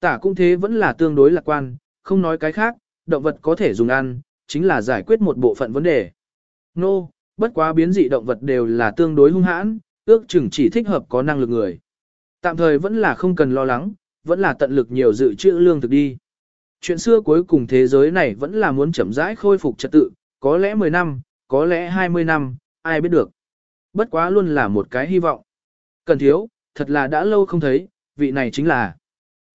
Tả cũng thế vẫn là tương đối lạc quan, không nói cái khác, động vật có thể dùng ăn, chính là giải quyết một bộ phận vấn đề. Nô, no, bất quá biến dị động vật đều là tương đối hung hãn, ước chừng chỉ thích hợp có năng lực người. Tạm thời vẫn là không cần lo lắng, vẫn là tận lực nhiều dự trữ lương thực đi. Chuyện xưa cuối cùng thế giới này vẫn là muốn chậm rãi khôi phục trật tự, có lẽ 10 năm, có lẽ 20 năm, ai biết được. Bất quá luôn là một cái hy vọng. Cần thiếu, thật là đã lâu không thấy, vị này chính là.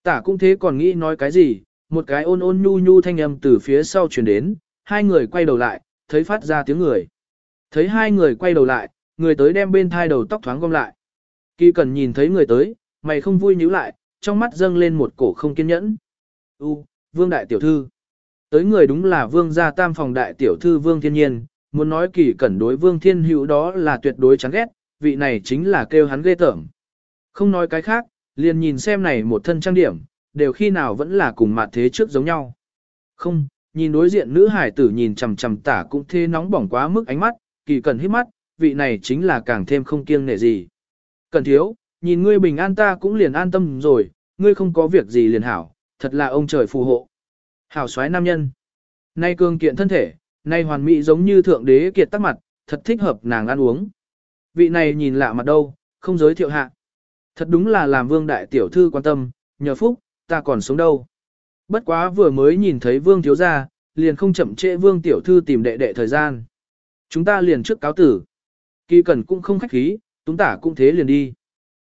Tả cũng thế còn nghĩ nói cái gì, một cái ôn ôn nhu nhu thanh âm từ phía sau truyền đến, hai người quay đầu lại, thấy phát ra tiếng người. Thấy hai người quay đầu lại, người tới đem bên thai đầu tóc thoáng gom lại. Kỳ cần nhìn thấy người tới, mày không vui nhíu lại, trong mắt dâng lên một cổ không kiên nhẫn. U, vương đại tiểu thư. Tới người đúng là vương gia tam phòng đại tiểu thư vương thiên nhiên, muốn nói kỳ cẩn đối vương thiên hữu đó là tuyệt đối chán ghét, vị này chính là kêu hắn ghê tởm. Không nói cái khác, liền nhìn xem này một thân trang điểm, đều khi nào vẫn là cùng mặt thế trước giống nhau. Không, nhìn đối diện nữ hải tử nhìn chằm chằm tả cũng thế nóng bỏng quá mức ánh mắt, kỳ cần hít mắt, vị này chính là càng thêm không kiêng nể gì. Cần thiếu, nhìn ngươi bình an ta cũng liền an tâm rồi, ngươi không có việc gì liền hảo, thật là ông trời phù hộ. Hảo soái nam nhân. Nay cương kiện thân thể, nay hoàn mỹ giống như thượng đế kiệt tắc mặt, thật thích hợp nàng ăn uống. Vị này nhìn lạ mặt đâu, không giới thiệu hạ. Thật đúng là làm vương đại tiểu thư quan tâm, nhờ phúc, ta còn sống đâu. Bất quá vừa mới nhìn thấy vương thiếu gia, liền không chậm trễ vương tiểu thư tìm đệ đệ thời gian. Chúng ta liền trước cáo tử. Kỳ cẩn cũng không khách khí, chúng ta cũng thế liền đi.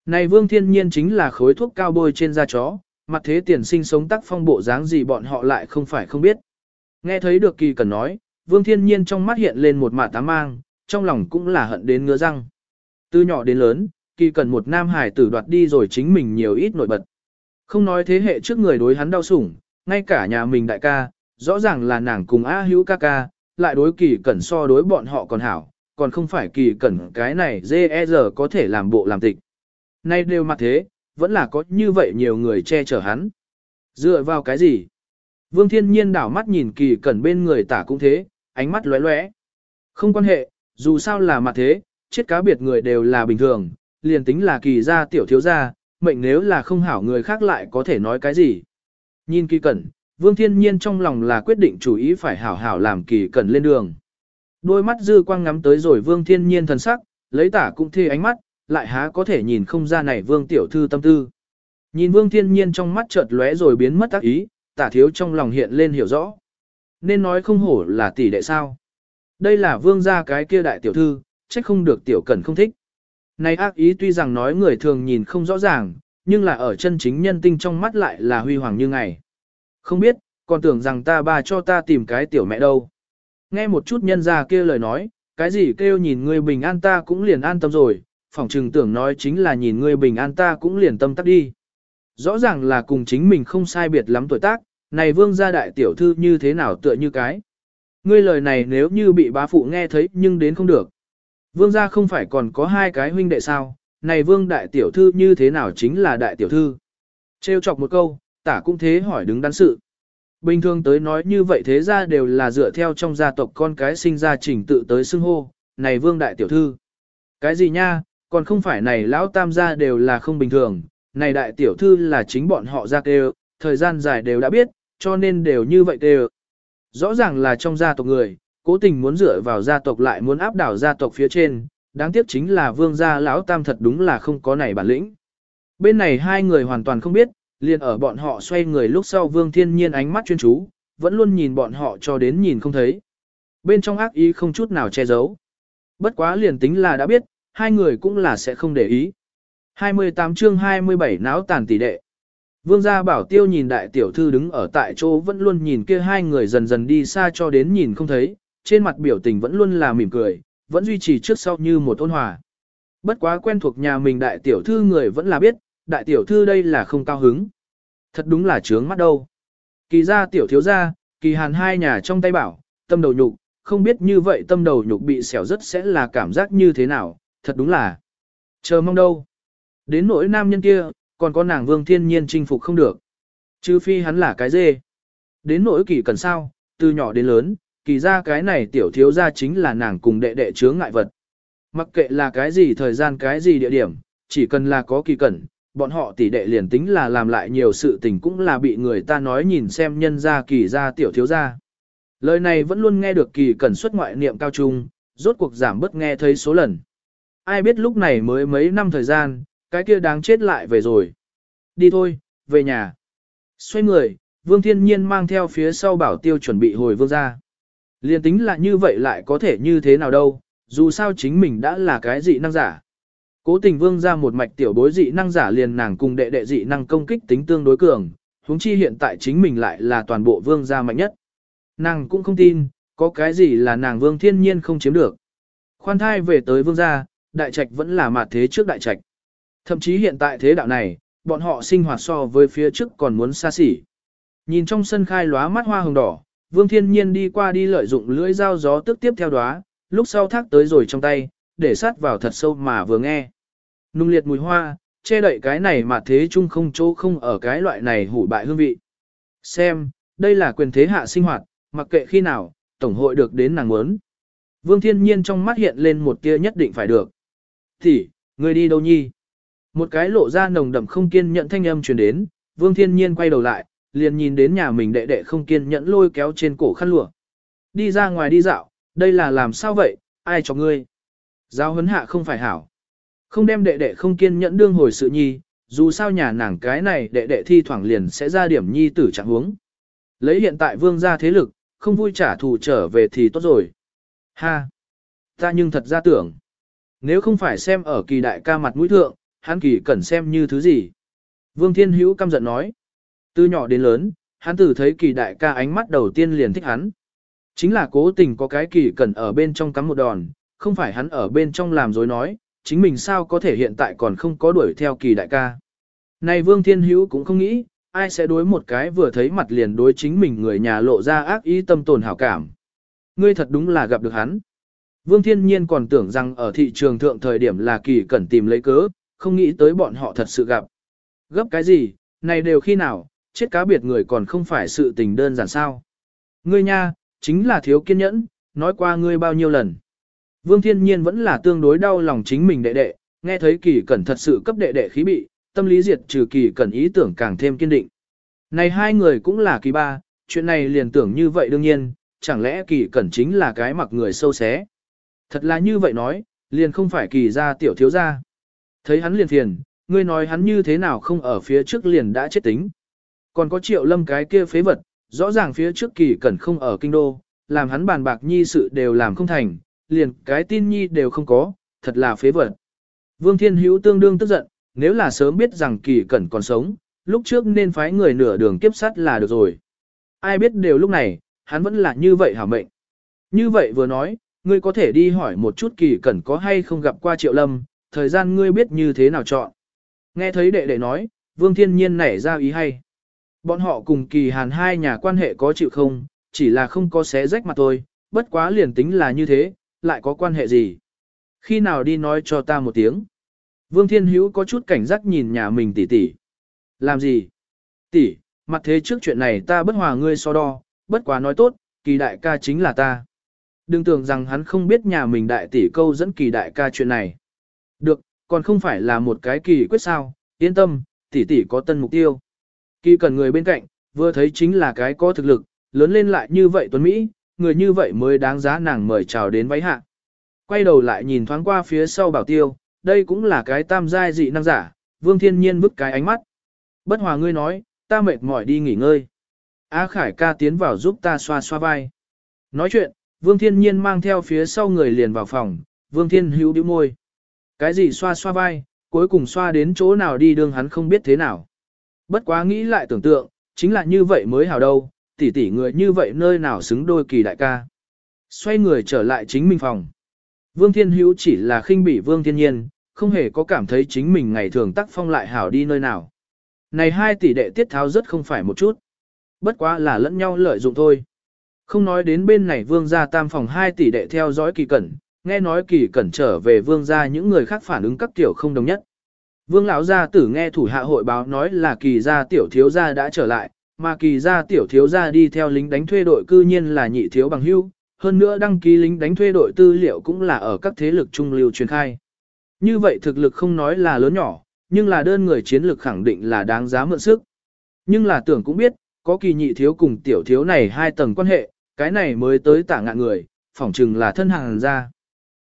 Này vương thiên nhiên chính là khối thuốc cao bôi trên da chó, mặt thế tiền sinh sống tác phong bộ dáng gì bọn họ lại không phải không biết. Nghe thấy được kỳ cẩn nói, vương thiên nhiên trong mắt hiện lên một mạ tám mang, trong lòng cũng là hận đến ngứa răng. Từ nhỏ đến lớn, kỳ cẩn một nam hải tử đoạt đi rồi chính mình nhiều ít nổi bật. Không nói thế hệ trước người đối hắn đau sủng, ngay cả nhà mình đại ca, rõ ràng là nàng cùng A hữu ca ca, lại đối kỳ cẩn so đối bọn họ còn hảo, còn không phải kỳ cẩn cái này dê e giờ có thể làm bộ làm tịch. Nay đều mặt thế, vẫn là có như vậy nhiều người che chở hắn. Dựa vào cái gì? Vương thiên nhiên đảo mắt nhìn kỳ cẩn bên người tả cũng thế, ánh mắt lóe lóe. Không quan hệ, dù sao là mặt thế, chết cá biệt người đều là bình thường, liền tính là kỳ gia tiểu thiếu gia, mệnh nếu là không hảo người khác lại có thể nói cái gì. Nhìn kỳ cẩn, vương thiên nhiên trong lòng là quyết định chủ ý phải hảo hảo làm kỳ cẩn lên đường. Đôi mắt dư quang ngắm tới rồi vương thiên nhiên thần sắc, lấy tả cũng thê ánh mắt, lại há có thể nhìn không ra này vương tiểu thư tâm tư. Nhìn vương thiên nhiên trong mắt chợt lóe rồi biến mất tác ý, tả thiếu trong lòng hiện lên hiểu rõ. Nên nói không hổ là tỷ đệ sao. Đây là vương gia cái kia đại tiểu thư, trách không được tiểu cẩn không thích. Này ác ý tuy rằng nói người thường nhìn không rõ ràng, nhưng là ở chân chính nhân tinh trong mắt lại là huy hoàng như ngày. Không biết, còn tưởng rằng ta bà cho ta tìm cái tiểu mẹ đâu. Nghe một chút nhân ra kia lời nói, cái gì kêu nhìn ngươi bình an ta cũng liền an tâm rồi, phỏng trừng tưởng nói chính là nhìn ngươi bình an ta cũng liền tâm tắt đi. Rõ ràng là cùng chính mình không sai biệt lắm tuổi tác, này vương gia đại tiểu thư như thế nào tựa như cái. Ngươi lời này nếu như bị bá phụ nghe thấy nhưng đến không được. Vương gia không phải còn có hai cái huynh đệ sao, này vương đại tiểu thư như thế nào chính là đại tiểu thư. Trêu chọc một câu, tả cũng thế hỏi đứng đắn sự. Bình thường tới nói như vậy thế ra đều là dựa theo trong gia tộc con cái sinh ra trình tự tới xưng hô, này vương đại tiểu thư. Cái gì nha, còn không phải này lão tam gia đều là không bình thường, này đại tiểu thư là chính bọn họ ra kêu, thời gian dài đều đã biết, cho nên đều như vậy kêu. Rõ ràng là trong gia tộc người, cố tình muốn dựa vào gia tộc lại muốn áp đảo gia tộc phía trên, đáng tiếc chính là vương gia lão tam thật đúng là không có này bản lĩnh. Bên này hai người hoàn toàn không biết, liền ở bọn họ xoay người lúc sau vương thiên nhiên ánh mắt chuyên chú, vẫn luôn nhìn bọn họ cho đến nhìn không thấy. Bên trong ác ý không chút nào che giấu. Bất quá liền tính là đã biết, hai người cũng là sẽ không để ý. 28 chương 27 náo tàn tỷ đệ. Vương gia bảo tiêu nhìn đại tiểu thư đứng ở tại chỗ vẫn luôn nhìn kia hai người dần dần đi xa cho đến nhìn không thấy, trên mặt biểu tình vẫn luôn là mỉm cười, vẫn duy trì trước sau như một ôn hòa. Bất quá quen thuộc nhà mình đại tiểu thư người vẫn là biết, đại tiểu thư đây là không cao hứng. Thật đúng là trướng mắt đâu. Kỳ ra tiểu thiếu ra, kỳ hàn hai nhà trong tay bảo, tâm đầu nhục, không biết như vậy tâm đầu nhục bị xẻo rất sẽ là cảm giác như thế nào, thật đúng là. Chờ mong đâu. Đến nỗi nam nhân kia, còn có nàng vương thiên nhiên chinh phục không được. Chứ phi hắn là cái dê. Đến nỗi kỳ cần sao, từ nhỏ đến lớn, kỳ ra cái này tiểu thiếu ra chính là nàng cùng đệ đệ chướng ngại vật. Mặc kệ là cái gì thời gian cái gì địa điểm, chỉ cần là có kỳ cẩn, bọn họ tỷ đệ liền tính là làm lại nhiều sự tình cũng là bị người ta nói nhìn xem nhân gia kỳ gia tiểu thiếu gia. Lời này vẫn luôn nghe được kỳ cẩn xuất ngoại niệm cao trung, rốt cuộc giảm bớt nghe thấy số lần. Ai biết lúc này mới mấy năm thời gian, cái kia đáng chết lại về rồi. Đi thôi, về nhà. Xoay người, Vương Thiên Nhiên mang theo phía sau bảo tiêu chuẩn bị hồi vương ra. Liên tính là như vậy lại có thể như thế nào đâu, dù sao chính mình đã là cái dị năng giả. Cố tình vương ra một mạch tiểu bối dị năng giả liền nàng cùng đệ đệ dị năng công kích tính tương đối cường, huống chi hiện tại chính mình lại là toàn bộ vương gia mạnh nhất. Nàng cũng không tin, có cái gì là nàng vương thiên nhiên không chiếm được. Khoan thai về tới vương gia, đại trạch vẫn là mặt thế trước đại trạch. Thậm chí hiện tại thế đạo này, bọn họ sinh hoạt so với phía trước còn muốn xa xỉ. Nhìn trong sân khai lóa mắt hoa hồng đỏ, vương thiên nhiên đi qua đi lợi dụng lưỡi dao gió tức tiếp theo đóa, lúc sau thác tới rồi trong tay, để sát vào thật sâu mà vừa nghe. Nung liệt mùi hoa, che đậy cái này mà thế chung không chỗ không ở cái loại này hủ bại hương vị. Xem, đây là quyền thế hạ sinh hoạt, mặc kệ khi nào, tổng hội được đến nàng muốn. Vương thiên nhiên trong mắt hiện lên một tia nhất định phải được. Thì, người đi đâu nhi? Một cái lộ ra nồng đậm không kiên nhận thanh âm truyền đến, vương thiên nhiên quay đầu lại, liền nhìn đến nhà mình đệ đệ không kiên nhẫn lôi kéo trên cổ khăn lụa. Đi ra ngoài đi dạo, đây là làm sao vậy, ai cho ngươi? Giáo huấn hạ không phải hảo. Không đem đệ đệ không kiên nhẫn đương hồi sự nhi, dù sao nhà nàng cái này đệ đệ thi thoảng liền sẽ ra điểm nhi tử trạng huống. Lấy hiện tại vương gia thế lực, không vui trả thù trở về thì tốt rồi. Ha! Ta nhưng thật ra tưởng, nếu không phải xem ở kỳ đại ca mặt mũi thượng, hắn kỳ cần xem như thứ gì. Vương Thiên Hữu căm giận nói. Từ nhỏ đến lớn, hắn từ thấy kỳ đại ca ánh mắt đầu tiên liền thích hắn. Chính là cố tình có cái kỳ cần ở bên trong cắm một đòn, không phải hắn ở bên trong làm dối nói, chính mình sao có thể hiện tại còn không có đuổi theo kỳ đại ca. Này Vương Thiên Hữu cũng không nghĩ, ai sẽ đối một cái vừa thấy mặt liền đối chính mình người nhà lộ ra ác ý tâm tồn hảo cảm. Ngươi thật đúng là gặp được hắn. Vương Thiên Nhiên còn tưởng rằng ở thị trường thượng thời điểm là kỳ cần tìm lấy cớ, không nghĩ tới bọn họ thật sự gặp. Gấp cái gì, này đều khi nào, chết cá biệt người còn không phải sự tình đơn giản sao. Ngươi nha, chính là thiếu kiên nhẫn, nói qua ngươi bao nhiêu lần. Vương Thiên Nhiên vẫn là tương đối đau lòng chính mình đệ đệ, nghe thấy kỳ cẩn thật sự cấp đệ đệ khí bị, tâm lý diệt trừ kỳ cẩn ý tưởng càng thêm kiên định. Này hai người cũng là kỳ ba, chuyện này liền tưởng như vậy đương nhiên, chẳng lẽ kỳ cẩn chính là cái mặc người sâu xé. Thật là như vậy nói, liền không phải kỳ ra tiểu thiếu ra. Thấy hắn liền phiền, ngươi nói hắn như thế nào không ở phía trước liền đã chết tính. Còn có triệu lâm cái kia phế vật, rõ ràng phía trước kỳ cẩn không ở kinh đô, làm hắn bàn bạc nhi sự đều làm không thành, liền cái tin nhi đều không có, thật là phế vật. Vương Thiên Hữu tương đương tức giận, nếu là sớm biết rằng kỳ cẩn còn sống, lúc trước nên phái người nửa đường kiếp sát là được rồi. Ai biết đều lúc này, hắn vẫn là như vậy hả mệnh. Như vậy vừa nói, ngươi có thể đi hỏi một chút kỳ cẩn có hay không gặp qua triệu lâm, thời gian ngươi biết như thế nào chọn. Nghe thấy đệ đệ nói, Vương Thiên Nhiên nảy ra ý hay. Bọn họ cùng kỳ hàn hai nhà quan hệ có chịu không, chỉ là không có xé rách mặt thôi, bất quá liền tính là như thế, lại có quan hệ gì. Khi nào đi nói cho ta một tiếng. Vương Thiên Hữu có chút cảnh giác nhìn nhà mình tỷ tỷ. Làm gì? Tỷ, mặt thế trước chuyện này ta bất hòa ngươi so đo, bất quá nói tốt, kỳ đại ca chính là ta. Đừng tưởng rằng hắn không biết nhà mình đại tỷ câu dẫn kỳ đại ca chuyện này. Được, còn không phải là một cái kỳ quyết sao, yên tâm, tỷ tỷ có tân mục tiêu. Kỳ cần người bên cạnh, vừa thấy chính là cái có thực lực, lớn lên lại như vậy tuấn Mỹ, người như vậy mới đáng giá nàng mời chào đến váy hạ. Quay đầu lại nhìn thoáng qua phía sau bảo tiêu, đây cũng là cái tam giai dị năng giả, vương thiên nhiên bức cái ánh mắt. Bất hòa ngươi nói, ta mệt mỏi đi nghỉ ngơi. Á Khải ca tiến vào giúp ta xoa xoa vai. Nói chuyện, Vương Thiên Nhiên mang theo phía sau người liền vào phòng, Vương Thiên hữu bĩu môi. Cái gì xoa xoa vai, cuối cùng xoa đến chỗ nào đi đường hắn không biết thế nào. Bất quá nghĩ lại tưởng tượng, chính là như vậy mới hào đâu, tỷ tỷ người như vậy nơi nào xứng đôi kỳ đại ca. Xoay người trở lại chính mình phòng. Vương Thiên Hữu chỉ là khinh bỉ Vương Thiên Nhiên, không hề có cảm thấy chính mình ngày thường tắc phong lại hảo đi nơi nào. Này hai tỷ đệ tiết tháo rất không phải một chút. Bất quá là lẫn nhau lợi dụng thôi. Không nói đến bên này vương gia tam phòng hai tỷ đệ theo dõi kỳ cẩn, nghe nói kỳ cẩn trở về vương gia những người khác phản ứng các tiểu không đồng nhất. Vương lão gia tử nghe thủ hạ hội báo nói là kỳ gia tiểu thiếu gia đã trở lại, mà kỳ gia tiểu thiếu gia đi theo lính đánh thuê đội cư nhiên là nhị thiếu bằng hưu, hơn nữa đăng ký lính đánh thuê đội tư liệu cũng là ở các thế lực trung lưu truyền khai. Như vậy thực lực không nói là lớn nhỏ, nhưng là đơn người chiến lược khẳng định là đáng giá mượn sức. Nhưng là tưởng cũng biết, có kỳ nhị thiếu cùng tiểu thiếu này hai tầng quan hệ, cái này mới tới tả ngạn người, phỏng chừng là thân hàng ra.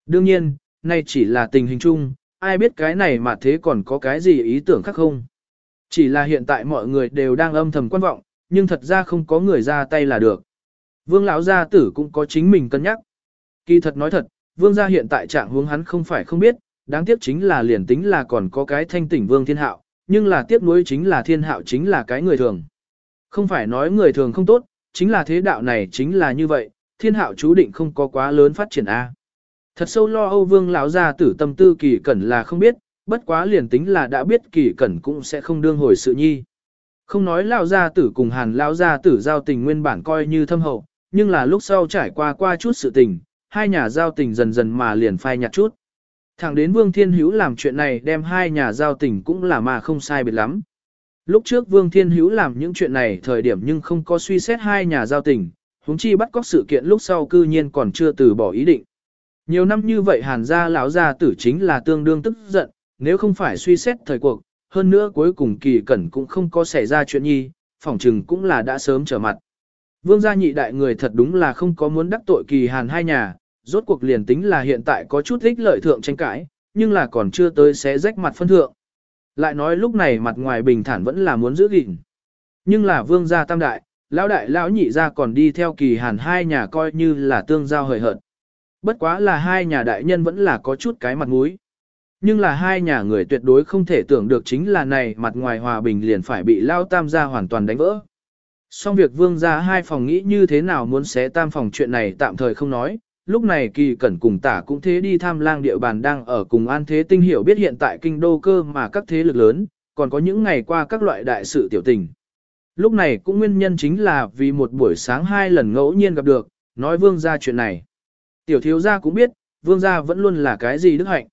Đương nhiên, nay chỉ là tình hình chung, ai biết cái này mà thế còn có cái gì ý tưởng khác không. Chỉ là hiện tại mọi người đều đang âm thầm quan vọng, nhưng thật ra không có người ra tay là được. Vương lão gia tử cũng có chính mình cân nhắc. Kỳ thật nói thật, vương gia hiện tại trạng huống hắn không phải không biết, đáng tiếc chính là liền tính là còn có cái thanh tỉnh vương thiên hạo, nhưng là tiếc nuối chính là thiên hạo chính là cái người thường. Không phải nói người thường không tốt, chính là thế đạo này chính là như vậy, thiên hạo chú định không có quá lớn phát triển A. Thật sâu lo Âu Vương lão gia tử tâm tư kỳ cẩn là không biết, bất quá liền tính là đã biết kỳ cẩn cũng sẽ không đương hồi sự nhi. Không nói lão gia tử cùng hàn lão gia tử giao tình nguyên bản coi như thâm hậu, nhưng là lúc sau trải qua qua chút sự tình, hai nhà giao tình dần dần mà liền phai nhạt chút. Thẳng đến Vương Thiên Hữu làm chuyện này đem hai nhà giao tình cũng là mà không sai biệt lắm. Lúc trước Vương Thiên Hữu làm những chuyện này thời điểm nhưng không có suy xét hai nhà giao tình, huống chi bắt cóc sự kiện lúc sau cư nhiên còn chưa từ bỏ ý định. Nhiều năm như vậy hàn gia lão gia tử chính là tương đương tức giận, nếu không phải suy xét thời cuộc, hơn nữa cuối cùng kỳ cẩn cũng không có xảy ra chuyện nhi, phỏng chừng cũng là đã sớm trở mặt. Vương gia nhị đại người thật đúng là không có muốn đắc tội kỳ hàn hai nhà, rốt cuộc liền tính là hiện tại có chút ích lợi thượng tranh cãi, nhưng là còn chưa tới sẽ rách mặt phân thượng. Lại nói lúc này mặt ngoài bình thản vẫn là muốn giữ gìn. Nhưng là vương gia tam đại, lão đại lão nhị gia còn đi theo kỳ hàn hai nhà coi như là tương giao hời hợt. Bất quá là hai nhà đại nhân vẫn là có chút cái mặt mũi. Nhưng là hai nhà người tuyệt đối không thể tưởng được chính là này mặt ngoài hòa bình liền phải bị lao tam gia hoàn toàn đánh vỡ. Xong việc vương gia hai phòng nghĩ như thế nào muốn xé tam phòng chuyện này tạm thời không nói, lúc này kỳ cẩn cùng tả cũng thế đi tham lang địa bàn đang ở cùng an thế tinh hiểu biết hiện tại kinh đô cơ mà các thế lực lớn, còn có những ngày qua các loại đại sự tiểu tình. Lúc này cũng nguyên nhân chính là vì một buổi sáng hai lần ngẫu nhiên gặp được, nói vương gia chuyện này. Tiểu thiếu gia cũng biết, vương gia vẫn luôn là cái gì đức hạnh.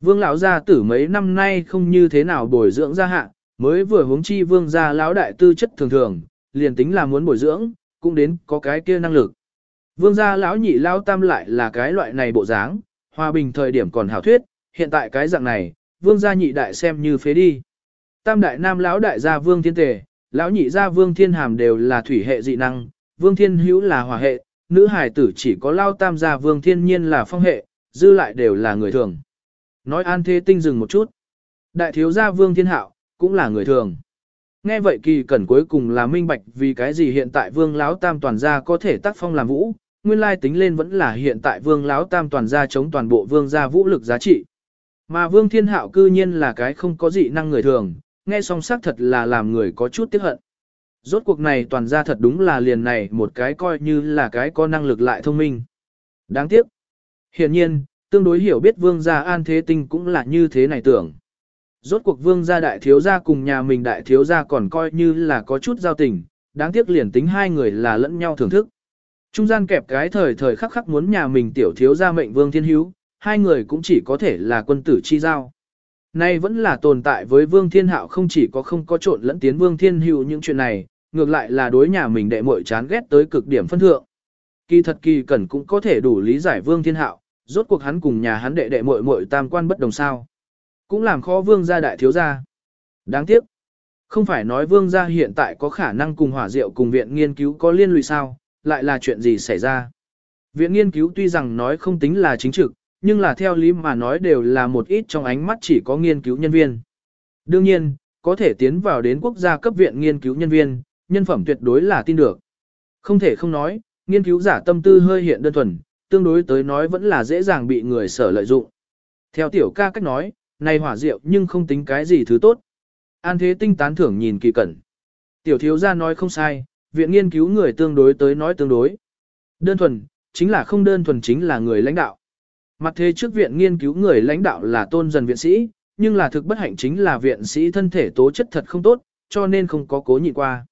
Vương lão gia tử mấy năm nay không như thế nào bồi dưỡng gia hạ, mới vừa hướng chi vương gia lão đại tư chất thường thường, liền tính là muốn bồi dưỡng, cũng đến có cái kia năng lực. Vương gia lão nhị lão tam lại là cái loại này bộ dáng, hòa bình thời điểm còn hảo thuyết, hiện tại cái dạng này, vương gia nhị đại xem như phế đi. Tam đại nam lão đại gia vương thiên tề, lão nhị gia vương thiên hàm đều là thủy hệ dị năng, vương thiên hữu là hỏa hệ, nữ hải tử chỉ có lao tam gia vương thiên nhiên là phong hệ, dư lại đều là người thường. Nói an thế tinh dừng một chút. Đại thiếu gia vương thiên hạo, cũng là người thường. Nghe vậy kỳ cẩn cuối cùng là minh bạch vì cái gì hiện tại vương lão tam toàn gia có thể tác phong làm vũ, nguyên lai tính lên vẫn là hiện tại vương lão tam toàn gia chống toàn bộ vương gia vũ lực giá trị. Mà vương thiên hạo cư nhiên là cái không có dị năng người thường, nghe song sắc thật là làm người có chút tiếc hận. Rốt cuộc này toàn ra thật đúng là liền này một cái coi như là cái có năng lực lại thông minh. Đáng tiếc. Hiện nhiên, tương đối hiểu biết vương gia an thế tinh cũng là như thế này tưởng. Rốt cuộc vương gia đại thiếu gia cùng nhà mình đại thiếu gia còn coi như là có chút giao tình, đáng tiếc liền tính hai người là lẫn nhau thưởng thức. Trung gian kẹp cái thời thời khắc khắc muốn nhà mình tiểu thiếu gia mệnh vương thiên hữu, hai người cũng chỉ có thể là quân tử chi giao. Nay vẫn là tồn tại với vương thiên hạo không chỉ có không có trộn lẫn tiến vương thiên hữu những chuyện này, ngược lại là đối nhà mình đệ muội chán ghét tới cực điểm phân thượng. Kỳ thật kỳ cẩn cũng có thể đủ lý giải vương thiên hạo, rốt cuộc hắn cùng nhà hắn đệ đệ muội muội tam quan bất đồng sao. Cũng làm khó vương gia đại thiếu gia. Đáng tiếc. Không phải nói vương gia hiện tại có khả năng cùng hỏa diệu cùng viện nghiên cứu có liên lụy sao, lại là chuyện gì xảy ra. Viện nghiên cứu tuy rằng nói không tính là chính trực, nhưng là theo lý mà nói đều là một ít trong ánh mắt chỉ có nghiên cứu nhân viên. Đương nhiên, có thể tiến vào đến quốc gia cấp viện nghiên cứu nhân viên, nhân phẩm tuyệt đối là tin được. Không thể không nói, nghiên cứu giả tâm tư hơi hiện đơn thuần, tương đối tới nói vẫn là dễ dàng bị người sở lợi dụng. Theo tiểu ca cách nói, này hỏa diệu nhưng không tính cái gì thứ tốt. An thế tinh tán thưởng nhìn kỳ cẩn. Tiểu thiếu gia nói không sai, viện nghiên cứu người tương đối tới nói tương đối. Đơn thuần, chính là không đơn thuần chính là người lãnh đạo. Mặt thế trước viện nghiên cứu người lãnh đạo là tôn dần viện sĩ, nhưng là thực bất hạnh chính là viện sĩ thân thể tố chất thật không tốt, cho nên không có cố nhịn qua.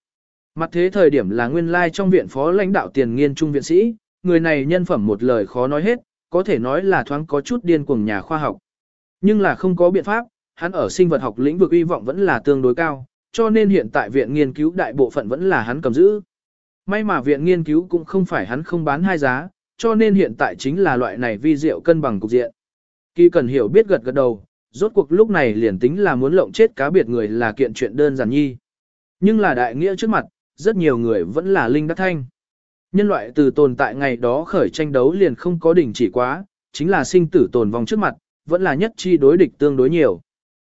Mặt thế thời điểm là nguyên lai trong viện phó lãnh đạo tiền nghiên trung viện sĩ, người này nhân phẩm một lời khó nói hết, có thể nói là thoáng có chút điên cuồng nhà khoa học. Nhưng là không có biện pháp, hắn ở sinh vật học lĩnh vực uy vọng vẫn là tương đối cao, cho nên hiện tại viện nghiên cứu đại bộ phận vẫn là hắn cầm giữ. May mà viện nghiên cứu cũng không phải hắn không bán hai giá, cho nên hiện tại chính là loại này vi diệu cân bằng cục diện. Kỳ cần hiểu biết gật gật đầu, Rốt cuộc lúc này liền tính là muốn lộng chết cá biệt người là kiện chuyện đơn giản nhi. Nhưng là đại nghĩa trước mặt, rất nhiều người vẫn là linh đắc thanh. Nhân loại từ tồn tại ngày đó khởi tranh đấu liền không có đỉnh chỉ quá, chính là sinh tử tồn vong trước mặt, vẫn là nhất chi đối địch tương đối nhiều.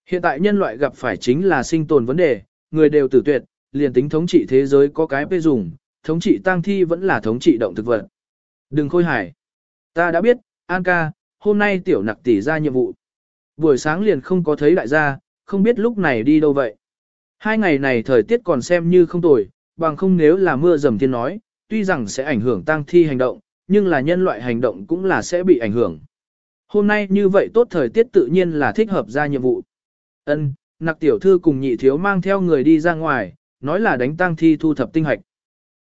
Hiện tại nhân loại gặp phải chính là sinh tồn vấn đề, người đều tử tuyệt, liền tính thống trị thế giới có cái bê dùng, thống trị tang thi vẫn là thống trị động thực vật. Đừng khôi hài. Ta đã biết, An ca, hôm nay tiểu nặc tỷ ra nhiệm vụ. Buổi sáng liền không có thấy đại gia, không biết lúc này đi đâu vậy. Hai ngày này thời tiết còn xem như không tồi, bằng không nếu là mưa dầm thiên nói, tuy rằng sẽ ảnh hưởng tang thi hành động, nhưng là nhân loại hành động cũng là sẽ bị ảnh hưởng. Hôm nay như vậy tốt thời tiết tự nhiên là thích hợp ra nhiệm vụ. Ân, nặc tiểu thư cùng nhị thiếu mang theo người đi ra ngoài, nói là đánh tang thi thu thập tinh hoạch.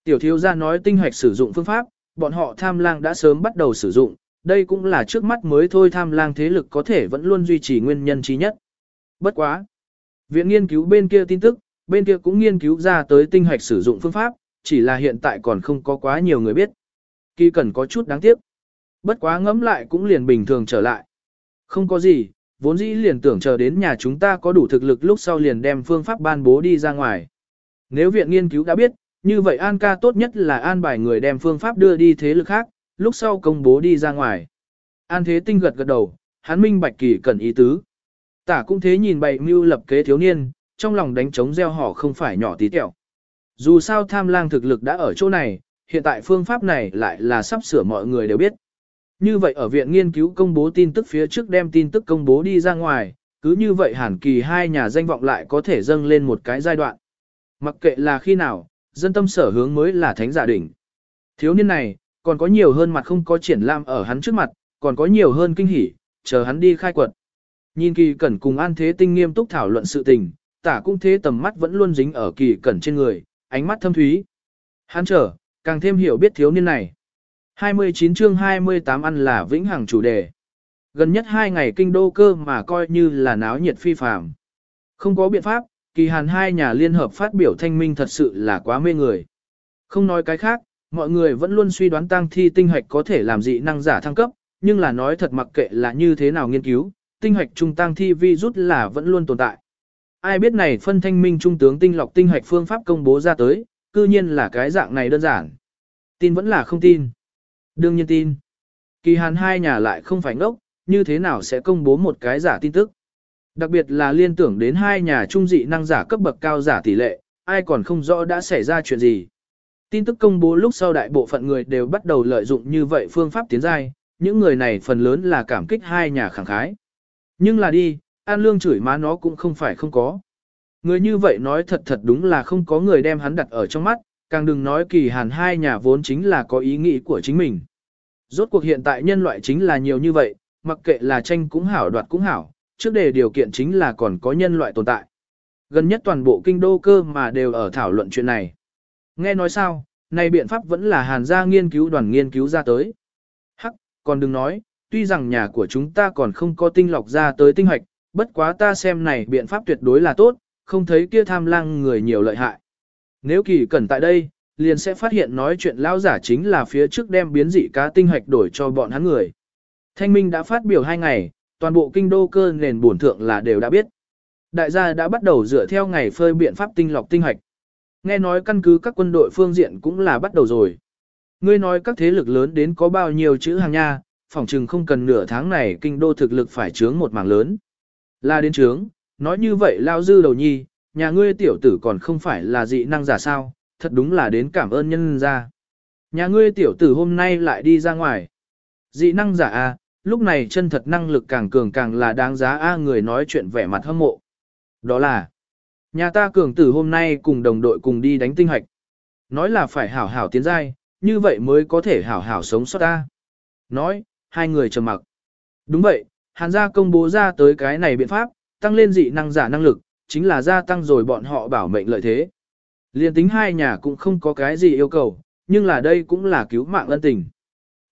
Tiểu thiếu gia nói tinh hoạch sử dụng phương pháp, bọn họ tham lang đã sớm bắt đầu sử dụng, đây cũng là trước mắt mới thôi tham lang thế lực có thể vẫn luôn duy trì nguyên nhân trí nhất. Bất quá. Viện nghiên cứu bên kia tin tức, bên kia cũng nghiên cứu ra tới tinh hạch sử dụng phương pháp, chỉ là hiện tại còn không có quá nhiều người biết. Kỳ cần có chút đáng tiếc. Bất quá ngẫm lại cũng liền bình thường trở lại. Không có gì, vốn dĩ liền tưởng chờ đến nhà chúng ta có đủ thực lực lúc sau liền đem phương pháp ban bố đi ra ngoài. Nếu viện nghiên cứu đã biết, như vậy An ca tốt nhất là an bài người đem phương pháp đưa đi thế lực khác, lúc sau công bố đi ra ngoài. An thế tinh gật gật đầu, hắn minh bạch kỳ cần ý tứ. Tả cũng thế nhìn bày mưu lập kế thiếu niên, trong lòng đánh trống gieo họ không phải nhỏ tí tẹo. Dù sao tham lang thực lực đã ở chỗ này, hiện tại phương pháp này lại là sắp sửa mọi người đều biết. Như vậy ở viện nghiên cứu công bố tin tức phía trước đem tin tức công bố đi ra ngoài, cứ như vậy hẳn kỳ hai nhà danh vọng lại có thể dâng lên một cái giai đoạn. Mặc kệ là khi nào, dân tâm sở hướng mới là thánh giả đỉnh. Thiếu niên này, còn có nhiều hơn mặt không có triển lãm ở hắn trước mặt, còn có nhiều hơn kinh hỉ, chờ hắn đi khai quật. Nhìn kỳ cẩn cùng an thế tinh nghiêm túc thảo luận sự tình, tả cũng thế tầm mắt vẫn luôn dính ở kỳ cẩn trên người, ánh mắt thâm thúy. Hắn trở, càng thêm hiểu biết thiếu niên này. 29 chương 28 ăn là vĩnh hằng chủ đề. Gần nhất hai ngày kinh đô cơ mà coi như là náo nhiệt phi phàm. Không có biện pháp, kỳ hàn hai nhà liên hợp phát biểu thanh minh thật sự là quá mê người. Không nói cái khác, mọi người vẫn luôn suy đoán tăng thi tinh hoạch có thể làm dị năng giả thăng cấp, nhưng là nói thật mặc kệ là như thế nào nghiên cứu, tinh hoạch trung tăng thi vi rút là vẫn luôn tồn tại. Ai biết này phân thanh minh trung tướng tinh lọc tinh hoạch phương pháp công bố ra tới, cư nhiên là cái dạng này đơn giản. Tin vẫn là không tin. Đương nhiên tin. Kỳ hàn hai nhà lại không phải ngốc, như thế nào sẽ công bố một cái giả tin tức. Đặc biệt là liên tưởng đến hai nhà trung dị năng giả cấp bậc cao giả tỷ lệ, ai còn không rõ đã xảy ra chuyện gì. Tin tức công bố lúc sau đại bộ phận người đều bắt đầu lợi dụng như vậy phương pháp tiến giai, những người này phần lớn là cảm kích hai nhà khẳng khái. Nhưng là đi, An Lương chửi má nó cũng không phải không có. Người như vậy nói thật thật đúng là không có người đem hắn đặt ở trong mắt, càng đừng nói kỳ hàn hai nhà vốn chính là có ý nghĩ của chính mình. Rốt cuộc hiện tại nhân loại chính là nhiều như vậy, mặc kệ là tranh cũng hảo đoạt cũng hảo, trước đề điều kiện chính là còn có nhân loại tồn tại. Gần nhất toàn bộ kinh đô cơ mà đều ở thảo luận chuyện này. Nghe nói sao, này biện pháp vẫn là hàn gia nghiên cứu đoàn nghiên cứu ra tới. Hắc, còn đừng nói, tuy rằng nhà của chúng ta còn không có tinh lọc ra tới tinh hoạch, bất quá ta xem này biện pháp tuyệt đối là tốt, không thấy kia tham lang người nhiều lợi hại. Nếu kỳ cẩn tại đây, liền sẽ phát hiện nói chuyện lão giả chính là phía trước đem biến dị cá tinh hoạch đổi cho bọn hắn người. Thanh Minh đã phát biểu hai ngày, toàn bộ kinh đô cơ nền bổn thượng là đều đã biết. Đại gia đã bắt đầu dựa theo ngày phơi biện pháp tinh lọc tinh hoạch. Nghe nói căn cứ các quân đội phương diện cũng là bắt đầu rồi. Ngươi nói các thế lực lớn đến có bao nhiêu chữ hàng nha, phỏng chừng không cần nửa tháng này kinh đô thực lực phải chướng một mảng lớn. Là đến trướng, nói như vậy lao dư đầu nhi, nhà ngươi tiểu tử còn không phải là dị năng giả sao, thật đúng là đến cảm ơn nhân ra. Nhà ngươi tiểu tử hôm nay lại đi ra ngoài. Dị năng giả a, à, lúc này chân thật năng lực càng cường càng là đáng giá a người nói chuyện vẻ mặt hâm mộ. Đó là, nhà ta cường tử hôm nay cùng đồng đội cùng đi đánh tinh hoạch. Nói là phải hảo hảo tiến giai, như vậy mới có thể hảo hảo sống sót ta. Nói, hai người trầm mặc. Đúng vậy, hàn gia công bố ra tới cái này biện pháp, tăng lên dị năng giả năng lực, chính là gia tăng rồi bọn họ bảo mệnh lợi thế. Liên tính hai nhà cũng không có cái gì yêu cầu, nhưng là đây cũng là cứu mạng ân tình.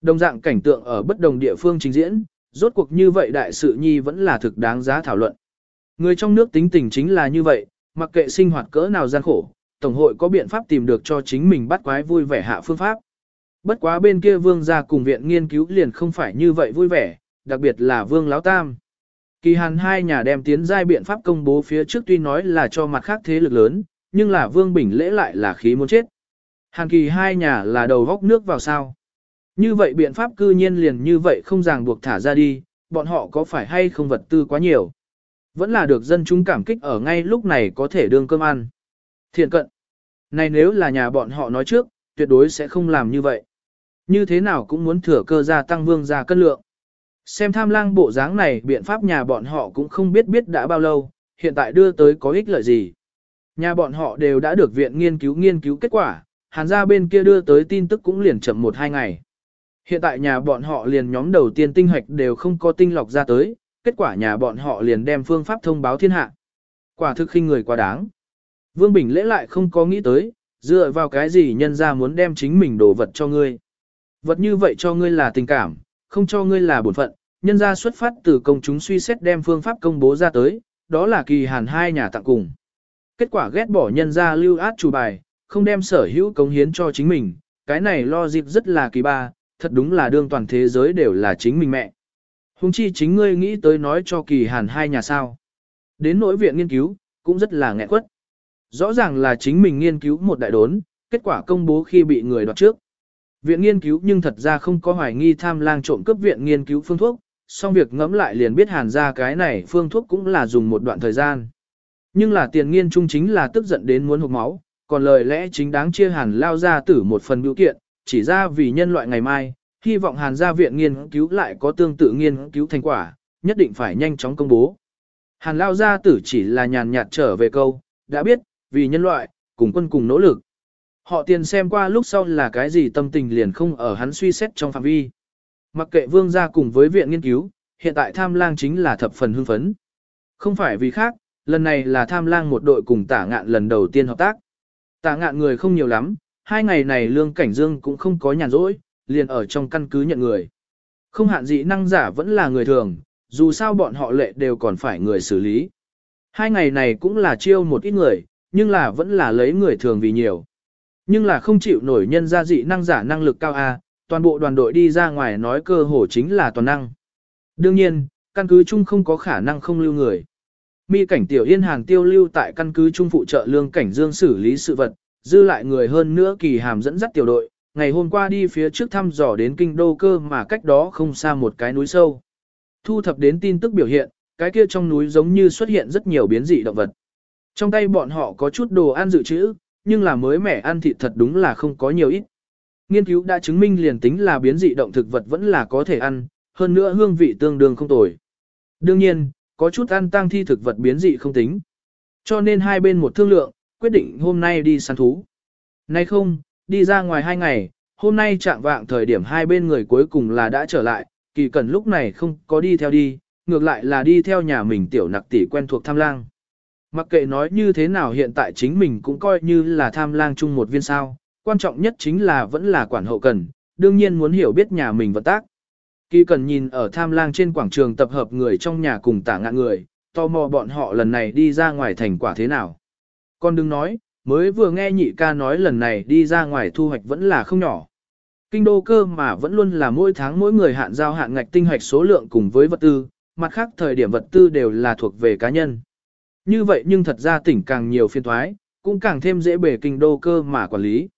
Đồng dạng cảnh tượng ở bất đồng địa phương trình diễn, rốt cuộc như vậy đại sự nhi vẫn là thực đáng giá thảo luận. Người trong nước tính tình chính là như vậy, mặc kệ sinh hoạt cỡ nào gian khổ, Tổng hội có biện pháp tìm được cho chính mình bắt quái vui vẻ hạ phương pháp. Bất quá bên kia vương gia cùng viện nghiên cứu liền không phải như vậy vui vẻ, đặc biệt là vương láo tam. Kỳ hàn hai nhà đem tiến giai biện pháp công bố phía trước tuy nói là cho mặt khác thế lực lớn, nhưng là Vương Bình lễ lại là khí muốn chết. Hàn kỳ hai nhà là đầu góc nước vào sao. Như vậy biện pháp cư nhiên liền như vậy không ràng buộc thả ra đi, bọn họ có phải hay không vật tư quá nhiều. Vẫn là được dân chúng cảm kích ở ngay lúc này có thể đương cơm ăn. Thiện cận. Này nếu là nhà bọn họ nói trước, tuyệt đối sẽ không làm như vậy. Như thế nào cũng muốn thừa cơ gia tăng vương gia cân lượng. Xem tham lang bộ dáng này biện pháp nhà bọn họ cũng không biết biết đã bao lâu, hiện tại đưa tới có ích lợi gì. Nhà bọn họ đều đã được viện nghiên cứu nghiên cứu kết quả, hàn gia bên kia đưa tới tin tức cũng liền chậm một hai ngày. Hiện tại nhà bọn họ liền nhóm đầu tiên tinh hoạch đều không có tinh lọc ra tới, kết quả nhà bọn họ liền đem phương pháp thông báo thiên hạ. Quả thực khinh người quá đáng. Vương Bình lễ lại không có nghĩ tới, dựa vào cái gì nhân ra muốn đem chính mình đồ vật cho ngươi. Vật như vậy cho ngươi là tình cảm, không cho ngươi là bổn phận, nhân ra xuất phát từ công chúng suy xét đem phương pháp công bố ra tới, đó là kỳ hàn hai nhà tặng cùng. Kết quả ghét bỏ nhân ra lưu át chủ bài, không đem sở hữu cống hiến cho chính mình, cái này lo dịp rất là kỳ ba, thật đúng là đương toàn thế giới đều là chính mình mẹ. Hùng chi chính ngươi nghĩ tới nói cho kỳ hàn hai nhà sao. Đến nỗi viện nghiên cứu, cũng rất là nghẹn quất. Rõ ràng là chính mình nghiên cứu một đại đốn, kết quả công bố khi bị người đoạt trước. Viện nghiên cứu nhưng thật ra không có hoài nghi tham lang trộm cướp viện nghiên cứu phương thuốc, song việc ngẫm lại liền biết hàn ra cái này phương thuốc cũng là dùng một đoạn thời gian. Nhưng là tiền nghiên trung chính là tức giận đến muốn hụt máu, còn lời lẽ chính đáng chia hàn lao ra tử một phần biểu kiện, chỉ ra vì nhân loại ngày mai, hy vọng hàn gia viện nghiên cứu lại có tương tự nghiên cứu thành quả, nhất định phải nhanh chóng công bố. Hàn lao gia tử chỉ là nhàn nhạt trở về câu, đã biết, vì nhân loại, cùng quân cùng nỗ lực. Họ tiền xem qua lúc sau là cái gì tâm tình liền không ở hắn suy xét trong phạm vi. Mặc kệ vương gia cùng với viện nghiên cứu, hiện tại tham lang chính là thập phần hưng phấn. Không phải vì khác, lần này là tham lang một đội cùng tả ngạn lần đầu tiên hợp tác. Tả ngạn người không nhiều lắm, hai ngày này lương cảnh dương cũng không có nhàn rỗi, liền ở trong căn cứ nhận người. Không hạn dị năng giả vẫn là người thường, dù sao bọn họ lệ đều còn phải người xử lý. Hai ngày này cũng là chiêu một ít người, nhưng là vẫn là lấy người thường vì nhiều. Nhưng là không chịu nổi nhân gia dị năng giả năng lực cao A, toàn bộ đoàn đội đi ra ngoài nói cơ hồ chính là toàn năng. Đương nhiên, căn cứ chung không có khả năng không lưu người. Mi cảnh tiểu yên hàng tiêu lưu tại căn cứ trung phụ trợ lương cảnh dương xử lý sự vật, dư lại người hơn nữa kỳ hàm dẫn dắt tiểu đội, ngày hôm qua đi phía trước thăm dò đến kinh đô cơ mà cách đó không xa một cái núi sâu. Thu thập đến tin tức biểu hiện, cái kia trong núi giống như xuất hiện rất nhiều biến dị động vật. Trong tay bọn họ có chút đồ ăn dự trữ, nhưng là mới mẻ ăn thịt thật đúng là không có nhiều ít. Nghiên cứu đã chứng minh liền tính là biến dị động thực vật vẫn là có thể ăn, hơn nữa hương vị tương đương không tồi. Đương nhiên, có chút ăn tăng thi thực vật biến dị không tính. Cho nên hai bên một thương lượng, quyết định hôm nay đi săn thú. Nay không, đi ra ngoài hai ngày, hôm nay chạm vạng thời điểm hai bên người cuối cùng là đã trở lại, kỳ cần lúc này không có đi theo đi, ngược lại là đi theo nhà mình tiểu nặc tỷ quen thuộc tham lang. Mặc kệ nói như thế nào hiện tại chính mình cũng coi như là tham lang chung một viên sao, quan trọng nhất chính là vẫn là quản hậu cần, đương nhiên muốn hiểu biết nhà mình vận tác. Kỳ cần nhìn ở tham lang trên quảng trường tập hợp người trong nhà cùng tả ngạn người, tò mò bọn họ lần này đi ra ngoài thành quả thế nào. Con đừng nói, mới vừa nghe nhị ca nói lần này đi ra ngoài thu hoạch vẫn là không nhỏ. Kinh đô cơ mà vẫn luôn là mỗi tháng mỗi người hạn giao hạn ngạch tinh hoạch số lượng cùng với vật tư, mặt khác thời điểm vật tư đều là thuộc về cá nhân. Như vậy nhưng thật ra tỉnh càng nhiều phiên thoái, cũng càng thêm dễ bể kinh đô cơ mà quản lý.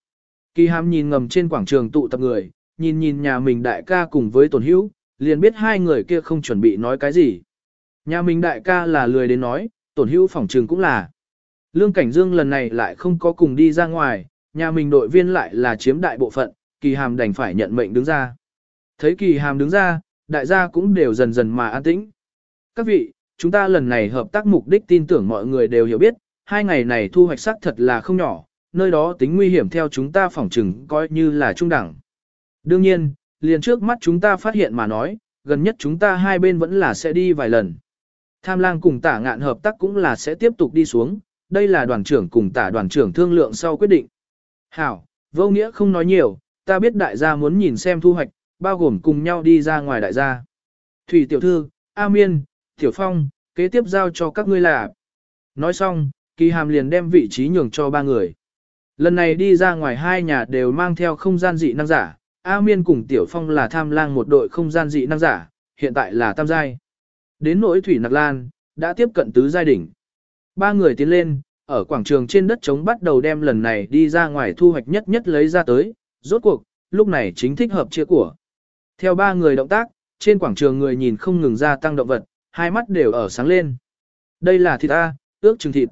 Kỳ hàm nhìn ngầm trên quảng trường tụ tập người, nhìn nhìn nhà mình đại ca cùng với tổn hữu, liền biết hai người kia không chuẩn bị nói cái gì. Nhà mình đại ca là lười đến nói, tổn hữu phòng trường cũng là. Lương Cảnh Dương lần này lại không có cùng đi ra ngoài, nhà mình đội viên lại là chiếm đại bộ phận, kỳ hàm đành phải nhận mệnh đứng ra. Thấy kỳ hàm đứng ra, đại gia cũng đều dần dần mà an tĩnh. Các vị, chúng ta lần này hợp tác mục đích tin tưởng mọi người đều hiểu biết, hai ngày này thu hoạch sắc thật là không nhỏ, nơi đó tính nguy hiểm theo chúng ta phỏng chừng coi như là trung đẳng. Đương nhiên, liền trước mắt chúng ta phát hiện mà nói, gần nhất chúng ta hai bên vẫn là sẽ đi vài lần. Tham lang cùng tả ngạn hợp tác cũng là sẽ tiếp tục đi xuống, đây là đoàn trưởng cùng tả đoàn trưởng thương lượng sau quyết định. Hảo, vô nghĩa không nói nhiều, ta biết đại gia muốn nhìn xem thu hoạch, bao gồm cùng nhau đi ra ngoài đại gia. Thủy tiểu thư, A Miên, Tiểu Phong, kế tiếp giao cho các ngươi là. Nói xong, kỳ hàm liền đem vị trí nhường cho ba người. Lần này đi ra ngoài hai nhà đều mang theo không gian dị năng giả, A Miên cùng Tiểu Phong là tham lang một đội không gian dị năng giả, hiện tại là tam giai. Đến nỗi thủy nặc lan, đã tiếp cận tứ giai đỉnh. Ba người tiến lên, ở quảng trường trên đất trống bắt đầu đem lần này đi ra ngoài thu hoạch nhất nhất lấy ra tới, rốt cuộc, lúc này chính thích hợp chia của. Theo ba người động tác, trên quảng trường người nhìn không ngừng gia tăng động vật, hai mắt đều ở sáng lên. Đây là thịt A, ước chừng thịt.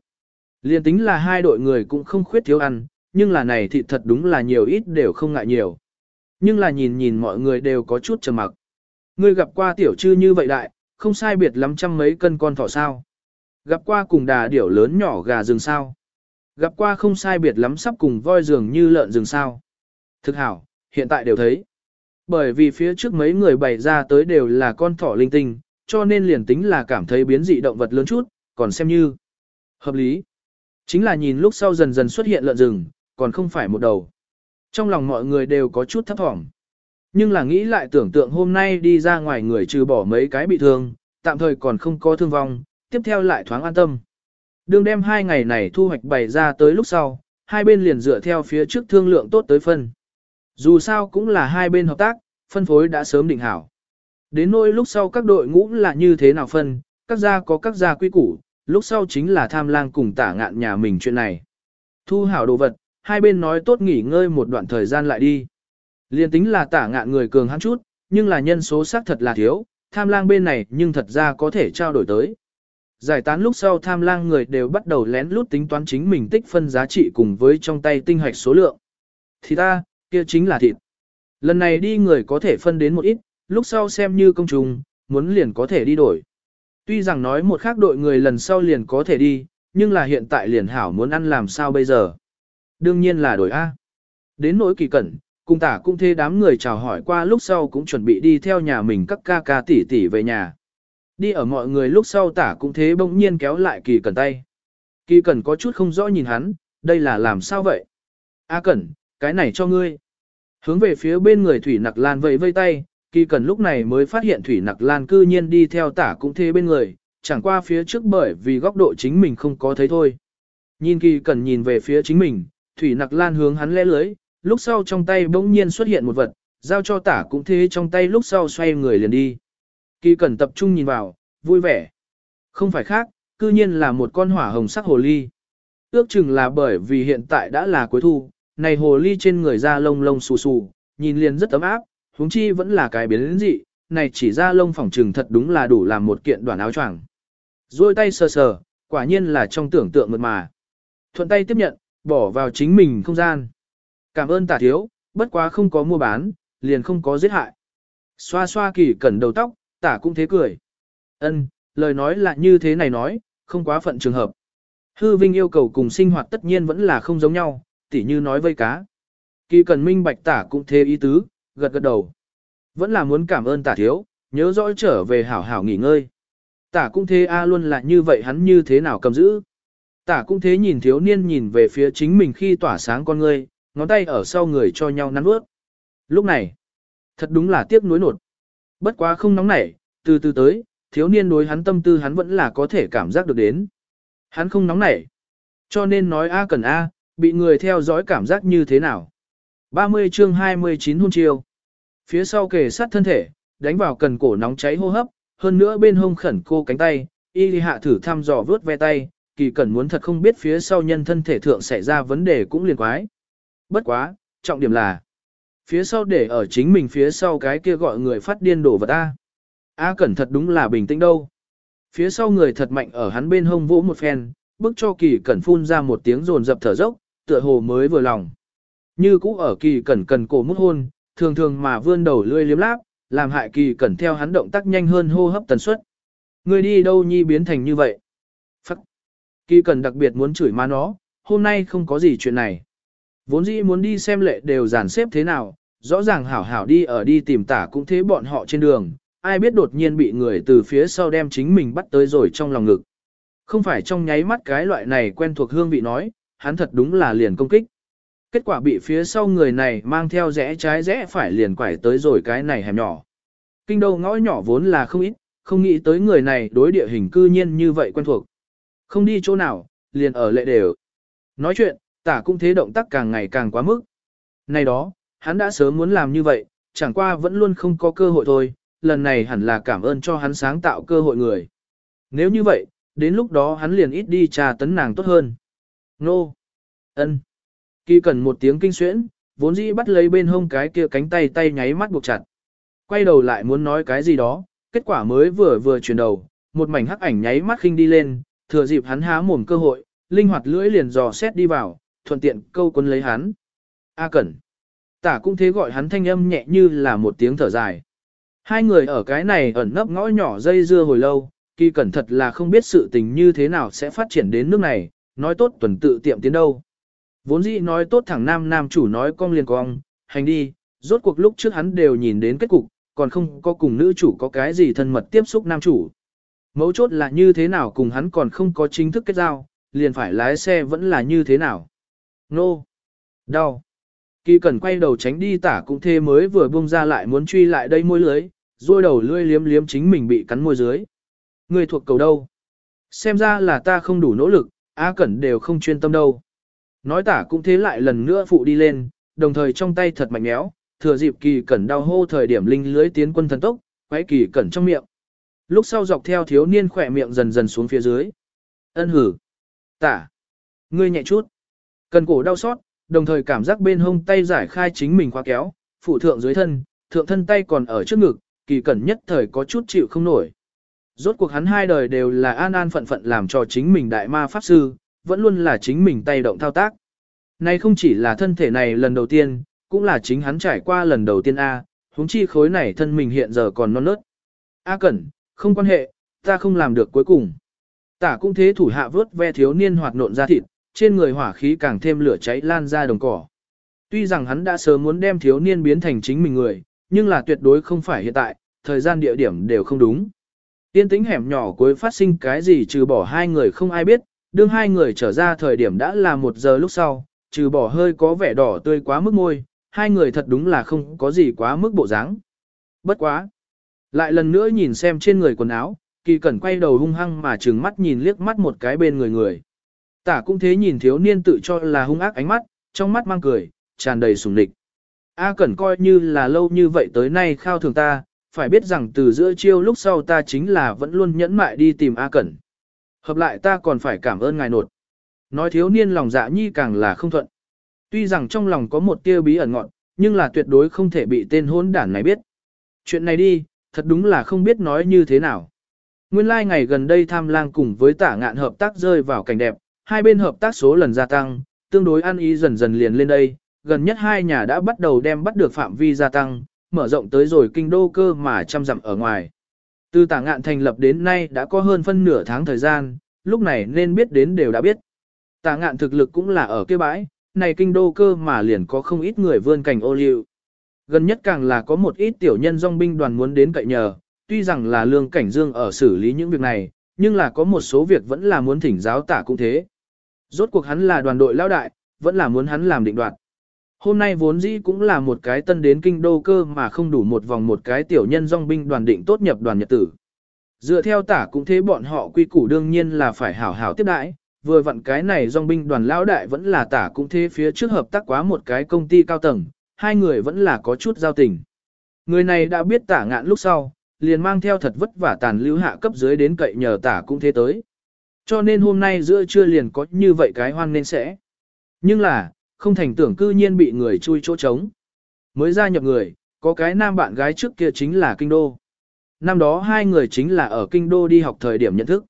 Liên tính là hai đội người cũng không khuyết thiếu ăn, nhưng là này thịt thật đúng là nhiều ít đều không ngại nhiều. Nhưng là nhìn nhìn mọi người đều có chút trầm mặc. Ngươi gặp qua tiểu trư như vậy đại, không sai biệt lắm trăm mấy cân con thỏ sao. Gặp qua cùng đà điểu lớn nhỏ gà rừng sao. Gặp qua không sai biệt lắm sắp cùng voi rừng như lợn rừng sao. Thực hảo, hiện tại đều thấy. Bởi vì phía trước mấy người bày ra tới đều là con thỏ linh tinh, cho nên liền tính là cảm thấy biến dị động vật lớn chút, còn xem như hợp lý. Chính là nhìn lúc sau dần dần xuất hiện lợn rừng, còn không phải một đầu. Trong lòng mọi người đều có chút thấp thỏm. Nhưng là nghĩ lại tưởng tượng hôm nay đi ra ngoài người trừ bỏ mấy cái bị thương, tạm thời còn không có thương vong, tiếp theo lại thoáng an tâm. Đường đem hai ngày này thu hoạch bày ra tới lúc sau, hai bên liền dựa theo phía trước thương lượng tốt tới phân. Dù sao cũng là hai bên hợp tác, phân phối đã sớm định hảo. Đến nỗi lúc sau các đội ngũ là như thế nào phân, các gia có các gia quy củ, lúc sau chính là tham lang cùng tả ngạn nhà mình chuyện này. Thu hảo đồ vật, hai bên nói tốt nghỉ ngơi một đoạn thời gian lại đi. Liên tính là tả ngạn người cường hắn chút, nhưng là nhân số xác thật là thiếu, tham lang bên này nhưng thật ra có thể trao đổi tới. Giải tán lúc sau tham lang người đều bắt đầu lén lút tính toán chính mình tích phân giá trị cùng với trong tay tinh hoạch số lượng. Thì ta, kia chính là thịt. Lần này đi người có thể phân đến một ít, lúc sau xem như công trùng, muốn liền có thể đi đổi. Tuy rằng nói một khác đội người lần sau liền có thể đi, nhưng là hiện tại liền hảo muốn ăn làm sao bây giờ. Đương nhiên là đổi A. Đến nỗi kỳ cẩn, cùng tả cũng thế đám người chào hỏi qua lúc sau cũng chuẩn bị đi theo nhà mình các ca ca tỷ tỷ về nhà. Đi ở mọi người lúc sau tả cũng thế bỗng nhiên kéo lại kỳ cẩn tay. Kỳ cẩn có chút không rõ nhìn hắn, đây là làm sao vậy? A cẩn, cái này cho ngươi. Hướng về phía bên người Thủy Nặc Lan vẫy vây tay, kỳ Cần lúc này mới phát hiện Thủy Nặc Lan cư nhiên đi theo tả cũng thế bên người, chẳng qua phía trước bởi vì góc độ chính mình không có thấy thôi. Nhìn kỳ Cần nhìn về phía chính mình, Thủy Nặc Lan hướng hắn lẽ lưới, lúc sau trong tay bỗng nhiên xuất hiện một vật, giao cho tả cũng thế trong tay lúc sau xoay người liền đi. Kỳ Cần tập trung nhìn vào, vui vẻ. Không phải khác, cư nhiên là một con hỏa hồng sắc hồ ly. Ước chừng là bởi vì hiện tại đã là cuối thu, này hồ ly trên người da lông lông xù xù, nhìn liền rất ấm áp, huống chi vẫn là cái biến dị, này chỉ ra lông phỏng trừng thật đúng là đủ làm một kiện đoàn áo choàng. Rồi tay sờ sờ, quả nhiên là trong tưởng tượng mượt mà. Thuận tay tiếp nhận, bỏ vào chính mình không gian. Cảm ơn tả thiếu, bất quá không có mua bán, liền không có giết hại. Xoa xoa kỳ cẩn đầu tóc, tả cũng thế cười. Ân, lời nói là như thế này nói, không quá phận trường hợp. Hư vinh yêu cầu cùng sinh hoạt tất nhiên vẫn là không giống nhau, tỉ như nói vây cá. Kỳ cần minh bạch tả cũng thế ý tứ, gật gật đầu. Vẫn là muốn cảm ơn tả thiếu, nhớ rõ trở về hảo hảo nghỉ ngơi. Tả cũng thế a luôn là như vậy hắn như thế nào cầm giữ. Tả cũng thế nhìn thiếu niên nhìn về phía chính mình khi tỏa sáng con ngươi, ngón tay ở sau người cho nhau nắn bước. Lúc này, thật đúng là tiếc nuối nột. Bất quá không nóng nảy, từ từ tới, thiếu niên đối hắn tâm tư hắn vẫn là có thể cảm giác được đến. Hắn không nóng nảy. Cho nên nói A cần A, bị người theo dõi cảm giác như thế nào. 30 chương 29 hôn chiêu. Phía sau kề sát thân thể, đánh vào cần cổ nóng cháy hô hấp, hơn nữa bên hông khẩn cô cánh tay, y hạ thử thăm dò vướt ve tay, kỳ cẩn muốn thật không biết phía sau nhân thân thể thượng xảy ra vấn đề cũng liền quái. Bất quá, trọng điểm là, phía sau để ở chính mình phía sau cái kia gọi người phát điên đổ vật ta. A cẩn thật đúng là bình tĩnh đâu. Phía sau người thật mạnh ở hắn bên hông vỗ một phen, bức cho kỳ cẩn phun ra một tiếng rồn dập thở dốc, tựa hồ mới vừa lòng. Như cũ ở kỳ cẩn cần cổ mút hôn, thường thường mà vươn đầu lươi liếm láp, làm hại kỳ cẩn theo hắn động tác nhanh hơn hô hấp tần suất. Người đi đâu nhi biến thành như vậy? Phắc. Kỳ cẩn đặc biệt muốn chửi má nó, hôm nay không có gì chuyện này. Vốn dĩ muốn đi xem lệ đều dàn xếp thế nào, rõ ràng hảo hảo đi ở đi tìm tả cũng thế bọn họ trên đường, ai biết đột nhiên bị người từ phía sau đem chính mình bắt tới rồi trong lòng ngực. Không phải trong nháy mắt cái loại này quen thuộc hương vị nói, hắn thật đúng là liền công kích. Kết quả bị phía sau người này mang theo rẽ trái rẽ phải liền quải tới rồi cái này hẻm nhỏ. Kinh đô ngõ nhỏ vốn là không ít, không nghĩ tới người này đối địa hình cư nhiên như vậy quen thuộc. Không đi chỗ nào, liền ở lệ đều. Nói chuyện, tả cũng thế động tác càng ngày càng quá mức. Này đó, hắn đã sớm muốn làm như vậy, chẳng qua vẫn luôn không có cơ hội thôi, lần này hẳn là cảm ơn cho hắn sáng tạo cơ hội người. Nếu như vậy, đến lúc đó hắn liền ít đi trà tấn nàng tốt hơn. Nô! ân. Kỳ cần một tiếng kinh xuyễn, vốn dĩ bắt lấy bên hông cái kia cánh tay tay nháy mắt buộc chặt. Quay đầu lại muốn nói cái gì đó, kết quả mới vừa vừa chuyển đầu, một mảnh hắc ảnh nháy mắt khinh đi lên, thừa dịp hắn há mồm cơ hội, linh hoạt lưỡi liền dò xét đi vào, thuận tiện câu quân lấy hắn. A Cẩn. Tả cũng thế gọi hắn thanh âm nhẹ như là một tiếng thở dài. Hai người ở cái này ẩn nấp ngõ nhỏ dây dưa hồi lâu, kỳ cẩn thật là không biết sự tình như thế nào sẽ phát triển đến nước này, nói tốt tuần tự tiệm tiến đâu. Vốn dĩ nói tốt thẳng nam nam chủ nói cong liền cong, hành đi, rốt cuộc lúc trước hắn đều nhìn đến kết cục, còn không có cùng nữ chủ có cái gì thân mật tiếp xúc nam chủ. Mấu chốt là như thế nào cùng hắn còn không có chính thức kết giao, liền phải lái xe vẫn là như thế nào. Nô! No. Đau! Kỳ cần quay đầu tránh đi tả cũng thê mới vừa buông ra lại muốn truy lại đây môi lưới, rồi đầu lưỡi liếm liếm chính mình bị cắn môi dưới. Người thuộc cầu đâu? Xem ra là ta không đủ nỗ lực, A Cẩn đều không chuyên tâm đâu. Nói tả cũng thế lại lần nữa phụ đi lên, đồng thời trong tay thật mạnh méo, thừa dịp kỳ cẩn đau hô thời điểm linh lưới tiến quân thần tốc, quay kỳ cẩn trong miệng. Lúc sau dọc theo thiếu niên khỏe miệng dần dần xuống phía dưới. Ân hử. Tả. Ngươi nhẹ chút. Cần cổ đau xót, đồng thời cảm giác bên hông tay giải khai chính mình khóa kéo, phụ thượng dưới thân, thượng thân tay còn ở trước ngực, kỳ cẩn nhất thời có chút chịu không nổi. Rốt cuộc hắn hai đời đều là an an phận phận làm cho chính mình đại ma pháp sư, vẫn luôn là chính mình tay động thao tác. Nay không chỉ là thân thể này lần đầu tiên, cũng là chính hắn trải qua lần đầu tiên A, huống chi khối này thân mình hiện giờ còn non nớt. A cẩn, không quan hệ, ta không làm được cuối cùng. Tả cũng thế thủ hạ vớt ve thiếu niên hoạt nộn ra thịt, trên người hỏa khí càng thêm lửa cháy lan ra đồng cỏ. Tuy rằng hắn đã sớm muốn đem thiếu niên biến thành chính mình người, nhưng là tuyệt đối không phải hiện tại, thời gian địa điểm đều không đúng. Tiên tính hẻm nhỏ cuối phát sinh cái gì trừ bỏ hai người không ai biết, đương hai người trở ra thời điểm đã là một giờ lúc sau, trừ bỏ hơi có vẻ đỏ tươi quá mức môi, hai người thật đúng là không có gì quá mức bộ dáng. Bất quá. Lại lần nữa nhìn xem trên người quần áo, kỳ cẩn quay đầu hung hăng mà trừng mắt nhìn liếc mắt một cái bên người người. Tả cũng thế nhìn thiếu niên tự cho là hung ác ánh mắt, trong mắt mang cười, tràn đầy sùng địch. A cẩn coi như là lâu như vậy tới nay khao thường ta, phải biết rằng từ giữa chiêu lúc sau ta chính là vẫn luôn nhẫn mại đi tìm A cẩn. Hợp lại ta còn phải cảm ơn ngài nột. Nói thiếu niên lòng dạ nhi càng là không thuận. Tuy rằng trong lòng có một tia bí ẩn ngọn, nhưng là tuyệt đối không thể bị tên hôn đản này biết. Chuyện này đi, thật đúng là không biết nói như thế nào. Nguyên lai like ngày gần đây tham lang cùng với tả ngạn hợp tác rơi vào cảnh đẹp, hai bên hợp tác số lần gia tăng, tương đối ăn ý dần dần liền lên đây, gần nhất hai nhà đã bắt đầu đem bắt được phạm vi gia tăng, mở rộng tới rồi kinh đô cơ mà trăm dặm ở ngoài. Từ tả ngạn thành lập đến nay đã có hơn phân nửa tháng thời gian, lúc này nên biết đến đều đã biết. Tả ngạn thực lực cũng là ở kia bãi, này kinh đô cơ mà liền có không ít người vươn cảnh ô liu. Gần nhất càng là có một ít tiểu nhân dòng binh đoàn muốn đến cậy nhờ, tuy rằng là lương cảnh dương ở xử lý những việc này, nhưng là có một số việc vẫn là muốn thỉnh giáo tả cũng thế. Rốt cuộc hắn là đoàn đội lao đại, vẫn là muốn hắn làm định đoạt. Hôm nay vốn dĩ cũng là một cái tân đến kinh đô cơ mà không đủ một vòng một cái tiểu nhân dòng binh đoàn định tốt nhập đoàn nhật tử. Dựa theo tả cũng thế bọn họ quy củ đương nhiên là phải hảo hảo tiếp đãi, vừa vặn cái này dòng binh đoàn lão đại vẫn là tả cũng thế phía trước hợp tác quá một cái công ty cao tầng, hai người vẫn là có chút giao tình. Người này đã biết tả ngạn lúc sau, liền mang theo thật vất vả tàn lưu hạ cấp dưới đến cậy nhờ tả cũng thế tới. Cho nên hôm nay giữa trưa liền có như vậy cái hoan nên sẽ. Nhưng là, không thành tưởng cư nhiên bị người chui chỗ trống. Mới gia nhập người, có cái nam bạn gái trước kia chính là kinh đô. Năm đó hai người chính là ở kinh đô đi học thời điểm nhận thức.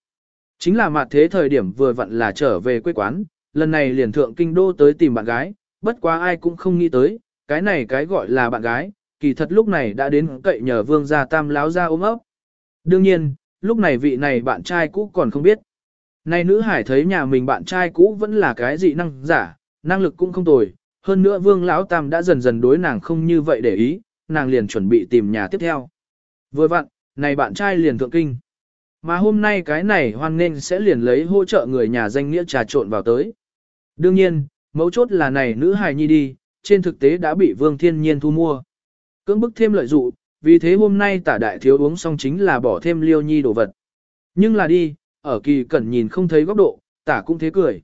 Chính là mặt thế thời điểm vừa vặn là trở về quê quán, lần này liền thượng kinh đô tới tìm bạn gái, bất quá ai cũng không nghĩ tới, cái này cái gọi là bạn gái, kỳ thật lúc này đã đến cậy nhờ vương gia tam láo ra ôm ấp. Đương nhiên, lúc này vị này bạn trai cũ còn không biết. Này nữ hải thấy nhà mình bạn trai cũ vẫn là cái dị năng giả, năng lực cũng không tồi, hơn nữa vương lão tam đã dần dần đối nàng không như vậy để ý, nàng liền chuẩn bị tìm nhà tiếp theo. Vừa vặn, này bạn trai liền thượng kinh. Mà hôm nay cái này hoan nên sẽ liền lấy hỗ trợ người nhà danh nghĩa trà trộn vào tới. Đương nhiên, mấu chốt là này nữ hài nhi đi, trên thực tế đã bị vương thiên nhiên thu mua. Cưỡng bức thêm lợi dụ, vì thế hôm nay tả đại thiếu uống xong chính là bỏ thêm liêu nhi đồ vật. Nhưng là đi, ở kỳ cẩn nhìn không thấy góc độ, tả cũng thế cười.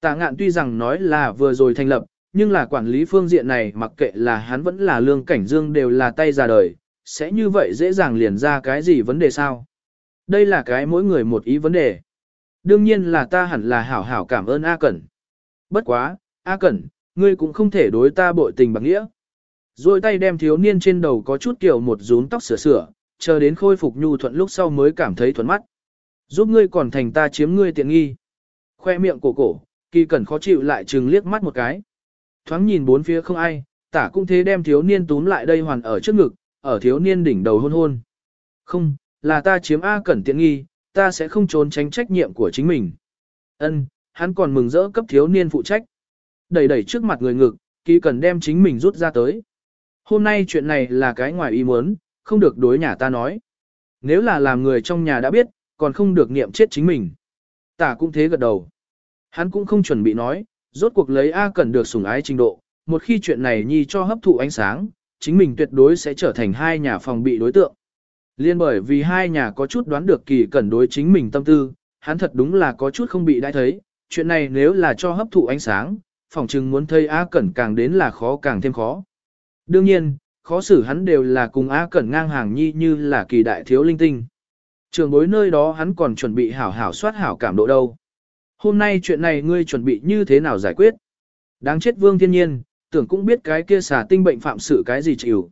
Tạ ngạn tuy rằng nói là vừa rồi thành lập, nhưng là quản lý phương diện này mặc kệ là hắn vẫn là lương cảnh dương đều là tay ra đời, sẽ như vậy dễ dàng liền ra cái gì vấn đề sao? Đây là cái mỗi người một ý vấn đề. Đương nhiên là ta hẳn là hảo hảo cảm ơn A Cẩn. Bất quá, A Cẩn, ngươi cũng không thể đối ta bội tình bằng nghĩa. Rồi tay đem thiếu niên trên đầu có chút kiểu một rún tóc sửa sửa, chờ đến khôi phục nhu thuận lúc sau mới cảm thấy thuận mắt. Giúp ngươi còn thành ta chiếm ngươi tiện nghi. Khoe miệng cổ cổ, kỳ cẩn khó chịu lại chừng liếc mắt một cái. Thoáng nhìn bốn phía không ai, tả cũng thế đem thiếu niên túm lại đây hoàn ở trước ngực, ở thiếu niên đỉnh đầu hôn hôn. Không, là ta chiếm A cẩn tiện nghi, ta sẽ không trốn tránh trách nhiệm của chính mình. Ân, hắn còn mừng rỡ cấp thiếu niên phụ trách. Đẩy đẩy trước mặt người ngực, kỳ cần đem chính mình rút ra tới. Hôm nay chuyện này là cái ngoài ý muốn, không được đối nhà ta nói. Nếu là làm người trong nhà đã biết, còn không được niệm chết chính mình. Tả cũng thế gật đầu. Hắn cũng không chuẩn bị nói, rốt cuộc lấy A Cẩn được sủng ái trình độ, một khi chuyện này nhi cho hấp thụ ánh sáng, chính mình tuyệt đối sẽ trở thành hai nhà phòng bị đối tượng. Liên bởi vì hai nhà có chút đoán được kỳ cẩn đối chính mình tâm tư, hắn thật đúng là có chút không bị đãi thấy, chuyện này nếu là cho hấp thụ ánh sáng, phòng chừng muốn thấy A Cẩn càng đến là khó càng thêm khó. Đương nhiên, khó xử hắn đều là cùng A Cẩn ngang hàng nhi như là kỳ đại thiếu linh tinh. Trường bối nơi đó hắn còn chuẩn bị hảo hảo soát hảo cảm độ đâu. Hôm nay chuyện này ngươi chuẩn bị như thế nào giải quyết? Đáng chết vương thiên nhiên, tưởng cũng biết cái kia xả tinh bệnh phạm sự cái gì chịu.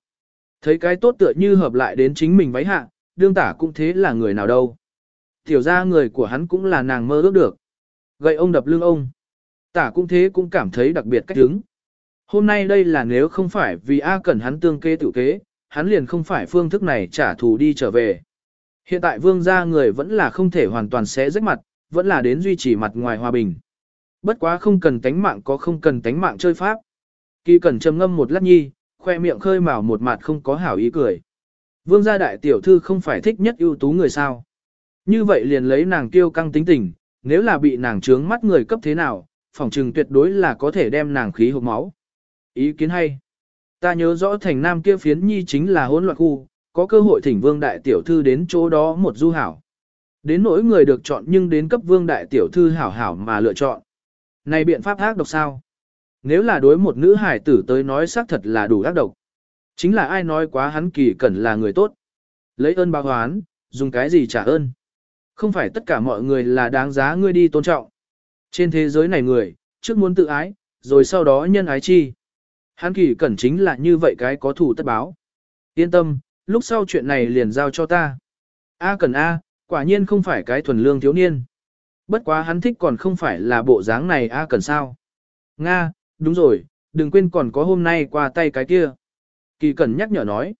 Thấy cái tốt tựa như hợp lại đến chính mình váy hạ, đương tả cũng thế là người nào đâu. Tiểu ra người của hắn cũng là nàng mơ ước được. Gậy ông đập lưng ông. Tả cũng thế cũng cảm thấy đặc biệt cách hứng. Hôm nay đây là nếu không phải vì A Cẩn hắn tương kế tự kế, hắn liền không phải phương thức này trả thù đi trở về. Hiện tại vương gia người vẫn là không thể hoàn toàn xé rách mặt, vẫn là đến duy trì mặt ngoài hòa bình. Bất quá không cần tánh mạng có không cần tánh mạng chơi pháp. Kỳ cẩn trầm ngâm một lát nhi, khoe miệng khơi mào một mặt không có hảo ý cười. Vương gia đại tiểu thư không phải thích nhất ưu tú người sao. Như vậy liền lấy nàng tiêu căng tính tình, nếu là bị nàng trướng mắt người cấp thế nào, phỏng trừng tuyệt đối là có thể đem nàng khí hộp máu. Ý kiến hay. Ta nhớ rõ thành nam kia phiến nhi chính là hỗn loạn khu, có cơ hội thỉnh vương đại tiểu thư đến chỗ đó một du hảo. Đến nỗi người được chọn nhưng đến cấp vương đại tiểu thư hảo hảo mà lựa chọn. Này biện pháp ác độc sao? Nếu là đối một nữ hải tử tới nói xác thật là đủ ác độc. Chính là ai nói quá hắn kỳ cẩn là người tốt. Lấy ơn báo hoán, dùng cái gì trả ơn. Không phải tất cả mọi người là đáng giá ngươi đi tôn trọng. Trên thế giới này người, trước muốn tự ái, rồi sau đó nhân ái chi. Hắn kỳ cẩn chính là như vậy cái có thủ tất báo. Yên tâm, lúc sau chuyện này liền giao cho ta. A cần A, quả nhiên không phải cái thuần lương thiếu niên. Bất quá hắn thích còn không phải là bộ dáng này A cần sao. Nga, đúng rồi, đừng quên còn có hôm nay qua tay cái kia. Kỳ cẩn nhắc nhở nói.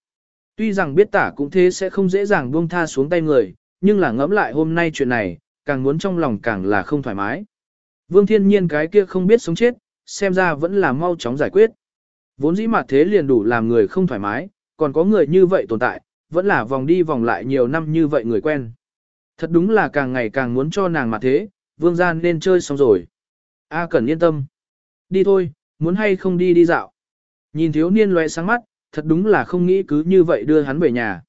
Tuy rằng biết tả cũng thế sẽ không dễ dàng buông tha xuống tay người, nhưng là ngẫm lại hôm nay chuyện này, càng muốn trong lòng càng là không thoải mái. Vương thiên nhiên cái kia không biết sống chết, xem ra vẫn là mau chóng giải quyết. Vốn dĩ mặt thế liền đủ làm người không thoải mái, còn có người như vậy tồn tại, vẫn là vòng đi vòng lại nhiều năm như vậy người quen. Thật đúng là càng ngày càng muốn cho nàng mà thế, vương gian nên chơi xong rồi. A Cẩn yên tâm. Đi thôi, muốn hay không đi đi dạo. Nhìn thiếu niên loe sáng mắt, thật đúng là không nghĩ cứ như vậy đưa hắn về nhà.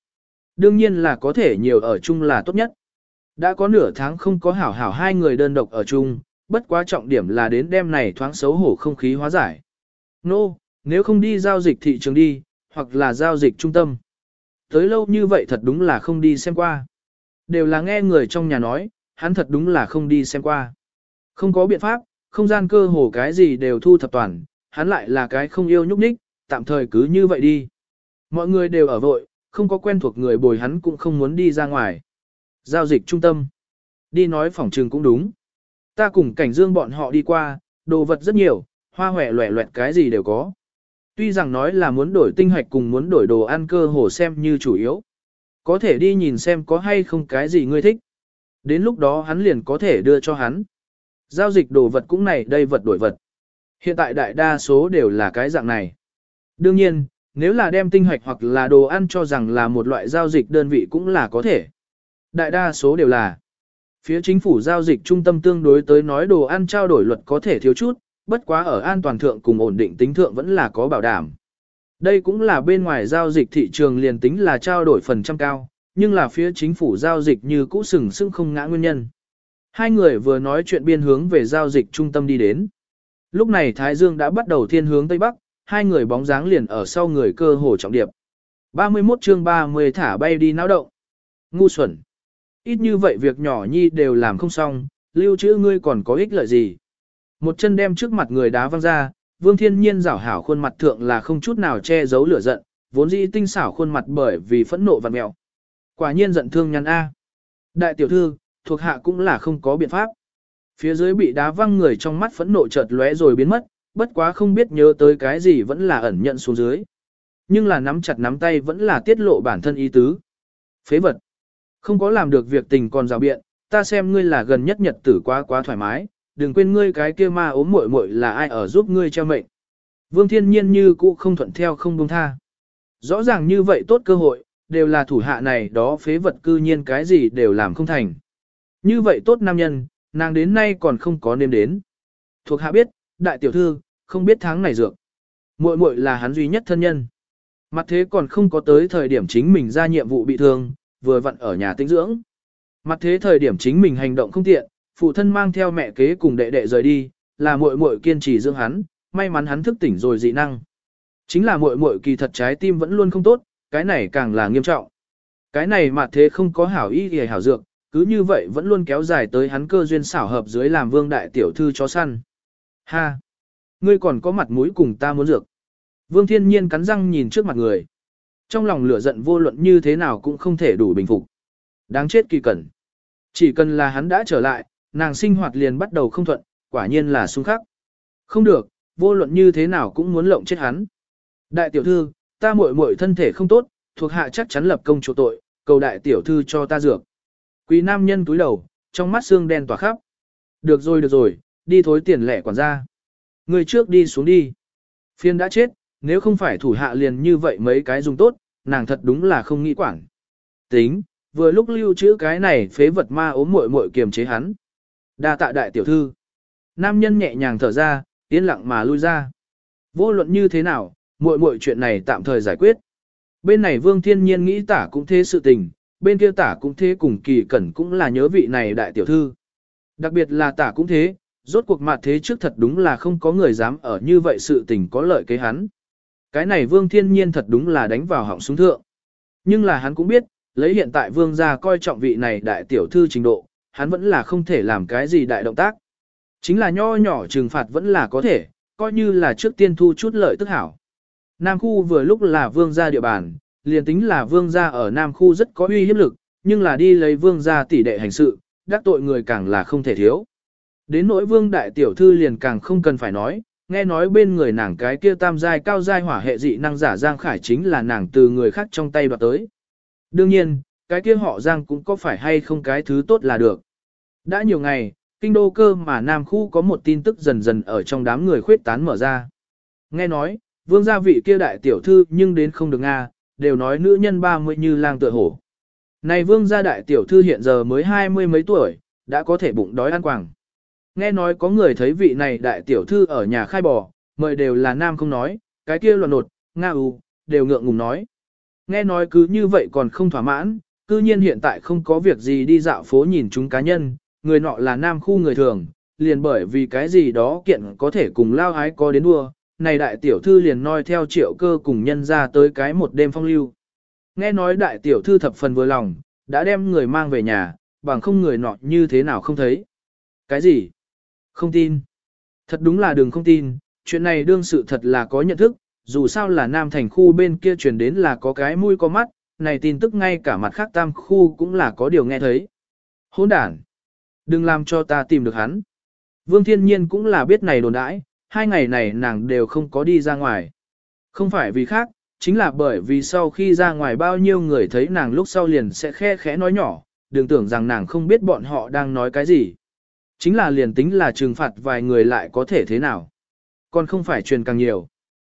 Đương nhiên là có thể nhiều ở chung là tốt nhất. Đã có nửa tháng không có hảo hảo hai người đơn độc ở chung, bất quá trọng điểm là đến đêm này thoáng xấu hổ không khí hóa giải. Nô, no, nếu không đi giao dịch thị trường đi, hoặc là giao dịch trung tâm. Tới lâu như vậy thật đúng là không đi xem qua. Đều là nghe người trong nhà nói, hắn thật đúng là không đi xem qua. Không có biện pháp, không gian cơ hồ cái gì đều thu thập toàn, hắn lại là cái không yêu nhúc nhích, tạm thời cứ như vậy đi. Mọi người đều ở vội, không có quen thuộc người bồi hắn cũng không muốn đi ra ngoài. Giao dịch trung tâm. Đi nói phòng trường cũng đúng. Ta cùng cảnh dương bọn họ đi qua, đồ vật rất nhiều, hoa hòe loẹ loẹt cái gì đều có. Tuy rằng nói là muốn đổi tinh hoạch cùng muốn đổi đồ ăn cơ hồ xem như chủ yếu. Có thể đi nhìn xem có hay không cái gì ngươi thích. Đến lúc đó hắn liền có thể đưa cho hắn. Giao dịch đồ vật cũng này đây vật đổi vật. Hiện tại đại đa số đều là cái dạng này. Đương nhiên, nếu là đem tinh hoạch hoặc là đồ ăn cho rằng là một loại giao dịch đơn vị cũng là có thể. Đại đa số đều là. Phía chính phủ giao dịch trung tâm tương đối tới nói đồ ăn trao đổi luật có thể thiếu chút, bất quá ở an toàn thượng cùng ổn định tính thượng vẫn là có bảo đảm. Đây cũng là bên ngoài giao dịch thị trường liền tính là trao đổi phần trăm cao, nhưng là phía chính phủ giao dịch như cũ sừng sững không ngã nguyên nhân. Hai người vừa nói chuyện biên hướng về giao dịch trung tâm đi đến. Lúc này Thái Dương đã bắt đầu thiên hướng Tây Bắc, hai người bóng dáng liền ở sau người cơ hồ trọng điệp. 31 chương 30 thả bay đi náo động. Ngu xuẩn. Ít như vậy việc nhỏ nhi đều làm không xong, lưu trữ ngươi còn có ích lợi gì. Một chân đem trước mặt người đá văng ra, vương thiên nhiên rảo hảo khuôn mặt thượng là không chút nào che giấu lửa giận, vốn dĩ tinh xảo khuôn mặt bởi vì phẫn nộ và mẹo. Quả nhiên giận thương nhăn A. Đại tiểu thư, thuộc hạ cũng là không có biện pháp. Phía dưới bị đá văng người trong mắt phẫn nộ chợt lóe rồi biến mất, bất quá không biết nhớ tới cái gì vẫn là ẩn nhận xuống dưới. Nhưng là nắm chặt nắm tay vẫn là tiết lộ bản thân ý tứ. Phế vật. Không có làm được việc tình còn rào biện, ta xem ngươi là gần nhất nhật tử quá quá thoải mái, đừng quên ngươi cái kia ma ốm muội muội là ai ở giúp ngươi treo mệnh. Vương thiên nhiên như cũ không thuận theo không buông tha. Rõ ràng như vậy tốt cơ hội, đều là thủ hạ này đó phế vật cư nhiên cái gì đều làm không thành. Như vậy tốt nam nhân, nàng đến nay còn không có nêm đến. Thuộc hạ biết, đại tiểu thư, không biết tháng này dược. Muội muội là hắn duy nhất thân nhân. Mặt thế còn không có tới thời điểm chính mình ra nhiệm vụ bị thương, vừa vặn ở nhà tĩnh dưỡng. Mặt thế thời điểm chính mình hành động không tiện, phụ thân mang theo mẹ kế cùng đệ đệ rời đi, là muội muội kiên trì dưỡng hắn, may mắn hắn thức tỉnh rồi dị năng. Chính là muội muội kỳ thật trái tim vẫn luôn không tốt, cái này càng là nghiêm trọng. Cái này mà thế không có hảo ý hề hảo dược, cứ như vậy vẫn luôn kéo dài tới hắn cơ duyên xảo hợp dưới làm vương đại tiểu thư chó săn. Ha! Ngươi còn có mặt mũi cùng ta muốn dược. Vương thiên nhiên cắn răng nhìn trước mặt người. Trong lòng lửa giận vô luận như thế nào cũng không thể đủ bình phục. Đáng chết kỳ cẩn. Chỉ cần là hắn đã trở lại, nàng sinh hoạt liền bắt đầu không thuận, quả nhiên là xung khắc. Không được, vô luận như thế nào cũng muốn lộng chết hắn. Đại tiểu thư, ta muội muội thân thể không tốt, thuộc hạ chắc chắn lập công chỗ tội, cầu đại tiểu thư cho ta dược. Quý nam nhân túi đầu, trong mắt xương đen tỏa khắp. Được rồi được rồi, đi thối tiền lẻ quản gia. Người trước đi xuống đi. Phiên đã chết, nếu không phải thủ hạ liền như vậy mấy cái dùng tốt, nàng thật đúng là không nghĩ quản. Tính, vừa lúc lưu trữ cái này phế vật ma ốm muội muội kiềm chế hắn. Đa tạ đại tiểu thư. Nam nhân nhẹ nhàng thở ra, yên lặng mà lui ra. Vô luận như thế nào, muội muội chuyện này tạm thời giải quyết. Bên này Vương Thiên Nhiên nghĩ tả cũng thế sự tình, bên kia tả cũng thế cùng kỳ cẩn cũng là nhớ vị này đại tiểu thư. Đặc biệt là tả cũng thế, rốt cuộc mặt thế trước thật đúng là không có người dám ở như vậy sự tình có lợi kế hắn. Cái này Vương Thiên Nhiên thật đúng là đánh vào họng súng thượng. Nhưng là hắn cũng biết, lấy hiện tại Vương gia coi trọng vị này đại tiểu thư trình độ, hắn vẫn là không thể làm cái gì đại động tác. Chính là nho nhỏ trừng phạt vẫn là có thể, coi như là trước tiên thu chút lợi tức hảo. Nam khu vừa lúc là vương gia địa bàn, liền tính là vương gia ở Nam khu rất có uy hiếp lực, nhưng là đi lấy vương gia tỷ đệ hành sự, đắc tội người càng là không thể thiếu. Đến nỗi vương đại tiểu thư liền càng không cần phải nói, nghe nói bên người nàng cái kia tam giai cao giai hỏa hệ dị năng giả Giang Khải chính là nàng từ người khác trong tay đoạt tới. Đương nhiên, cái kia họ Giang cũng có phải hay không cái thứ tốt là được. Đã nhiều ngày, kinh đô cơ mà Nam khu có một tin tức dần dần ở trong đám người khuyết tán mở ra. Nghe nói, vương gia vị kia đại tiểu thư nhưng đến không được Nga, đều nói nữ nhân ba mươi như lang tựa hổ. Này vương gia đại tiểu thư hiện giờ mới hai mươi mấy tuổi, đã có thể bụng đói ăn quảng. Nghe nói có người thấy vị này đại tiểu thư ở nhà khai bò, mời đều là nam không nói, cái kia loạn nột, nga u, đều ngượng ngùng nói. Nghe nói cứ như vậy còn không thỏa mãn, cư nhiên hiện tại không có việc gì đi dạo phố nhìn chúng cá nhân, người nọ là nam khu người thường, liền bởi vì cái gì đó kiện có thể cùng lao ái có đến đua, này đại tiểu thư liền noi theo triệu cơ cùng nhân ra tới cái một đêm phong lưu. Nghe nói đại tiểu thư thập phần vừa lòng, đã đem người mang về nhà, bằng không người nọ như thế nào không thấy. Cái gì? Không tin. Thật đúng là đừng không tin, chuyện này đương sự thật là có nhận thức, dù sao là nam thành khu bên kia truyền đến là có cái mũi có mắt, này tin tức ngay cả mặt khác tam khu cũng là có điều nghe thấy. Hỗn đản. Đừng làm cho ta tìm được hắn. Vương Thiên Nhiên cũng là biết này đồn đãi, hai ngày này nàng đều không có đi ra ngoài. Không phải vì khác, chính là bởi vì sau khi ra ngoài bao nhiêu người thấy nàng lúc sau liền sẽ khe khẽ nói nhỏ, đừng tưởng rằng nàng không biết bọn họ đang nói cái gì. Chính là liền tính là trừng phạt vài người lại có thể thế nào. Còn không phải truyền càng nhiều.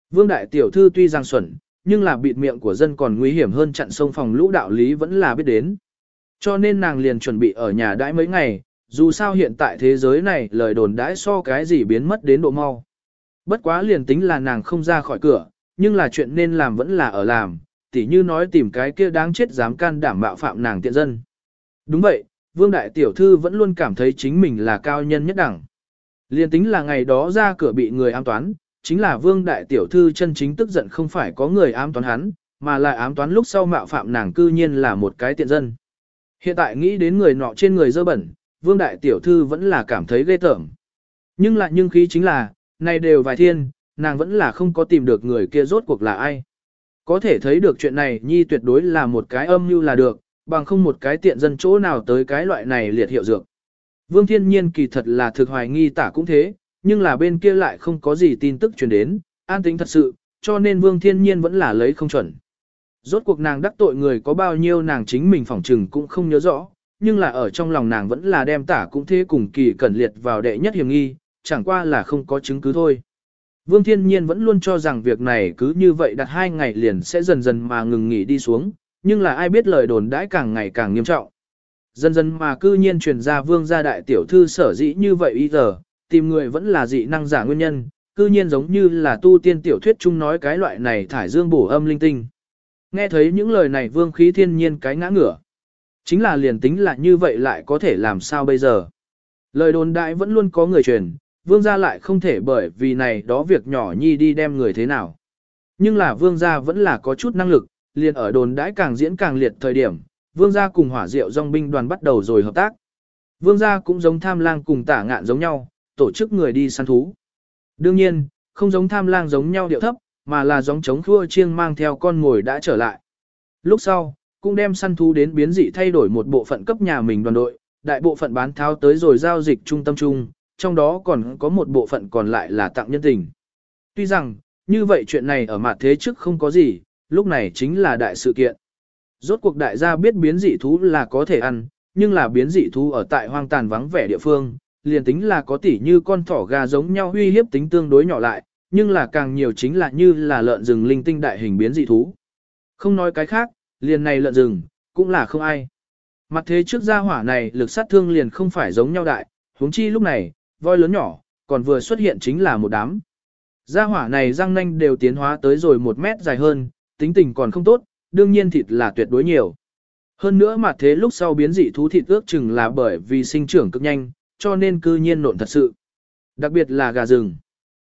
Vương Đại Tiểu Thư tuy rằng xuẩn, nhưng là bịt miệng của dân còn nguy hiểm hơn chặn sông phòng lũ đạo lý vẫn là biết đến. Cho nên nàng liền chuẩn bị ở nhà đãi mấy ngày, dù sao hiện tại thế giới này lời đồn đãi so cái gì biến mất đến độ mau. Bất quá liền tính là nàng không ra khỏi cửa, nhưng là chuyện nên làm vẫn là ở làm, tỉ như nói tìm cái kia đáng chết dám can đảm bạo phạm nàng tiện dân. Đúng vậy, Vương Đại Tiểu Thư vẫn luôn cảm thấy chính mình là cao nhân nhất đẳng. liền tính là ngày đó ra cửa bị người an toán, chính là Vương Đại Tiểu Thư chân chính tức giận không phải có người ám toán hắn, mà lại ám toán lúc sau mạo phạm nàng cư nhiên là một cái tiện dân. Hiện tại nghĩ đến người nọ trên người dơ bẩn, vương đại tiểu thư vẫn là cảm thấy ghê tởm. Nhưng lại nhưng khí chính là, này đều vài thiên, nàng vẫn là không có tìm được người kia rốt cuộc là ai. Có thể thấy được chuyện này nhi tuyệt đối là một cái âm mưu là được, bằng không một cái tiện dân chỗ nào tới cái loại này liệt hiệu dược. Vương Thiên Nhiên kỳ thật là thực hoài nghi tả cũng thế, nhưng là bên kia lại không có gì tin tức truyền đến, an tính thật sự, cho nên Vương Thiên Nhiên vẫn là lấy không chuẩn. Rốt cuộc nàng đắc tội người có bao nhiêu nàng chính mình phỏng trừng cũng không nhớ rõ, nhưng là ở trong lòng nàng vẫn là đem tả cũng thế cùng kỳ cẩn liệt vào đệ nhất hiểm nghi, chẳng qua là không có chứng cứ thôi. Vương Thiên Nhiên vẫn luôn cho rằng việc này cứ như vậy đặt hai ngày liền sẽ dần dần mà ngừng nghỉ đi xuống, nhưng là ai biết lời đồn đãi càng ngày càng nghiêm trọng. Dần dần mà cư nhiên truyền ra vương gia đại tiểu thư sở dĩ như vậy ý giờ, tìm người vẫn là dị năng giả nguyên nhân, cư nhiên giống như là tu tiên tiểu thuyết chung nói cái loại này thải dương bổ âm linh tinh. Nghe thấy những lời này vương khí thiên nhiên cái ngã ngửa. Chính là liền tính là như vậy lại có thể làm sao bây giờ. Lời đồn đại vẫn luôn có người truyền, vương gia lại không thể bởi vì này đó việc nhỏ nhi đi đem người thế nào. Nhưng là vương gia vẫn là có chút năng lực, liền ở đồn đãi càng diễn càng liệt thời điểm, vương gia cùng hỏa diệu dòng binh đoàn bắt đầu rồi hợp tác. Vương gia cũng giống tham lang cùng tả ngạn giống nhau, tổ chức người đi săn thú. Đương nhiên, không giống tham lang giống nhau điệu thấp, mà là giống chống thua chiêng mang theo con ngồi đã trở lại. Lúc sau, cũng đem săn thú đến biến dị thay đổi một bộ phận cấp nhà mình đoàn đội, đại bộ phận bán tháo tới rồi giao dịch trung tâm chung, trong đó còn có một bộ phận còn lại là tặng nhân tình. Tuy rằng, như vậy chuyện này ở mặt thế trước không có gì, lúc này chính là đại sự kiện. Rốt cuộc đại gia biết biến dị thú là có thể ăn, nhưng là biến dị thú ở tại hoang tàn vắng vẻ địa phương, liền tính là có tỉ như con thỏ gà giống nhau uy hiếp tính tương đối nhỏ lại, nhưng là càng nhiều chính là như là lợn rừng linh tinh đại hình biến dị thú. Không nói cái khác, liền này lợn rừng, cũng là không ai. Mặt thế trước gia hỏa này lực sát thương liền không phải giống nhau đại, huống chi lúc này, voi lớn nhỏ, còn vừa xuất hiện chính là một đám. Gia hỏa này răng nanh đều tiến hóa tới rồi một mét dài hơn, tính tình còn không tốt, đương nhiên thịt là tuyệt đối nhiều. Hơn nữa mặt thế lúc sau biến dị thú thịt ước chừng là bởi vì sinh trưởng cực nhanh, cho nên cư nhiên nộn thật sự. Đặc biệt là gà rừng.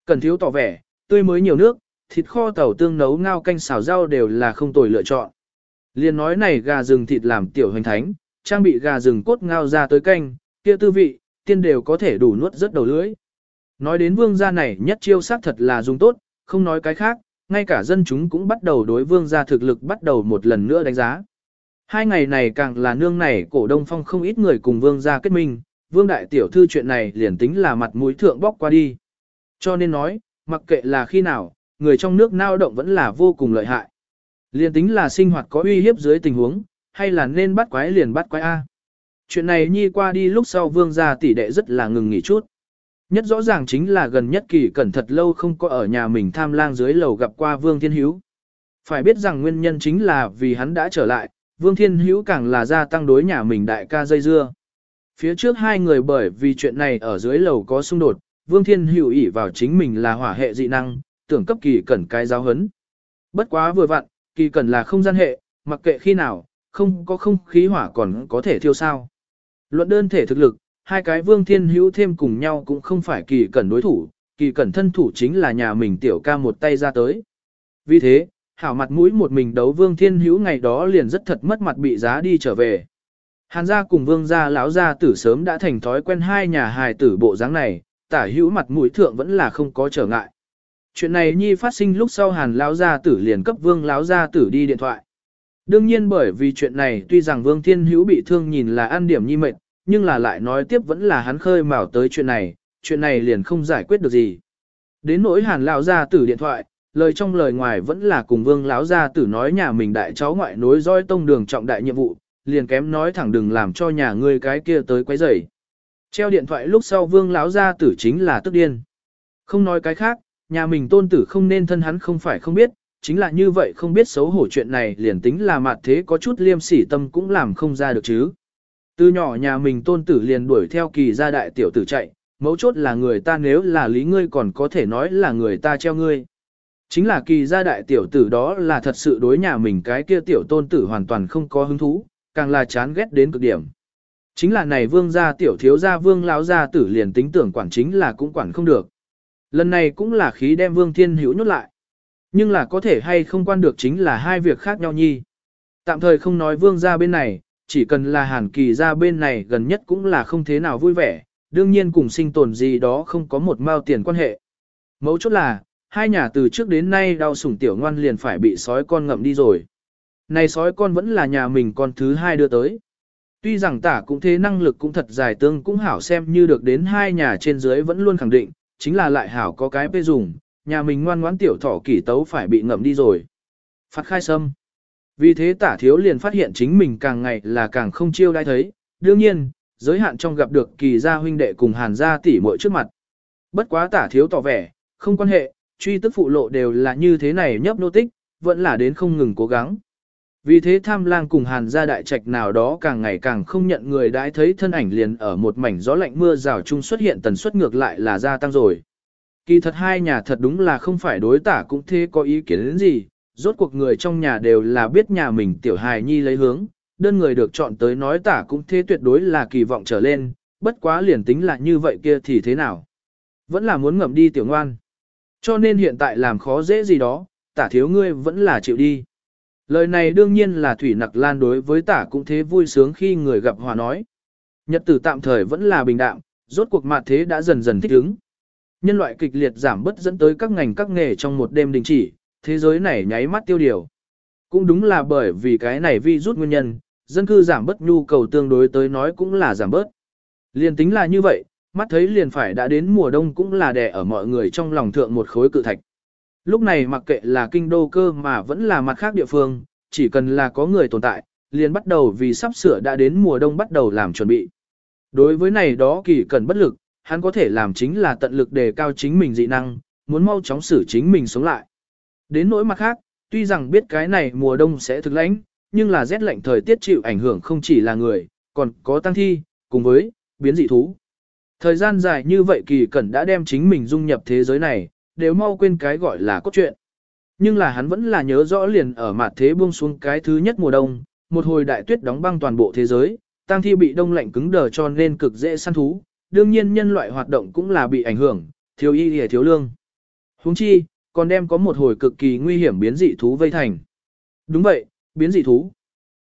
Cần thiếu tỏ vẻ, tươi mới nhiều nước, thịt kho tàu tương nấu ngao canh xào rau đều là không tồi lựa chọn. Liên nói này gà rừng thịt làm tiểu hoành thánh, trang bị gà rừng cốt ngao ra tới canh, kia tư vị, tiên đều có thể đủ nuốt rất đầu lưỡi. Nói đến vương gia này nhất chiêu sát thật là dùng tốt, không nói cái khác, ngay cả dân chúng cũng bắt đầu đối vương gia thực lực bắt đầu một lần nữa đánh giá. Hai ngày này càng là nương này cổ đông phong không ít người cùng vương gia kết minh, vương đại tiểu thư chuyện này liền tính là mặt mũi thượng bóc qua đi. Cho nên nói, mặc kệ là khi nào, người trong nước nao động vẫn là vô cùng lợi hại. Liền tính là sinh hoạt có uy hiếp dưới tình huống, hay là nên bắt quái liền bắt quái A. Chuyện này nhi qua đi lúc sau vương gia tỷ đệ rất là ngừng nghỉ chút. Nhất rõ ràng chính là gần nhất kỳ cẩn thật lâu không có ở nhà mình tham lang dưới lầu gặp qua vương thiên hữu. Phải biết rằng nguyên nhân chính là vì hắn đã trở lại, vương thiên hữu càng là gia tăng đối nhà mình đại ca dây dưa. Phía trước hai người bởi vì chuyện này ở dưới lầu có xung đột, Vương Thiên Hữu ỷ vào chính mình là hỏa hệ dị năng, tưởng cấp kỳ cẩn cái giáo hấn. Bất quá vừa vặn, kỳ cẩn là không gian hệ, mặc kệ khi nào, không có không khí hỏa còn có thể thiêu sao. Luận đơn thể thực lực, hai cái Vương Thiên Hữu thêm cùng nhau cũng không phải kỳ cẩn đối thủ, kỳ cẩn thân thủ chính là nhà mình tiểu ca một tay ra tới. Vì thế, hảo mặt mũi một mình đấu Vương Thiên Hữu ngày đó liền rất thật mất mặt bị giá đi trở về. Hàn gia cùng Vương gia lão gia tử sớm đã thành thói quen hai nhà hài tử bộ dáng này, tả hữu mặt mũi thượng vẫn là không có trở ngại. Chuyện này nhi phát sinh lúc sau hàn lão gia tử liền cấp vương lão gia tử đi điện thoại. Đương nhiên bởi vì chuyện này tuy rằng vương thiên hữu bị thương nhìn là ăn điểm nhi mệt, nhưng là lại nói tiếp vẫn là hắn khơi mào tới chuyện này, chuyện này liền không giải quyết được gì. Đến nỗi hàn lão gia tử điện thoại, lời trong lời ngoài vẫn là cùng vương lão gia tử nói nhà mình đại cháu ngoại nối dõi tông đường trọng đại nhiệm vụ, liền kém nói thẳng đừng làm cho nhà ngươi cái kia tới quấy rầy. Treo điện thoại lúc sau vương lão gia tử chính là tức điên. Không nói cái khác, nhà mình tôn tử không nên thân hắn không phải không biết, chính là như vậy không biết xấu hổ chuyện này liền tính là mặt thế có chút liêm sỉ tâm cũng làm không ra được chứ. Từ nhỏ nhà mình tôn tử liền đuổi theo kỳ gia đại tiểu tử chạy, mấu chốt là người ta nếu là lý ngươi còn có thể nói là người ta treo ngươi. Chính là kỳ gia đại tiểu tử đó là thật sự đối nhà mình cái kia tiểu tôn tử hoàn toàn không có hứng thú, càng là chán ghét đến cực điểm. Chính là này vương gia tiểu thiếu gia vương lão gia tử liền tính tưởng quản chính là cũng quản không được. Lần này cũng là khí đem vương thiên hữu nhốt lại. Nhưng là có thể hay không quan được chính là hai việc khác nhau nhi. Tạm thời không nói vương gia bên này, chỉ cần là hàn kỳ gia bên này gần nhất cũng là không thế nào vui vẻ, đương nhiên cùng sinh tồn gì đó không có một mao tiền quan hệ. Mấu chốt là, hai nhà từ trước đến nay đau sủng tiểu ngoan liền phải bị sói con ngậm đi rồi. Này sói con vẫn là nhà mình con thứ hai đưa tới. Tuy rằng tả cũng thế năng lực cũng thật dài tương cũng hảo xem như được đến hai nhà trên dưới vẫn luôn khẳng định, chính là lại hảo có cái bê dùng, nhà mình ngoan ngoãn tiểu thỏ kỷ tấu phải bị ngậm đi rồi. phát khai sâm. Vì thế tả thiếu liền phát hiện chính mình càng ngày là càng không chiêu đai thấy, đương nhiên, giới hạn trong gặp được kỳ gia huynh đệ cùng hàn gia tỷ muội trước mặt. Bất quá tả thiếu tỏ vẻ, không quan hệ, truy tức phụ lộ đều là như thế này nhấp nô tích, vẫn là đến không ngừng cố gắng. Vì thế tham lang cùng hàn gia đại trạch nào đó càng ngày càng không nhận người đãi thấy thân ảnh liền ở một mảnh gió lạnh mưa rào chung xuất hiện tần suất ngược lại là gia tăng rồi. Kỳ thật hai nhà thật đúng là không phải đối tả cũng thế có ý kiến đến gì, rốt cuộc người trong nhà đều là biết nhà mình tiểu hài nhi lấy hướng, đơn người được chọn tới nói tả cũng thế tuyệt đối là kỳ vọng trở lên, bất quá liền tính là như vậy kia thì thế nào. Vẫn là muốn ngậm đi tiểu ngoan. Cho nên hiện tại làm khó dễ gì đó, tả thiếu ngươi vẫn là chịu đi. Lời này đương nhiên là Thủy Nặc Lan đối với tả cũng thế vui sướng khi người gặp hòa nói. Nhật tử tạm thời vẫn là bình đạm, rốt cuộc mạt thế đã dần dần thích ứng. Nhân loại kịch liệt giảm bớt dẫn tới các ngành các nghề trong một đêm đình chỉ, thế giới này nháy mắt tiêu điều. Cũng đúng là bởi vì cái này vi rút nguyên nhân, dân cư giảm bớt nhu cầu tương đối tới nói cũng là giảm bớt. Liền tính là như vậy, mắt thấy liền phải đã đến mùa đông cũng là đè ở mọi người trong lòng thượng một khối cự thạch. Lúc này mặc kệ là kinh đô cơ mà vẫn là mặt khác địa phương, chỉ cần là có người tồn tại, liền bắt đầu vì sắp sửa đã đến mùa đông bắt đầu làm chuẩn bị. Đối với này đó kỳ cần bất lực, hắn có thể làm chính là tận lực đề cao chính mình dị năng, muốn mau chóng xử chính mình sống lại. Đến nỗi mặt khác, tuy rằng biết cái này mùa đông sẽ thực lãnh, nhưng là rét lạnh thời tiết chịu ảnh hưởng không chỉ là người, còn có tăng thi, cùng với biến dị thú. Thời gian dài như vậy kỳ cẩn đã đem chính mình dung nhập thế giới này, đều mau quên cái gọi là cốt truyện. Nhưng là hắn vẫn là nhớ rõ liền ở mặt thế buông xuống cái thứ nhất mùa đông, một hồi đại tuyết đóng băng toàn bộ thế giới, tăng thi bị đông lạnh cứng đờ cho nên cực dễ săn thú, đương nhiên nhân loại hoạt động cũng là bị ảnh hưởng, thiếu y hề thiếu lương. Huống chi, còn đem có một hồi cực kỳ nguy hiểm biến dị thú vây thành. Đúng vậy, biến dị thú.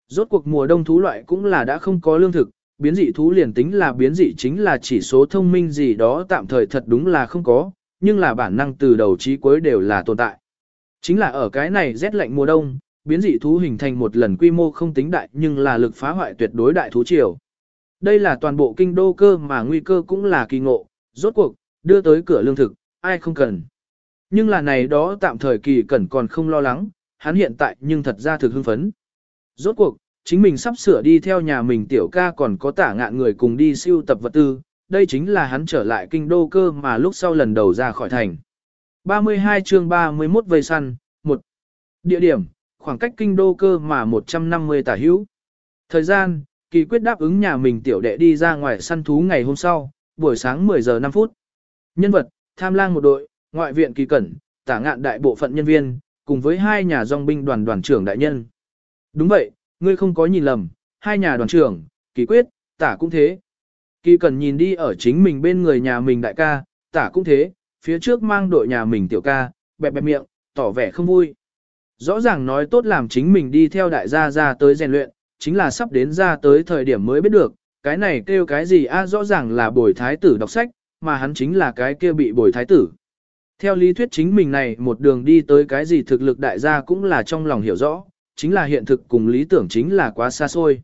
Rốt cuộc mùa đông thú loại cũng là đã không có lương thực, biến dị thú liền tính là biến dị chính là chỉ số thông minh gì đó tạm thời thật đúng là không có, nhưng là bản năng từ đầu chí cuối đều là tồn tại. Chính là ở cái này rét lạnh mùa đông, biến dị thú hình thành một lần quy mô không tính đại nhưng là lực phá hoại tuyệt đối đại thú triều. Đây là toàn bộ kinh đô cơ mà nguy cơ cũng là kỳ ngộ, rốt cuộc, đưa tới cửa lương thực, ai không cần. Nhưng là này đó tạm thời kỳ cần còn không lo lắng, hắn hiện tại nhưng thật ra thực hưng phấn. Rốt cuộc, chính mình sắp sửa đi theo nhà mình tiểu ca còn có tả ngạn người cùng đi siêu tập vật tư, đây chính là hắn trở lại kinh đô cơ mà lúc sau lần đầu ra khỏi thành. 32 chương 31 vây săn, 1. Địa điểm, khoảng cách kinh đô cơ mà 150 tả hữu. Thời gian, kỳ quyết đáp ứng nhà mình tiểu đệ đi ra ngoài săn thú ngày hôm sau, buổi sáng 10 giờ 5 phút. Nhân vật, tham lang một đội, ngoại viện kỳ cẩn, tả ngạn đại bộ phận nhân viên, cùng với hai nhà dòng binh đoàn đoàn trưởng đại nhân. Đúng vậy, ngươi không có nhìn lầm, hai nhà đoàn trưởng, kỳ quyết, tả cũng thế. Kỳ cần nhìn đi ở chính mình bên người nhà mình đại ca, tả cũng thế, phía trước mang đội nhà mình tiểu ca, bẹp bẹp miệng, tỏ vẻ không vui. Rõ ràng nói tốt làm chính mình đi theo đại gia ra tới rèn luyện, chính là sắp đến ra tới thời điểm mới biết được, cái này kêu cái gì a rõ ràng là bồi thái tử đọc sách, mà hắn chính là cái kia bị bồi thái tử. Theo lý thuyết chính mình này một đường đi tới cái gì thực lực đại gia cũng là trong lòng hiểu rõ, chính là hiện thực cùng lý tưởng chính là quá xa xôi.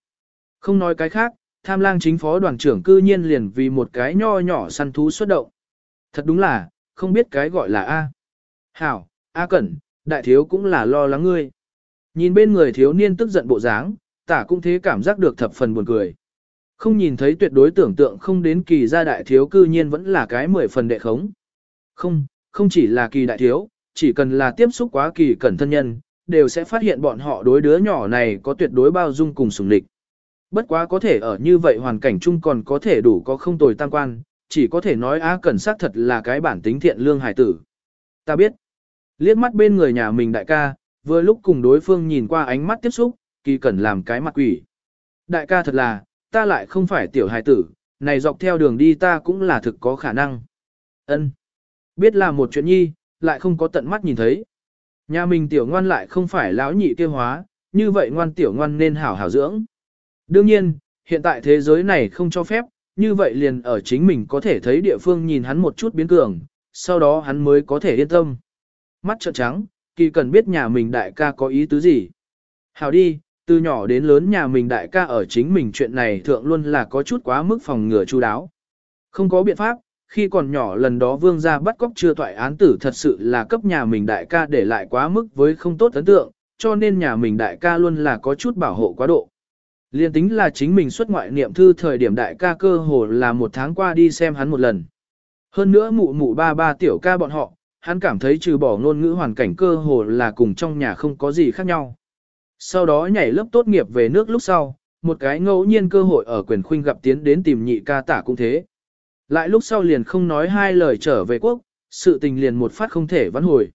Không nói cái khác, tham lang chính phó đoàn trưởng cư nhiên liền vì một cái nho nhỏ săn thú xuất động. Thật đúng là, không biết cái gọi là A. Hảo, A Cẩn, đại thiếu cũng là lo lắng ngươi. Nhìn bên người thiếu niên tức giận bộ dáng, tả cũng thế cảm giác được thập phần buồn cười. Không nhìn thấy tuyệt đối tưởng tượng không đến kỳ gia đại thiếu cư nhiên vẫn là cái mười phần đệ khống. Không, không chỉ là kỳ đại thiếu, chỉ cần là tiếp xúc quá kỳ cẩn thân nhân, đều sẽ phát hiện bọn họ đối đứa nhỏ này có tuyệt đối bao dung cùng sủng lịch. Bất quá có thể ở như vậy hoàn cảnh chung còn có thể đủ có không tồi tăng quan, chỉ có thể nói Á Cẩn xác thật là cái bản tính thiện lương hải tử. Ta biết, liếc mắt bên người nhà mình đại ca, vừa lúc cùng đối phương nhìn qua ánh mắt tiếp xúc, kỳ cẩn làm cái mặt quỷ. Đại ca thật là, ta lại không phải tiểu hải tử, này dọc theo đường đi ta cũng là thực có khả năng. Ân, Biết là một chuyện nhi, lại không có tận mắt nhìn thấy. Nhà mình tiểu ngoan lại không phải lão nhị kêu hóa, như vậy ngoan tiểu ngoan nên hảo hảo dưỡng. Đương nhiên, hiện tại thế giới này không cho phép, như vậy liền ở chính mình có thể thấy địa phương nhìn hắn một chút biến cường, sau đó hắn mới có thể yên tâm. Mắt trợn trắng, kỳ cần biết nhà mình đại ca có ý tứ gì. hào đi, từ nhỏ đến lớn nhà mình đại ca ở chính mình chuyện này thượng luôn là có chút quá mức phòng ngừa chu đáo. Không có biện pháp, khi còn nhỏ lần đó vương gia bắt cóc chưa toại án tử thật sự là cấp nhà mình đại ca để lại quá mức với không tốt ấn tượng, cho nên nhà mình đại ca luôn là có chút bảo hộ quá độ. Liên tính là chính mình xuất ngoại niệm thư thời điểm đại ca cơ hồ là một tháng qua đi xem hắn một lần. Hơn nữa mụ mụ ba ba tiểu ca bọn họ, hắn cảm thấy trừ bỏ ngôn ngữ hoàn cảnh cơ hồ là cùng trong nhà không có gì khác nhau. Sau đó nhảy lớp tốt nghiệp về nước lúc sau, một cái ngẫu nhiên cơ hội ở quyền khuynh gặp tiến đến tìm nhị ca tả cũng thế. Lại lúc sau liền không nói hai lời trở về quốc, sự tình liền một phát không thể vãn hồi.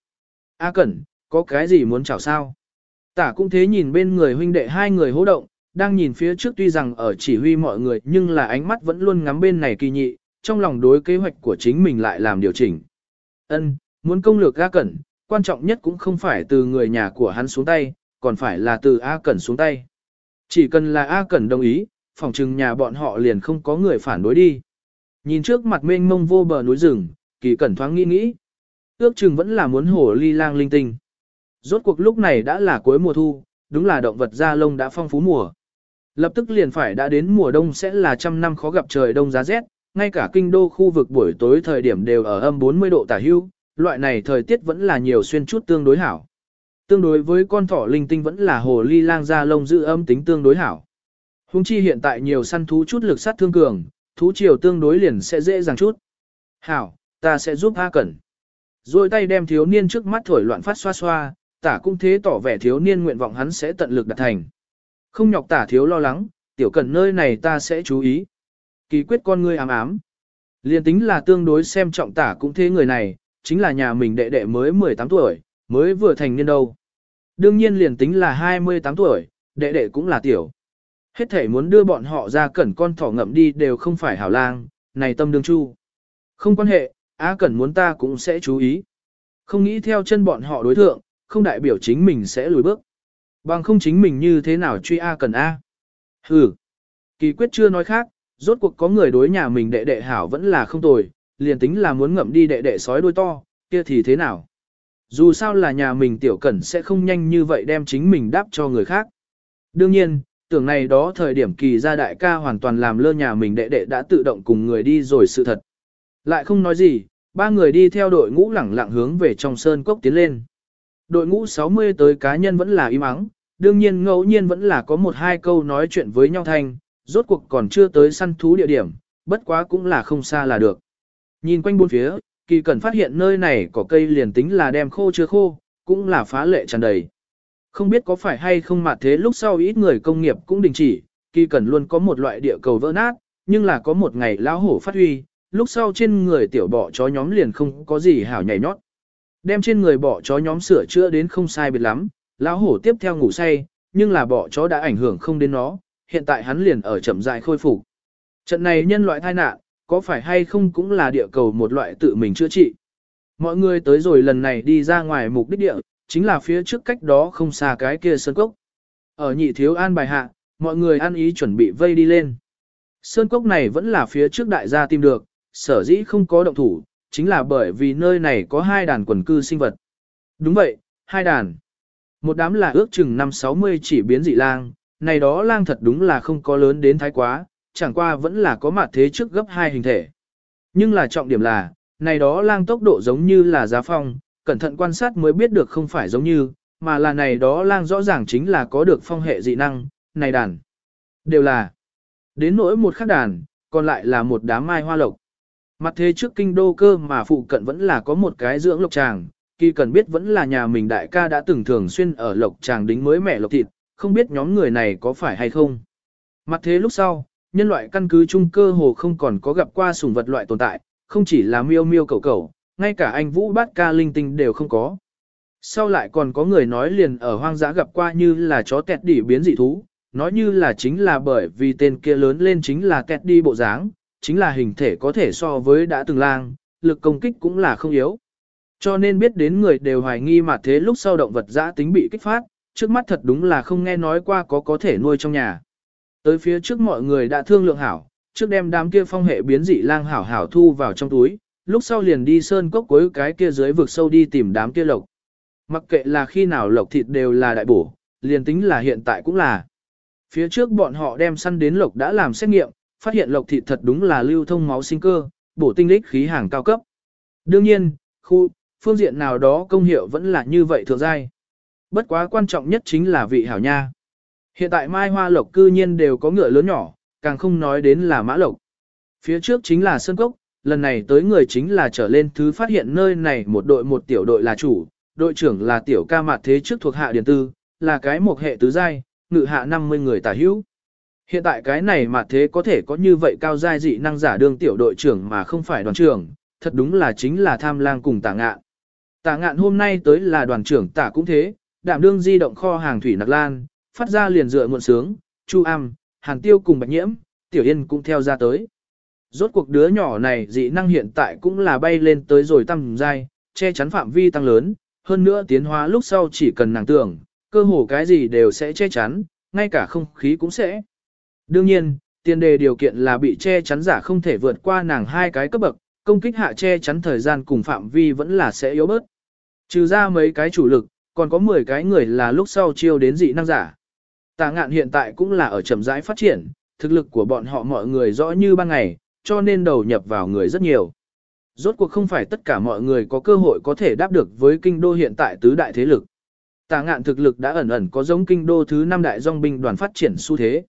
A Cẩn, có cái gì muốn chào sao? Tả cũng thế nhìn bên người huynh đệ hai người hô động, đang nhìn phía trước tuy rằng ở chỉ huy mọi người nhưng là ánh mắt vẫn luôn ngắm bên này kỳ nhị, trong lòng đối kế hoạch của chính mình lại làm điều chỉnh. Ân, muốn công lược A Cẩn, quan trọng nhất cũng không phải từ người nhà của hắn xuống tay, còn phải là từ A Cẩn xuống tay. Chỉ cần là A Cẩn đồng ý, phòng trừng nhà bọn họ liền không có người phản đối đi. Nhìn trước mặt mênh mông vô bờ núi rừng, kỳ cẩn thoáng nghĩ nghĩ. Ước chừng vẫn là muốn hổ ly lang linh tinh. Rốt cuộc lúc này đã là cuối mùa thu, đúng là động vật da lông đã phong phú mùa. Lập tức liền phải đã đến mùa đông sẽ là trăm năm khó gặp trời đông giá rét, ngay cả kinh đô khu vực buổi tối thời điểm đều ở âm 40 độ tả hưu, loại này thời tiết vẫn là nhiều xuyên chút tương đối hảo. Tương đối với con thỏ linh tinh vẫn là hồ ly lang da lông giữ âm tính tương đối hảo. Hùng chi hiện tại nhiều săn thú chút lực sát thương cường, thú chiều tương đối liền sẽ dễ dàng chút. Hảo, ta sẽ giúp A Cẩn. Rồi tay đem thiếu niên trước mắt thổi loạn phát xoa xoa, tả cũng thế tỏ vẻ thiếu niên nguyện vọng hắn sẽ tận lực đạt thành. Không nhọc tả thiếu lo lắng, tiểu cẩn nơi này ta sẽ chú ý. Kỳ quyết con ngươi ám ám. Liên tính là tương đối xem trọng tả cũng thế người này, chính là nhà mình đệ đệ mới 18 tuổi, mới vừa thành niên đâu. Đương nhiên liền tính là 28 tuổi, đệ đệ cũng là tiểu. Hết thể muốn đưa bọn họ ra cẩn con thỏ ngậm đi đều không phải hảo lang, này tâm đương chu. Không quan hệ, Á Cẩn muốn ta cũng sẽ chú ý. Không nghĩ theo chân bọn họ đối thượng, không đại biểu chính mình sẽ lùi bước. Bằng không chính mình như thế nào truy A Cẩn A. Hừ. Kỳ quyết chưa nói khác, rốt cuộc có người đối nhà mình đệ đệ hảo vẫn là không tồi, liền tính là muốn ngậm đi đệ đệ sói đuôi to, kia thì thế nào. Dù sao là nhà mình tiểu cẩn sẽ không nhanh như vậy đem chính mình đáp cho người khác. Đương nhiên, tưởng này đó thời điểm kỳ gia đại ca hoàn toàn làm lơ nhà mình đệ đệ đã tự động cùng người đi rồi sự thật. Lại không nói gì, ba người đi theo đội ngũ lẳng lặng hướng về trong sơn cốc tiến lên. Đội ngũ 60 tới cá nhân vẫn là im ắng, đương nhiên ngẫu nhiên vẫn là có một hai câu nói chuyện với nhau thanh, rốt cuộc còn chưa tới săn thú địa điểm, bất quá cũng là không xa là được. Nhìn quanh bốn phía, kỳ cần phát hiện nơi này có cây liền tính là đem khô chưa khô, cũng là phá lệ tràn đầy. Không biết có phải hay không mà thế lúc sau ít người công nghiệp cũng đình chỉ, kỳ cần luôn có một loại địa cầu vỡ nát, nhưng là có một ngày lão hổ phát huy, lúc sau trên người tiểu bọ chó nhóm liền không có gì hảo nhảy nhót. Đem trên người bỏ chó nhóm sửa chữa đến không sai biệt lắm, lão hổ tiếp theo ngủ say, nhưng là bọ chó đã ảnh hưởng không đến nó, hiện tại hắn liền ở chậm rãi khôi phục. Trận này nhân loại tai nạn, có phải hay không cũng là địa cầu một loại tự mình chữa trị. Mọi người tới rồi lần này đi ra ngoài mục đích địa, chính là phía trước cách đó không xa cái kia sơn cốc. Ở nhị thiếu an bài hạ, mọi người ăn ý chuẩn bị vây đi lên. Sơn cốc này vẫn là phía trước đại gia tìm được, sở dĩ không có động thủ, chính là bởi vì nơi này có hai đàn quần cư sinh vật. Đúng vậy, hai đàn. Một đám là ước chừng 5-60 chỉ biến dị lang, này đó lang thật đúng là không có lớn đến thái quá, chẳng qua vẫn là có mặt thế trước gấp hai hình thể. Nhưng là trọng điểm là, này đó lang tốc độ giống như là giá phong, cẩn thận quan sát mới biết được không phải giống như, mà là này đó lang rõ ràng chính là có được phong hệ dị năng, này đàn. Đều là, đến nỗi một khắc đàn, còn lại là một đám mai hoa lộc. Mặt thế trước kinh đô cơ mà phụ cận vẫn là có một cái dưỡng lộc tràng, kỳ cần biết vẫn là nhà mình đại ca đã từng thường xuyên ở lộc tràng đính mới mẹ lộc thịt, không biết nhóm người này có phải hay không. Mặt thế lúc sau, nhân loại căn cứ chung cơ hồ không còn có gặp qua sủng vật loại tồn tại, không chỉ là miêu miêu cầu cầu, ngay cả anh Vũ Bát Ca linh tinh đều không có. Sau lại còn có người nói liền ở hoang dã gặp qua như là chó tẹt đỉ biến dị thú, nói như là chính là bởi vì tên kia lớn lên chính là tẹt đi bộ dáng, chính là hình thể có thể so với đã từng lang, lực công kích cũng là không yếu. Cho nên biết đến người đều hoài nghi mà thế lúc sau động vật dã tính bị kích phát, trước mắt thật đúng là không nghe nói qua có có thể nuôi trong nhà. Tới phía trước mọi người đã thương lượng hảo, trước đem đám kia phong hệ biến dị lang hảo hảo thu vào trong túi, lúc sau liền đi sơn cốc cuối cái kia dưới vực sâu đi tìm đám kia lộc. Mặc kệ là khi nào lộc thịt đều là đại bổ, liền tính là hiện tại cũng là. Phía trước bọn họ đem săn đến lộc đã làm xét nghiệm, phát hiện lộc thịt thật đúng là lưu thông máu sinh cơ, bổ tinh lích khí hàng cao cấp. Đương nhiên, khu, phương diện nào đó công hiệu vẫn là như vậy thượng giai. Bất quá quan trọng nhất chính là vị hảo nha. Hiện tại mai hoa lộc cư nhiên đều có ngựa lớn nhỏ, càng không nói đến là mã lộc. Phía trước chính là sơn cốc, lần này tới người chính là trở lên thứ phát hiện nơi này một đội một tiểu đội là chủ, đội trưởng là tiểu ca mạt thế trước thuộc hạ điện tư, là cái một hệ tứ giai, ngự hạ 50 người tả hữu. Hiện tại cái này mà thế có thể có như vậy cao giai dị năng giả đương tiểu đội trưởng mà không phải đoàn trưởng, thật đúng là chính là tham lang cùng tả ngạn. Tả ngạn hôm nay tới là đoàn trưởng tả cũng thế, đảm đương di động kho hàng thủy nặc lan, phát ra liền dựa muộn sướng, chu am, hàng tiêu cùng bạch nhiễm, tiểu yên cũng theo ra tới. Rốt cuộc đứa nhỏ này dị năng hiện tại cũng là bay lên tới rồi tăng giai, che chắn phạm vi tăng lớn, hơn nữa tiến hóa lúc sau chỉ cần nàng tưởng, cơ hồ cái gì đều sẽ che chắn, ngay cả không khí cũng sẽ. Đương nhiên, tiền đề điều kiện là bị che chắn giả không thể vượt qua nàng hai cái cấp bậc, công kích hạ che chắn thời gian cùng phạm vi vẫn là sẽ yếu bớt. Trừ ra mấy cái chủ lực, còn có 10 cái người là lúc sau chiêu đến dị năng giả. Tà ngạn hiện tại cũng là ở chậm rãi phát triển, thực lực của bọn họ mọi người rõ như ban ngày, cho nên đầu nhập vào người rất nhiều. Rốt cuộc không phải tất cả mọi người có cơ hội có thể đáp được với kinh đô hiện tại tứ đại thế lực. Tà ngạn thực lực đã ẩn ẩn có giống kinh đô thứ năm đại dòng binh đoàn phát triển xu thế.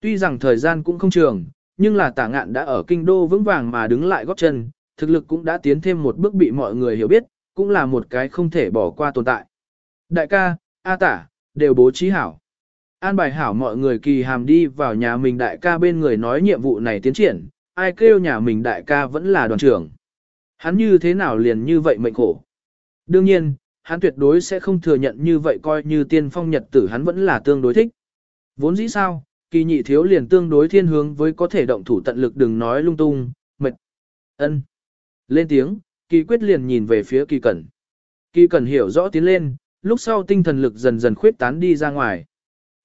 Tuy rằng thời gian cũng không trường, nhưng là tà ngạn đã ở kinh đô vững vàng mà đứng lại góp chân, thực lực cũng đã tiến thêm một bước bị mọi người hiểu biết, cũng là một cái không thể bỏ qua tồn tại. Đại ca, A tả, đều bố trí hảo. An bài hảo mọi người kỳ hàm đi vào nhà mình đại ca bên người nói nhiệm vụ này tiến triển, ai kêu nhà mình đại ca vẫn là đoàn trưởng. Hắn như thế nào liền như vậy mệnh khổ. Đương nhiên, hắn tuyệt đối sẽ không thừa nhận như vậy coi như tiên phong nhật tử hắn vẫn là tương đối thích. Vốn dĩ sao, kỳ nhị thiếu liền tương đối thiên hướng với có thể động thủ tận lực đừng nói lung tung, mệt. ân Lên tiếng, kỳ quyết liền nhìn về phía kỳ cẩn. Kỳ cẩn hiểu rõ tiến lên, lúc sau tinh thần lực dần dần khuyết tán đi ra ngoài.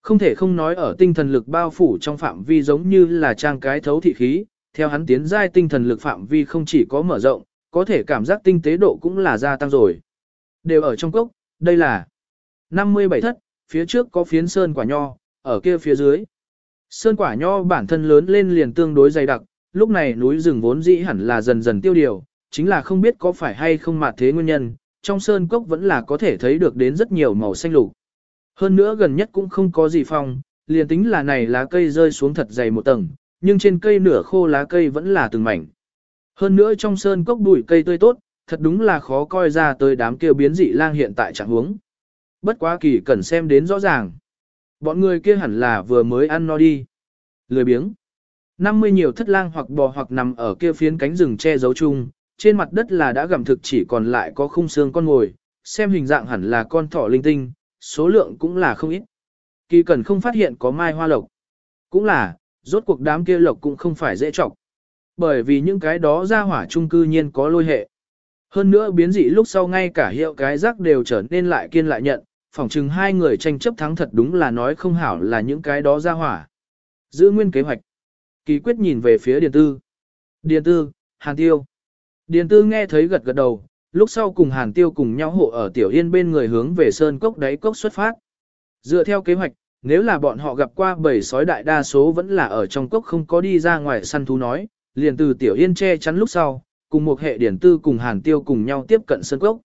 Không thể không nói ở tinh thần lực bao phủ trong phạm vi giống như là trang cái thấu thị khí, theo hắn tiến giai tinh thần lực phạm vi không chỉ có mở rộng, có thể cảm giác tinh tế độ cũng là gia tăng rồi. Đều ở trong cốc, đây là 57 thất, phía trước có phiến sơn quả nho, ở kia phía dưới. Sơn quả nho bản thân lớn lên liền tương đối dày đặc, lúc này núi rừng vốn dĩ hẳn là dần dần tiêu điều, chính là không biết có phải hay không mà thế nguyên nhân, trong sơn cốc vẫn là có thể thấy được đến rất nhiều màu xanh lục. Hơn nữa gần nhất cũng không có gì phong, liền tính là này lá cây rơi xuống thật dày một tầng, nhưng trên cây nửa khô lá cây vẫn là từng mảnh. Hơn nữa trong sơn cốc bụi cây tươi tốt, thật đúng là khó coi ra tới đám kia biến dị lang hiện tại trạng huống. Bất quá kỳ cần xem đến rõ ràng. Bọn người kia hẳn là vừa mới ăn no đi. Lười biếng. 50 nhiều thất lang hoặc bò hoặc nằm ở kia phiến cánh rừng che giấu chung, trên mặt đất là đã gặm thực chỉ còn lại có khung xương con ngồi, xem hình dạng hẳn là con thỏ linh tinh, số lượng cũng là không ít. Kỳ cần không phát hiện có mai hoa lộc. Cũng là, rốt cuộc đám kia lộc cũng không phải dễ trọc. Bởi vì những cái đó ra hỏa chung cư nhiên có lôi hệ. Hơn nữa biến dị lúc sau ngay cả hiệu cái rác đều trở nên lại kiên lại nhận, phỏng chừng hai người tranh chấp thắng thật đúng là nói không hảo là những cái đó ra hỏa. Giữ nguyên kế hoạch. Kỳ quyết nhìn về phía Điền Tư. Điền Tư, Hàn Tiêu. Điền Tư nghe thấy gật gật đầu, lúc sau cùng Hàn Tiêu cùng nhau hộ ở Tiểu Yên bên người hướng về Sơn Cốc đáy cốc xuất phát. Dựa theo kế hoạch, nếu là bọn họ gặp qua bầy sói đại đa số vẫn là ở trong cốc không có đi ra ngoài săn thú nói, liền từ Tiểu Yên che chắn lúc sau, cùng một hệ điển tư cùng Hàn Tiêu cùng nhau tiếp cận Sơn Cốc.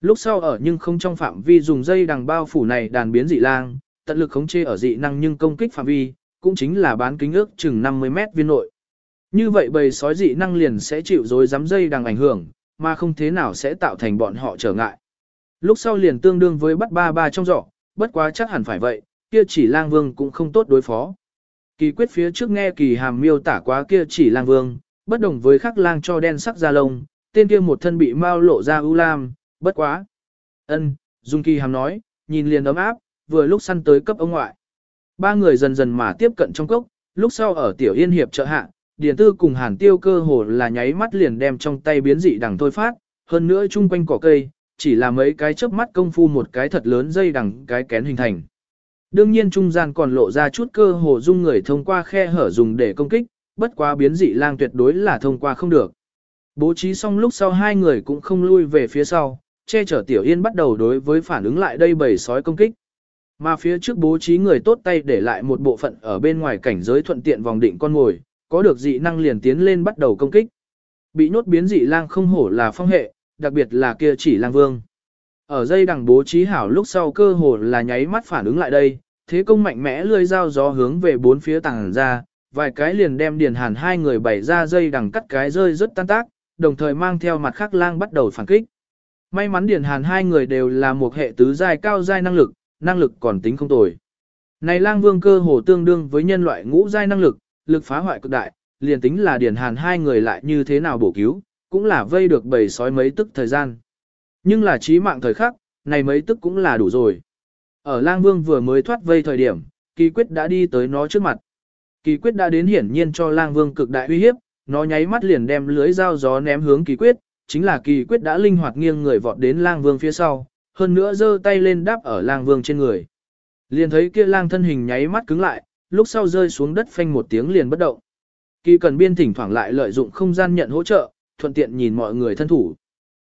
Lúc sau ở nhưng không trong phạm vi dùng dây đằng bao phủ này đàn biến dị lang, tận lực khống chế ở dị năng nhưng công kích phạm vi, cũng chính là bán kính ước chừng 50 mét viên nội. Như vậy bầy sói dị năng liền sẽ chịu dối dám dây đằng ảnh hưởng, mà không thế nào sẽ tạo thành bọn họ trở ngại. Lúc sau liền tương đương với bắt ba ba trong giỏ, bất quá chắc hẳn phải vậy, kia chỉ lang vương cũng không tốt đối phó. Kỳ quyết phía trước nghe kỳ hàm miêu tả quá kia chỉ lang vương, bất đồng với khắc lang cho đen sắc da lông, tên kia một thân bị mau lộ ra ưu lam, bất quá. ân Dung kỳ hàm nói, nhìn liền ấm áp, vừa lúc săn tới cấp ông ngoại. Ba người dần dần mà tiếp cận trong cốc, lúc sau ở tiểu yên hiệp trợ hạ, Điền Tư cùng Hàn Tiêu cơ hồ là nháy mắt liền đem trong tay biến dị đằng thôi phát, hơn nữa chung quanh cỏ cây, chỉ là mấy cái chớp mắt công phu một cái thật lớn dây đằng cái kén hình thành. Đương nhiên trung gian còn lộ ra chút cơ hồ dung người thông qua khe hở dùng để công kích, bất quá biến dị lang tuyệt đối là thông qua không được. Bố trí xong lúc sau hai người cũng không lui về phía sau, che chở Tiểu Yên bắt đầu đối với phản ứng lại đây bầy sói công kích. Mà phía trước bố trí người tốt tay để lại một bộ phận ở bên ngoài cảnh giới thuận tiện vòng định con ngồi, có được dị năng liền tiến lên bắt đầu công kích. Bị nhốt biến dị lang không hổ là phong hệ, đặc biệt là kia chỉ lang vương. Ở dây đằng bố trí hảo lúc sau cơ hồ là nháy mắt phản ứng lại đây, thế công mạnh mẽ lươi dao gió hướng về bốn phía tàng ra, vài cái liền đem điền hàn hai người bày ra dây đằng cắt cái rơi rất tan tác, đồng thời mang theo mặt khác lang bắt đầu phản kích. May mắn điền hàn hai người đều là một hệ tứ giai cao giai năng lực, năng lực còn tính không tồi. Này lang vương cơ hồ tương đương với nhân loại ngũ giai năng lực, lực phá hoại cực đại, liền tính là điền hàn hai người lại như thế nào bổ cứu, cũng là vây được bầy sói mấy tức thời gian. Nhưng là trí mạng thời khắc, này mấy tức cũng là đủ rồi. Ở lang vương vừa mới thoát vây thời điểm, kỳ quyết đã đi tới nó trước mặt. Kỳ quyết đã đến hiển nhiên cho lang vương cực đại uy hiếp, nó nháy mắt liền đem lưới dao gió ném hướng kỳ quyết, chính là kỳ quyết đã linh hoạt nghiêng người vọt đến lang vương phía sau, hơn nữa giơ tay lên đáp ở lang vương trên người. Liền thấy kia lang thân hình nháy mắt cứng lại, lúc sau rơi xuống đất phanh một tiếng liền bất động. Kỳ cần biên thỉnh thoảng lại lợi dụng không gian nhận hỗ trợ, thuận tiện nhìn mọi người thân thủ.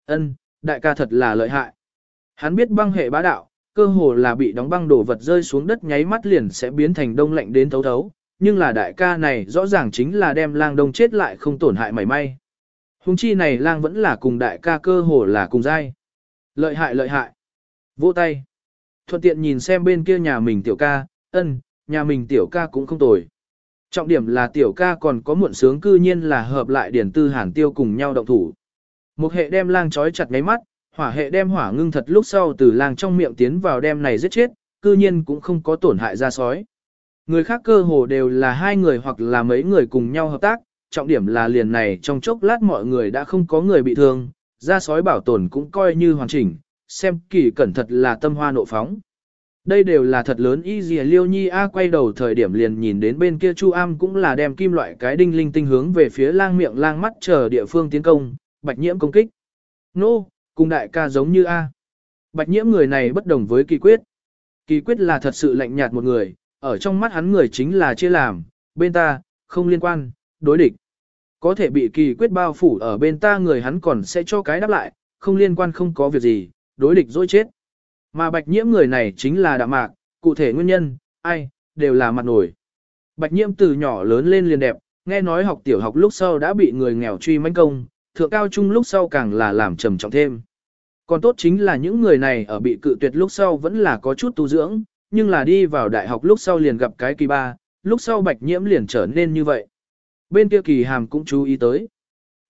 Ân, đại ca thật là lợi hại. Hắn biết băng hệ bá đạo, cơ hồ là bị đóng băng đổ vật rơi xuống đất nháy mắt liền sẽ biến thành đông lạnh đến thấu thấu, nhưng là đại ca này rõ ràng chính là đem lang đông chết lại không tổn hại mảy may. Hùng chi này lang vẫn là cùng đại ca cơ hồ là cùng dai. Lợi hại lợi hại. Vỗ tay. Thuận tiện nhìn xem bên kia nhà mình tiểu ca, ân, nhà mình tiểu ca cũng không tồi. Trọng điểm là tiểu ca còn có muộn sướng cư nhiên là hợp lại điển tư hàn tiêu cùng nhau động thủ. Một hệ đem lang trói chặt ngáy mắt, hỏa hệ đem hỏa ngưng thật lúc sau từ lang trong miệng tiến vào đem này giết chết, cư nhiên cũng không có tổn hại ra sói. Người khác cơ hồ đều là hai người hoặc là mấy người cùng nhau hợp tác, trọng điểm là liền này trong chốc lát mọi người đã không có người bị thương, ra sói bảo tồn cũng coi như hoàn chỉnh, xem kỳ cẩn thật là tâm hoa nộ phóng. Đây đều là thật lớn y dì liêu nhi A quay đầu thời điểm liền nhìn đến bên kia chu am cũng là đem kim loại cái đinh linh tinh hướng về phía lang miệng lang mắt chờ địa phương tiến công, bạch nhiễm công kích. Nô, no, cùng đại ca giống như A. Bạch nhiễm người này bất đồng với kỳ quyết. Kỳ quyết là thật sự lạnh nhạt một người, ở trong mắt hắn người chính là chia làm, bên ta, không liên quan, đối địch. Có thể bị kỳ quyết bao phủ ở bên ta người hắn còn sẽ cho cái đáp lại, không liên quan không có việc gì, đối địch dối chết. Mà bạch nhiễm người này chính là đạm mạc, cụ thể nguyên nhân, ai, đều là mặt nổi. Bạch nhiễm từ nhỏ lớn lên liền đẹp, nghe nói học tiểu học lúc sau đã bị người nghèo truy manh công, thượng cao trung lúc sau càng là làm trầm trọng thêm. Còn tốt chính là những người này ở bị cự tuyệt lúc sau vẫn là có chút tu dưỡng, nhưng là đi vào đại học lúc sau liền gặp cái kỳ ba, lúc sau bạch nhiễm liền trở nên như vậy. Bên kia kỳ hàm cũng chú ý tới.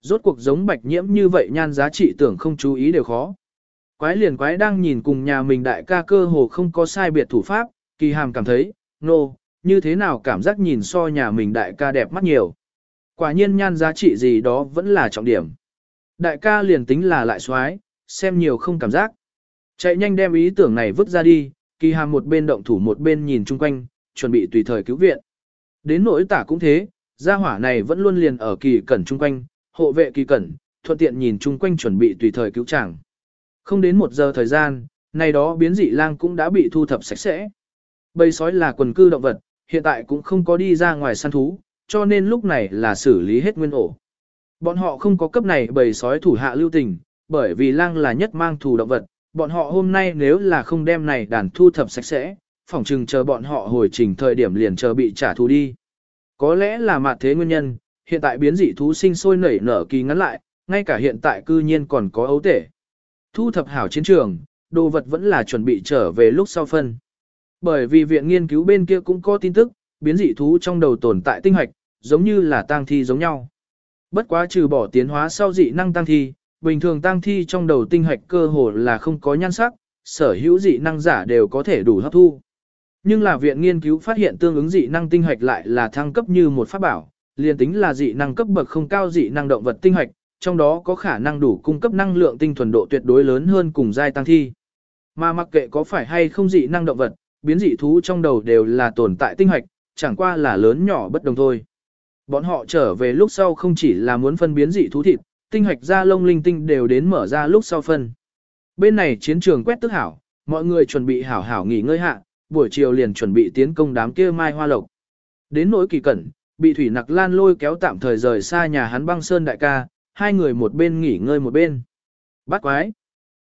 Rốt cuộc giống bạch nhiễm như vậy nhan giá trị tưởng không chú ý đều khó. Quái liền quái đang nhìn cùng nhà mình đại ca cơ hồ không có sai biệt thủ pháp, kỳ hàm cảm thấy, nô, no, như thế nào cảm giác nhìn so nhà mình đại ca đẹp mắt nhiều. Quả nhiên nhan giá trị gì đó vẫn là trọng điểm. Đại ca liền tính là lại xoái, xem nhiều không cảm giác. Chạy nhanh đem ý tưởng này vứt ra đi, kỳ hàm một bên động thủ một bên nhìn chung quanh, chuẩn bị tùy thời cứu viện. Đến nỗi tả cũng thế, gia hỏa này vẫn luôn liền ở kỳ cẩn chung quanh, hộ vệ kỳ cẩn, thuận tiện nhìn chung quanh chuẩn bị tùy thời cứu chàng. Không đến một giờ thời gian, này đó biến dị lang cũng đã bị thu thập sạch sẽ. Bầy sói là quần cư động vật, hiện tại cũng không có đi ra ngoài săn thú, cho nên lúc này là xử lý hết nguyên ổ. Bọn họ không có cấp này bầy sói thủ hạ lưu tình, bởi vì lang là nhất mang thù động vật, bọn họ hôm nay nếu là không đem này đàn thu thập sạch sẽ, phỏng chừng chờ bọn họ hồi trình thời điểm liền chờ bị trả thù đi. Có lẽ là mặt thế nguyên nhân, hiện tại biến dị thú sinh sôi nảy nở kỳ ngắn lại, ngay cả hiện tại cư nhiên còn có ấu tể. Thu thập hảo chiến trường, đồ vật vẫn là chuẩn bị trở về lúc sau phân. Bởi vì viện nghiên cứu bên kia cũng có tin tức, biến dị thú trong đầu tồn tại tinh hoạch, giống như là tang thi giống nhau. Bất quá trừ bỏ tiến hóa sau dị năng tang thi, bình thường tang thi trong đầu tinh hoạch cơ hồ là không có nhan sắc, sở hữu dị năng giả đều có thể đủ hấp thu. Nhưng là viện nghiên cứu phát hiện tương ứng dị năng tinh hoạch lại là thăng cấp như một pháp bảo, liền tính là dị năng cấp bậc không cao dị năng động vật tinh hoạch, trong đó có khả năng đủ cung cấp năng lượng tinh thuần độ tuyệt đối lớn hơn cùng giai tăng thi. Mà mặc kệ có phải hay không dị năng động vật, biến dị thú trong đầu đều là tồn tại tinh hoạch, chẳng qua là lớn nhỏ bất đồng thôi. Bọn họ trở về lúc sau không chỉ là muốn phân biến dị thú thịt, tinh hoạch ra lông linh tinh đều đến mở ra lúc sau phân. Bên này chiến trường quét tức hảo, mọi người chuẩn bị hảo hảo nghỉ ngơi hạ, buổi chiều liền chuẩn bị tiến công đám kia mai hoa lộc. Đến nỗi kỳ cẩn, bị thủy nặc lan lôi kéo tạm thời rời xa nhà hắn băng sơn đại ca, hai người một bên nghỉ ngơi một bên. Bắt quái.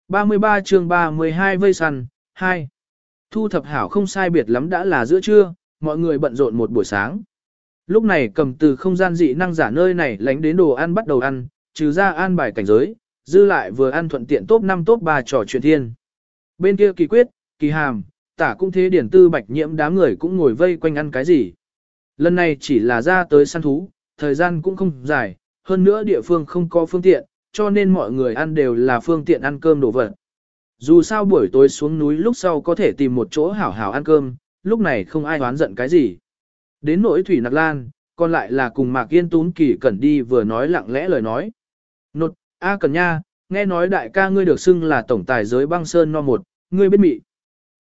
33 chương 32 vây săn, 2. Thu thập hảo không sai biệt lắm đã là giữa trưa, mọi người bận rộn một buổi sáng. Lúc này cầm từ không gian dị năng giả nơi này lánh đến đồ ăn bắt đầu ăn, trừ ra an bài cảnh giới, dư lại vừa ăn thuận tiện top 5 top 3 trò chuyện thiên. Bên kia kỳ quyết, kỳ hàm, tả cũng thế điển tư bạch nhiễm đám người cũng ngồi vây quanh ăn cái gì. Lần này chỉ là ra tới săn thú, thời gian cũng không dài, hơn nữa địa phương không có phương tiện, cho nên mọi người ăn đều là phương tiện ăn cơm đồ vật. Dù sao buổi tối xuống núi lúc sau có thể tìm một chỗ hảo hảo ăn cơm, lúc này không ai oán giận cái gì. Đến nỗi Thủy Nặc Lan, còn lại là cùng Mạc Yên Tún Kỳ Cẩn đi vừa nói lặng lẽ lời nói. Nột, A Cẩn Nha, nghe nói đại ca ngươi được xưng là tổng tài giới băng sơn no một, ngươi biết mị.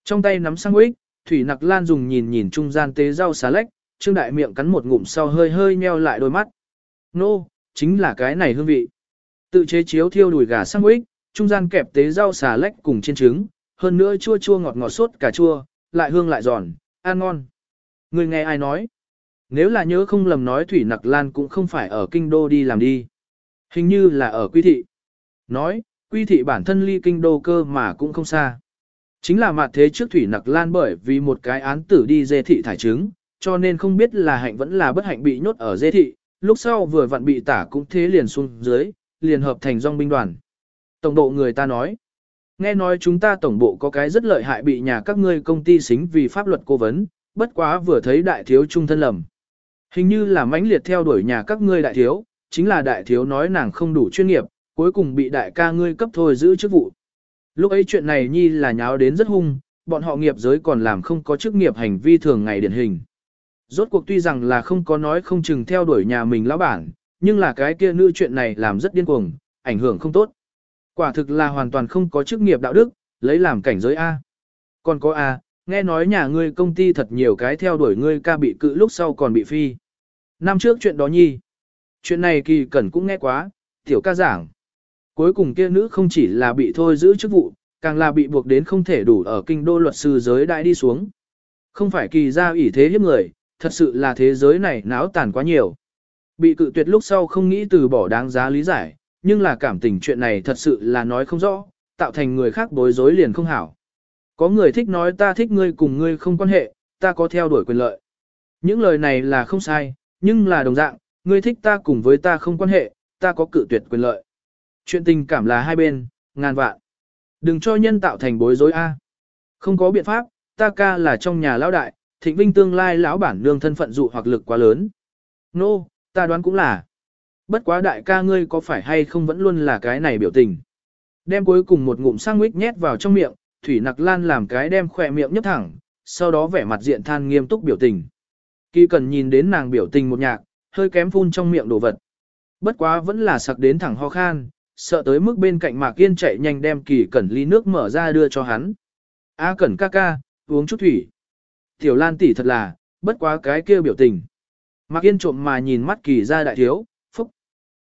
Trong tay nắm sang ích, Thủy Nặc Lan dùng nhìn nhìn trung gian tế rau xá lách, trương đại miệng cắn một ngụm sau hơi hơi nheo lại đôi mắt. Nô, chính là cái này hương vị. Tự chế chiếu thiêu đùi gà sang ích, trung gian kẹp tế rau xà lách cùng chiên trứng, hơn nữa chua chua ngọt ngọt sốt cà chua, lại hương lại giòn, ăn ngon. Người nghe ai nói? Nếu là nhớ không lầm nói Thủy Nặc Lan cũng không phải ở kinh đô đi làm đi. Hình như là ở quy thị. Nói, quy thị bản thân ly kinh đô cơ mà cũng không xa. Chính là mặt thế trước Thủy Nặc Lan bởi vì một cái án tử đi dê thị thải trứng, cho nên không biết là hạnh vẫn là bất hạnh bị nhốt ở dê thị, lúc sau vừa vặn bị tả cũng thế liền xuống dưới, liền hợp thành dòng binh đoàn. Tổng bộ người ta nói, nghe nói chúng ta tổng bộ có cái rất lợi hại bị nhà các ngươi công ty xính vì pháp luật cố vấn, bất quá vừa thấy đại thiếu trung thân lầm. Hình như là mãnh liệt theo đuổi nhà các ngươi đại thiếu, chính là đại thiếu nói nàng không đủ chuyên nghiệp, cuối cùng bị đại ca ngươi cấp thôi giữ chức vụ. Lúc ấy chuyện này nhi là nháo đến rất hung, bọn họ nghiệp giới còn làm không có chức nghiệp hành vi thường ngày điển hình. Rốt cuộc tuy rằng là không có nói không chừng theo đuổi nhà mình lão bản, nhưng là cái kia nữ chuyện này làm rất điên cuồng, ảnh hưởng không tốt. Quả thực là hoàn toàn không có chức nghiệp đạo đức, lấy làm cảnh giới A. Còn có A, nghe nói nhà ngươi công ty thật nhiều cái theo đuổi ngươi ca bị cự lúc sau còn bị phi. Năm trước chuyện đó nhi. Chuyện này kỳ cẩn cũng nghe quá, tiểu ca giảng. Cuối cùng kia nữ không chỉ là bị thôi giữ chức vụ, càng là bị buộc đến không thể đủ ở kinh đô luật sư giới đại đi xuống. Không phải kỳ ra ủy thế hiếp người, thật sự là thế giới này náo tàn quá nhiều. Bị cự tuyệt lúc sau không nghĩ từ bỏ đáng giá lý giải, nhưng là cảm tình chuyện này thật sự là nói không rõ, tạo thành người khác bối rối liền không hảo. Có người thích nói ta thích ngươi cùng ngươi không quan hệ, ta có theo đuổi quyền lợi. Những lời này là không sai, nhưng là đồng dạng, ngươi thích ta cùng với ta không quan hệ, ta có cự tuyệt quyền lợi. Chuyện tình cảm là hai bên, ngàn vạn. Đừng cho nhân tạo thành bối rối A. Không có biện pháp, ta ca là trong nhà lão đại, thịnh vinh tương lai lão bản nương thân phận dụ hoặc lực quá lớn. Nô, no, ta đoán cũng là. Bất quá đại ca ngươi có phải hay không vẫn luôn là cái này biểu tình. Đem cuối cùng một ngụm sang nguyết nhét vào trong miệng, Thủy Nặc Lan làm cái đem khỏe miệng nhấp thẳng, sau đó vẻ mặt diện than nghiêm túc biểu tình. Kỳ cần nhìn đến nàng biểu tình một nhạc, hơi kém phun trong miệng đồ vật. Bất quá vẫn là sặc đến thẳng ho khan, sợ tới mức bên cạnh Mạc Yên chạy nhanh đem kỳ cẩn ly nước mở ra đưa cho hắn. A cẩn ca ca, uống chút thủy. Tiểu Lan tỷ thật là, bất quá cái kia biểu tình. Mạc Yên trộm mà nhìn mắt kỳ gia đại thiếu, phúc.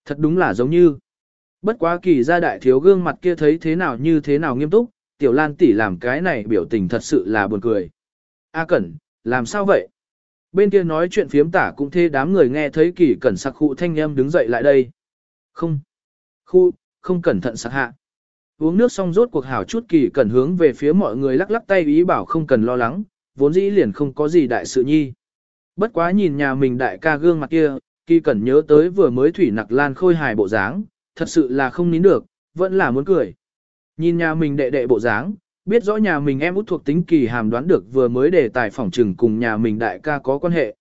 Thật đúng là giống như. Bất quá kỳ gia đại thiếu gương mặt kia thấy thế nào như thế nào nghiêm túc, Tiểu Lan tỷ làm cái này biểu tình thật sự là buồn cười. A cẩn, làm sao vậy? Bên kia nói chuyện phiếm tả cũng thế đám người nghe thấy kỳ cẩn sặc khụ thanh em đứng dậy lại đây. Không. Khu, không cẩn thận sặc hạ. Uống nước xong rốt cuộc hảo chút kỳ cẩn hướng về phía mọi người lắc lắc tay ý bảo không cần lo lắng, vốn dĩ liền không có gì đại sự nhi. Bất quá nhìn nhà mình đại ca gương mặt kia, kỳ cẩn nhớ tới vừa mới thủy nặc lan khôi hài bộ dáng, thật sự là không nín được, vẫn là muốn cười. Nhìn nhà mình đệ đệ bộ dáng, biết rõ nhà mình em út thuộc tính kỳ hàm đoán được vừa mới đề tài phỏng trừng cùng nhà mình đại ca có quan hệ.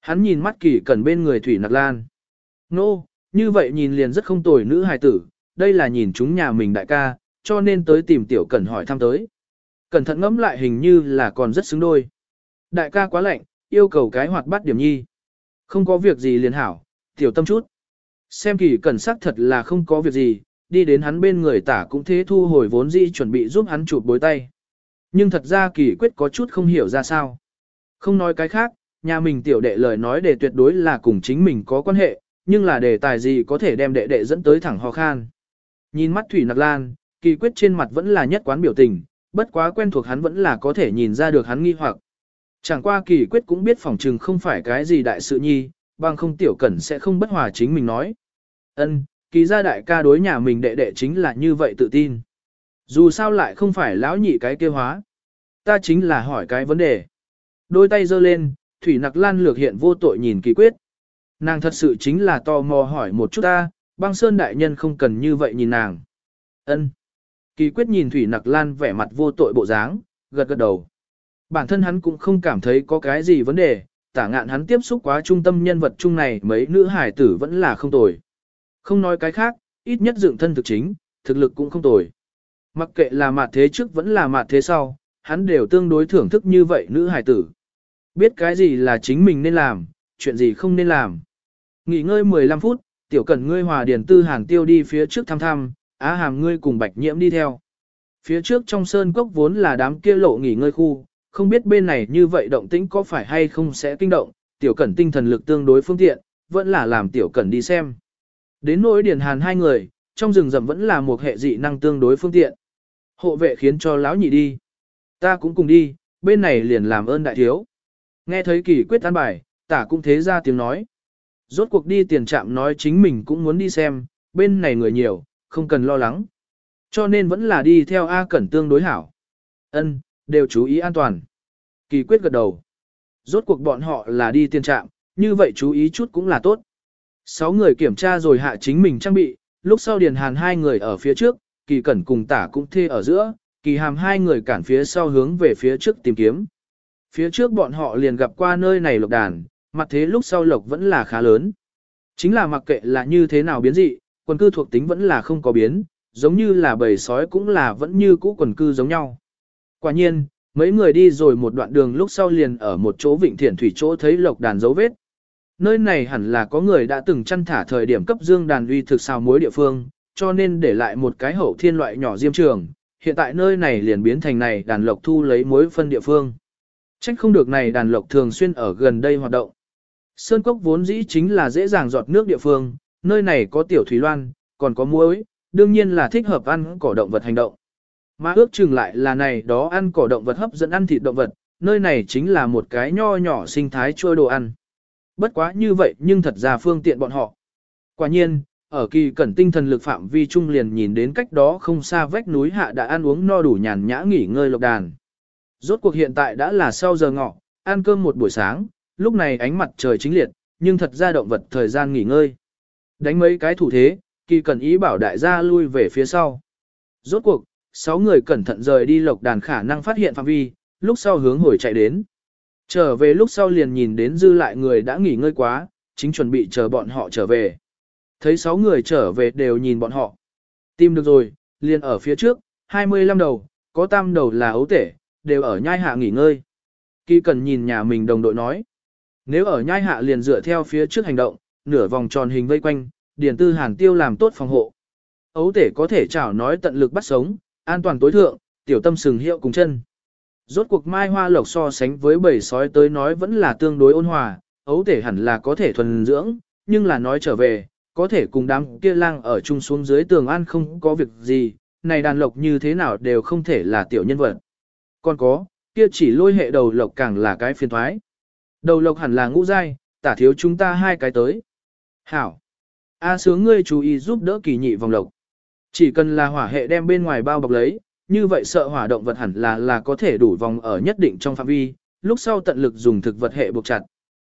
Hắn nhìn mắt kỳ cẩn bên người thủy nặc lan. Nô, no, như vậy nhìn liền rất không tồi nữ hài tử, đây là nhìn chúng nhà mình đại ca, cho nên tới tìm tiểu cẩn hỏi thăm tới. Cẩn thận ngẫm lại hình như là còn rất xứng đôi. Đại ca quá lạnh, yêu cầu cái hoạt bát điểm nhi. Không có việc gì liền hảo, tiểu tâm chút. Xem kỳ cẩn sắc thật là không có việc gì, đi đến hắn bên người tả cũng thế thu hồi vốn dĩ chuẩn bị giúp hắn chụp bối tay. Nhưng thật ra kỳ quyết có chút không hiểu ra sao. Không nói cái khác, nhà mình tiểu đệ lời nói để tuyệt đối là cùng chính mình có quan hệ, nhưng là đề tài gì có thể đem đệ đệ dẫn tới thẳng ho khan. Nhìn mắt Thủy Nặc Lan, kỳ quyết trên mặt vẫn là nhất quán biểu tình, bất quá quen thuộc hắn vẫn là có thể nhìn ra được hắn nghi hoặc. Chẳng qua kỳ quyết cũng biết phòng trừng không phải cái gì đại sự nhi, bằng không tiểu cẩn sẽ không bất hòa chính mình nói. Ân, kỳ gia đại ca đối nhà mình đệ đệ chính là như vậy tự tin. Dù sao lại không phải lão nhị cái kia hóa. Ta chính là hỏi cái vấn đề. Đôi tay giơ lên, Thủy Nặc Lan lược hiện vô tội nhìn kỳ quyết. Nàng thật sự chính là tò mò hỏi một chút ta, băng sơn đại nhân không cần như vậy nhìn nàng. Ân. Kỳ quyết nhìn Thủy Nặc Lan vẻ mặt vô tội bộ dáng, gật gật đầu. Bản thân hắn cũng không cảm thấy có cái gì vấn đề, tả ngạn hắn tiếp xúc quá trung tâm nhân vật chung này mấy nữ hải tử vẫn là không tồi. Không nói cái khác, ít nhất dựng thân thực chính, thực lực cũng không tồi. Mặc kệ là mặt thế trước vẫn là mặt thế sau, hắn đều tương đối thưởng thức như vậy nữ hải tử. Biết cái gì là chính mình nên làm, chuyện gì không nên làm. Nghỉ ngơi 15 phút, tiểu cẩn ngươi hòa điển tư hàn tiêu đi phía trước thăm thăm, á hàm ngươi cùng bạch nhiễm đi theo. Phía trước trong sơn cốc vốn là đám kia lộ nghỉ ngơi khu, không biết bên này như vậy động tĩnh có phải hay không sẽ kinh động, tiểu cẩn tinh thần lực tương đối phương tiện, vẫn là làm tiểu cẩn đi xem. Đến nỗi điển hàn hai người, trong rừng rậm vẫn là một hệ dị năng tương đối phương tiện. Hộ vệ khiến cho lão nhị đi. Ta cũng cùng đi, bên này liền làm ơn đại thiếu. Nghe thấy kỳ quyết an bài, tả cũng thế ra tiếng nói. Rốt cuộc đi tiền trạm nói chính mình cũng muốn đi xem, bên này người nhiều, không cần lo lắng. Cho nên vẫn là đi theo A Cẩn tương đối hảo. Ân, đều chú ý an toàn. Kỳ quyết gật đầu. Rốt cuộc bọn họ là đi tiền trạm, như vậy chú ý chút cũng là tốt. Sáu người kiểm tra rồi hạ chính mình trang bị, lúc sau điền hàn hai người ở phía trước, kỳ cẩn cùng tả cũng thê ở giữa, kỳ hàm hai người cản phía sau hướng về phía trước tìm kiếm. Phía trước bọn họ liền gặp qua nơi này lộc đàn, mặt thế lúc sau lộc vẫn là khá lớn. Chính là mặc kệ là như thế nào biến dị, quần cư thuộc tính vẫn là không có biến, giống như là bầy sói cũng là vẫn như cũ quần cư giống nhau. Quả nhiên, mấy người đi rồi một đoạn đường lúc sau liền ở một chỗ vịnh thiển thủy chỗ thấy lộc đàn dấu vết. Nơi này hẳn là có người đã từng chăn thả thời điểm cấp dương đàn uy thực xào mối địa phương, cho nên để lại một cái hậu thiên loại nhỏ diêm trường. Hiện tại nơi này liền biến thành này đàn lộc thu lấy mối phân địa phương. Trách không được này đàn lộc thường xuyên ở gần đây hoạt động. Sơn cốc vốn dĩ chính là dễ dàng giọt nước địa phương, nơi này có tiểu thủy loan, còn có muối, đương nhiên là thích hợp ăn cỏ động vật hành động. Mà ước chừng lại là này đó ăn cỏ động vật hấp dẫn ăn thịt động vật, nơi này chính là một cái nho nhỏ sinh thái chua đồ ăn. Bất quá như vậy nhưng thật ra phương tiện bọn họ. Quả nhiên, ở kỳ cẩn tinh thần lực phạm vi trung liền nhìn đến cách đó không xa vách núi hạ đã ăn uống no đủ nhàn nhã nghỉ ngơi lộc đàn. Rốt cuộc hiện tại đã là sau giờ ngọ, ăn cơm một buổi sáng, lúc này ánh mặt trời chính liệt, nhưng thật ra động vật thời gian nghỉ ngơi. Đánh mấy cái thủ thế, kỳ cần ý bảo đại gia lui về phía sau. Rốt cuộc, sáu người cẩn thận rời đi lộc đàn khả năng phát hiện phạm vi, lúc sau hướng hồi chạy đến. Trở về lúc sau liền nhìn đến dư lại người đã nghỉ ngơi quá, chính chuẩn bị chờ bọn họ trở về. Thấy sáu người trở về đều nhìn bọn họ. Tìm được rồi, liền ở phía trước, 25 đầu, có tam đầu là ấu tể, đều ở nhai hạ nghỉ ngơi. Kỳ cần nhìn nhà mình đồng đội nói. Nếu ở nhai hạ liền dựa theo phía trước hành động, nửa vòng tròn hình vây quanh, điển tư hàn tiêu làm tốt phòng hộ. Ấu tể có thể chảo nói tận lực bắt sống, an toàn tối thượng, tiểu tâm sừng hiệu cùng chân. Rốt cuộc mai hoa lộc so sánh với bầy sói tới nói vẫn là tương đối ôn hòa, ấu tể hẳn là có thể thuần dưỡng, nhưng là nói trở về, có thể cùng đám kia lang ở chung xuống dưới tường an không có việc gì, này đàn lộc như thế nào đều không thể là tiểu nhân vật. Còn có, kia chỉ lôi hệ đầu lộc càng là cái phiền thoái. Đầu lộc hẳn là ngũ giai, tả thiếu chúng ta hai cái tới. Hảo. A sướng ngươi chú ý giúp đỡ kỳ nhị vòng lộc. Chỉ cần là hỏa hệ đem bên ngoài bao bọc lấy, như vậy sợ hỏa động vật hẳn là là có thể đủ vòng ở nhất định trong phạm vi, lúc sau tận lực dùng thực vật hệ buộc chặt.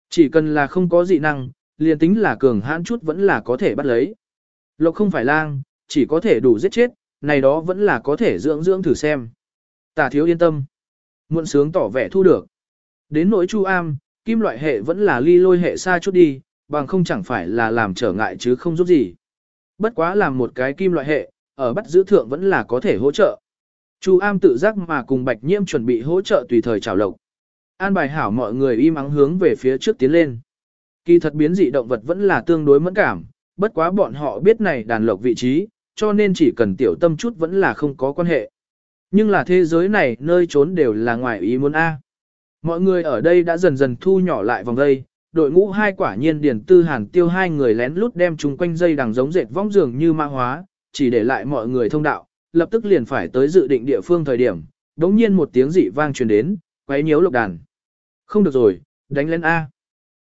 Chỉ cần là không có dị năng, liền tính là cường hãn chút vẫn là có thể bắt lấy. Lộc không phải lang, chỉ có thể đủ giết chết, này đó vẫn là có thể dưỡng dưỡng thử xem. Tà thiếu yên tâm. Muộn sướng tỏ vẻ thu được. Đến nỗi chu am, kim loại hệ vẫn là ly lôi hệ xa chút đi, bằng không chẳng phải là làm trở ngại chứ không giúp gì. Bất quá làm một cái kim loại hệ, ở bắt giữ thượng vẫn là có thể hỗ trợ. Chu am tự giác mà cùng bạch nhiễm chuẩn bị hỗ trợ tùy thời trào lộc. An bài hảo mọi người im ắng hướng về phía trước tiến lên. Kỳ thật biến dị động vật vẫn là tương đối mẫn cảm, bất quá bọn họ biết này đàn lộc vị trí, cho nên chỉ cần tiểu tâm chút vẫn là không có quan hệ. Nhưng là thế giới này nơi trốn đều là ngoài ý muốn A. Mọi người ở đây đã dần dần thu nhỏ lại vòng đây, đội ngũ hai quả nhiên điền tư hàn tiêu hai người lén lút đem chúng quanh dây đằng giống dệt vong dường như ma hóa, chỉ để lại mọi người thông đạo, lập tức liền phải tới dự định địa phương thời điểm, đống nhiên một tiếng dị vang truyền đến, quấy nhiễu lộc đàn. Không được rồi, đánh lên A.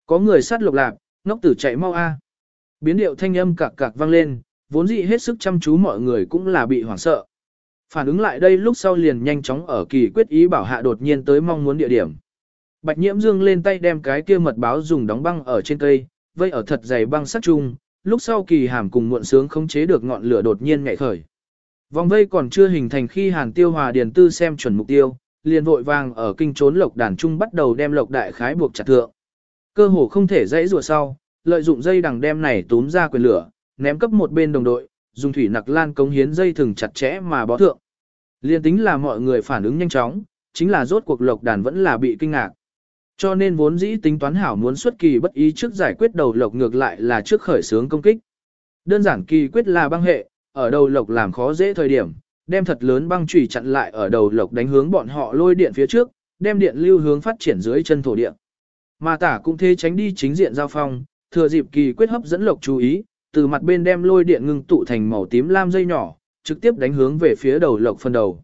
Có người sát lộc lạc, ngốc tử chạy mau A. Biến điệu thanh âm cạc cạc vang lên, vốn dị hết sức chăm chú mọi người cũng là bị hoảng sợ. Phản ứng lại đây lúc sau liền nhanh chóng ở kỳ quyết ý bảo hạ đột nhiên tới mong muốn địa điểm. Bạch nhiễm dương lên tay đem cái kia mật báo dùng đóng băng ở trên cây, vây ở thật dày băng sắt chung, lúc sau kỳ hàm cùng muộn sướng không chế được ngọn lửa đột nhiên nhảy khởi. Vòng vây còn chưa hình thành khi hàn tiêu hòa điền tư xem chuẩn mục tiêu, liền vội vàng ở kinh trốn lộc đàn trung bắt đầu đem lộc đại khái buộc chặt thượng. Cơ hồ không thể dãy rùa sau, lợi dụng dây đằng đem này túm ra quyền lửa, ném cấp một bên đồng đội, dùng thủy nặc lan cống hiến dây thừng chặt chẽ mà bó thượng. Liên tính là mọi người phản ứng nhanh chóng, chính là rốt cuộc lộc đàn vẫn là bị kinh ngạc. Cho nên vốn dĩ tính toán hảo muốn xuất kỳ bất ý trước giải quyết đầu lộc ngược lại là trước khởi sướng công kích. Đơn giản kỳ quyết là băng hệ, ở đầu lộc làm khó dễ thời điểm, đem thật lớn băng chủy chặn lại ở đầu lộc đánh hướng bọn họ lôi điện phía trước, đem điện lưu hướng phát triển dưới chân thổ địa. Mà tả cũng thế tránh đi chính diện giao phong, thừa dịp kỳ quyết hấp dẫn lộc chú ý, từ mặt bên đem lôi điện ngưng tụ thành màu tím lam dây nhỏ, trực tiếp đánh hướng về phía đầu lộc phần đầu.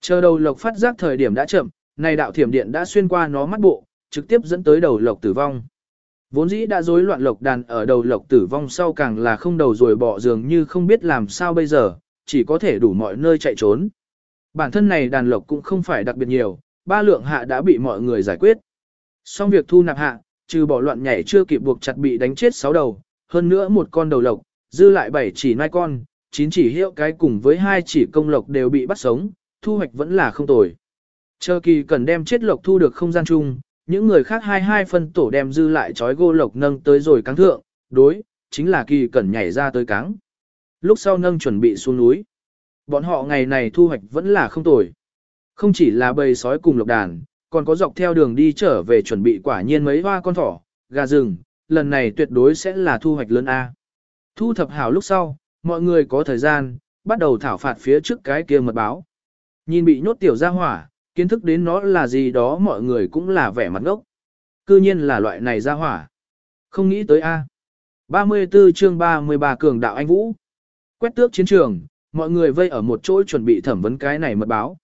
Chờ đầu lộc phát giác thời điểm đã chậm, này đạo thiểm điện đã xuyên qua nó mắt bộ, trực tiếp dẫn tới đầu lộc tử vong. Vốn dĩ đã rối loạn lộc đàn ở đầu lộc tử vong sau càng là không đầu rồi bỏ giường như không biết làm sao bây giờ, chỉ có thể đủ mọi nơi chạy trốn. Bản thân này đàn lộc cũng không phải đặc biệt nhiều, ba lượng hạ đã bị mọi người giải quyết. Xong việc thu nạp hạ, trừ bỏ loạn nhảy chưa kịp buộc chặt bị đánh chết sáu đầu, hơn nữa một con đầu lộc, dư lại bảy chỉ nai con, chín chỉ hiệu cái cùng với hai chỉ công lộc đều bị bắt sống, thu hoạch vẫn là không tồi. Chờ kỳ cần đem chết lộc thu được không gian chung, những người khác hai hai phân tổ đem dư lại chói gô lộc nâng tới rồi cáng thượng, đối, chính là kỳ cẩn nhảy ra tới cáng. Lúc sau nâng chuẩn bị xuống núi. Bọn họ ngày này thu hoạch vẫn là không tồi. Không chỉ là bầy sói cùng lộc đàn, còn có dọc theo đường đi trở về chuẩn bị quả nhiên mấy hoa con thỏ, gà rừng, lần này tuyệt đối sẽ là thu hoạch lớn A. Thu thập hảo lúc sau, mọi người có thời gian, bắt đầu thảo phạt phía trước cái kia mật báo. Nhìn bị nhốt tiểu ra hỏa, kiến thức đến nó là gì đó mọi người cũng là vẻ mặt ngốc. Cư nhiên là loại này ra hỏa. Không nghĩ tới A. 34 chương 33 cường đạo anh Vũ. Quét tước chiến trường, mọi người vây ở một chỗ chuẩn bị thẩm vấn cái này mật báo.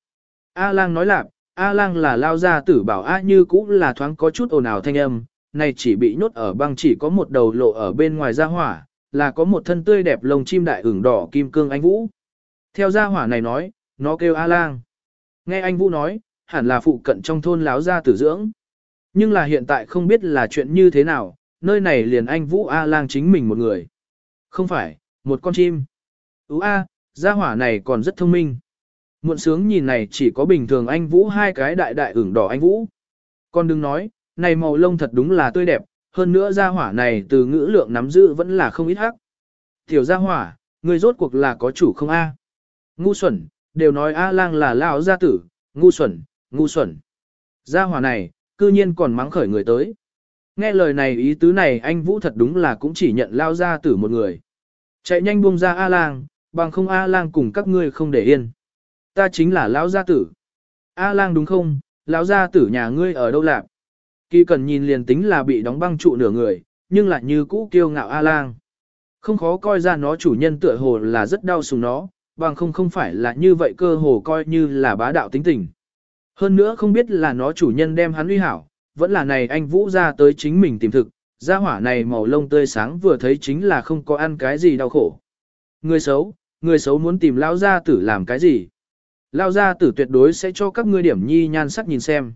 A lang nói lạc, A lang là lao ra tử bảo A như cũng là thoáng có chút ồn ào thanh âm, này chỉ bị nhốt ở băng chỉ có một đầu lộ ở bên ngoài ra hỏa, là có một thân tươi đẹp lông chim đại ửng đỏ kim cương anh Vũ. Theo gia hỏa này nói, nó kêu A lang. Nghe anh Vũ nói, hẳn là phụ cận trong thôn láo gia tử dưỡng. Nhưng là hiện tại không biết là chuyện như thế nào, nơi này liền anh Vũ A lang chính mình một người. Không phải, một con chim. Ú A, gia hỏa này còn rất thông minh. Muộn sướng nhìn này chỉ có bình thường anh Vũ hai cái đại đại ửng đỏ anh Vũ. Con đừng nói, này màu lông thật đúng là tươi đẹp, hơn nữa gia hỏa này từ ngữ lượng nắm giữ vẫn là không ít hắc. Tiểu gia hỏa, người rốt cuộc là có chủ không A. Ngu xuẩn, đều nói A lang là Lão gia tử, ngu xuẩn, ngu xuẩn. Gia hỏa này, cư nhiên còn mắng khởi người tới. Nghe lời này ý tứ này anh Vũ thật đúng là cũng chỉ nhận lao gia tử một người. Chạy nhanh buông ra A lang, bằng không A lang cùng các ngươi không để yên. Ta chính là lão gia tử. A lang đúng không, lão gia tử nhà ngươi ở đâu lạc? Kỳ cần nhìn liền tính là bị đóng băng trụ nửa người, nhưng lại như cũ kiêu ngạo A lang. Không khó coi ra nó chủ nhân tựa hồ là rất đau sùng nó, bằng không không phải là như vậy cơ hồ coi như là bá đạo tính tình. Hơn nữa không biết là nó chủ nhân đem hắn uy hảo, vẫn là này anh Vũ ra tới chính mình tìm thực, gia hỏa này màu lông tươi sáng vừa thấy chính là không có ăn cái gì đau khổ. Người xấu, người xấu muốn tìm lao gia tử làm cái gì? Lao gia tử tuyệt đối sẽ cho các ngươi điểm nhi nhan sắc nhìn xem.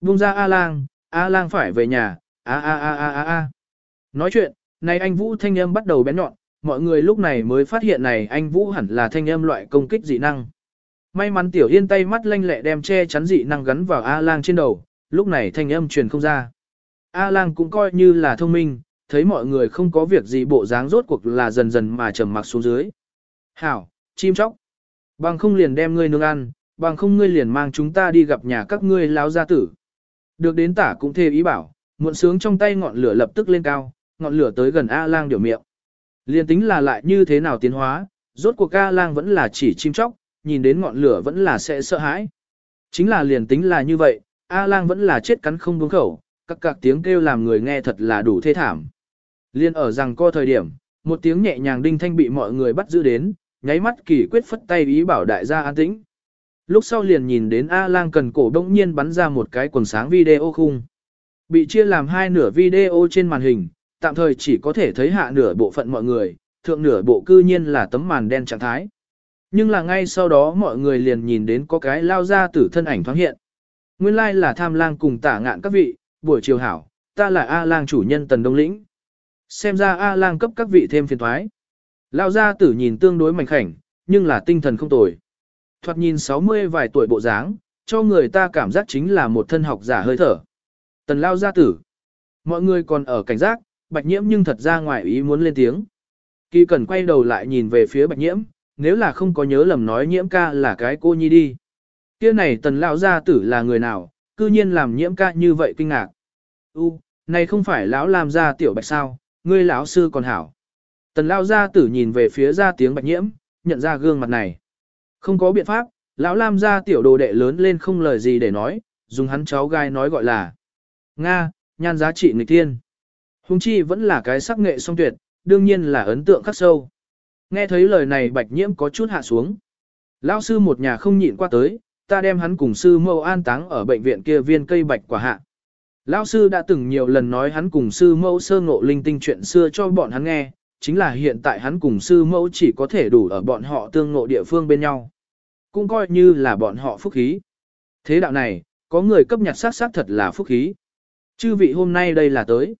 Vung ra A-lang, A-lang phải về nhà, a a a a a a. Nói chuyện, này anh Vũ thanh âm bắt đầu bén nhọn, mọi người lúc này mới phát hiện này anh Vũ hẳn là thanh âm loại công kích dị năng. May mắn Tiểu Yên tay mắt lanh lẹ đem che chắn dị năng gắn vào A-lang trên đầu, lúc này thanh âm truyền không ra. A-lang cũng coi như là thông minh, thấy mọi người không có việc gì bộ dáng rốt cuộc là dần dần mà trầm mặc xuống dưới. Hảo, chim chóc. Bằng không liền đem ngươi nương ăn, bằng không ngươi liền mang chúng ta đi gặp nhà các ngươi láo gia tử. Được đến tả cũng thề ý bảo, muộn sướng trong tay ngọn lửa lập tức lên cao, ngọn lửa tới gần A-lang điều miệng liên tính là lại như thế nào tiến hóa, rốt cuộc A-lang vẫn là chỉ chim chóc, nhìn đến ngọn lửa vẫn là sẽ sợ hãi. Chính là liền tính là như vậy, A-lang vẫn là chết cắn không buông khẩu, các cạc tiếng kêu làm người nghe thật là đủ thê thảm. Liên ở rằng co thời điểm, một tiếng nhẹ nhàng đinh thanh bị mọi người bắt giữ đến, nháy mắt kỳ quyết phất tay ý bảo đại gia an tĩnh. Lúc sau liền nhìn đến A-lang cần cổ đông nhiên bắn ra một cái quần sáng video khung. Bị chia làm hai nửa video trên màn hình, tạm thời chỉ có thể thấy hạ nửa bộ phận mọi người, thượng nửa bộ cư nhiên là tấm màn đen trạng thái. Nhưng là ngay sau đó mọi người liền nhìn đến có cái lao ra tử thân ảnh thoáng hiện. Nguyên lai like là tham lang cùng tả ngạn các vị, buổi chiều hảo, ta là A-lang chủ nhân Tần Đông Lĩnh. Xem ra A-lang cấp các vị thêm phiền thoái. Lao gia tử nhìn tương đối mảnh khảnh, nhưng là tinh thần không tồi. Thoạt nhìn 60 vài tuổi bộ dáng, cho người ta cảm giác chính là một thân học giả hơi thở. Tần Lao gia tử. Mọi người còn ở cảnh giác, bạch nhiễm nhưng thật ra ngoài ý muốn lên tiếng. Kỳ cần quay đầu lại nhìn về phía bạch nhiễm, nếu là không có nhớ lầm nói nhiễm ca là cái cô nhi đi. Kia này tần lão gia tử là người nào, cư nhiên làm nhiễm ca như vậy kinh ngạc. U, này không phải lão làm ra tiểu bạch sao, ngươi lão sư còn hảo. Tần lão gia tử nhìn về phía ra tiếng bạch nhiễm, nhận ra gương mặt này. Không có biện pháp, lão lam gia tiểu đồ đệ lớn lên không lời gì để nói, dùng hắn cháu gai nói gọi là Nga, nhan giá trị nghịch thiên. Hùng chi vẫn là cái sắc nghệ song tuyệt, đương nhiên là ấn tượng khắc sâu. Nghe thấy lời này bạch nhiễm có chút hạ xuống. Lão sư một nhà không nhịn qua tới, ta đem hắn cùng sư mẫu an táng ở bệnh viện kia viên cây bạch quả hạ. Lão sư đã từng nhiều lần nói hắn cùng sư mẫu sơ ngộ linh tinh chuyện xưa cho bọn hắn nghe, chính là hiện tại hắn cùng sư mẫu chỉ có thể đủ ở bọn họ tương ngộ địa phương bên nhau. Cũng coi như là bọn họ phúc khí. Thế đạo này, có người cấp nhặt sát sát thật là phúc khí. Chư vị hôm nay đây là tới.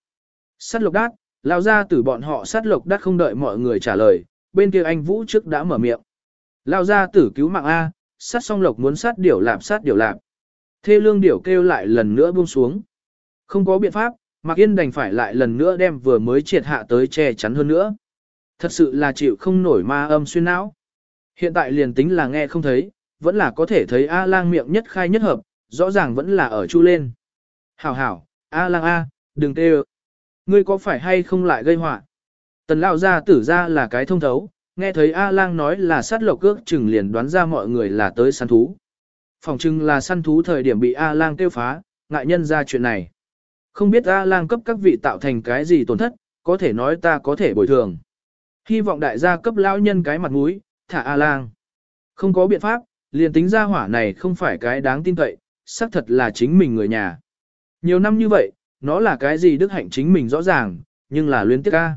Sát lộc đát, lao ra từ bọn họ sát lộc đát không đợi mọi người trả lời, bên kia anh Vũ trước đã mở miệng. Lao ra tử cứu mạng A, sát song lộc muốn sát điểu lạp sát điểu lạp. Thê lương điểu kêu lại lần nữa buông xuống. Không có biện pháp, Mạc Yên đành phải lại lần nữa đem vừa mới triệt hạ tới che chắn hơn nữa. Thật sự là chịu không nổi ma âm xuyên não. Hiện tại liền tính là nghe không thấy, vẫn là có thể thấy A lang miệng nhất khai nhất hợp, rõ ràng vẫn là ở chu lên. Hảo hảo, A lang A, đừng tê Ngươi có phải hay không lại gây họa Tần lão gia tử ra là cái thông thấu, nghe thấy A lang nói là sát lộc cước chừng liền đoán ra mọi người là tới săn thú. Phòng chừng là săn thú thời điểm bị A lang tiêu phá, ngại nhân ra chuyện này. Không biết A lang cấp các vị tạo thành cái gì tổn thất, có thể nói ta có thể bồi thường. Hy vọng đại gia cấp lão nhân cái mặt mũi, thả A lang. Không có biện pháp, liền tính ra hỏa này không phải cái đáng tin cậy, xác thật là chính mình người nhà. Nhiều năm như vậy, nó là cái gì đức hạnh chính mình rõ ràng, nhưng là luyến tiếc ca.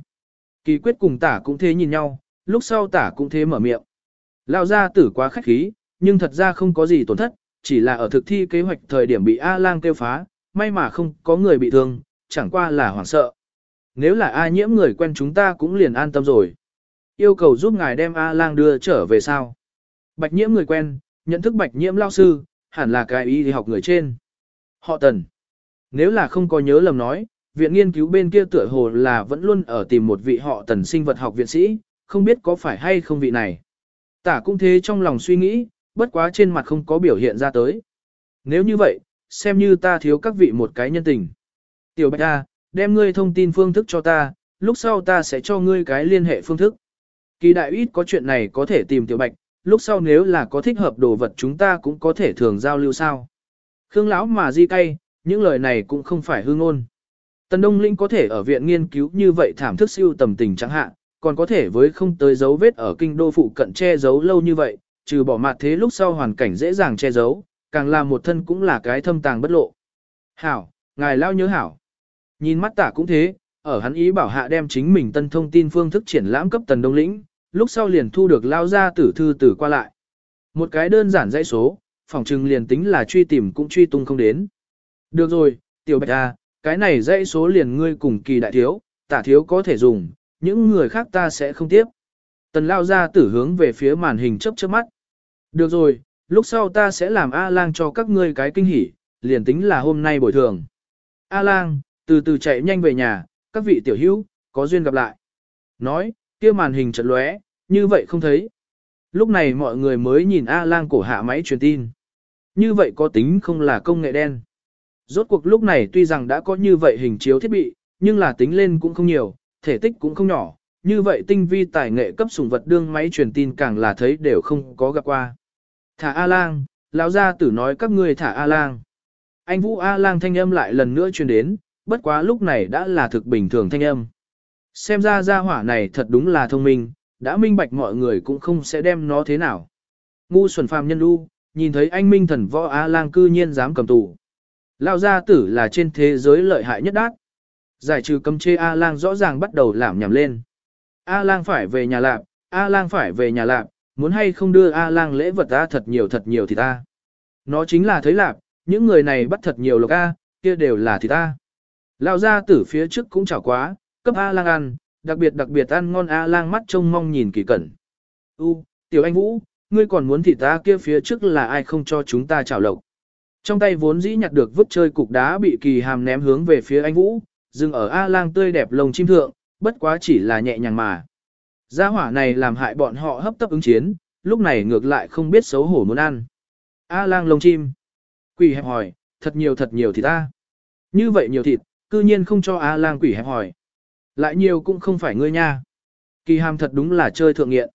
Kỳ quyết cùng tả cũng thế nhìn nhau, lúc sau tả cũng thế mở miệng. Lao ra tử quá khách khí, nhưng thật ra không có gì tổn thất, chỉ là ở thực thi kế hoạch thời điểm bị A-lang tiêu phá, may mà không có người bị thương, chẳng qua là hoảng sợ. Nếu là A nhiễm người quen chúng ta cũng liền an tâm rồi. Yêu cầu giúp ngài đem A-lang đưa trở về sao. Bạch nhiễm người quen, nhận thức bạch nhiễm lao sư, hẳn là cái y học người trên. Họ tần. Nếu là không có nhớ lầm nói, viện nghiên cứu bên kia tựa hồ là vẫn luôn ở tìm một vị họ tần sinh vật học viện sĩ, không biết có phải hay không vị này. Tả cũng thế trong lòng suy nghĩ, bất quá trên mặt không có biểu hiện ra tới. Nếu như vậy, xem như ta thiếu các vị một cái nhân tình. Tiểu Bạch A, đem ngươi thông tin phương thức cho ta, lúc sau ta sẽ cho ngươi cái liên hệ phương thức. Kỳ đại ít có chuyện này có thể tìm Tiểu Bạch, lúc sau nếu là có thích hợp đồ vật chúng ta cũng có thể thường giao lưu sao. Khương lão mà di cay, những lời này cũng không phải hư ngôn. Tần Đông Linh có thể ở viện nghiên cứu như vậy thảm thức siêu tầm tình chẳng hạn, còn có thể với không tới dấu vết ở kinh đô phụ cận che giấu lâu như vậy, trừ bỏ mặt thế lúc sau hoàn cảnh dễ dàng che giấu, càng là một thân cũng là cái thâm tàng bất lộ. Hảo, ngài lao nhớ hảo. Nhìn mắt tả cũng thế, ở hắn ý bảo hạ đem chính mình tân thông tin phương thức triển lãm cấp tần đông lĩnh, lúc sau liền thu được lao ra tử thư tử qua lại. Một cái đơn giản dãy số, phòng trừng liền tính là truy tìm cũng truy tung không đến. Được rồi, tiểu bạch a, cái này dãy số liền ngươi cùng kỳ đại thiếu, tả thiếu có thể dùng, những người khác ta sẽ không tiếp. Tần lao ra tử hướng về phía màn hình chấp chớp mắt. Được rồi, lúc sau ta sẽ làm A-lang cho các ngươi cái kinh hỉ, liền tính là hôm nay bồi thường. A-lang, từ từ chạy nhanh về nhà, các vị tiểu hữu, có duyên gặp lại. Nói, kia màn hình chật lóe, như vậy không thấy. Lúc này mọi người mới nhìn A-lang cổ hạ máy truyền tin. Như vậy có tính không là công nghệ đen. Rốt cuộc lúc này tuy rằng đã có như vậy hình chiếu thiết bị, nhưng là tính lên cũng không nhiều, thể tích cũng không nhỏ, như vậy tinh vi tài nghệ cấp sủng vật đương máy truyền tin càng là thấy đều không có gặp qua. Thả A-lang, lão gia tử nói các ngươi thả A-lang. Anh Vũ A-lang thanh âm lại lần nữa truyền đến, bất quá lúc này đã là thực bình thường thanh âm. Xem ra gia hỏa này thật đúng là thông minh, đã minh bạch mọi người cũng không sẽ đem nó thế nào. Ngu xuẩn phàm nhân lưu, nhìn thấy anh minh thần võ A-lang cư nhiên dám cầm tù. Lao gia tử là trên thế giới lợi hại nhất đát. Giải trừ cấm chê A-lang rõ ràng bắt đầu làm nhầm lên. A-lang phải về nhà lạp, A-lang phải về nhà lạp, muốn hay không đưa A-lang lễ vật ta thật nhiều thật nhiều thì ta. Nó chính là thấy lạp, những người này bắt thật nhiều lộc A, kia đều là thì ta. Lao gia tử phía trước cũng chảo quá, cấp A-lang ăn, đặc biệt đặc biệt ăn ngon A-lang mắt trông mong nhìn kỳ cẩn. U, tiểu anh Vũ, ngươi còn muốn thịt ta kia phía trước là ai không cho chúng ta chảo lộc. Trong tay vốn dĩ nhặt được vứt chơi cục đá bị kỳ hàm ném hướng về phía anh Vũ, dừng ở A-lang tươi đẹp lồng chim thượng, bất quá chỉ là nhẹ nhàng mà. Gia hỏa này làm hại bọn họ hấp tấp ứng chiến, lúc này ngược lại không biết xấu hổ muốn ăn. A-lang lồng chim. Quỷ hẹp hỏi, thật nhiều thật nhiều thịt ta. Như vậy nhiều thịt, cư nhiên không cho A-lang quỷ hẹp hỏi. Lại nhiều cũng không phải ngươi nha. Kỳ hàm thật đúng là chơi thượng nghiện.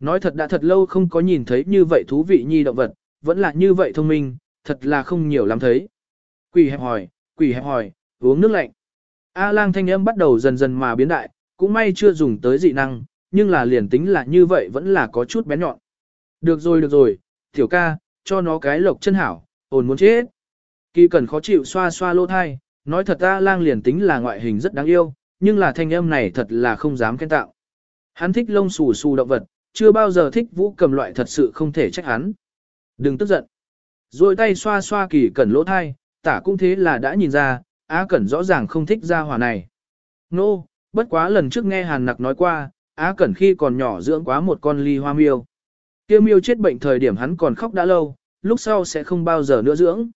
Nói thật đã thật lâu không có nhìn thấy như vậy thú vị nhi động vật, vẫn là như vậy thông minh, thật là không nhiều lắm thấy. Quỷ hẹp hỏi, quỷ hẹp hỏi, uống nước lạnh. A lang thanh âm bắt đầu dần dần mà biến đại, cũng may chưa dùng tới dị năng, nhưng là liền tính là như vậy vẫn là có chút bén nhọn. Được rồi được rồi, tiểu ca, cho nó cái lộc chân hảo, ồn muốn chết. Kỳ cần khó chịu xoa xoa lỗ thai, nói thật A lang liền tính là ngoại hình rất đáng yêu, nhưng là thanh âm này thật là không dám khen tạo. Hắn thích lông xù xù động vật, chưa bao giờ thích vũ cầm loại thật sự không thể trách hắn. Đừng tức giận. Rồi tay xoa xoa kỳ cẩn lỗ thai, tả cũng thế là đã nhìn ra, Á Cẩn rõ ràng không thích gia hỏa này. Nô, no, bất quá lần trước nghe Hàn Nặc nói qua, Á Cẩn khi còn nhỏ dưỡng quá một con ly hoa miêu. Kia miêu chết bệnh thời điểm hắn còn khóc đã lâu, lúc sau sẽ không bao giờ nữa dưỡng.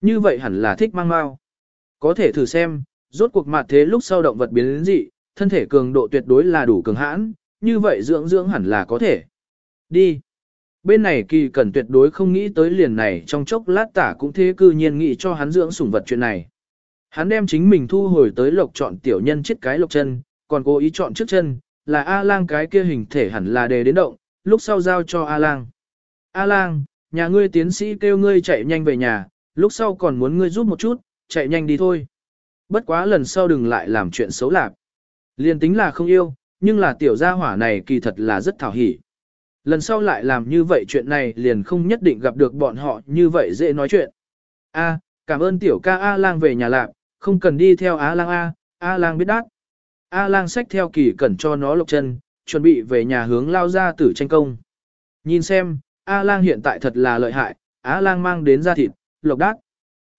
Như vậy hẳn là thích mang mau. Có thể thử xem, rốt cuộc mặt thế lúc sau động vật biến đến dị, thân thể cường độ tuyệt đối là đủ cường hãn, như vậy dưỡng dưỡng hẳn là có thể. Đi. Bên này kỳ cẩn tuyệt đối không nghĩ tới liền này trong chốc lát tả cũng thế cư nhiên nghĩ cho hắn dưỡng sủng vật chuyện này. Hắn đem chính mình thu hồi tới lộc chọn tiểu nhân chết cái lộc chân, còn cố ý chọn trước chân, là A-lang cái kia hình thể hẳn là đề đến động, lúc sau giao cho A-lang. A-lang, nhà ngươi tiến sĩ kêu ngươi chạy nhanh về nhà, lúc sau còn muốn ngươi giúp một chút, chạy nhanh đi thôi. Bất quá lần sau đừng lại làm chuyện xấu lạc. Liên tính là không yêu, nhưng là tiểu gia hỏa này kỳ thật là rất thảo hỉ. Lần sau lại làm như vậy chuyện này liền không nhất định gặp được bọn họ như vậy dễ nói chuyện. A, cảm ơn tiểu ca A-lang về nhà lạc, không cần đi theo A-lang A, A-lang biết đát. A-lang xách theo kỳ cẩn cho nó lộc chân, chuẩn bị về nhà hướng lao ra tử tranh công. Nhìn xem, A-lang hiện tại thật là lợi hại, A-lang mang đến ra thịt, lộc đát.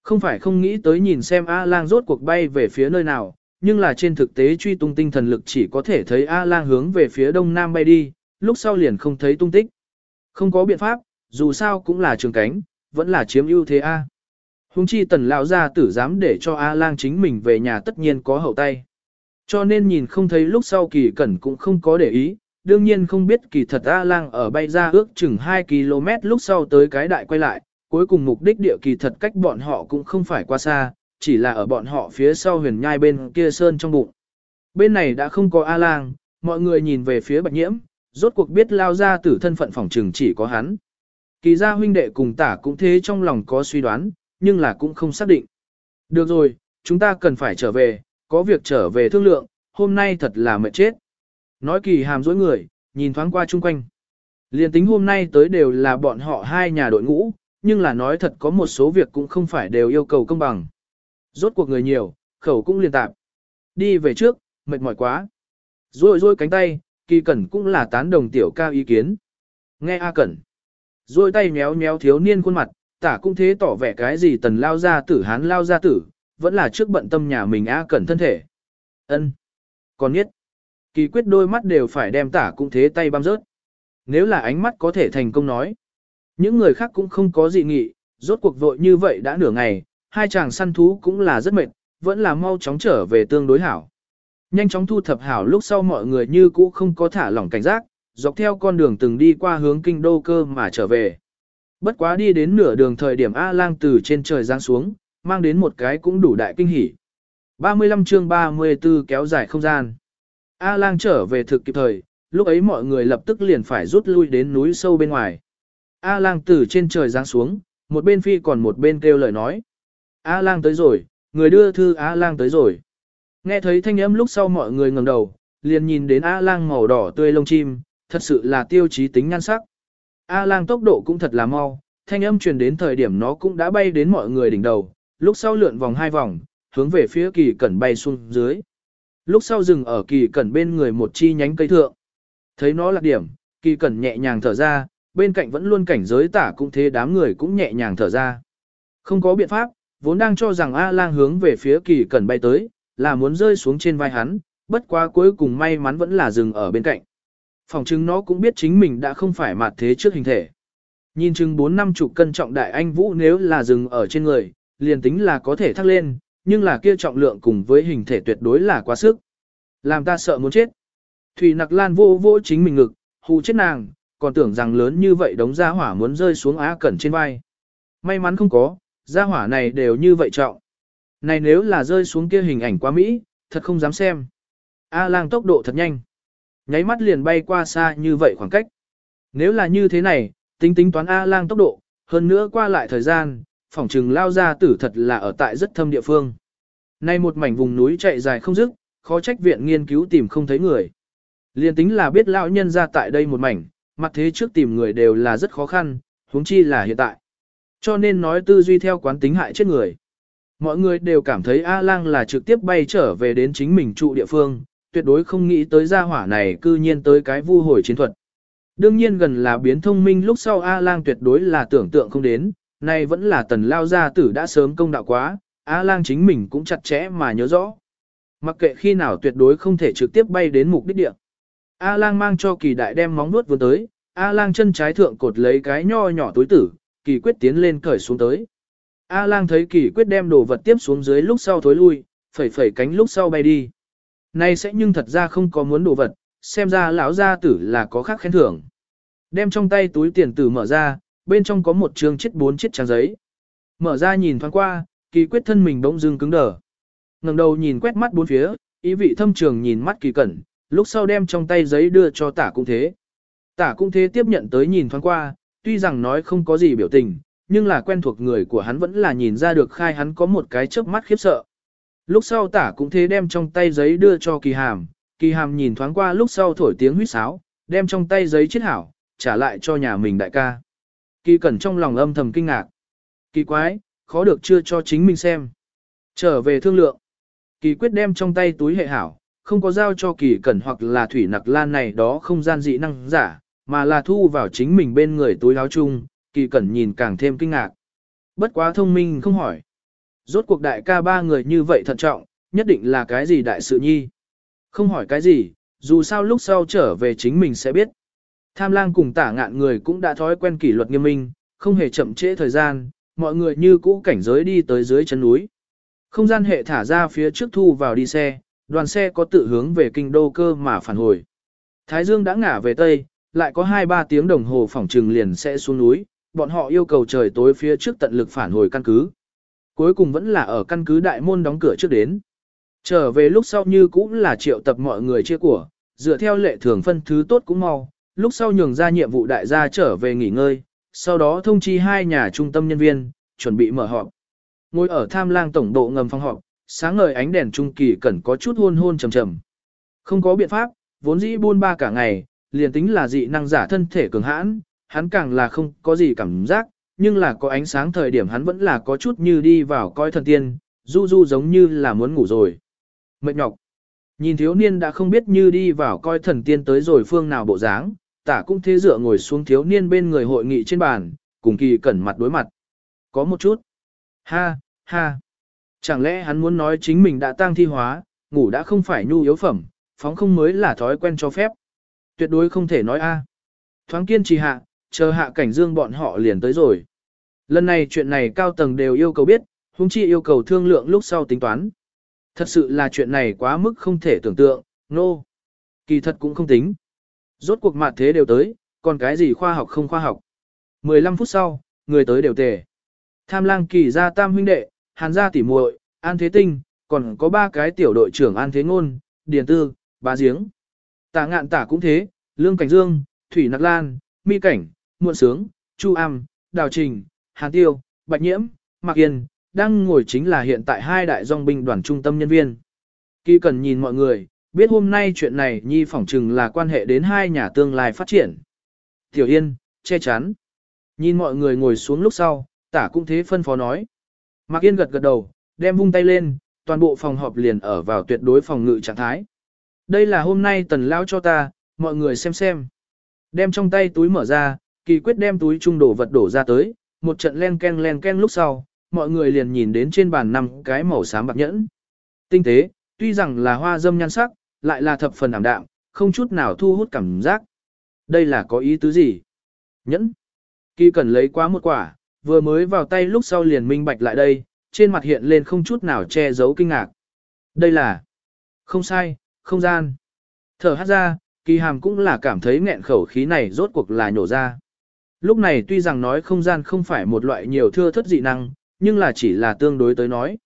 Không phải không nghĩ tới nhìn xem A-lang rốt cuộc bay về phía nơi nào, nhưng là trên thực tế truy tung tinh thần lực chỉ có thể thấy A-lang hướng về phía đông nam bay đi, lúc sau liền không thấy tung tích. Không có biện pháp, dù sao cũng là trường cánh, vẫn là chiếm ưu thế A. Hùng chi tần lão gia tử dám để cho A-lang chính mình về nhà tất nhiên có hậu tay. Cho nên nhìn không thấy lúc sau kỳ cẩn cũng không có để ý, đương nhiên không biết kỳ thật A-lang ở bay ra ước chừng 2 km lúc sau tới cái đại quay lại, cuối cùng mục đích địa kỳ thật cách bọn họ cũng không phải qua xa, chỉ là ở bọn họ phía sau huyền nhai bên kia sơn trong bụng. Bên này đã không có A-lang, mọi người nhìn về phía bạch nhiễm, rốt cuộc biết lao ra tử thân phận phòng trừng chỉ có hắn. Kỳ gia huynh đệ cùng tả cũng thế trong lòng có suy đoán, nhưng là cũng không xác định. Được rồi, chúng ta cần phải trở về, có việc trở về thương lượng, hôm nay thật là mệt chết. Nói kỳ hàm dối người, nhìn thoáng qua chung quanh. Liên tính hôm nay tới đều là bọn họ hai nhà đội ngũ, nhưng là nói thật có một số việc cũng không phải đều yêu cầu công bằng. Rốt cuộc người nhiều, khẩu cũng liên tạp. Đi về trước, mệt mỏi quá. Rồi rồi cánh tay, kỳ cẩn cũng là tán đồng tiểu ca ý kiến. Nghe A cẩn. Rồi tay méo méo thiếu niên khuôn mặt, tả cũng thế tỏ vẻ cái gì tần lao ra tử hán lao ra tử, vẫn là trước bận tâm nhà mình A cẩn thân thể. ân Còn nhất, kỳ quyết đôi mắt đều phải đem tả cũng thế tay băm rớt. Nếu là ánh mắt có thể thành công nói. Những người khác cũng không có dị nghị, rốt cuộc vội như vậy đã nửa ngày, hai chàng săn thú cũng là rất mệt, vẫn là mau chóng trở về tương đối hảo. Nhanh chóng thu thập hảo lúc sau mọi người như cũ không có thả lỏng cảnh giác, dọc theo con đường từng đi qua hướng kinh đô cơ mà trở về. Bất quá đi đến nửa đường thời điểm A-lang từ trên trời giáng xuống, mang đến một cái cũng đủ đại kinh hỉ. 35 chương 34 kéo dài không gian. A-lang trở về thực kịp thời, lúc ấy mọi người lập tức liền phải rút lui đến núi sâu bên ngoài. A-lang từ trên trời giáng xuống, một bên phi còn một bên kêu lời nói. A lang tới rồi, người đưa thư A lang tới rồi. Nghe thấy thanh âm lúc sau mọi người ngẩng đầu, liền nhìn đến A lang màu đỏ tươi lông chim, thật sự là tiêu chí tính nhan sắc. A lang tốc độ cũng thật là mau, thanh âm truyền đến thời điểm nó cũng đã bay đến mọi người đỉnh đầu, lúc sau lượn vòng hai vòng, hướng về phía kỳ cẩn bay xuống dưới. Lúc sau dừng ở kỳ cẩn bên người một chi nhánh cây thượng. Thấy nó là điểm, kỳ cẩn nhẹ nhàng thở ra, bên cạnh vẫn luôn cảnh giới tả cũng thế đám người cũng nhẹ nhàng thở ra. Không có biện pháp, vốn đang cho rằng A lang hướng về phía kỳ cẩn bay tới, là muốn rơi xuống trên vai hắn, bất quá cuối cùng may mắn vẫn là dừng ở bên cạnh. Phòng chứng nó cũng biết chính mình đã không phải mặt thế trước hình thể. Nhìn chừng 4 năm chục cân trọng đại anh vũ nếu là dừng ở trên người, liền tính là có thể thắc lên, nhưng là kia trọng lượng cùng với hình thể tuyệt đối là quá sức. Làm ta sợ muốn chết. Thủy nặc lan vô vô chính mình ngực, hù chết nàng, còn tưởng rằng lớn như vậy đống gia hỏa muốn rơi xuống á cẩn trên vai. May mắn không có, gia hỏa này đều như vậy trọng. Này nếu là rơi xuống kia hình ảnh quá Mỹ, thật không dám xem. A lang tốc độ thật nhanh. Nháy mắt liền bay qua xa như vậy khoảng cách. Nếu là như thế này, tính tính toán A lang tốc độ, hơn nữa qua lại thời gian, phỏng trừng lao ra tử thật là ở tại rất thâm địa phương. Nay một mảnh vùng núi chạy dài không dứt, khó trách viện nghiên cứu tìm không thấy người. Liên tính là biết lão nhân ra tại đây một mảnh, mặt thế trước tìm người đều là rất khó khăn, huống chi là hiện tại. Cho nên nói tư duy theo quán tính hại chết người. Mọi người đều cảm thấy A-lang là trực tiếp bay trở về đến chính mình trụ địa phương, tuyệt đối không nghĩ tới gia hỏa này cư nhiên tới cái vu hồi chiến thuật. Đương nhiên gần là biến thông minh lúc sau A-lang tuyệt đối là tưởng tượng không đến, nay vẫn là tần lao gia tử đã sớm công đạo quá, A-lang chính mình cũng chặt chẽ mà nhớ rõ. Mặc kệ khi nào tuyệt đối không thể trực tiếp bay đến mục đích địa. A-lang mang cho kỳ đại đem móng nuốt vừa tới, A-lang chân trái thượng cột lấy cái nho nhỏ túi tử, kỳ quyết tiến lên cởi xuống tới. A-lang thấy kỳ quyết đem đồ vật tiếp xuống dưới lúc sau thối lui, phẩy phẩy cánh lúc sau bay đi. Nay sẽ nhưng thật ra không có muốn đồ vật, xem ra lão gia tử là có khác khen thưởng. Đem trong tay túi tiền tử mở ra, bên trong có một trường chiếc bốn chiếc trang giấy. Mở ra nhìn thoáng qua, kỳ quyết thân mình bỗng dưng cứng đờ. ngẩng đầu nhìn quét mắt bốn phía, ý vị thâm trường nhìn mắt kỳ cẩn, lúc sau đem trong tay giấy đưa cho tả cung thế. Tả cung thế tiếp nhận tới nhìn thoáng qua, tuy rằng nói không có gì biểu tình, nhưng là quen thuộc người của hắn vẫn là nhìn ra được khai hắn có một cái chớp mắt khiếp sợ. Lúc sau tả cũng thế đem trong tay giấy đưa cho kỳ hàm, kỳ hàm nhìn thoáng qua lúc sau thổi tiếng huýt sáo, đem trong tay giấy chết hảo, trả lại cho nhà mình đại ca. Kỳ cẩn trong lòng âm thầm kinh ngạc. Kỳ quái, khó được chưa cho chính mình xem. Trở về thương lượng. Kỳ quyết đem trong tay túi hệ hảo, không có giao cho kỳ cẩn hoặc là thủy nặc lan này đó không gian dị năng giả, mà là thu vào chính mình bên người túi áo chung, kỳ cẩn nhìn càng thêm kinh ngạc. Bất quá thông minh không hỏi. Rốt cuộc đại ca ba người như vậy thận trọng, nhất định là cái gì đại sự nhi. Không hỏi cái gì, dù sao lúc sau trở về chính mình sẽ biết. Tham lang cùng tả ngạn người cũng đã thói quen kỷ luật nghiêm minh, không hề chậm trễ thời gian, mọi người như cũ cảnh giới đi tới dưới chân núi. Không gian hệ thả ra phía trước thu vào đi xe, đoàn xe có tự hướng về kinh đô cơ mà phản hồi. Thái Dương đã ngả về Tây, lại có 2-3 tiếng đồng hồ phỏng trừng liền sẽ xuống núi, bọn họ yêu cầu trời tối phía trước tận lực phản hồi căn cứ. Cuối cùng vẫn là ở căn cứ đại môn đóng cửa trước đến. Trở về lúc sau như cũng là triệu tập mọi người chia của, dựa theo lệ thường phân thứ tốt cũng mau, lúc sau nhường ra nhiệm vụ đại gia trở về nghỉ ngơi, sau đó thông chi hai nhà trung tâm nhân viên, chuẩn bị mở họp. Ngồi ở tham lang tổng độ ngầm phòng họp, sáng ngời ánh đèn trung kỳ cần có chút hôn hôn trầm trầm. Không có biện pháp, vốn dĩ buôn ba cả ngày, liền tính là dị năng giả thân thể cường hãn, hắn càng là không có gì cảm giác, nhưng là có ánh sáng thời điểm hắn vẫn là có chút như đi vào coi thần tiên, du du giống như là muốn ngủ rồi. Mệt nhọc. Nhìn thiếu niên đã không biết như đi vào coi thần tiên tới rồi phương nào bộ dáng, tả cũng thế dựa ngồi xuống thiếu niên bên người hội nghị trên bàn, cùng kỳ cẩn mặt đối mặt. Có một chút. Ha, ha. Chẳng lẽ hắn muốn nói chính mình đã tăng thi hóa, ngủ đã không phải nhu yếu phẩm, phóng không mới là thói quen cho phép. Tuyệt đối không thể nói a. Thoáng kiên trì hạ, chờ hạ cảnh dương bọn họ liền tới rồi. Lần này chuyện này cao tầng đều yêu cầu biết, huống chi yêu cầu thương lượng lúc sau tính toán. Thật sự là chuyện này quá mức không thể tưởng tượng, nô. No. Kỳ thật cũng không tính. Rốt cuộc mặt thế đều tới, còn cái gì khoa học không khoa học. 15 phút sau, người tới đều tề. Tham lang kỳ gia tam huynh đệ, hàn gia tỉ muội, an thế tinh, còn có ba cái tiểu đội trưởng an thế ngôn, điền tư, bá giếng. Tả ngạn tả cũng thế, lương cảnh dương, thủy nặc lan, mi cảnh, muộn sướng, chu am, đào trình, hàn tiêu, bạch nhiễm, mạc yên, đang ngồi chính là hiện tại hai đại dòng binh đoàn trung tâm nhân viên. Kỳ cần nhìn mọi người, biết hôm nay chuyện này nhi phỏng chừng là quan hệ đến hai nhà tương lai phát triển. Tiểu Yên, che chắn. Nhìn mọi người ngồi xuống lúc sau, tả cũng thế phân phó nói. Mạc Yên gật gật đầu, đem vung tay lên, toàn bộ phòng họp liền ở vào tuyệt đối phòng ngự trạng thái. Đây là hôm nay tần lao cho ta, mọi người xem xem. Đem trong tay túi mở ra, kỳ quyết đem túi trung đổ vật đổ ra tới, một trận len ken len ken lúc sau, mọi người liền nhìn đến trên bàn năm cái màu xám bạc nhẫn. Tinh tế, tuy rằng là hoa dâm nhan sắc, lại là thập phần ảm đạm, không chút nào thu hút cảm giác. Đây là có ý tứ gì? Nhẫn. Kỳ cần lấy quá một quả, vừa mới vào tay lúc sau liền minh bạch lại đây, trên mặt hiện lên không chút nào che giấu kinh ngạc. Đây là... Không sai, không gian. Thở hát ra, kỳ hàm cũng là cảm thấy nghẹn khẩu khí này rốt cuộc là nhổ ra. Lúc này tuy rằng nói không gian không phải một loại nhiều thưa thất dị năng, nhưng là chỉ là tương đối tới nói.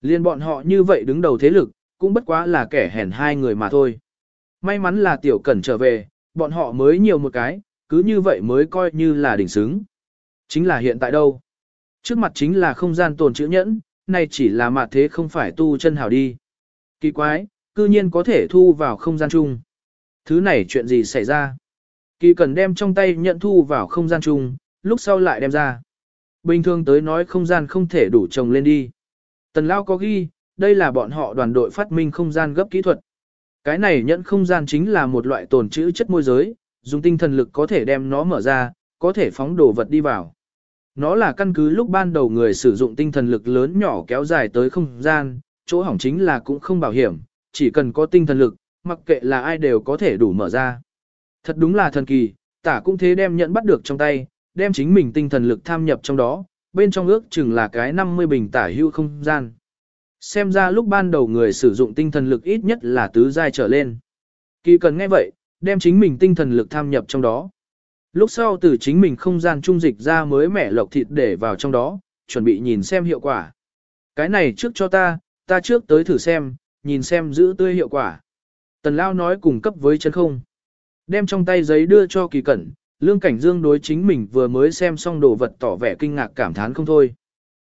Liên bọn họ như vậy đứng đầu thế lực, cũng bất quá là kẻ hèn hai người mà thôi. May mắn là tiểu cẩn trở về, bọn họ mới nhiều một cái, cứ như vậy mới coi như là đỉnh xứng. Chính là hiện tại đâu? Trước mặt chính là không gian tồn chữ nhẫn, này chỉ là mặt thế không phải tu chân hào đi. Kỳ quái, cư nhiên có thể thu vào không gian chung. Thứ này chuyện gì xảy ra? Kỳ cần đem trong tay nhận thu vào không gian chung, lúc sau lại đem ra. Bình thường tới nói không gian không thể đủ trồng lên đi. Tần Lao có ghi, đây là bọn họ đoàn đội phát minh không gian gấp kỹ thuật. Cái này nhận không gian chính là một loại tồn trữ chất môi giới, dùng tinh thần lực có thể đem nó mở ra, có thể phóng đồ vật đi vào. Nó là căn cứ lúc ban đầu người sử dụng tinh thần lực lớn nhỏ kéo dài tới không gian, chỗ hỏng chính là cũng không bảo hiểm, chỉ cần có tinh thần lực, mặc kệ là ai đều có thể đủ mở ra. Thật đúng là thần kỳ, tả cũng thế đem nhận bắt được trong tay, đem chính mình tinh thần lực tham nhập trong đó, bên trong ước chừng là cái 50 bình tả hưu không gian. Xem ra lúc ban đầu người sử dụng tinh thần lực ít nhất là tứ giai trở lên. Kỳ cần nghe vậy, đem chính mình tinh thần lực tham nhập trong đó. Lúc sau từ chính mình không gian trung dịch ra mới mẻ lộc thịt để vào trong đó, chuẩn bị nhìn xem hiệu quả. Cái này trước cho ta, ta trước tới thử xem, nhìn xem giữ tươi hiệu quả. Tần Lao nói cùng cấp với chân không. Đem trong tay giấy đưa cho kỳ cẩn, lương cảnh dương đối chính mình vừa mới xem xong đồ vật tỏ vẻ kinh ngạc cảm thán không thôi.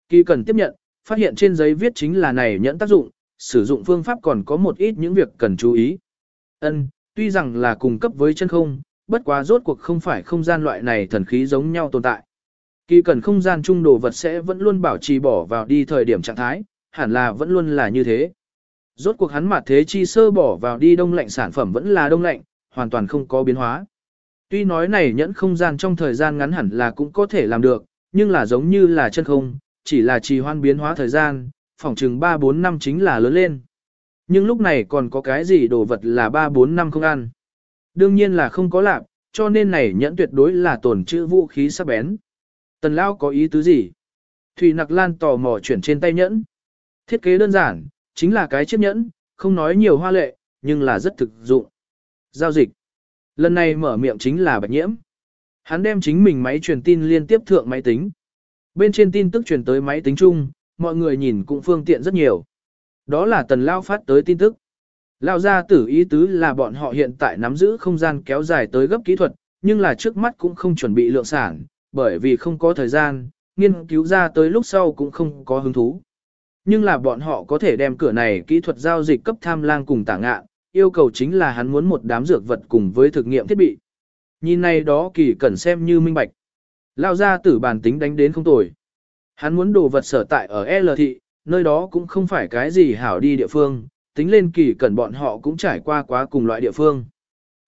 Kỳ cẩn tiếp nhận, phát hiện trên giấy viết chính là này nhẫn tác dụng, sử dụng phương pháp còn có một ít những việc cần chú ý. Ân, tuy rằng là cùng cấp với chân không, bất quá rốt cuộc không phải không gian loại này thần khí giống nhau tồn tại. Kỳ cần không gian trung đồ vật sẽ vẫn luôn bảo trì bỏ vào đi thời điểm trạng thái, hẳn là vẫn luôn là như thế. Rốt cuộc hắn mặt thế chi sơ bỏ vào đi đông lạnh sản phẩm vẫn là đông lạnh, hoàn toàn không có biến hóa. Tuy nói này nhẫn không gian trong thời gian ngắn hẳn là cũng có thể làm được, nhưng là giống như là chân không, chỉ là trì hoan biến hóa thời gian, phỏng chừng 3-4 năm chính là lớn lên. Nhưng lúc này còn có cái gì đồ vật là 3-4 năm không ăn. Đương nhiên là không có lạc, cho nên này nhẫn tuyệt đối là tổn trữ vũ khí sắc bén. Tần Lao có ý tứ gì? Thủy Nặc Lan tò mò chuyển trên tay nhẫn. Thiết kế đơn giản, chính là cái chiếc nhẫn, không nói nhiều hoa lệ, nhưng là rất thực dụng. Giao dịch. Lần này mở miệng chính là bạch nhiễm. Hắn đem chính mình máy truyền tin liên tiếp thượng máy tính. Bên trên tin tức truyền tới máy tính chung, mọi người nhìn cũng phương tiện rất nhiều. Đó là tần lao phát tới tin tức. Lao ra tử ý tứ là bọn họ hiện tại nắm giữ không gian kéo dài tới gấp kỹ thuật, nhưng là trước mắt cũng không chuẩn bị lượng sản, bởi vì không có thời gian, nghiên cứu ra tới lúc sau cũng không có hứng thú. Nhưng là bọn họ có thể đem cửa này kỹ thuật giao dịch cấp tham lang cùng tả ngạ, yêu cầu chính là hắn muốn một đám dược vật cùng với thực nghiệm thiết bị. Nhìn này đó kỳ cẩn xem như minh bạch. Lao ra tử bản tính đánh đến không tồi. Hắn muốn đồ vật sở tại ở L thị, nơi đó cũng không phải cái gì hảo đi địa phương, tính lên kỳ cẩn bọn họ cũng trải qua quá cùng loại địa phương.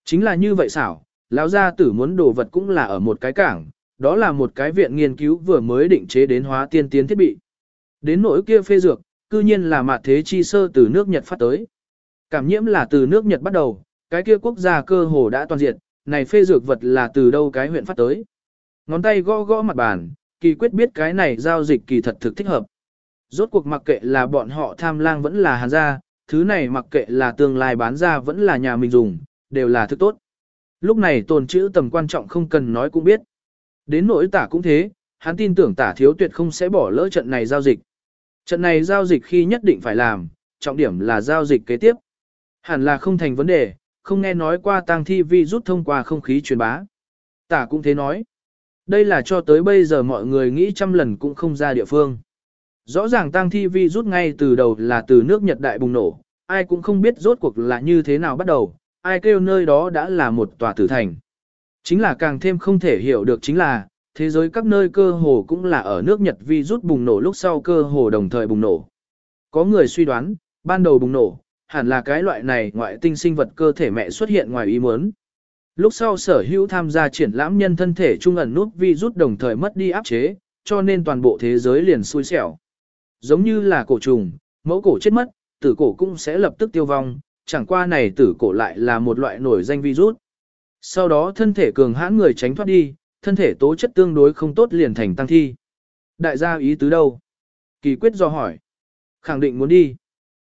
Chính là như vậy xảo, lão gia tử muốn đồ vật cũng là ở một cái cảng, đó là một cái viện nghiên cứu vừa mới định chế đến hóa tiên tiến thiết bị. Đến nỗi kia phê dược, cư nhiên là mạt thế chi sơ từ nước Nhật phát tới. Cảm nhiễm là từ nước Nhật bắt đầu, cái kia quốc gia cơ hồ đã toàn diện, này phê dược vật là từ đâu cái huyện phát tới. Ngón tay gõ gõ mặt bàn, kỳ quyết biết cái này giao dịch kỳ thật thực thích hợp. Rốt cuộc mặc kệ là bọn họ tham lang vẫn là hàn gia, thứ này mặc kệ là tương lai bán ra vẫn là nhà mình dùng, đều là thứ tốt. Lúc này tồn chữ tầm quan trọng không cần nói cũng biết. Đến nỗi tả cũng thế, hắn tin tưởng tả thiếu tuyệt không sẽ bỏ lỡ trận này giao dịch. Trận này giao dịch khi nhất định phải làm, trọng điểm là giao dịch kế tiếp. Hẳn là không thành vấn đề, không nghe nói qua tang thi vi rút thông qua không khí truyền bá. Tả cũng thế nói. Đây là cho tới bây giờ mọi người nghĩ trăm lần cũng không ra địa phương. Rõ ràng tang thi vi rút ngay từ đầu là từ nước Nhật Đại bùng nổ, ai cũng không biết rốt cuộc là như thế nào bắt đầu, ai kêu nơi đó đã là một tòa tử thành. Chính là càng thêm không thể hiểu được chính là, thế giới các nơi cơ hồ cũng là ở nước Nhật vi rút bùng nổ lúc sau cơ hồ đồng thời bùng nổ. Có người suy đoán, ban đầu bùng nổ, hẳn là cái loại này ngoại tinh sinh vật cơ thể mẹ xuất hiện ngoài ý muốn. Lúc sau sở hữu tham gia triển lãm nhân thân thể trung ẩn nút vi rút đồng thời mất đi áp chế, cho nên toàn bộ thế giới liền xui xẻo. Giống như là cổ trùng, mẫu cổ chết mất, tử cổ cũng sẽ lập tức tiêu vong, chẳng qua này tử cổ lại là một loại nổi danh virus. Sau đó thân thể cường hãn người tránh thoát đi, thân thể tố chất tương đối không tốt liền thành tăng thi. Đại gia ý tứ đâu? Kỳ quyết do hỏi. Khẳng định muốn đi.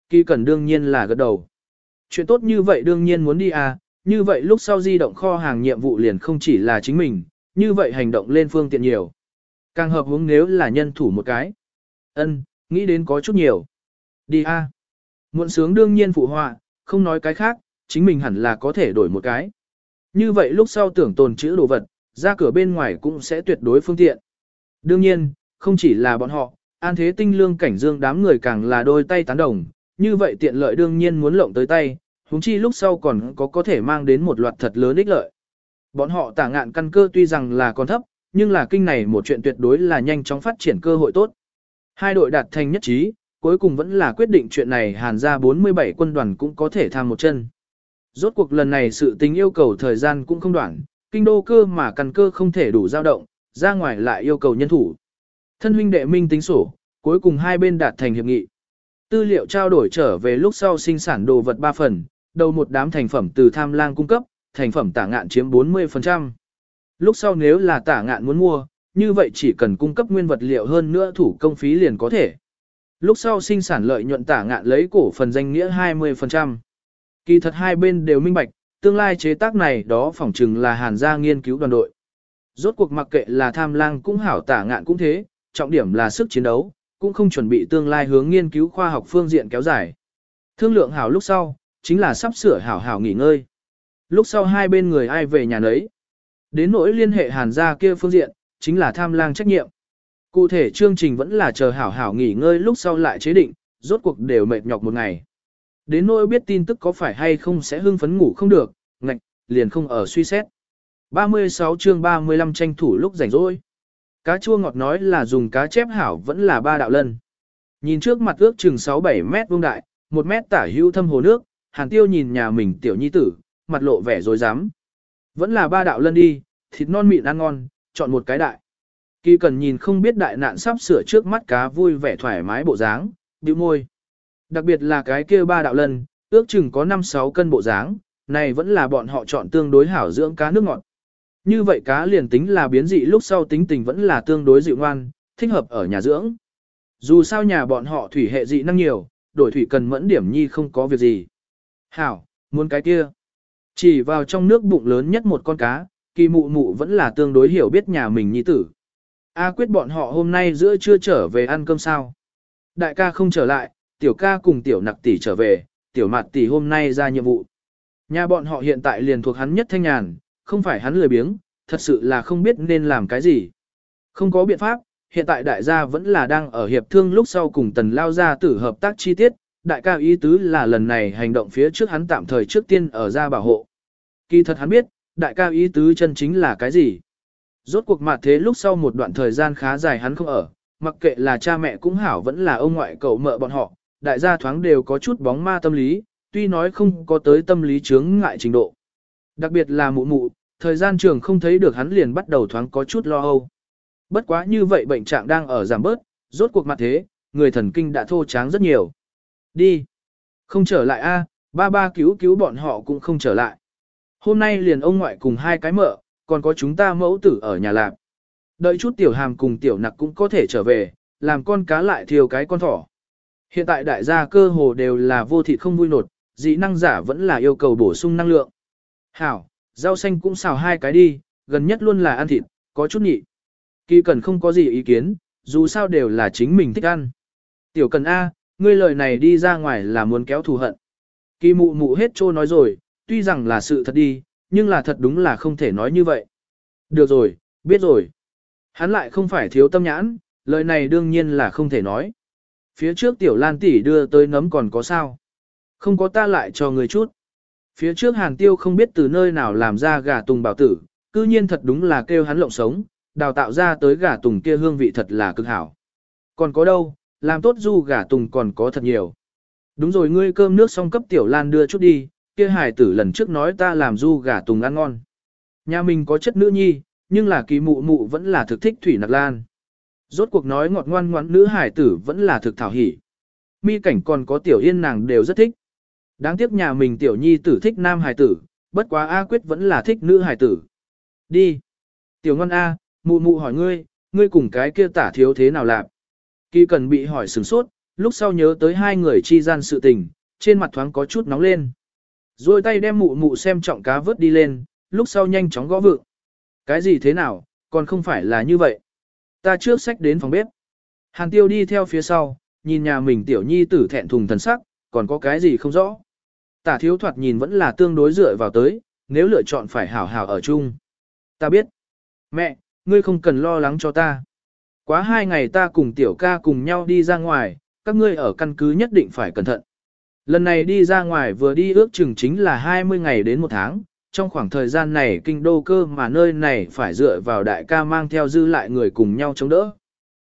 Kỳ cẩn đương nhiên là gật đầu. Chuyện tốt như vậy đương nhiên muốn đi à, như vậy lúc sau di động kho hàng nhiệm vụ liền không chỉ là chính mình, như vậy hành động lên phương tiện nhiều. Càng hợp hướng nếu là nhân thủ một cái. Ân, nghĩ đến có chút nhiều. Đi a. À. Muộn sướng đương nhiên phụ họa, không nói cái khác, chính mình hẳn là có thể đổi một cái. Như vậy lúc sau tưởng tồn chữ đồ vật, ra cửa bên ngoài cũng sẽ tuyệt đối phương tiện. Đương nhiên, không chỉ là bọn họ, an thế tinh lương cảnh dương đám người càng là đôi tay tán đồng, như vậy tiện lợi đương nhiên muốn lộng tới tay, huống chi lúc sau còn có có thể mang đến một loạt thật lớn ích lợi. Bọn họ tả ngạn căn cơ tuy rằng là còn thấp, nhưng là kinh này một chuyện tuyệt đối là nhanh chóng phát triển cơ hội tốt. Hai đội đạt thành nhất trí, cuối cùng vẫn là quyết định chuyện này hàn ra 47 quân đoàn cũng có thể tham một chân. Rốt cuộc lần này sự tính yêu cầu thời gian cũng không đoạn, kinh đô cơ mà căn cơ không thể đủ dao động, ra ngoài lại yêu cầu nhân thủ. Thân huynh đệ minh tính sổ, cuối cùng hai bên đạt thành hiệp nghị. Tư liệu trao đổi trở về lúc sau sinh sản đồ vật 3 phần, đầu một đám thành phẩm từ tham lang cung cấp, thành phẩm tả ngạn chiếm 40%. Lúc sau nếu là tả ngạn muốn mua, như vậy chỉ cần cung cấp nguyên vật liệu hơn nữa thủ công phí liền có thể. Lúc sau sinh sản lợi nhuận tả ngạn lấy cổ phần danh nghĩa 20%. Kỳ thật hai bên đều minh bạch, tương lai chế tác này đó phỏng chừng là hàn gia nghiên cứu đoàn đội. Rốt cuộc mặc kệ là tham lang cũng hảo tả ngạn cũng thế, trọng điểm là sức chiến đấu, cũng không chuẩn bị tương lai hướng nghiên cứu khoa học phương diện kéo dài. Thương lượng hảo lúc sau, chính là sắp sửa hảo hảo nghỉ ngơi. Lúc sau hai bên người ai về nhà nấy. Đến nỗi liên hệ hàn gia kia phương diện, chính là tham lang trách nhiệm. Cụ thể chương trình vẫn là chờ hảo hảo nghỉ ngơi lúc sau lại chế định, rốt cuộc đều mệt nhọc một ngày. Đến nỗi biết tin tức có phải hay không sẽ hưng phấn ngủ không được, ngạch, liền không ở suy xét. 36 chương 35 tranh thủ lúc rảnh rỗi. Cá chua ngọt nói là dùng cá chép hảo vẫn là ba đạo lân. Nhìn trước mặt ước chừng 6-7 mét vuông đại, 1 mét tả hữu thâm hồ nước, hàn tiêu nhìn nhà mình tiểu nhi tử, mặt lộ vẻ dối dám. Vẫn là ba đạo lân đi, thịt non mịn ăn ngon, chọn một cái đại. Kỳ cần nhìn không biết đại nạn sắp sửa trước mắt cá vui vẻ thoải mái bộ dáng, bĩu môi. Đặc biệt là cái kia ba đạo lân, ước chừng có 5-6 cân bộ dáng, này vẫn là bọn họ chọn tương đối hảo dưỡng cá nước ngọt. Như vậy cá liền tính là biến dị lúc sau tính tình vẫn là tương đối dịu ngoan, thích hợp ở nhà dưỡng. Dù sao nhà bọn họ thủy hệ dị năng nhiều, đổi thủy cần mẫn điểm nhi không có việc gì. Hảo, muốn cái kia. Chỉ vào trong nước bụng lớn nhất một con cá, kỳ mụ mụ vẫn là tương đối hiểu biết nhà mình nhi tử. A quyết bọn họ hôm nay giữa trưa trở về ăn cơm sao. Đại ca không trở lại, tiểu ca cùng tiểu nặc tỷ trở về, tiểu mặt tỷ hôm nay ra nhiệm vụ. Nhà bọn họ hiện tại liền thuộc hắn nhất thanh nhàn, không phải hắn lười biếng, thật sự là không biết nên làm cái gì. Không có biện pháp, hiện tại đại gia vẫn là đang ở hiệp thương lúc sau cùng tần lao ra tử hợp tác chi tiết, đại ca ý tứ là lần này hành động phía trước hắn tạm thời trước tiên ở ra bảo hộ. Kỳ thật hắn biết, đại ca ý tứ chân chính là cái gì. Rốt cuộc mặt thế lúc sau một đoạn thời gian khá dài hắn không ở, mặc kệ là cha mẹ cũng hảo vẫn là ông ngoại cậu mợ bọn họ, đại gia thoáng đều có chút bóng ma tâm lý, tuy nói không có tới tâm lý chướng ngại trình độ. Đặc biệt là mụ mụ, thời gian trường không thấy được hắn liền bắt đầu thoáng có chút lo âu. Bất quá như vậy bệnh trạng đang ở giảm bớt, rốt cuộc mặt thế, người thần kinh đã thô tráng rất nhiều. Đi. Không trở lại a, ba ba cứu cứu bọn họ cũng không trở lại. Hôm nay liền ông ngoại cùng hai cái mợ, còn có chúng ta mẫu tử ở nhà lạp. Đợi chút tiểu hàm cùng tiểu nặc cũng có thể trở về, làm con cá lại thiêu cái con thỏ. Hiện tại đại gia cơ hồ đều là vô thịt không vui nột, dị năng giả vẫn là yêu cầu bổ sung năng lượng. Hảo, rau xanh cũng xào hai cái đi, gần nhất luôn là ăn thịt, có chút nhị. Kỳ cần không có gì ý kiến, dù sao đều là chính mình thích ăn. Tiểu cần A, ngươi lời này đi ra ngoài là muốn kéo thù hận. Kỳ mụ mụ hết trô nói rồi, tuy rằng là sự thật đi, nhưng là thật đúng là không thể nói như vậy. Được rồi, biết rồi. Hắn lại không phải thiếu tâm nhãn, lời này đương nhiên là không thể nói. Phía trước tiểu lan tỷ đưa tới nấm còn có sao? Không có ta lại cho người chút. Phía trước hàn tiêu không biết từ nơi nào làm ra gà tùng bảo tử, cư nhiên thật đúng là kêu hắn lộng sống, đào tạo ra tới gà tùng kia hương vị thật là cực hảo. Còn có đâu, làm tốt du gà tùng còn có thật nhiều. Đúng rồi ngươi cơm nước xong cấp tiểu lan đưa chút đi, kia hải tử lần trước nói ta làm du gà tùng ăn ngon. Nhà mình có chất nữ nhi, nhưng là kỳ mụ mụ vẫn là thực thích thủy nặc lan. Rốt cuộc nói ngọt ngoan ngoãn nữ hải tử vẫn là thực thảo hỉ. Mi cảnh còn có tiểu yên nàng đều rất thích. Đáng tiếc nhà mình tiểu nhi tử thích nam hải tử, bất quá A quyết vẫn là thích nữ hải tử. Đi. Tiểu ngon A, mụ mụ hỏi ngươi, ngươi cùng cái kia tả thiếu thế nào làm? Kỳ cần bị hỏi sừng sốt, lúc sau nhớ tới hai người chi gian sự tình, trên mặt thoáng có chút nóng lên. Rồi tay đem mụ mụ xem trọng cá vớt đi lên, lúc sau nhanh chóng gõ vựng. Cái gì thế nào, còn không phải là như vậy. Ta trước sách đến phòng bếp. Hàn tiêu đi theo phía sau, nhìn nhà mình tiểu nhi tử thẹn thùng thần sắc, còn có cái gì không rõ. Tả thiếu thoạt nhìn vẫn là tương đối dựa vào tới, nếu lựa chọn phải hảo hảo ở chung. Ta biết. Mẹ, ngươi không cần lo lắng cho ta. Quá hai ngày ta cùng tiểu ca cùng nhau đi ra ngoài, các ngươi ở căn cứ nhất định phải cẩn thận. Lần này đi ra ngoài vừa đi ước chừng chính là 20 ngày đến một tháng, trong khoảng thời gian này kinh đô cơ mà nơi này phải dựa vào đại ca mang theo dư lại người cùng nhau chống đỡ.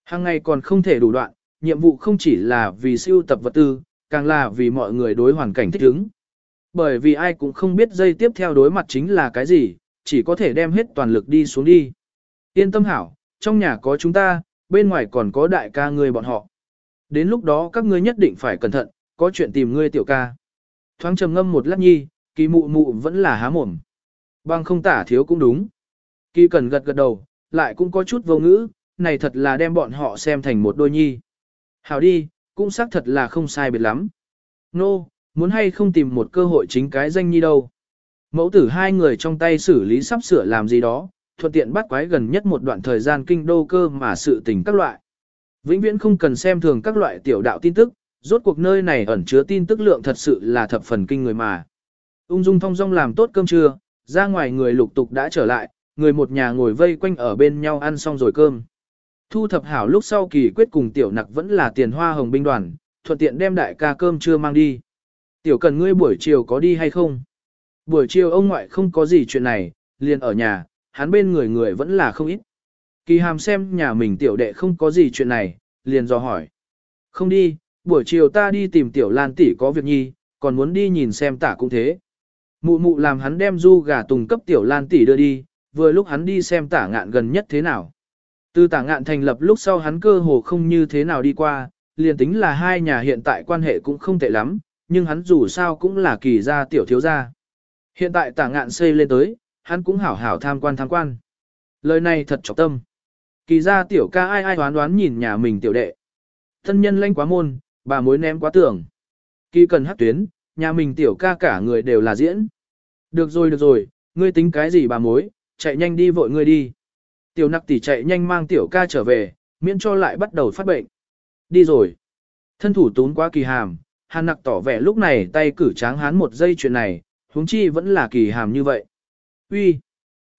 Hàng ngày còn không thể đủ đoạn, nhiệm vụ không chỉ là vì siêu tập vật tư, càng là vì mọi người đối hoàn cảnh thích ứng. Bởi vì ai cũng không biết dây tiếp theo đối mặt chính là cái gì, chỉ có thể đem hết toàn lực đi xuống đi. Yên tâm hảo, trong nhà có chúng ta, bên ngoài còn có đại ca người bọn họ. Đến lúc đó các ngươi nhất định phải cẩn thận, có chuyện tìm ngươi tiểu ca. Thoáng trầm ngâm một lát nhi, kỳ mụ mụ vẫn là há mồm. Bằng không tả thiếu cũng đúng. Kỳ cần gật gật đầu, lại cũng có chút vô ngữ, này thật là đem bọn họ xem thành một đôi nhi. Hảo đi, cũng xác thật là không sai biệt lắm. Nô, no, muốn hay không tìm một cơ hội chính cái danh nhi đâu. Mẫu tử hai người trong tay xử lý sắp sửa làm gì đó, thuận tiện bắt quái gần nhất một đoạn thời gian kinh đô cơ mà sự tình các loại. Vĩnh viễn không cần xem thường các loại tiểu đạo tin tức, rốt cuộc nơi này ẩn chứa tin tức lượng thật sự là thập phần kinh người mà. Ung dung thong dong làm tốt cơm trưa, ra ngoài người lục tục đã trở lại, người một nhà ngồi vây quanh ở bên nhau ăn xong rồi cơm. Thu thập hảo lúc sau kỳ quyết cùng tiểu nặc vẫn là tiền hoa hồng binh đoàn, thuận tiện đem đại ca cơm trưa mang đi. Tiểu cần ngươi buổi chiều có đi hay không? Buổi chiều ông ngoại không có gì chuyện này, liền ở nhà, hắn bên người người vẫn là không ít. Kỳ hàm xem nhà mình tiểu đệ không có gì chuyện này, liền dò hỏi. Không đi, buổi chiều ta đi tìm tiểu lan tỷ có việc nhi, còn muốn đi nhìn xem tả cũng thế. Mụ mụ làm hắn đem du gà tùng cấp tiểu lan tỷ đưa đi, vừa lúc hắn đi xem tả ngạn gần nhất thế nào. Từ tả ngạn thành lập lúc sau hắn cơ hồ không như thế nào đi qua, liền tính là hai nhà hiện tại quan hệ cũng không tệ lắm, nhưng hắn dù sao cũng là kỳ gia tiểu thiếu gia. Hiện tại tả ngạn xây lên tới, hắn cũng hảo hảo tham quan tham quan. Lời này thật trọng tâm. Kỳ gia tiểu ca ai ai đoán đoán nhìn nhà mình tiểu đệ. Thân nhân lanh quá môn, bà mối ném quá tưởng. Kỳ cần hát tuyến, nhà mình tiểu ca cả người đều là diễn. Được rồi được rồi, ngươi tính cái gì bà mối, chạy nhanh đi vội ngươi đi. Tiểu nặc tỷ chạy nhanh mang tiểu ca trở về, miễn cho lại bắt đầu phát bệnh. Đi rồi. Thân thủ tốn quá kỳ hàm, hàn nặc tỏ vẻ lúc này tay cử tráng hán một giây chuyện này, huống chi vẫn là kỳ hàm như vậy. Uy,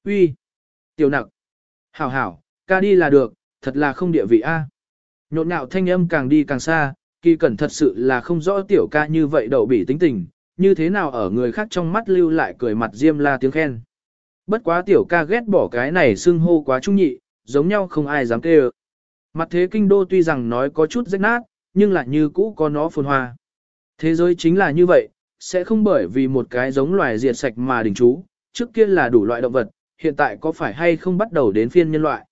uy, tiểu nặc, hảo hảo, ca đi là được, thật là không địa vị a. Nhộn nhạo thanh âm càng đi càng xa, kỳ cẩn thật sự là không rõ tiểu ca như vậy đậu bỉ tính tình, như thế nào ở người khác trong mắt lưu lại cười mặt diêm la tiếng khen. Bất quá tiểu ca ghét bỏ cái này xưng hô quá trung nhị, giống nhau không ai dám kêu. Mặt thế kinh đô tuy rằng nói có chút rách nát, nhưng lại như cũ có nó phồn hoa. Thế giới chính là như vậy, sẽ không bởi vì một cái giống loài diệt sạch mà đình chú, trước kia là đủ loại động vật, hiện tại có phải hay không bắt đầu đến phiên nhân loại.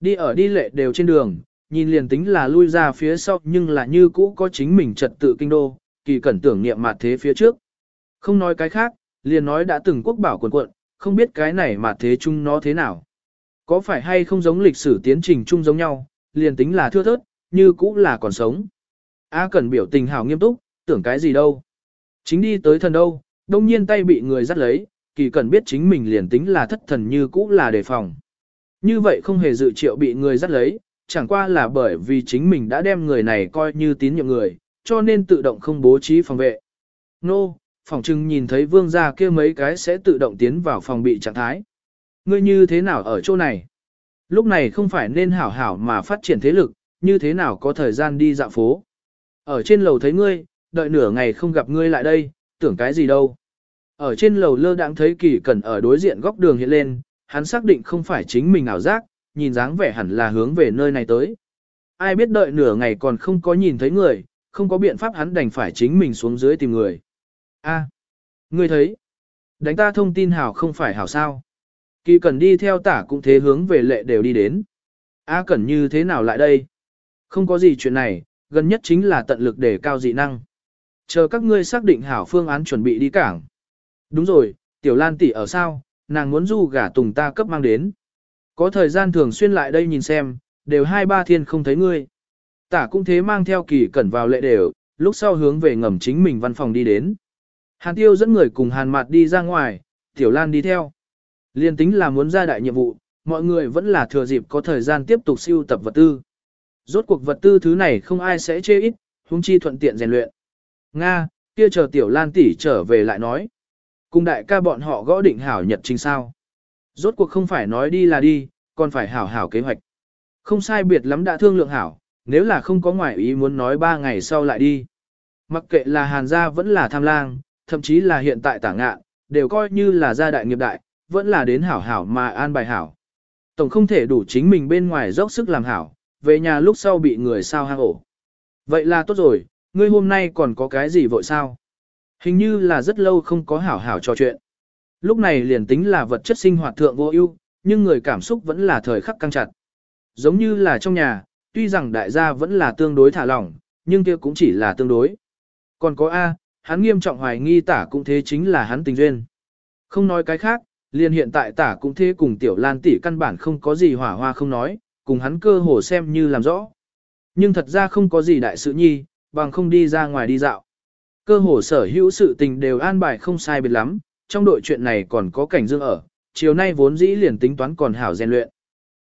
Đi ở đi lệ đều trên đường, nhìn liền tính là lui ra phía sau nhưng là như cũ có chính mình trật tự kinh đô, kỳ cẩn tưởng niệm mặt thế phía trước. Không nói cái khác, liền nói đã từng quốc bảo quần quận, không biết cái này mà thế chung nó thế nào. Có phải hay không giống lịch sử tiến trình chung giống nhau, liền tính là thưa thớt, như cũ là còn sống. A Cẩn biểu tình hào nghiêm túc, tưởng cái gì đâu. Chính đi tới thần đâu, đông nhiên tay bị người dắt lấy, kỳ Cẩn biết chính mình liền tính là thất thần như cũ là đề phòng. Như vậy không hề dự triệu bị người dắt lấy, chẳng qua là bởi vì chính mình đã đem người này coi như tín nhiệm người, cho nên tự động không bố trí phòng vệ. Nô, no, phòng trưng nhìn thấy vương gia kia mấy cái sẽ tự động tiến vào phòng bị trạng thái. Ngươi như thế nào ở chỗ này? Lúc này không phải nên hảo hảo mà phát triển thế lực, như thế nào có thời gian đi dạo phố? Ở trên lầu thấy ngươi, đợi nửa ngày không gặp ngươi lại đây, tưởng cái gì đâu. Ở trên lầu lơ đãng thấy kỳ cẩn ở đối diện góc đường hiện lên, hắn xác định không phải chính mình ảo giác, nhìn dáng vẻ hẳn là hướng về nơi này tới. Ai biết đợi nửa ngày còn không có nhìn thấy người, không có biện pháp hắn đành phải chính mình xuống dưới tìm người. A, ngươi thấy, đánh ta thông tin hảo không phải hảo sao. Kỳ cẩn đi theo tả cũng thế hướng về lệ đều đi đến. A cẩn như thế nào lại đây? Không có gì chuyện này, gần nhất chính là tận lực để cao dị năng. Chờ các ngươi xác định hảo phương án chuẩn bị đi cảng. Đúng rồi, tiểu lan tỷ ở sao, nàng muốn du gả tùng ta cấp mang đến. Có thời gian thường xuyên lại đây nhìn xem, đều hai ba thiên không thấy ngươi. Tả cũng thế mang theo kỳ cẩn vào lệ đều, lúc sau hướng về ngầm chính mình văn phòng đi đến. Hàn tiêu dẫn người cùng hàn mặt đi ra ngoài, tiểu lan đi theo. Liên tính là muốn ra đại nhiệm vụ, mọi người vẫn là thừa dịp có thời gian tiếp tục siêu tập vật tư. Rốt cuộc vật tư thứ này không ai sẽ chê ít, huống chi thuận tiện rèn luyện. Nga, kia chờ tiểu lan tỷ trở về lại nói. Cùng đại ca bọn họ gõ định hảo nhật trình sao. Rốt cuộc không phải nói đi là đi, còn phải hảo hảo kế hoạch. Không sai biệt lắm đã thương lượng hảo, nếu là không có ngoại ý muốn nói ba ngày sau lại đi. Mặc kệ là hàn gia vẫn là tham lang, thậm chí là hiện tại tả ngạ, đều coi như là gia đại nghiệp đại, vẫn là đến hảo hảo mà an bài hảo. Tổng không thể đủ chính mình bên ngoài dốc sức làm hảo, về nhà lúc sau bị người sao hang ổ. Vậy là tốt rồi, ngươi hôm nay còn có cái gì vội sao? Hình như là rất lâu không có hảo hảo trò chuyện. Lúc này liền tính là vật chất sinh hoạt thượng vô ưu, nhưng người cảm xúc vẫn là thời khắc căng chặt. Giống như là trong nhà, tuy rằng đại gia vẫn là tương đối thả lỏng, nhưng kia cũng chỉ là tương đối. Còn có A, hắn nghiêm trọng hoài nghi tả cũng thế chính là hắn tình duyên. Không nói cái khác, liền hiện tại tả cũng thế cùng tiểu lan tỷ căn bản không có gì hỏa hoa không nói, cùng hắn cơ hồ xem như làm rõ. Nhưng thật ra không có gì đại sự nhi, bằng không đi ra ngoài đi dạo. Cơ hồ sở hữu sự tình đều an bài không sai biệt lắm, trong đội chuyện này còn có cảnh dương ở, chiều nay vốn dĩ liền tính toán còn hảo rèn luyện.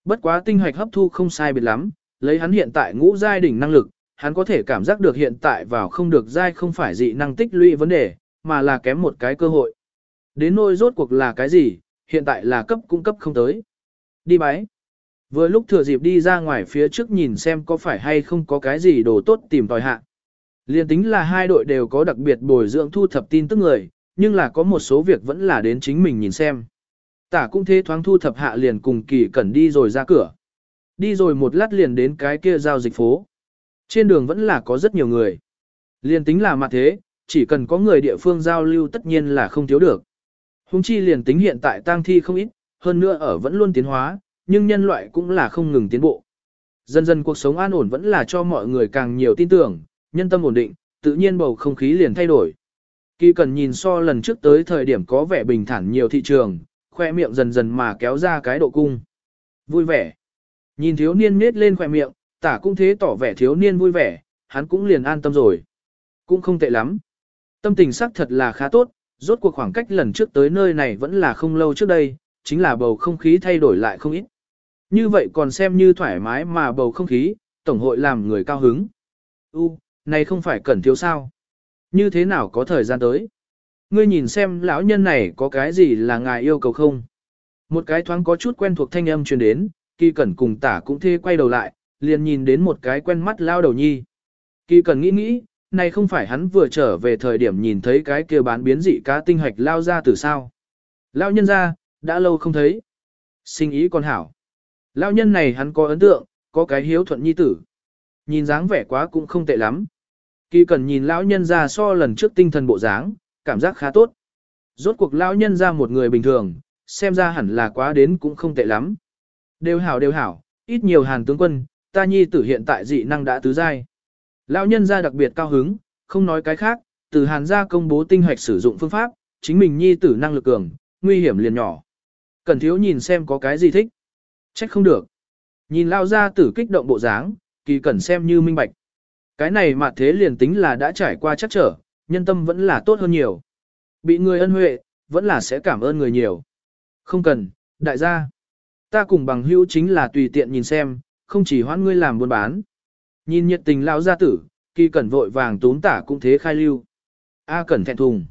Bất quá tinh hoạch hấp thu không sai biệt lắm, lấy hắn hiện tại ngũ giai đỉnh năng lực, hắn có thể cảm giác được hiện tại vào không được giai không phải dị năng tích lũy vấn đề, mà là kém một cái cơ hội. Đến nỗi rốt cuộc là cái gì, hiện tại là cấp cung cấp không tới. Đi bái. Vừa lúc thừa dịp đi ra ngoài phía trước nhìn xem có phải hay không có cái gì đồ tốt tìm tòi hạ. Liên tính là hai đội đều có đặc biệt bồi dưỡng thu thập tin tức người, nhưng là có một số việc vẫn là đến chính mình nhìn xem. Tả cũng thế thoáng thu thập hạ liền cùng kỳ cẩn đi rồi ra cửa. Đi rồi một lát liền đến cái kia giao dịch phố. Trên đường vẫn là có rất nhiều người. Liên tính là mặt thế, chỉ cần có người địa phương giao lưu tất nhiên là không thiếu được. Hùng chi liền tính hiện tại tang thi không ít, hơn nữa ở vẫn luôn tiến hóa, nhưng nhân loại cũng là không ngừng tiến bộ. Dần dần cuộc sống an ổn vẫn là cho mọi người càng nhiều tin tưởng, nhân tâm ổn định, tự nhiên bầu không khí liền thay đổi. Kỳ cần nhìn so lần trước tới thời điểm có vẻ bình thản nhiều thị trường, khoe miệng dần dần mà kéo ra cái độ cung. Vui vẻ. Nhìn thiếu niên nết lên khoe miệng, tả cũng thế tỏ vẻ thiếu niên vui vẻ, hắn cũng liền an tâm rồi. Cũng không tệ lắm. Tâm tình sắc thật là khá tốt, rốt cuộc khoảng cách lần trước tới nơi này vẫn là không lâu trước đây, chính là bầu không khí thay đổi lại không ít. Như vậy còn xem như thoải mái mà bầu không khí, tổng hội làm người cao hứng. U, này không phải cần thiếu sao? Như thế nào có thời gian tới? Ngươi nhìn xem lão nhân này có cái gì là ngài yêu cầu không? Một cái thoáng có chút quen thuộc thanh âm truyền đến, kỳ cẩn cùng tả cũng thê quay đầu lại, liền nhìn đến một cái quen mắt lao đầu nhi. Kỳ cẩn nghĩ nghĩ, này không phải hắn vừa trở về thời điểm nhìn thấy cái kia bán biến dị cá tinh hạch lao ra từ sao. Lao nhân ra, đã lâu không thấy. Sinh ý con hảo. Lao nhân này hắn có ấn tượng, có cái hiếu thuận nhi tử. Nhìn dáng vẻ quá cũng không tệ lắm. Kỳ cần nhìn lão nhân ra so lần trước tinh thần bộ dáng, cảm giác khá tốt. Rốt cuộc lão nhân ra một người bình thường, xem ra hẳn là quá đến cũng không tệ lắm. Đều hảo đều hảo, ít nhiều hàn tướng quân, ta nhi tử hiện tại dị năng đã tứ giai. Lão nhân ra đặc biệt cao hứng, không nói cái khác, từ hàn gia công bố tinh hoạch sử dụng phương pháp, chính mình nhi tử năng lực cường, nguy hiểm liền nhỏ. Cần thiếu nhìn xem có cái gì thích. Trách không được. Nhìn lao ra tử kích động bộ dáng, kỳ cần xem như minh bạch. Cái này mà thế liền tính là đã trải qua chắc trở, nhân tâm vẫn là tốt hơn nhiều. Bị người ân huệ, vẫn là sẽ cảm ơn người nhiều. Không cần, đại gia. Ta cùng bằng hữu chính là tùy tiện nhìn xem, không chỉ hoãn ngươi làm buôn bán. Nhìn nhiệt tình lão gia tử, kỳ cẩn vội vàng tốn tả cũng thế khai lưu. A cẩn thẹn thùng.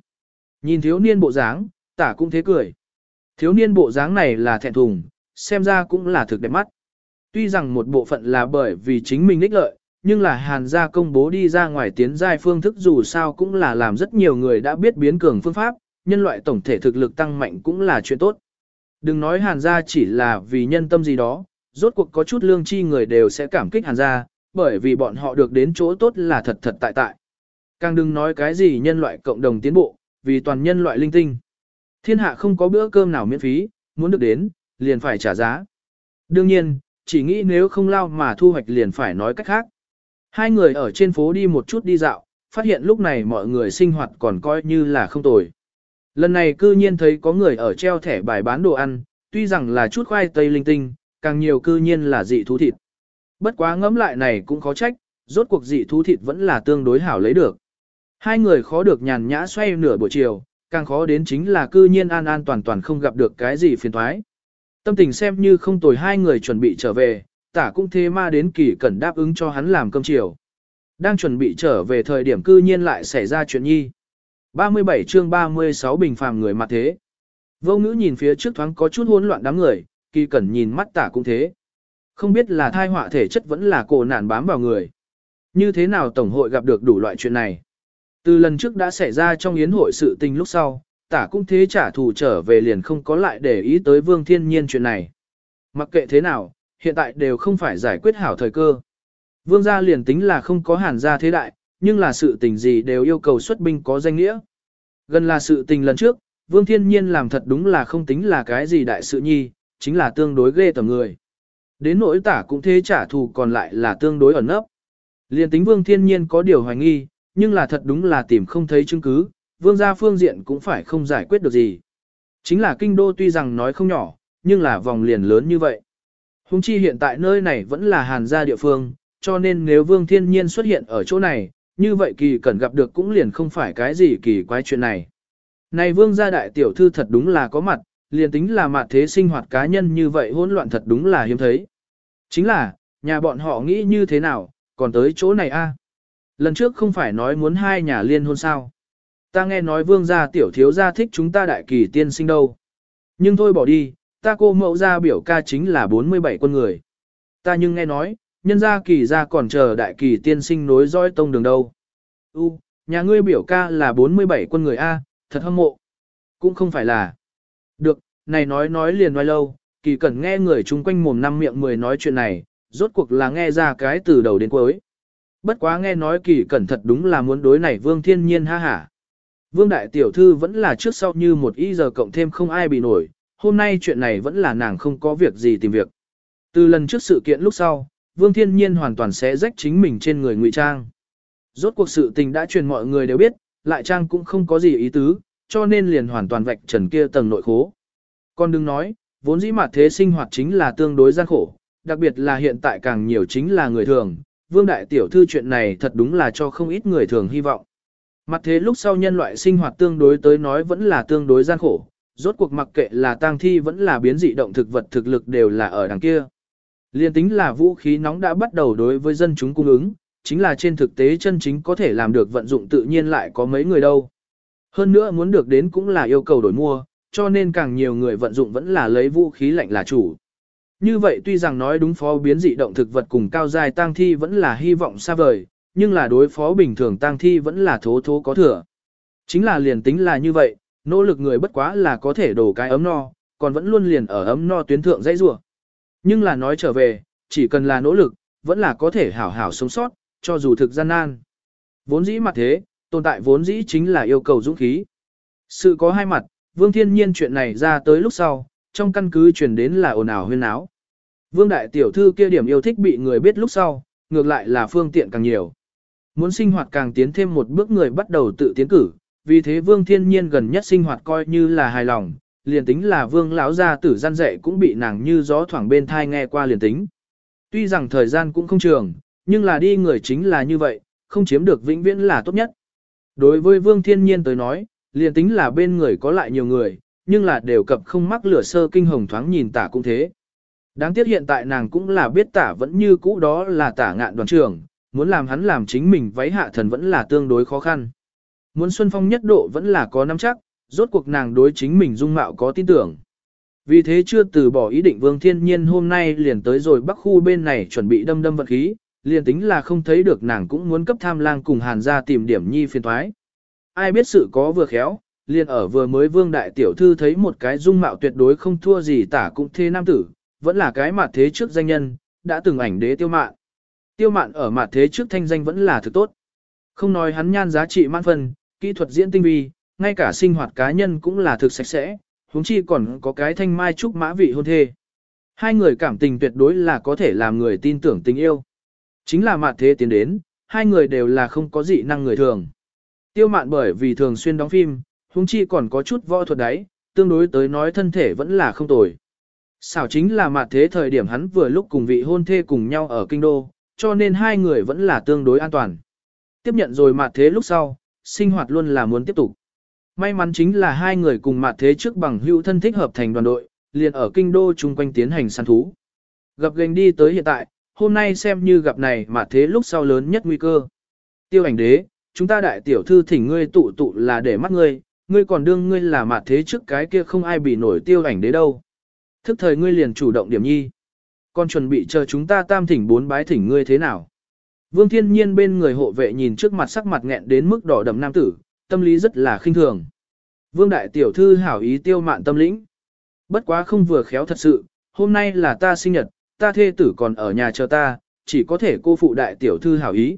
Nhìn thiếu niên bộ dáng, tả cũng thế cười. Thiếu niên bộ dáng này là thẹn thùng, xem ra cũng là thực đẹp mắt. Tuy rằng một bộ phận là bởi vì chính mình ích lợi, nhưng là hàn gia công bố đi ra ngoài tiến giai phương thức dù sao cũng là làm rất nhiều người đã biết biến cường phương pháp, nhân loại tổng thể thực lực tăng mạnh cũng là chuyện tốt. Đừng nói hàn gia chỉ là vì nhân tâm gì đó, rốt cuộc có chút lương chi người đều sẽ cảm kích hàn gia, bởi vì bọn họ được đến chỗ tốt là thật thật tại tại. Càng đừng nói cái gì nhân loại cộng đồng tiến bộ, vì toàn nhân loại linh tinh. Thiên hạ không có bữa cơm nào miễn phí, muốn được đến, liền phải trả giá. Đương nhiên, chỉ nghĩ nếu không lao mà thu hoạch liền phải nói cách khác. Hai người ở trên phố đi một chút đi dạo, phát hiện lúc này mọi người sinh hoạt còn coi như là không tồi. Lần này cư nhiên thấy có người ở treo thẻ bài bán đồ ăn, tuy rằng là chút khoai tây linh tinh, càng nhiều cư nhiên là dị thú thịt. Bất quá ngẫm lại này cũng khó trách, rốt cuộc dị thú thịt vẫn là tương đối hảo lấy được. Hai người khó được nhàn nhã xoay nửa buổi chiều, càng khó đến chính là cư nhiên an an toàn toàn không gặp được cái gì phiền thoái. Tâm tình xem như không tồi hai người chuẩn bị trở về, tả cũng thế ma đến kỳ cẩn đáp ứng cho hắn làm cơm chiều. Đang chuẩn bị trở về thời điểm cư nhiên lại xảy ra chuyện nhi. 37 chương 36 bình phàm người mặt thế. Vô ngữ nhìn phía trước thoáng có chút hỗn loạn đám người, kỳ cẩn nhìn mắt tả cũng thế. Không biết là thai họa thể chất vẫn là cổ nản bám vào người. Như thế nào Tổng hội gặp được đủ loại chuyện này. Từ lần trước đã xảy ra trong yến hội sự tình lúc sau, tả cũng thế trả thù trở về liền không có lại để ý tới vương thiên nhiên chuyện này. Mặc kệ thế nào, hiện tại đều không phải giải quyết hảo thời cơ. Vương gia liền tính là không có hàn gia thế đại, nhưng là sự tình gì đều yêu cầu xuất binh có danh nghĩa. Gần là sự tình lần trước, vương thiên nhiên làm thật đúng là không tính là cái gì đại sự nhi, chính là tương đối ghê tầm người. Đến nỗi tả cũng thế trả thù còn lại là tương đối ẩn nấp. Liền tính vương thiên nhiên có điều hoài nghi, nhưng là thật đúng là tìm không thấy chứng cứ, vương gia phương diện cũng phải không giải quyết được gì. Chính là kinh đô tuy rằng nói không nhỏ, nhưng là vòng liền lớn như vậy. Hùng chi hiện tại nơi này vẫn là hàn gia địa phương, cho nên nếu vương thiên nhiên xuất hiện ở chỗ này, như vậy kỳ cần gặp được cũng liền không phải cái gì kỳ quái chuyện này. Này vương gia đại tiểu thư thật đúng là có mặt, liền tính là mặt thế sinh hoạt cá nhân như vậy hỗn loạn thật đúng là hiếm thấy. Chính là, nhà bọn họ nghĩ như thế nào, còn tới chỗ này a? Lần trước không phải nói muốn hai nhà liên hôn sao. Ta nghe nói vương gia tiểu thiếu gia thích chúng ta đại kỳ tiên sinh đâu. Nhưng thôi bỏ đi, ta cô mẫu gia biểu ca chính là 47 quân người. Ta nhưng nghe nói, nhân gia kỳ gia còn chờ đại kỳ tiên sinh nối dõi tông đường đâu. U, nhà ngươi biểu ca là 47 quân người A, thật hâm mộ. Cũng không phải là. Được, này nói nói liền nói lâu, kỳ cần nghe người chung quanh mồm năm miệng mười nói chuyện này, rốt cuộc là nghe ra cái từ đầu đến cuối. Bất quá nghe nói kỳ cẩn thật đúng là muốn đối này vương thiên nhiên ha hả. Vương đại tiểu thư vẫn là trước sau như một y giờ cộng thêm không ai bị nổi, hôm nay chuyện này vẫn là nàng không có việc gì tìm việc. Từ lần trước sự kiện lúc sau, vương thiên nhiên hoàn toàn sẽ rách chính mình trên người ngụy trang. Rốt cuộc sự tình đã truyền mọi người đều biết, lại trang cũng không có gì ý tứ, cho nên liền hoàn toàn vạch trần kia tầng nội khố. Còn đừng nói, vốn dĩ mặt thế sinh hoạt chính là tương đối gian khổ, đặc biệt là hiện tại càng nhiều chính là người thường, vương đại tiểu thư chuyện này thật đúng là cho không ít người thường hy vọng. Mặt thế lúc sau nhân loại sinh hoạt tương đối tới nói vẫn là tương đối gian khổ, rốt cuộc mặc kệ là tang thi vẫn là biến dị động thực vật thực lực đều là ở đằng kia. Liên tính là vũ khí nóng đã bắt đầu đối với dân chúng cung ứng, chính là trên thực tế chân chính có thể làm được vận dụng tự nhiên lại có mấy người đâu. Hơn nữa muốn được đến cũng là yêu cầu đổi mua, cho nên càng nhiều người vận dụng vẫn là lấy vũ khí lạnh là chủ. Như vậy tuy rằng nói đúng phó biến dị động thực vật cùng cao dài tang thi vẫn là hy vọng xa vời, nhưng là đối phó bình thường tang thi vẫn là thố thố có thừa. Chính là liền tính là như vậy, nỗ lực người bất quá là có thể đổ cái ấm no, còn vẫn luôn liền ở ấm no tuyến thượng dãy rủa. Nhưng là nói trở về, chỉ cần là nỗ lực, vẫn là có thể hảo hảo sống sót, cho dù thực gian nan. Vốn dĩ mặt thế, tồn tại vốn dĩ chính là yêu cầu dũng khí. Sự có hai mặt, Vương Thiên Nhiên chuyện này ra tới lúc sau, trong căn cứ truyền đến là ồn ào huyên áo. Vương đại tiểu thư kia điểm yêu thích bị người biết lúc sau, ngược lại là phương tiện càng nhiều. Muốn sinh hoạt càng tiến thêm một bước người bắt đầu tự tiến cử, vì thế Vương Thiên Nhiên gần nhất sinh hoạt coi như là hài lòng, liền tính là Vương lão gia tử gian dạy cũng bị nàng như gió thoảng bên thai nghe qua liền tính. Tuy rằng thời gian cũng không trường, nhưng là đi người chính là như vậy, không chiếm được vĩnh viễn là tốt nhất. Đối với Vương Thiên Nhiên tới nói, liền tính là bên người có lại nhiều người, nhưng là đều cập không mắc lửa sơ kinh hồng thoáng nhìn tả cũng thế. Đáng tiếc hiện tại nàng cũng là biết tả vẫn như cũ đó là tả ngạn đoàn trưởng, muốn làm hắn làm chính mình váy hạ thần vẫn là tương đối khó khăn. Muốn Xuân Phong nhất độ vẫn là có nắm chắc, rốt cuộc nàng đối chính mình dung mạo có tin tưởng. Vì thế chưa từ bỏ ý định Vương Thiên Nhiên hôm nay liền tới rồi bắc khu bên này chuẩn bị đâm đâm vật khí, liền tính là không thấy được nàng cũng muốn cấp tham lang cùng hàn ra tìm điểm nhi phiền thoái. Ai biết sự có vừa khéo, liền ở vừa mới vương đại tiểu thư thấy một cái dung mạo tuyệt đối không thua gì tả cũng thế nam tử, vẫn là cái mặt thế trước danh nhân, đã từng ảnh đế tiêu mạn. Tiêu mạn ở mặt thế trước thanh danh vẫn là thứ tốt. Không nói hắn nhan giá trị man phần, kỹ thuật diễn tinh vi, ngay cả sinh hoạt cá nhân cũng là thực sạch sẽ, huống chi còn có cái thanh mai trúc mã vị hôn thê. Hai người cảm tình tuyệt đối là có thể làm người tin tưởng tình yêu. Chính là mạn thế tiến đến, hai người đều là không có dị năng người thường. Tiêu mạn bởi vì thường xuyên đóng phim, huống chi còn có chút võ thuật đấy, tương đối tới nói thân thể vẫn là không tồi. Xảo chính là mạn thế thời điểm hắn vừa lúc cùng vị hôn thê cùng nhau ở kinh đô, cho nên hai người vẫn là tương đối an toàn. Tiếp nhận rồi mạn thế lúc sau, sinh hoạt luôn là muốn tiếp tục. May mắn chính là hai người cùng mặt thế trước bằng hữu thân thích hợp thành đoàn đội, liền ở kinh đô chung quanh tiến hành săn thú. Gặp gành đi tới hiện tại, hôm nay xem như gặp này mà thế lúc sau lớn nhất nguy cơ. Tiêu ảnh đế, chúng ta đại tiểu thư thỉnh ngươi tụ tụ là để mắt ngươi, ngươi còn đương ngươi là mặt thế trước cái kia không ai bị nổi tiêu ảnh đế đâu. Thức thời ngươi liền chủ động điểm nhi. Còn chuẩn bị chờ chúng ta tam thỉnh bốn bái thỉnh ngươi thế nào. Vương thiên nhiên bên người hộ vệ nhìn trước mặt sắc mặt nghẹn đến mức đỏ đậm nam tử, tâm lý rất là khinh thường. Vương đại tiểu thư hảo ý tiêu mạn tâm lĩnh. Bất quá không vừa khéo thật sự, hôm nay là ta sinh nhật, ta thê tử còn ở nhà chờ ta, chỉ có thể cô phụ đại tiểu thư hảo ý.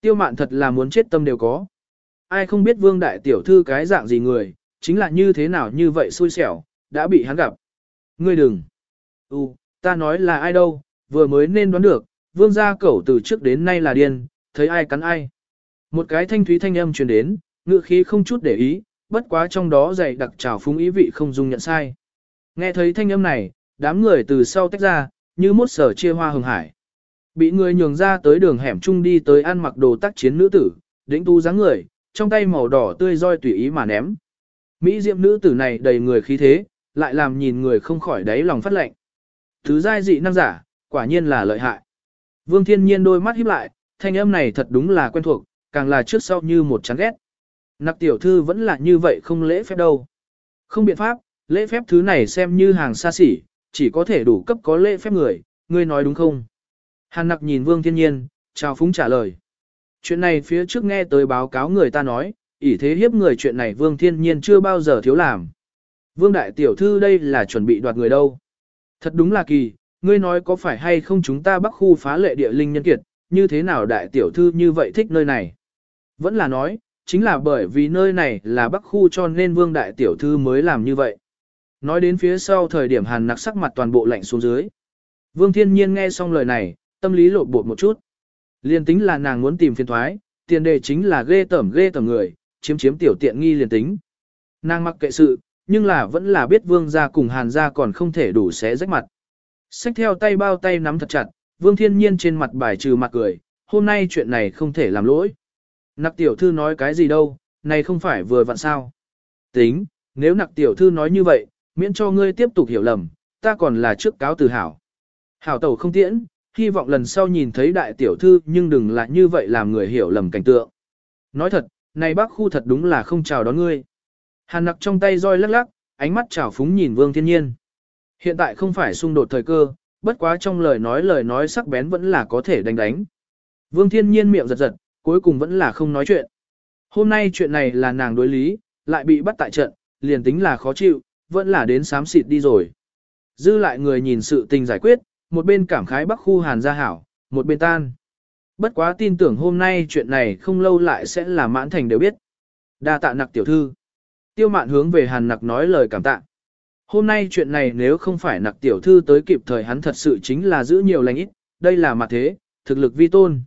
Tiêu mạn thật là muốn chết tâm đều có. Ai không biết vương đại tiểu thư cái dạng gì người, chính là như thế nào như vậy xui xẻo, đã bị hắn gặp. Ngươi đừng. Ừ, ta nói là ai đâu, vừa mới nên đoán được, vương gia cẩu từ trước đến nay là điên, thấy ai cắn ai. Một cái thanh thúy thanh âm truyền đến, ngựa khí không chút để ý, bất quá trong đó dày đặc trào phúng ý vị không dung nhận sai. Nghe thấy thanh âm này, đám người từ sau tách ra, như mốt sở chia hoa hồng hải. Bị người nhường ra tới đường hẻm chung đi tới ăn mặc đồ tác chiến nữ tử, đỉnh tu dáng người, trong tay màu đỏ tươi roi tùy ý mà ném. Mỹ diệm nữ tử này đầy người khí thế, lại làm nhìn người không khỏi đáy lòng phát lệnh. Thứ giai dị năng giả, quả nhiên là lợi hại. Vương thiên nhiên đôi mắt híp lại, thanh âm này thật đúng là quen thuộc, càng là trước sau như một chán ghét. Nặc tiểu thư vẫn là như vậy không lễ phép đâu. Không biện pháp, lễ phép thứ này xem như hàng xa xỉ, chỉ có thể đủ cấp có lễ phép người, ngươi nói đúng không? Hàn nặc nhìn Vương Thiên Nhiên, chào phúng trả lời. Chuyện này phía trước nghe tới báo cáo người ta nói, ỷ thế hiếp người chuyện này Vương Thiên Nhiên chưa bao giờ thiếu làm. Vương Đại Tiểu Thư đây là chuẩn bị đoạt người đâu. Thật đúng là kỳ, ngươi nói có phải hay không chúng ta bắc khu phá lệ địa linh nhân kiệt, như thế nào Đại Tiểu Thư như vậy thích nơi này. Vẫn là nói, chính là bởi vì nơi này là bắc khu cho nên Vương Đại Tiểu Thư mới làm như vậy. Nói đến phía sau thời điểm hàn nặc sắc mặt toàn bộ lạnh xuống dưới. Vương Thiên Nhiên nghe xong lời này, tâm lý lộ bột một chút. Liên tính là nàng muốn tìm phiền thoái, tiền đề chính là ghê tẩm ghê tẩm người, chiếm chiếm tiểu tiện nghi liền tính. Nàng mặc kệ sự, nhưng là vẫn là biết vương gia cùng hàn gia còn không thể đủ xé rách mặt. Xách theo tay bao tay nắm thật chặt, vương thiên nhiên trên mặt bài trừ mặt cười, hôm nay chuyện này không thể làm lỗi. Nặc tiểu thư nói cái gì đâu, này không phải vừa vặn sao. Tính, nếu nặc tiểu thư nói như vậy, miễn cho ngươi tiếp tục hiểu lầm, ta còn là trước cáo từ hảo. Hảo tẩu không tiễn, hy vọng lần sau nhìn thấy đại tiểu thư nhưng đừng lại như vậy làm người hiểu lầm cảnh tượng. Nói thật, này bác khu thật đúng là không chào đón ngươi. Hàn nặc trong tay roi lắc lắc, ánh mắt chào phúng nhìn vương thiên nhiên. Hiện tại không phải xung đột thời cơ, bất quá trong lời nói lời nói sắc bén vẫn là có thể đánh đánh. Vương thiên nhiên miệng giật giật, cuối cùng vẫn là không nói chuyện. Hôm nay chuyện này là nàng đối lý, lại bị bắt tại trận, liền tính là khó chịu, vẫn là đến sám xịt đi rồi. Dư lại người nhìn sự tình giải quyết, một bên cảm khái bắc khu hàn gia hảo, một bên tan. Bất quá tin tưởng hôm nay chuyện này không lâu lại sẽ là mãn thành đều biết. Đa tạ nặc tiểu thư. Tiêu mạn hướng về hàn nặc nói lời cảm tạ. Hôm nay chuyện này nếu không phải nặc tiểu thư tới kịp thời hắn thật sự chính là giữ nhiều lành ít, đây là mặt thế, thực lực vi tôn.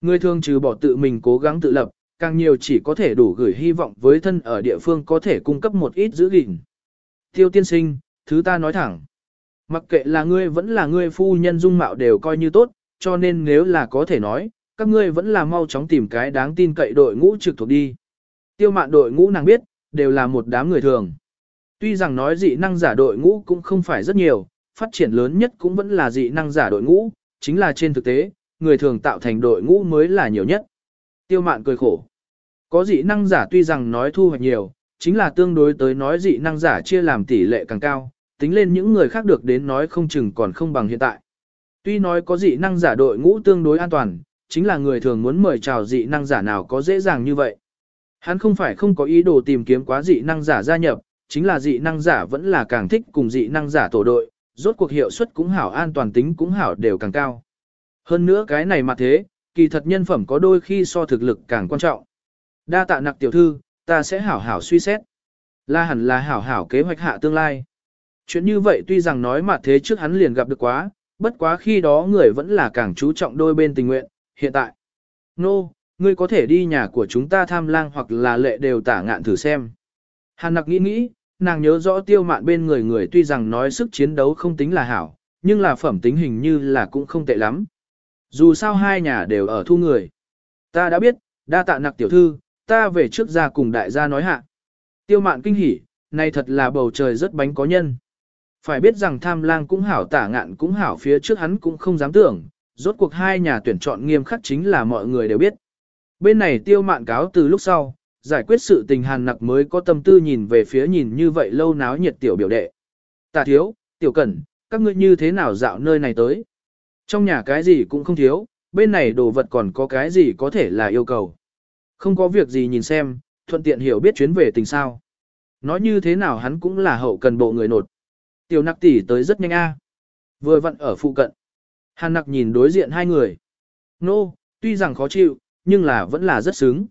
Người thường trừ bỏ tự mình cố gắng tự lập, càng nhiều chỉ có thể đủ gửi hy vọng với thân ở địa phương có thể cung cấp một ít giữ gìn. Tiêu tiên sinh, thứ ta nói thẳng. Mặc kệ là ngươi vẫn là ngươi phu nhân dung mạo đều coi như tốt, cho nên nếu là có thể nói, các ngươi vẫn là mau chóng tìm cái đáng tin cậy đội ngũ trực thuộc đi. Tiêu mạn đội ngũ nàng biết, đều là một đám người thường. Tuy rằng nói dị năng giả đội ngũ cũng không phải rất nhiều, phát triển lớn nhất cũng vẫn là dị năng giả đội ngũ, chính là trên thực tế, người thường tạo thành đội ngũ mới là nhiều nhất. Tiêu mạn cười khổ. Có dị năng giả tuy rằng nói thu hoạch nhiều, chính là tương đối tới nói dị năng giả chia làm tỷ lệ càng cao, tính lên những người khác được đến nói không chừng còn không bằng hiện tại. Tuy nói có dị năng giả đội ngũ tương đối an toàn, chính là người thường muốn mời chào dị năng giả nào có dễ dàng như vậy. Hắn không phải không có ý đồ tìm kiếm quá dị năng giả gia nhập, chính là dị năng giả vẫn là càng thích cùng dị năng giả tổ đội, rốt cuộc hiệu suất cũng hảo an toàn tính cũng hảo đều càng cao. Hơn nữa cái này mà thế, kỳ thật nhân phẩm có đôi khi so thực lực càng quan trọng. Đa tạ nặc tiểu thư, ta sẽ hảo hảo suy xét. La hẳn là hảo hảo kế hoạch hạ tương lai. Chuyện như vậy tuy rằng nói mà thế trước hắn liền gặp được quá, bất quá khi đó người vẫn là càng chú trọng đôi bên tình nguyện, hiện tại. Nô, no, ngươi có thể đi nhà của chúng ta tham lang hoặc là lệ đều tả ngạn thử xem. Hàn nặc nghĩ nghĩ, nàng nhớ rõ tiêu mạn bên người người tuy rằng nói sức chiến đấu không tính là hảo, nhưng là phẩm tính hình như là cũng không tệ lắm. Dù sao hai nhà đều ở thu người. Ta đã biết, đa tạ nặc tiểu thư, ta về trước ra cùng đại gia nói hạ. Tiêu mạn kinh hỉ, này thật là bầu trời rất bánh có nhân. Phải biết rằng tham lang cũng hảo tả ngạn cũng hảo phía trước hắn cũng không dám tưởng, rốt cuộc hai nhà tuyển chọn nghiêm khắc chính là mọi người đều biết. Bên này tiêu mạn cáo từ lúc sau, giải quyết sự tình hàn nặc mới có tâm tư nhìn về phía nhìn như vậy lâu náo nhiệt tiểu biểu đệ. Tà thiếu, tiểu cẩn, các ngươi như thế nào dạo nơi này tới? Trong nhà cái gì cũng không thiếu, bên này đồ vật còn có cái gì có thể là yêu cầu. Không có việc gì nhìn xem, thuận tiện hiểu biết chuyến về tình sao. Nói như thế nào hắn cũng là hậu cần bộ người nột. Tiểu nặc tỷ tới rất nhanh a. Vừa vặn ở phụ cận. Hàn nặc nhìn đối diện hai người. Nô, no, tuy rằng khó chịu, nhưng là vẫn là rất sướng.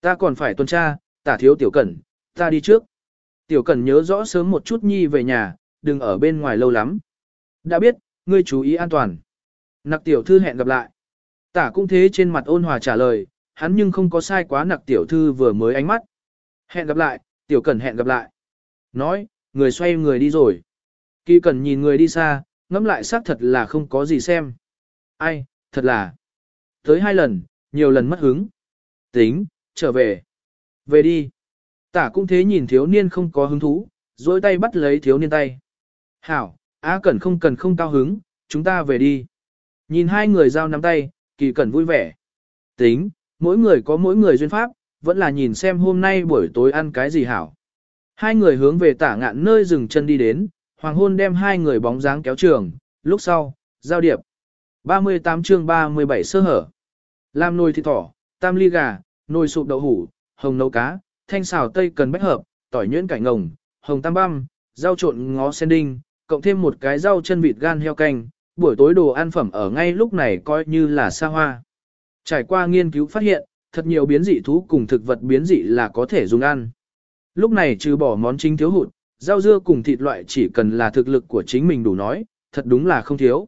Ta còn phải tuần tra, tả thiếu tiểu cẩn, ta đi trước. Tiểu cẩn nhớ rõ sớm một chút nhi về nhà, đừng ở bên ngoài lâu lắm. Đã biết, ngươi chú ý an toàn. Nặc tiểu thư hẹn gặp lại. Tả cũng thế trên mặt ôn hòa trả lời, hắn nhưng không có sai quá nặc tiểu thư vừa mới ánh mắt. Hẹn gặp lại, tiểu cẩn hẹn gặp lại. Nói, người xoay người đi rồi. Kỳ cẩn nhìn người đi xa, ngẫm lại xác thật là không có gì xem. Ai, thật là. Tới hai lần, nhiều lần mất hứng. Tính, trở về. Về đi. Tả cũng thế nhìn thiếu niên không có hứng thú, dối tay bắt lấy thiếu niên tay. Hảo, Á Cẩn không cần không cao hứng, chúng ta về đi. Nhìn hai người giao nắm tay, kỳ cẩn vui vẻ. Tính, mỗi người có mỗi người duyên pháp, vẫn là nhìn xem hôm nay buổi tối ăn cái gì hảo. Hai người hướng về tả ngạn nơi dừng chân đi đến, hoàng hôn đem hai người bóng dáng kéo trường, lúc sau, giao điệp. 38 chương 37 sơ hở. Làm nồi thịt thỏ, tam ly gà, nồi sụp đậu hủ, hồng nấu cá, thanh xào tây cần bách hợp, tỏi nhuyễn cải ngồng, hồng tam băm, rau trộn ngó sen đinh, cộng thêm một cái rau chân vịt gan heo canh, buổi tối đồ ăn phẩm ở ngay lúc này coi như là xa hoa. Trải qua nghiên cứu phát hiện, thật nhiều biến dị thú cùng thực vật biến dị là có thể dùng ăn. Lúc này trừ bỏ món chính thiếu hụt, rau dưa cùng thịt loại chỉ cần là thực lực của chính mình đủ nói, thật đúng là không thiếu.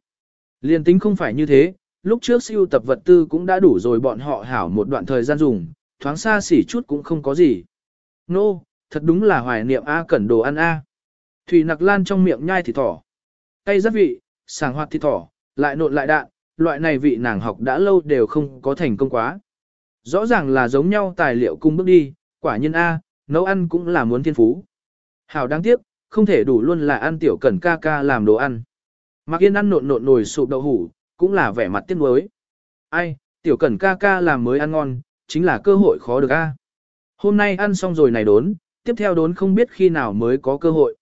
Liên tính không phải như thế, lúc trước siêu tập vật tư cũng đã đủ rồi bọn họ hảo một đoạn thời gian dùng, thoáng xa xỉ chút cũng không có gì. Nô, no, thật đúng là hoài niệm A cẩn đồ ăn A. Thủy nặc lan trong miệng nhai thịt thỏ. Cây rất vị, sàng hoạt thịt thỏ, lại nộn lại đạn, loại này vị nàng học đã lâu đều không có thành công quá. Rõ ràng là giống nhau tài liệu cung bước đi, quả nhân A, nấu ăn cũng là muốn thiên phú. Hảo đáng tiếc, không thể đủ luôn là ăn tiểu cẩn ca ca làm đồ ăn. Mạc yên ăn nộn nộn nồi sụp đậu hủ, cũng là vẻ mặt tiếc nuối. Ai, tiểu cẩn ca ca làm mới ăn ngon, chính là cơ hội khó được a. Hôm nay ăn xong rồi này đốn, tiếp theo đốn không biết khi nào mới có cơ hội.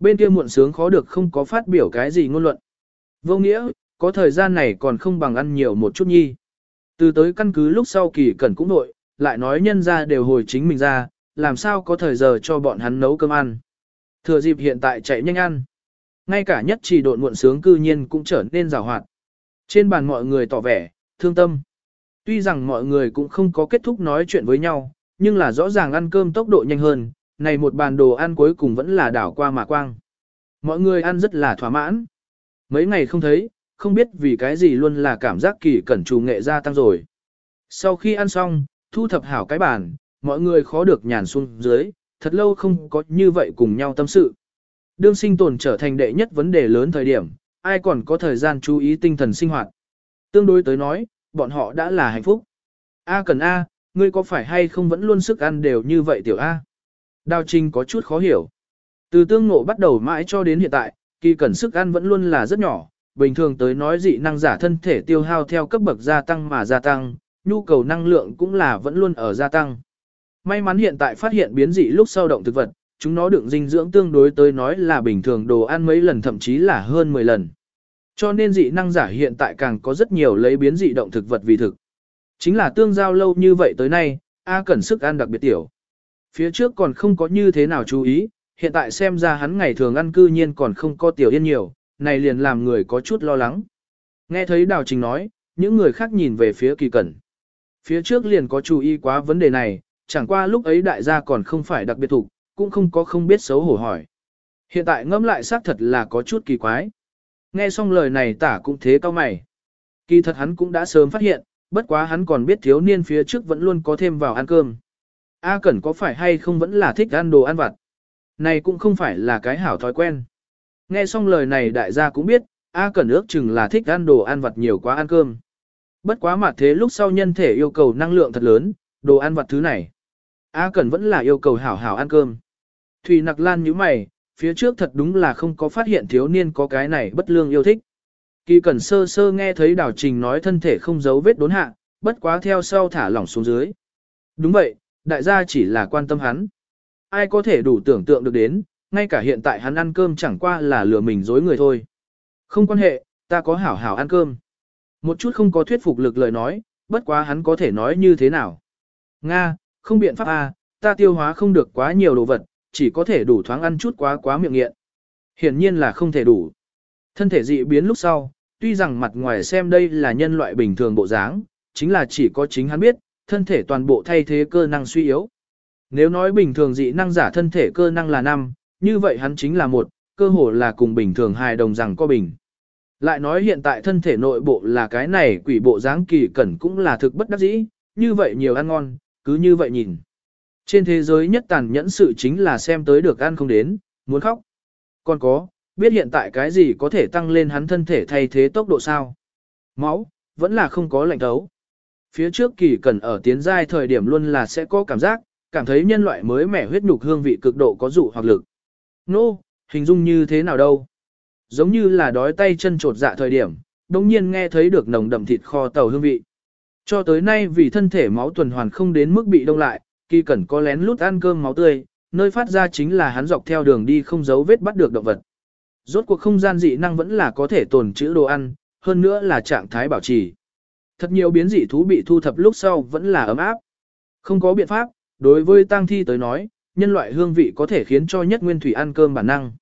Bên kia muộn sướng khó được không có phát biểu cái gì ngôn luận. Vô nghĩa, có thời gian này còn không bằng ăn nhiều một chút nhi. Từ tới căn cứ lúc sau kỳ cẩn cũng nội, lại nói nhân ra đều hồi chính mình ra, làm sao có thời giờ cho bọn hắn nấu cơm ăn. Thừa dịp hiện tại chạy nhanh ăn. Ngay cả nhất chỉ độn muộn sướng cư nhiên cũng trở nên rào hoạt. Trên bàn mọi người tỏ vẻ, thương tâm. Tuy rằng mọi người cũng không có kết thúc nói chuyện với nhau, nhưng là rõ ràng ăn cơm tốc độ nhanh hơn, này một bàn đồ ăn cuối cùng vẫn là đảo qua mà quang. Mọi người ăn rất là thỏa mãn. Mấy ngày không thấy, không biết vì cái gì luôn là cảm giác kỳ cẩn trù nghệ gia tăng rồi. Sau khi ăn xong, thu thập hảo cái bàn, mọi người khó được nhàn xuống dưới, thật lâu không có như vậy cùng nhau tâm sự. Đương sinh tồn trở thành đệ nhất vấn đề lớn thời điểm, ai còn có thời gian chú ý tinh thần sinh hoạt. Tương đối tới nói, bọn họ đã là hạnh phúc. A cần A, ngươi có phải hay không vẫn luôn sức ăn đều như vậy tiểu A? Đào Trinh có chút khó hiểu. Từ tương ngộ bắt đầu mãi cho đến hiện tại, kỳ cần sức ăn vẫn luôn là rất nhỏ, bình thường tới nói dị năng giả thân thể tiêu hao theo cấp bậc gia tăng mà gia tăng, nhu cầu năng lượng cũng là vẫn luôn ở gia tăng. May mắn hiện tại phát hiện biến dị lúc sau động thực vật, chúng nó đựng dinh dưỡng tương đối tới nói là bình thường đồ ăn mấy lần thậm chí là hơn 10 lần. Cho nên dị năng giả hiện tại càng có rất nhiều lấy biến dị động thực vật vì thực. Chính là tương giao lâu như vậy tới nay, A cần sức ăn đặc biệt tiểu. Phía trước còn không có như thế nào chú ý, hiện tại xem ra hắn ngày thường ăn cư nhiên còn không có tiểu yên nhiều, này liền làm người có chút lo lắng. Nghe thấy Đào Trình nói, những người khác nhìn về phía kỳ cẩn. Phía trước liền có chú ý quá vấn đề này, chẳng qua lúc ấy đại gia còn không phải đặc biệt thủ, cũng không có không biết xấu hổ hỏi. Hiện tại ngẫm lại xác thật là có chút kỳ quái. Nghe xong lời này tả cũng thế cao mày. Kỳ thật hắn cũng đã sớm phát hiện, bất quá hắn còn biết thiếu niên phía trước vẫn luôn có thêm vào ăn cơm. A Cẩn có phải hay không vẫn là thích ăn đồ ăn vặt. Này cũng không phải là cái hảo thói quen. Nghe xong lời này đại gia cũng biết, A Cẩn ước chừng là thích ăn đồ ăn vặt nhiều quá ăn cơm. Bất quá mà thế lúc sau nhân thể yêu cầu năng lượng thật lớn, đồ ăn vặt thứ này. A Cẩn vẫn là yêu cầu hảo hảo ăn cơm. Thủy nặc lan như mày, phía trước thật đúng là không có phát hiện thiếu niên có cái này bất lương yêu thích. Kỳ Cẩn sơ sơ nghe thấy đào trình nói thân thể không giấu vết đốn hạ, bất quá theo sau thả lỏng xuống dưới. Đúng vậy, đại gia chỉ là quan tâm hắn. Ai có thể đủ tưởng tượng được đến, ngay cả hiện tại hắn ăn cơm chẳng qua là lừa mình dối người thôi. Không quan hệ, ta có hảo hảo ăn cơm. Một chút không có thuyết phục lực lời nói, bất quá hắn có thể nói như thế nào. Nga, không biện pháp A, ta tiêu hóa không được quá nhiều đồ vật, chỉ có thể đủ thoáng ăn chút quá quá miệng nghiện. Hiển nhiên là không thể đủ. Thân thể dị biến lúc sau, tuy rằng mặt ngoài xem đây là nhân loại bình thường bộ dáng, chính là chỉ có chính hắn biết, thân thể toàn bộ thay thế cơ năng suy yếu. Nếu nói bình thường dị năng giả thân thể cơ năng là 5, như vậy hắn chính là một, cơ hồ là cùng bình thường hài đồng rằng có bình. Lại nói hiện tại thân thể nội bộ là cái này quỷ bộ dáng kỳ cẩn cũng là thực bất đắc dĩ, như vậy nhiều ăn ngon, cứ như vậy nhìn. Trên thế giới nhất tàn nhẫn sự chính là xem tới được ăn không đến, muốn khóc. Còn có, biết hiện tại cái gì có thể tăng lên hắn thân thể thay thế tốc độ sao? Máu, vẫn là không có lạnh thấu. Phía trước kỳ cần ở tiến giai thời điểm luôn là sẽ có cảm giác, cảm thấy nhân loại mới mẻ huyết nhục hương vị cực độ có dụ hoặc lực. Nô, no, hình dung như thế nào đâu? Giống như là đói tay chân trột dạ thời điểm, đồng nhiên nghe thấy được nồng đậm thịt kho tàu hương vị. Cho tới nay vì thân thể máu tuần hoàn không đến mức bị đông lại, kỳ cẩn có lén lút ăn cơm máu tươi, nơi phát ra chính là hắn dọc theo đường đi không giấu vết bắt được động vật. Rốt cuộc không gian dị năng vẫn là có thể tồn trữ đồ ăn, hơn nữa là trạng thái bảo trì. Thật nhiều biến dị thú bị thu thập lúc sau vẫn là ấm áp. Không có biện pháp, đối với tang thi tới nói, nhân loại hương vị có thể khiến cho nhất nguyên thủy ăn cơm bản năng.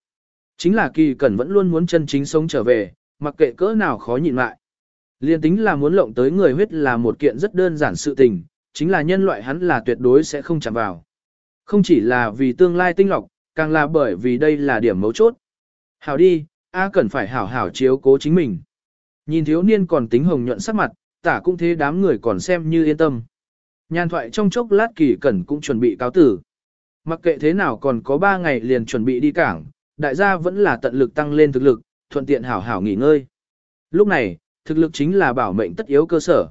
Chính là kỳ cẩn vẫn luôn muốn chân chính sống trở về, mặc kệ cỡ nào khó nhịn lại. Liên tính là muốn lộng tới người huyết là một kiện rất đơn giản sự tình, chính là nhân loại hắn là tuyệt đối sẽ không chạm vào. Không chỉ là vì tương lai tinh lọc, càng là bởi vì đây là điểm mấu chốt. Hảo đi, A cần phải hảo hảo chiếu cố chính mình. Nhìn thiếu niên còn tính hồng nhuận sắc mặt, tả cũng thế đám người còn xem như yên tâm. Nhàn thoại trong chốc lát kỳ cẩn cũng chuẩn bị cáo tử. Mặc kệ thế nào còn có 3 ngày liền chuẩn bị đi cảng, đại gia vẫn là tận lực tăng lên thực lực, thuận tiện hảo hảo nghỉ ngơi. Lúc này, thực lực chính là bảo mệnh tất yếu cơ sở.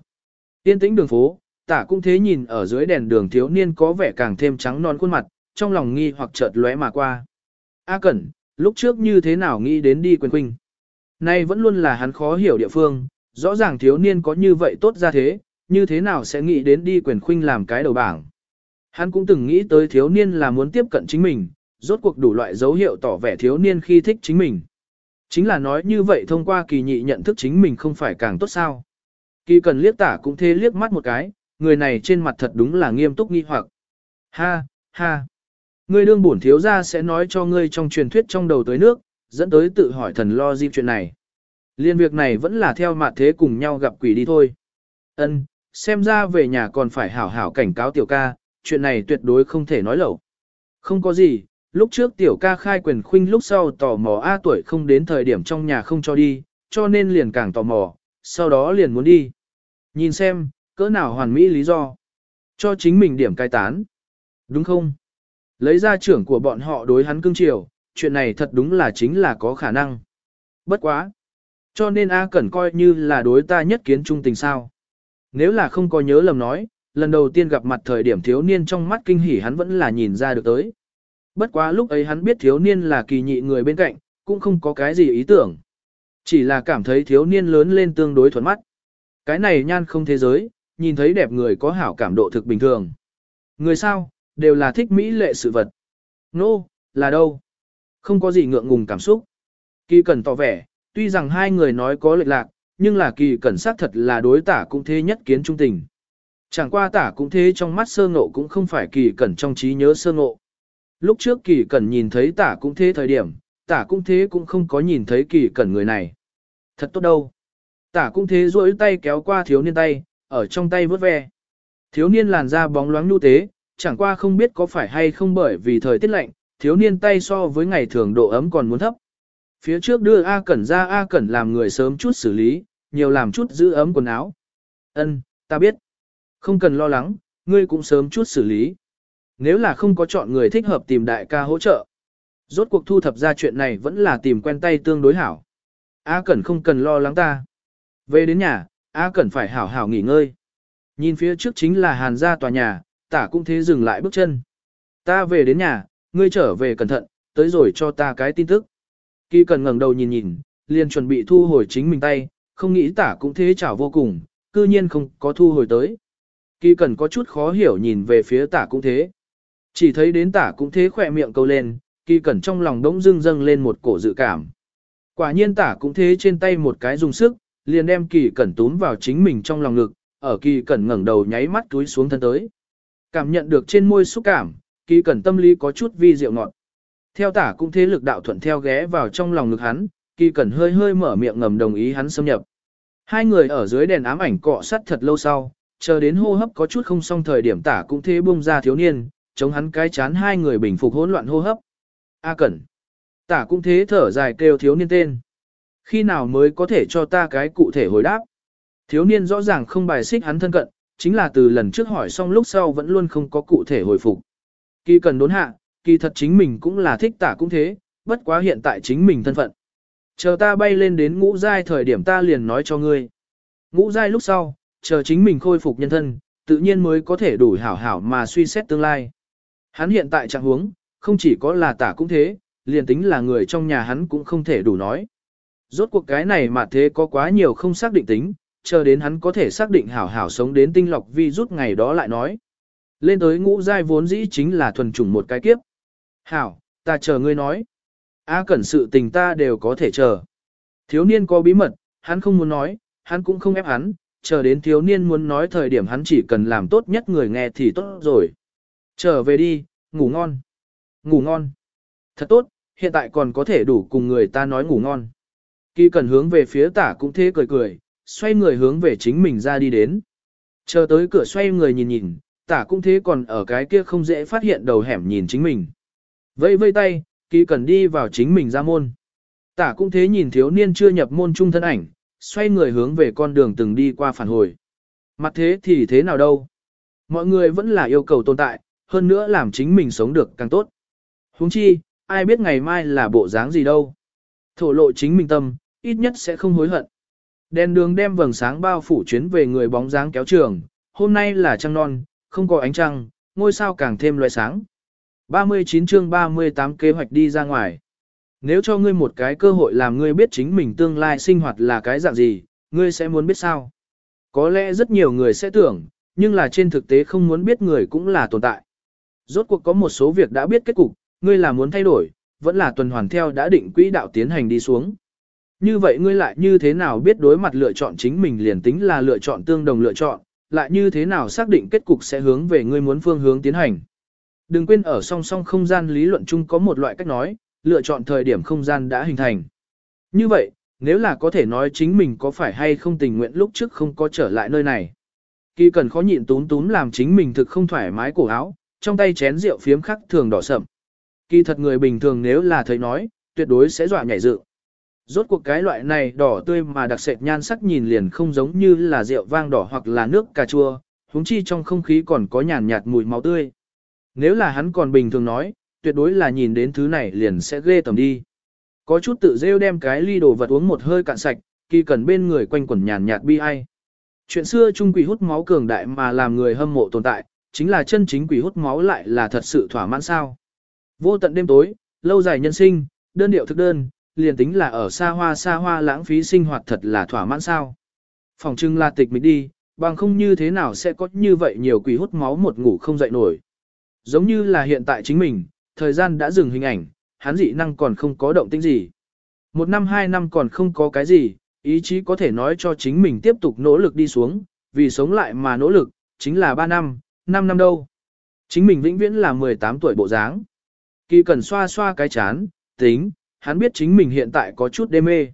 Tiên tĩnh đường phố, tả cũng thế nhìn ở dưới đèn đường thiếu niên có vẻ càng thêm trắng non khuôn mặt, trong lòng nghi hoặc chợt lóe mà qua. A Cẩn, lúc trước như thế nào nghĩ đến đi quyền quinh? Nay vẫn luôn là hắn khó hiểu địa phương, rõ ràng thiếu niên có như vậy tốt ra thế, như thế nào sẽ nghĩ đến đi quyền khuynh làm cái đầu bảng. Hắn cũng từng nghĩ tới thiếu niên là muốn tiếp cận chính mình, rốt cuộc đủ loại dấu hiệu tỏ vẻ thiếu niên khi thích chính mình. Chính là nói như vậy thông qua kỳ nhị nhận thức chính mình không phải càng tốt sao. Kỳ cần liếc tả cũng thế liếc mắt một cái, người này trên mặt thật đúng là nghiêm túc nghi hoặc. Ha, ha. Ngươi đương bổn thiếu ra sẽ nói cho ngươi trong truyền thuyết trong đầu tới nước, dẫn tới tự hỏi thần lo di chuyện này. Liên việc này vẫn là theo mặt thế cùng nhau gặp quỷ đi thôi. Ân, xem ra về nhà còn phải hảo hảo cảnh cáo tiểu ca, chuyện này tuyệt đối không thể nói lẩu. Không có gì, lúc trước tiểu ca khai quyền khuynh lúc sau tò mò A tuổi không đến thời điểm trong nhà không cho đi, cho nên liền càng tò mò, sau đó liền muốn đi. Nhìn xem, cỡ nào hoàn mỹ lý do. Cho chính mình điểm cai tán. Đúng không? Lấy ra trưởng của bọn họ đối hắn cưng chiều, chuyện này thật đúng là chính là có khả năng. Bất quá. Cho nên A Cẩn coi như là đối ta nhất kiến trung tình sao. Nếu là không có nhớ lầm nói, lần đầu tiên gặp mặt thời điểm thiếu niên trong mắt kinh hỉ hắn vẫn là nhìn ra được tới. Bất quá lúc ấy hắn biết thiếu niên là kỳ nhị người bên cạnh, cũng không có cái gì ý tưởng. Chỉ là cảm thấy thiếu niên lớn lên tương đối thuận mắt. Cái này nhan không thế giới, nhìn thấy đẹp người có hảo cảm độ thực bình thường. Người sao, đều là thích mỹ lệ sự vật. Nô, no, là đâu? Không có gì ngượng ngùng cảm xúc. Kỳ cần tỏ vẻ, Tuy rằng hai người nói có lệch lạc, nhưng là kỳ cẩn xác thật là đối tả cũng thế nhất kiến trung tình. Chẳng qua tả cũng thế trong mắt sơ ngộ cũng không phải kỳ cẩn trong trí nhớ sơ ngộ. Lúc trước kỳ cẩn nhìn thấy tả cũng thế thời điểm, tả cũng thế cũng không có nhìn thấy kỳ cẩn người này. Thật tốt đâu. Tả cũng thế duỗi tay kéo qua thiếu niên tay, ở trong tay vớt ve. Thiếu niên làn da bóng loáng nhu tế, chẳng qua không biết có phải hay không bởi vì thời tiết lạnh, thiếu niên tay so với ngày thường độ ấm còn muốn thấp. Phía trước đưa A Cẩn ra A Cẩn làm người sớm chút xử lý, nhiều làm chút giữ ấm quần áo. Ân, ta biết. Không cần lo lắng, ngươi cũng sớm chút xử lý. Nếu là không có chọn người thích hợp tìm đại ca hỗ trợ. Rốt cuộc thu thập ra chuyện này vẫn là tìm quen tay tương đối hảo. A Cẩn không cần lo lắng ta. Về đến nhà, A Cẩn phải hảo hảo nghỉ ngơi. Nhìn phía trước chính là hàn gia tòa nhà, tả cũng thế dừng lại bước chân. Ta về đến nhà, ngươi trở về cẩn thận, tới rồi cho ta cái tin tức. Kỳ cần ngẩng đầu nhìn nhìn, liền chuẩn bị thu hồi chính mình tay, không nghĩ tả cũng thế chảo vô cùng, cư nhiên không có thu hồi tới. Kỳ cần có chút khó hiểu nhìn về phía tả cũng thế. Chỉ thấy đến tả cũng thế khỏe miệng câu lên, kỳ cẩn trong lòng đống dưng dâng lên một cổ dự cảm. Quả nhiên tả cũng thế trên tay một cái dùng sức, liền đem kỳ cẩn túm vào chính mình trong lòng ngực, ở kỳ cẩn ngẩng đầu nháy mắt túi xuống thân tới. Cảm nhận được trên môi xúc cảm, kỳ cẩn tâm lý có chút vi diệu ngọt. Theo tả cũng thế lực đạo thuận theo ghé vào trong lòng ngực hắn, kỳ cẩn hơi hơi mở miệng ngầm đồng ý hắn xâm nhập. Hai người ở dưới đèn ám ảnh cọ sắt thật lâu sau, chờ đến hô hấp có chút không xong thời điểm tả cũng thế buông ra thiếu niên, chống hắn cái chán hai người bình phục hỗn loạn hô hấp. A cẩn. Tả cũng thế thở dài kêu thiếu niên tên. Khi nào mới có thể cho ta cái cụ thể hồi đáp? Thiếu niên rõ ràng không bài xích hắn thân cận, chính là từ lần trước hỏi xong lúc sau vẫn luôn không có cụ thể hồi phục. Kỳ cần đốn hạ, kỳ thật chính mình cũng là thích tả cũng thế, bất quá hiện tại chính mình thân phận. Chờ ta bay lên đến ngũ giai thời điểm ta liền nói cho ngươi. Ngũ giai lúc sau, chờ chính mình khôi phục nhân thân, tự nhiên mới có thể đủ hảo hảo mà suy xét tương lai. Hắn hiện tại trạng huống, không chỉ có là tả cũng thế, liền tính là người trong nhà hắn cũng không thể đủ nói. Rốt cuộc cái này mà thế có quá nhiều không xác định tính, chờ đến hắn có thể xác định hảo hảo sống đến tinh lọc vi rút ngày đó lại nói. Lên tới ngũ giai vốn dĩ chính là thuần chủng một cái kiếp. Hảo, ta chờ ngươi nói. A cẩn sự tình ta đều có thể chờ. Thiếu niên có bí mật, hắn không muốn nói, hắn cũng không ép hắn, chờ đến thiếu niên muốn nói thời điểm hắn chỉ cần làm tốt nhất người nghe thì tốt rồi. Trở về đi, ngủ ngon. Ngủ ngon. Thật tốt, hiện tại còn có thể đủ cùng người ta nói ngủ ngon. Kỳ cần hướng về phía tả cũng thế cười cười, xoay người hướng về chính mình ra đi đến. Chờ tới cửa xoay người nhìn nhìn, tả cũng thế còn ở cái kia không dễ phát hiện đầu hẻm nhìn chính mình. Vây vây tay, kỳ cần đi vào chính mình ra môn. Tả cũng thế nhìn thiếu niên chưa nhập môn trung thân ảnh, xoay người hướng về con đường từng đi qua phản hồi. Mặt thế thì thế nào đâu? Mọi người vẫn là yêu cầu tồn tại, hơn nữa làm chính mình sống được càng tốt. huống chi, ai biết ngày mai là bộ dáng gì đâu. Thổ lộ chính mình tâm, ít nhất sẽ không hối hận. Đèn đường đem vầng sáng bao phủ chuyến về người bóng dáng kéo trường, hôm nay là trăng non, không có ánh trăng, ngôi sao càng thêm loại sáng. 39 chương 38 kế hoạch đi ra ngoài. Nếu cho ngươi một cái cơ hội làm ngươi biết chính mình tương lai sinh hoạt là cái dạng gì, ngươi sẽ muốn biết sao? Có lẽ rất nhiều người sẽ tưởng, nhưng là trên thực tế không muốn biết người cũng là tồn tại. Rốt cuộc có một số việc đã biết kết cục, ngươi là muốn thay đổi, vẫn là tuần hoàn theo đã định quỹ đạo tiến hành đi xuống. Như vậy ngươi lại như thế nào biết đối mặt lựa chọn chính mình liền tính là lựa chọn tương đồng lựa chọn, lại như thế nào xác định kết cục sẽ hướng về ngươi muốn phương hướng tiến hành. Đừng quên ở song song không gian lý luận chung có một loại cách nói, lựa chọn thời điểm không gian đã hình thành. Như vậy, nếu là có thể nói chính mình có phải hay không tình nguyện lúc trước không có trở lại nơi này. Kỳ cần khó nhịn túm túm làm chính mình thực không thoải mái cổ áo, trong tay chén rượu phiếm khắc thường đỏ sậm. Kỳ thật người bình thường nếu là thấy nói, tuyệt đối sẽ dọa nhảy dựng. Rốt cuộc cái loại này đỏ tươi mà đặc sệt nhan sắc nhìn liền không giống như là rượu vang đỏ hoặc là nước cà chua, huống chi trong không khí còn có nhàn nhạt mùi máu tươi. Nếu là hắn còn bình thường nói, tuyệt đối là nhìn đến thứ này liền sẽ ghê tầm đi. Có chút tự rêu đem cái ly đồ vật uống một hơi cạn sạch, kỳ cần bên người quanh quẩn nhàn nhạt bi ai. Chuyện xưa chung quỷ hút máu cường đại mà làm người hâm mộ tồn tại, chính là chân chính quỷ hút máu lại là thật sự thỏa mãn sao. Vô tận đêm tối, lâu dài nhân sinh, đơn điệu thực đơn, liền tính là ở xa hoa xa hoa lãng phí sinh hoạt thật là thỏa mãn sao. Phòng trưng là tịch mịch đi, bằng không như thế nào sẽ có như vậy nhiều quỷ hút máu một ngủ không dậy nổi. Giống như là hiện tại chính mình, thời gian đã dừng hình ảnh, hắn dị năng còn không có động tĩnh gì. một năm hai năm còn không có cái gì, ý chí có thể nói cho chính mình tiếp tục nỗ lực đi xuống, vì sống lại mà nỗ lực, chính là ba năm, năm năm đâu. Chính mình vĩnh viễn là 18 tuổi bộ dáng. Kỳ cần xoa xoa cái chán, tính, hắn biết chính mình hiện tại có chút đê mê.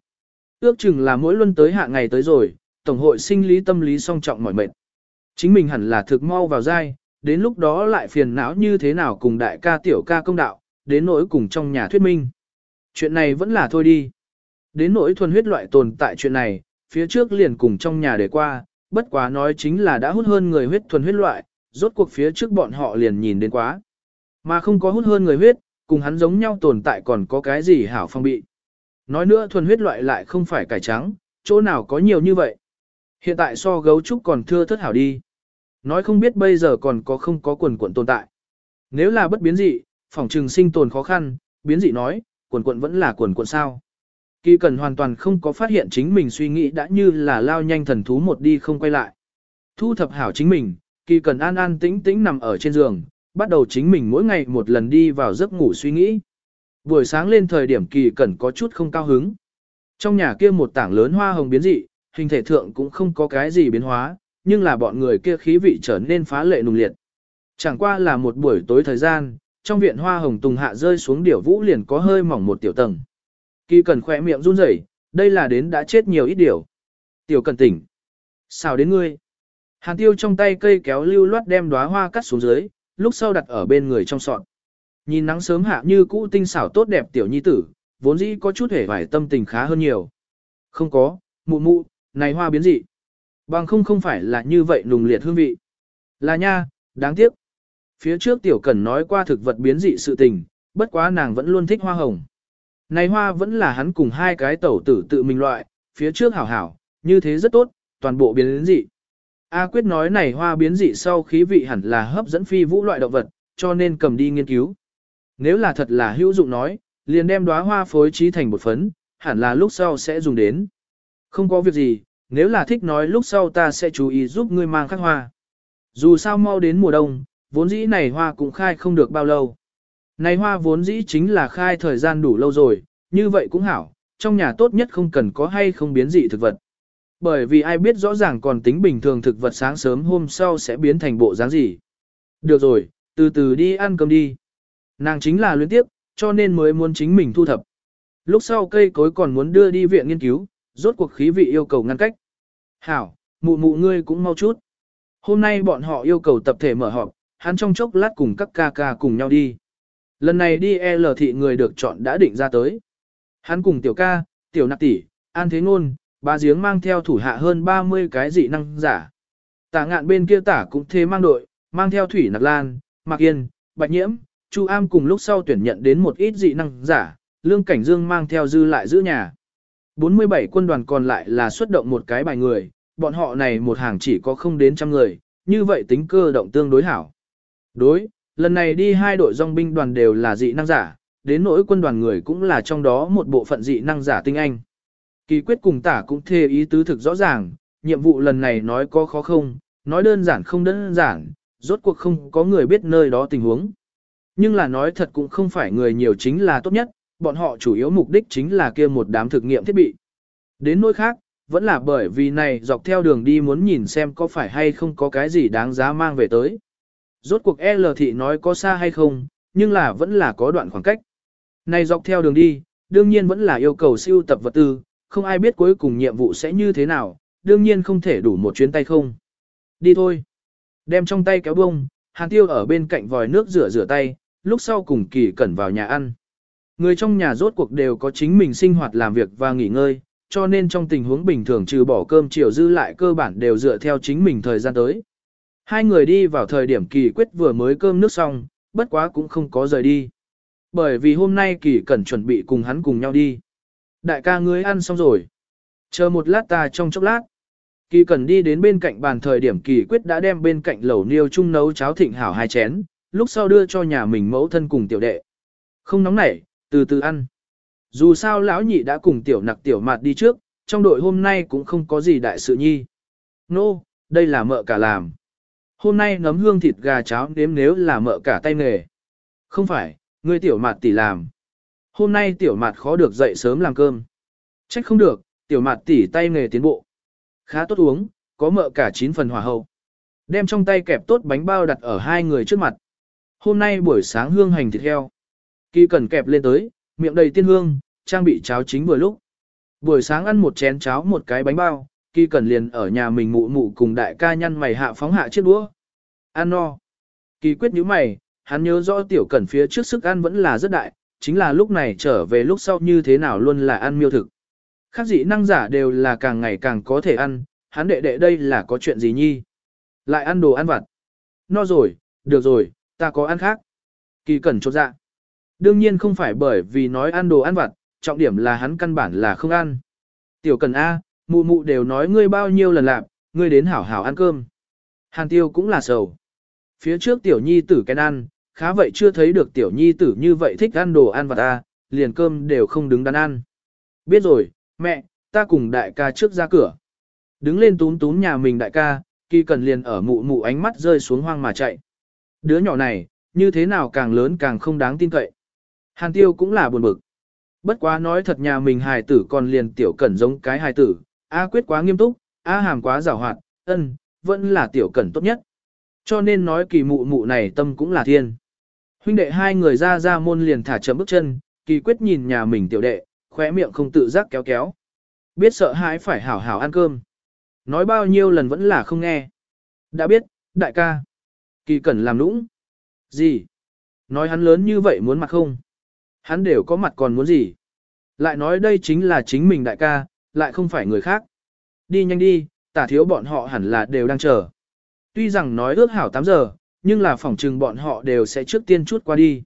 Ước chừng là mỗi luân tới hạ ngày tới rồi, Tổng hội sinh lý tâm lý song trọng mỏi mệt. Chính mình hẳn là thực mau vào dai, đến lúc đó lại phiền não như thế nào cùng đại ca tiểu ca công đạo, đến nỗi cùng trong nhà thuyết minh. Chuyện này vẫn là thôi đi. Đến nỗi thuần huyết loại tồn tại chuyện này, phía trước liền cùng trong nhà để qua, bất quá nói chính là đã hút hơn người huyết thuần huyết loại, rốt cuộc phía trước bọn họ liền nhìn đến quá. Mà không có hút hơn người huyết, cùng hắn giống nhau tồn tại còn có cái gì hảo phong bị. Nói nữa thuần huyết loại lại không phải cải trắng, chỗ nào có nhiều như vậy. Hiện tại so gấu trúc còn thưa thất hảo đi. Nói không biết bây giờ còn có không có quần quận tồn tại. Nếu là bất biến dị, phòng trừng sinh tồn khó khăn, biến dị nói, quần quận vẫn là quần quận sao. Kỳ cần hoàn toàn không có phát hiện chính mình suy nghĩ đã như là lao nhanh thần thú một đi không quay lại. Thu thập hảo chính mình, kỳ cần an an tĩnh tĩnh nằm ở trên giường, bắt đầu chính mình mỗi ngày một lần đi vào giấc ngủ suy nghĩ. Buổi sáng lên thời điểm kỳ cần có chút không cao hứng. Trong nhà kia một tảng lớn hoa hồng biến dị, hình thể thượng cũng không có cái gì biến hóa, nhưng là bọn người kia khí vị trở nên phá lệ nùng liệt. Chẳng qua là một buổi tối thời gian, trong viện hoa hồng tùng hạ rơi xuống điểu vũ liền có hơi mỏng một tiểu tầng. Kỳ cần khỏe miệng run rẩy, đây là đến đã chết nhiều ít điều. Tiểu cần tỉnh. Sao đến ngươi? Hàn tiêu trong tay cây kéo lưu loát đem đóa hoa cắt xuống dưới, lúc sau đặt ở bên người trong sọt. Nhìn nắng sớm hạ như cũ tinh xảo tốt đẹp tiểu nhi tử, vốn dĩ có chút hề vải tâm tình khá hơn nhiều. Không có, mụ mụ, này hoa biến dị. Bằng không không phải là như vậy nùng liệt hương vị. Là nha, đáng tiếc. Phía trước tiểu cẩn nói qua thực vật biến dị sự tình, bất quá nàng vẫn luôn thích hoa hồng. Này hoa vẫn là hắn cùng hai cái tẩu tử tự mình loại, phía trước hảo hảo, như thế rất tốt, toàn bộ biến dị. A quyết nói này hoa biến dị sau khí vị hẳn là hấp dẫn phi vũ loại động vật, cho nên cầm đi nghiên cứu. Nếu là thật là hữu dụng nói, liền đem đóa hoa phối trí thành một phấn, hẳn là lúc sau sẽ dùng đến. Không có việc gì, nếu là thích nói lúc sau ta sẽ chú ý giúp ngươi mang khắc hoa. Dù sao mau đến mùa đông, vốn dĩ này hoa cũng khai không được bao lâu. Này hoa vốn dĩ chính là khai thời gian đủ lâu rồi, như vậy cũng hảo, trong nhà tốt nhất không cần có hay không biến dị thực vật. Bởi vì ai biết rõ ràng còn tính bình thường thực vật sáng sớm hôm sau sẽ biến thành bộ dáng gì. Được rồi, từ từ đi ăn cơm đi. Nàng chính là luyến tiếp, cho nên mới muốn chính mình thu thập. Lúc sau cây cối còn muốn đưa đi viện nghiên cứu, rốt cuộc khí vị yêu cầu ngăn cách. Hảo, mụ mụ ngươi cũng mau chút. Hôm nay bọn họ yêu cầu tập thể mở họp, hắn trong chốc lát cùng các ca ca cùng nhau đi. Lần này đi L thị người được chọn đã định ra tới. Hắn cùng tiểu ca, tiểu nạc tỷ, an thế ngôn, ba giếng mang theo thủ hạ hơn 30 cái dị năng giả. Tả ngạn bên kia tả cũng thế mang đội, mang theo thủy nặc lan, mạc yên, bạch nhiễm, chu am cùng lúc sau tuyển nhận đến một ít dị năng giả, lương cảnh dương mang theo dư lại giữ nhà. 47 quân đoàn còn lại là xuất động một cái bài người, bọn họ này một hàng chỉ có không đến trăm người, như vậy tính cơ động tương đối hảo. Đối, lần này đi hai đội dòng binh đoàn đều là dị năng giả, đến nỗi quân đoàn người cũng là trong đó một bộ phận dị năng giả tinh anh. Kỳ quyết cùng tả cũng thề ý tứ thực rõ ràng, nhiệm vụ lần này nói có khó không, nói đơn giản không đơn giản, rốt cuộc không có người biết nơi đó tình huống. Nhưng là nói thật cũng không phải người nhiều chính là tốt nhất, bọn họ chủ yếu mục đích chính là kia một đám thực nghiệm thiết bị. Đến nỗi khác, vẫn là bởi vì này dọc theo đường đi muốn nhìn xem có phải hay không có cái gì đáng giá mang về tới. Rốt cuộc L thị nói có xa hay không, nhưng là vẫn là có đoạn khoảng cách. Này dọc theo đường đi, đương nhiên vẫn là yêu cầu siêu tập vật tư, không ai biết cuối cùng nhiệm vụ sẽ như thế nào, đương nhiên không thể đủ một chuyến tay không. Đi thôi. Đem trong tay kéo bông, Hàn Tiêu ở bên cạnh vòi nước rửa rửa tay, lúc sau cùng kỳ cẩn vào nhà ăn. Người trong nhà rốt cuộc đều có chính mình sinh hoạt làm việc và nghỉ ngơi, cho nên trong tình huống bình thường trừ bỏ cơm chiều dư lại cơ bản đều dựa theo chính mình thời gian tới. Hai người đi vào thời điểm kỳ quyết vừa mới cơm nước xong, bất quá cũng không có rời đi. Bởi vì hôm nay kỳ cẩn chuẩn bị cùng hắn cùng nhau đi. Đại ca ngươi ăn xong rồi. Chờ một lát ta trong chốc lát. Kỳ cần đi đến bên cạnh bàn thời điểm kỳ quyết đã đem bên cạnh lẩu niêu chung nấu cháo thịnh hảo hai chén, lúc sau đưa cho nhà mình mẫu thân cùng tiểu đệ. Không nóng nảy, từ từ ăn. Dù sao lão nhị đã cùng tiểu nặc tiểu mạt đi trước, trong đội hôm nay cũng không có gì đại sự nhi. Nô, no, đây là mợ cả làm. Hôm nay nấm hương thịt gà cháo nếm nếu là mợ cả tay nghề. Không phải, ngươi tiểu mạt tỷ làm. Hôm nay tiểu mạt khó được dậy sớm làm cơm. Trách không được, tiểu mạt tỉ tay nghề tiến bộ. Khá tốt uống, có mợ cả 9 phần hòa hậu. Đem trong tay kẹp tốt bánh bao đặt ở hai người trước mặt. Hôm nay buổi sáng hương hành thịt heo. Kỳ cần kẹp lên tới, miệng đầy tiên hương, trang bị cháo chính vừa lúc. Buổi sáng ăn một chén cháo một cái bánh bao, kỳ cần liền ở nhà mình mụ mụ cùng đại ca nhăn mày hạ phóng hạ chiếc đũa. Ăn no. Kỳ quyết nhíu mày, hắn nhớ rõ tiểu cẩn phía trước sức ăn vẫn là rất đại, chính là lúc này trở về lúc sau như thế nào luôn là ăn miêu thực. Khác dị năng giả đều là càng ngày càng có thể ăn, hắn đệ đệ đây là có chuyện gì nhi. Lại ăn đồ ăn vặt. No rồi, được rồi, ta có ăn khác. Kỳ cẩn chốt dạ. Đương nhiên không phải bởi vì nói ăn đồ ăn vặt, trọng điểm là hắn căn bản là không ăn. Tiểu cần A, mụ mụ đều nói ngươi bao nhiêu lần lạp, ngươi đến hảo hảo ăn cơm. Hàn tiêu cũng là sầu. Phía trước tiểu nhi tử kén ăn, khá vậy chưa thấy được tiểu nhi tử như vậy thích ăn đồ ăn vặt A, liền cơm đều không đứng đắn ăn. Biết rồi, mẹ, ta cùng đại ca trước ra cửa. Đứng lên tún tún nhà mình đại ca, kỳ cần liền ở mụ mụ ánh mắt rơi xuống hoang mà chạy. Đứa nhỏ này, như thế nào càng lớn càng không đáng tin cậy. Hàn tiêu cũng là buồn bực. Bất quá nói thật nhà mình hài tử còn liền tiểu cẩn giống cái hài tử, A quyết quá nghiêm túc, A hàm quá rào hoạt, ân, vẫn là tiểu cẩn tốt nhất. Cho nên nói kỳ mụ mụ này tâm cũng là thiên. Huynh đệ hai người ra ra môn liền thả chấm bước chân, kỳ quyết nhìn nhà mình tiểu đệ, khóe miệng không tự giác kéo kéo. Biết sợ hãi phải hảo hảo ăn cơm. Nói bao nhiêu lần vẫn là không nghe. Đã biết, đại ca. Kỳ cẩn làm nũng. Gì? Nói hắn lớn như vậy muốn mặt không? Hắn đều có mặt còn muốn gì? Lại nói đây chính là chính mình đại ca, lại không phải người khác. Đi nhanh đi, tả thiếu bọn họ hẳn là đều đang chờ. Tuy rằng nói ước hảo 8 giờ, nhưng là phỏng trừng bọn họ đều sẽ trước tiên chút qua đi.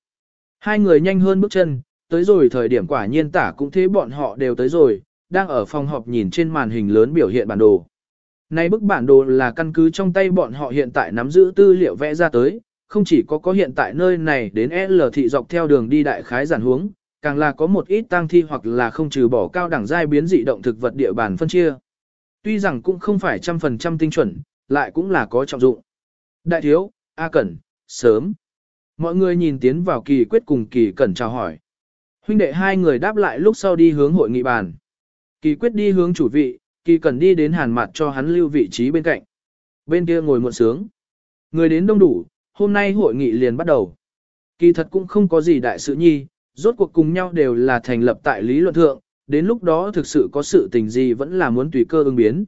Hai người nhanh hơn bước chân, tới rồi thời điểm quả nhiên tả cũng thế bọn họ đều tới rồi, đang ở phòng họp nhìn trên màn hình lớn biểu hiện bản đồ. Này bức bản đồ là căn cứ trong tay bọn họ hiện tại nắm giữ tư liệu vẽ ra tới, không chỉ có có hiện tại nơi này đến L thị dọc theo đường đi đại khái giản hướng, càng là có một ít tăng thi hoặc là không trừ bỏ cao đẳng giai biến dị động thực vật địa bàn phân chia. Tuy rằng cũng không phải trăm phần trăm tinh chuẩn, lại cũng là có trọng dụng. Đại thiếu, A Cẩn, sớm. Mọi người nhìn tiến vào kỳ quyết cùng kỳ cẩn chào hỏi. Huynh đệ hai người đáp lại lúc sau đi hướng hội nghị bàn. Kỳ quyết đi hướng chủ vị, kỳ cẩn đi đến hàn mặt cho hắn lưu vị trí bên cạnh. Bên kia ngồi muộn sướng. Người đến đông đủ, hôm nay hội nghị liền bắt đầu. Kỳ thật cũng không có gì đại sự nhi, rốt cuộc cùng nhau đều là thành lập tại lý luận thượng, đến lúc đó thực sự có sự tình gì vẫn là muốn tùy cơ ứng biến.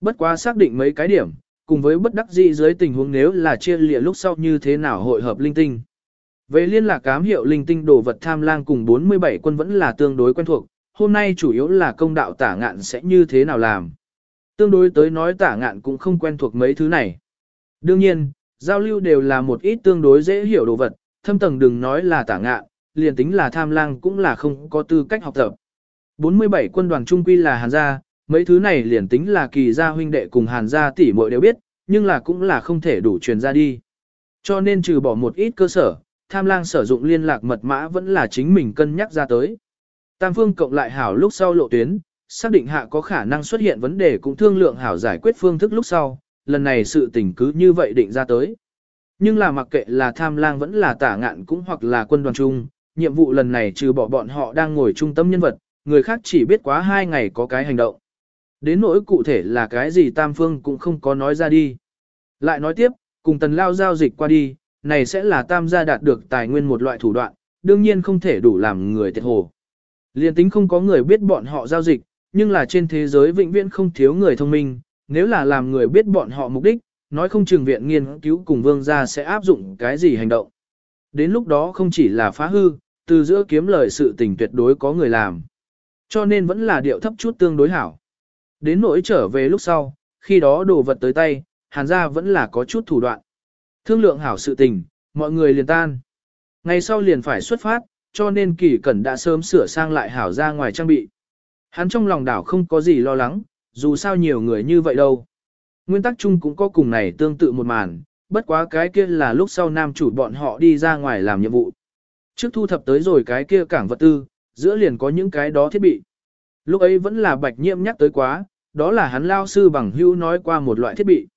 Bất quá xác định mấy cái điểm, cùng với bất đắc dĩ dưới tình huống nếu là chia lịa lúc sau như thế nào hội hợp linh tinh. Về liên lạc cám hiệu linh tinh đồ vật tham lang cùng 47 quân vẫn là tương đối quen thuộc, hôm nay chủ yếu là công đạo tả ngạn sẽ như thế nào làm. Tương đối tới nói tả ngạn cũng không quen thuộc mấy thứ này. Đương nhiên, giao lưu đều là một ít tương đối dễ hiểu đồ vật, thâm tầng đừng nói là tả ngạn, liền tính là tham lang cũng là không có tư cách học tập. 47 quân đoàn trung quy là hàn gia, mấy thứ này liền tính là kỳ gia huynh đệ cùng hàn gia tỷ muội đều biết, nhưng là cũng là không thể đủ truyền ra đi. Cho nên trừ bỏ một ít cơ sở, tham lang sử dụng liên lạc mật mã vẫn là chính mình cân nhắc ra tới. Tam phương cộng lại hảo lúc sau lộ tuyến, xác định hạ có khả năng xuất hiện vấn đề cũng thương lượng hảo giải quyết phương thức lúc sau, lần này sự tình cứ như vậy định ra tới. Nhưng là mặc kệ là tham lang vẫn là tả ngạn cũng hoặc là quân đoàn chung, nhiệm vụ lần này trừ bỏ bọn họ đang ngồi trung tâm nhân vật, người khác chỉ biết quá hai ngày có cái hành động. Đến nỗi cụ thể là cái gì tam phương cũng không có nói ra đi. Lại nói tiếp, cùng tần lao giao dịch qua đi, này sẽ là tam gia đạt được tài nguyên một loại thủ đoạn, đương nhiên không thể đủ làm người thiệt hồ. Liên tính không có người biết bọn họ giao dịch, nhưng là trên thế giới vĩnh viễn không thiếu người thông minh, nếu là làm người biết bọn họ mục đích, nói không chừng viện nghiên cứu cùng vương gia sẽ áp dụng cái gì hành động. Đến lúc đó không chỉ là phá hư, từ giữa kiếm lời sự tình tuyệt đối có người làm. Cho nên vẫn là điệu thấp chút tương đối hảo. Đến nỗi trở về lúc sau, khi đó đồ vật tới tay, hàn gia vẫn là có chút thủ đoạn. Thương lượng hảo sự tình, mọi người liền tan. Ngày sau liền phải xuất phát, cho nên kỳ cẩn đã sớm sửa sang lại hảo ra ngoài trang bị. Hắn trong lòng đảo không có gì lo lắng, dù sao nhiều người như vậy đâu. Nguyên tắc chung cũng có cùng này tương tự một màn, bất quá cái kia là lúc sau nam chủ bọn họ đi ra ngoài làm nhiệm vụ. Trước thu thập tới rồi cái kia cảng vật tư, giữa liền có những cái đó thiết bị. Lúc ấy vẫn là bạch nhiễm nhắc tới quá, đó là hắn lao sư bằng hưu nói qua một loại thiết bị.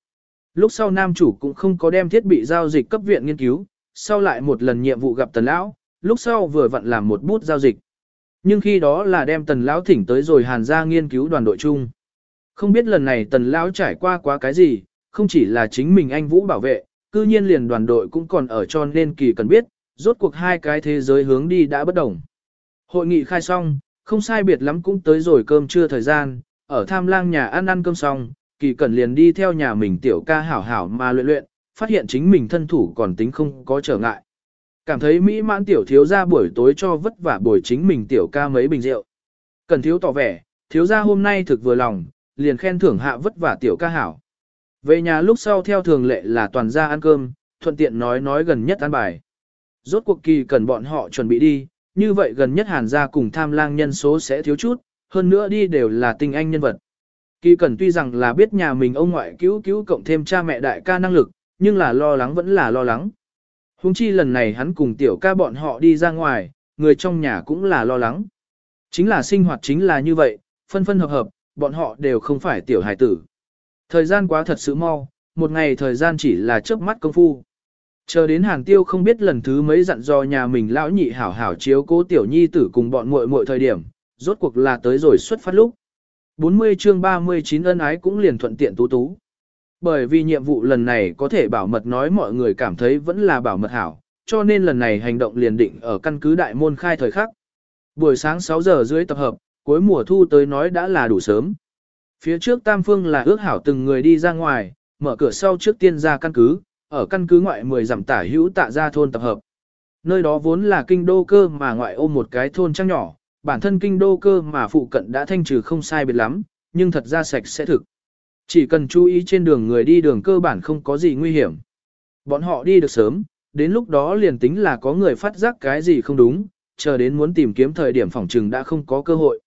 Lúc sau nam chủ cũng không có đem thiết bị giao dịch cấp viện nghiên cứu, sau lại một lần nhiệm vụ gặp tần lão, lúc sau vừa vặn làm một bút giao dịch. Nhưng khi đó là đem tần lão thỉnh tới rồi hàn ra nghiên cứu đoàn đội chung. Không biết lần này tần lão trải qua quá cái gì, không chỉ là chính mình anh Vũ bảo vệ, cư nhiên liền đoàn đội cũng còn ở cho nên kỳ cần biết, rốt cuộc hai cái thế giới hướng đi đã bất đồng. Hội nghị khai xong, không sai biệt lắm cũng tới rồi cơm trưa thời gian, ở tham lang nhà ăn ăn cơm xong, kỳ cẩn liền đi theo nhà mình tiểu ca hảo hảo mà luyện luyện, phát hiện chính mình thân thủ còn tính không có trở ngại. Cảm thấy mỹ mãn tiểu thiếu ra buổi tối cho vất vả buổi chính mình tiểu ca mấy bình rượu. Cần thiếu tỏ vẻ, thiếu ra hôm nay thực vừa lòng, liền khen thưởng hạ vất vả tiểu ca hảo. Về nhà lúc sau theo thường lệ là toàn ra ăn cơm, thuận tiện nói nói gần nhất ăn bài. Rốt cuộc kỳ cần bọn họ chuẩn bị đi, như vậy gần nhất hàn gia cùng tham lang nhân số sẽ thiếu chút, hơn nữa đi đều là tinh anh nhân vật. Kỳ cần tuy rằng là biết nhà mình ông ngoại cứu cứu cộng thêm cha mẹ đại ca năng lực, nhưng là lo lắng vẫn là lo lắng. Hùng chi lần này hắn cùng tiểu ca bọn họ đi ra ngoài, người trong nhà cũng là lo lắng. Chính là sinh hoạt chính là như vậy, phân phân hợp hợp, bọn họ đều không phải tiểu hài tử. Thời gian quá thật sự mau, một ngày thời gian chỉ là chớp mắt công phu. Chờ đến hàng tiêu không biết lần thứ mấy dặn dò nhà mình lão nhị hảo hảo chiếu cố tiểu nhi tử cùng bọn muội muội thời điểm, rốt cuộc là tới rồi xuất phát lúc. 40 chương 39 ân ái cũng liền thuận tiện tú tú. Bởi vì nhiệm vụ lần này có thể bảo mật nói mọi người cảm thấy vẫn là bảo mật hảo, cho nên lần này hành động liền định ở căn cứ đại môn khai thời khắc. Buổi sáng 6 giờ dưới tập hợp, cuối mùa thu tới nói đã là đủ sớm. Phía trước Tam Phương là ước hảo từng người đi ra ngoài, mở cửa sau trước tiên ra căn cứ, ở căn cứ ngoại 10 dặm tả hữu tạ ra thôn tập hợp. Nơi đó vốn là kinh đô cơ mà ngoại ôm một cái thôn trăng nhỏ, bản thân kinh đô cơ mà phụ cận đã thanh trừ không sai biệt lắm, nhưng thật ra sạch sẽ thực. Chỉ cần chú ý trên đường người đi đường cơ bản không có gì nguy hiểm. Bọn họ đi được sớm, đến lúc đó liền tính là có người phát giác cái gì không đúng, chờ đến muốn tìm kiếm thời điểm phòng trừng đã không có cơ hội.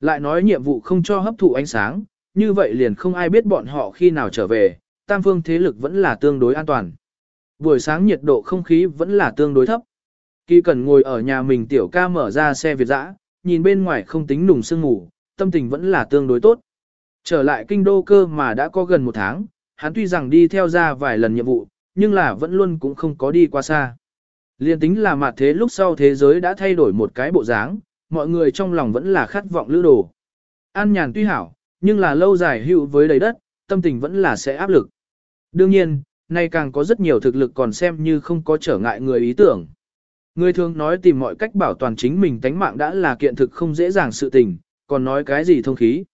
Lại nói nhiệm vụ không cho hấp thụ ánh sáng, như vậy liền không ai biết bọn họ khi nào trở về, tam phương thế lực vẫn là tương đối an toàn. Buổi sáng nhiệt độ không khí vẫn là tương đối thấp. Kỳ cần ngồi ở nhà mình tiểu ca mở ra xe Việt dã, nhìn bên ngoài không tính nùng sương ngủ, tâm tình vẫn là tương đối tốt. Trở lại kinh đô cơ mà đã có gần một tháng, hắn tuy rằng đi theo ra vài lần nhiệm vụ, nhưng là vẫn luôn cũng không có đi qua xa. Liên tính là mặt thế lúc sau thế giới đã thay đổi một cái bộ dáng, mọi người trong lòng vẫn là khát vọng lữ đồ. An nhàn tuy hảo, nhưng là lâu dài hữu với đầy đất, tâm tình vẫn là sẽ áp lực. Đương nhiên, nay càng có rất nhiều thực lực còn xem như không có trở ngại người ý tưởng. Người thường nói tìm mọi cách bảo toàn chính mình tánh mạng đã là kiện thực không dễ dàng sự tình, còn nói cái gì thông khí.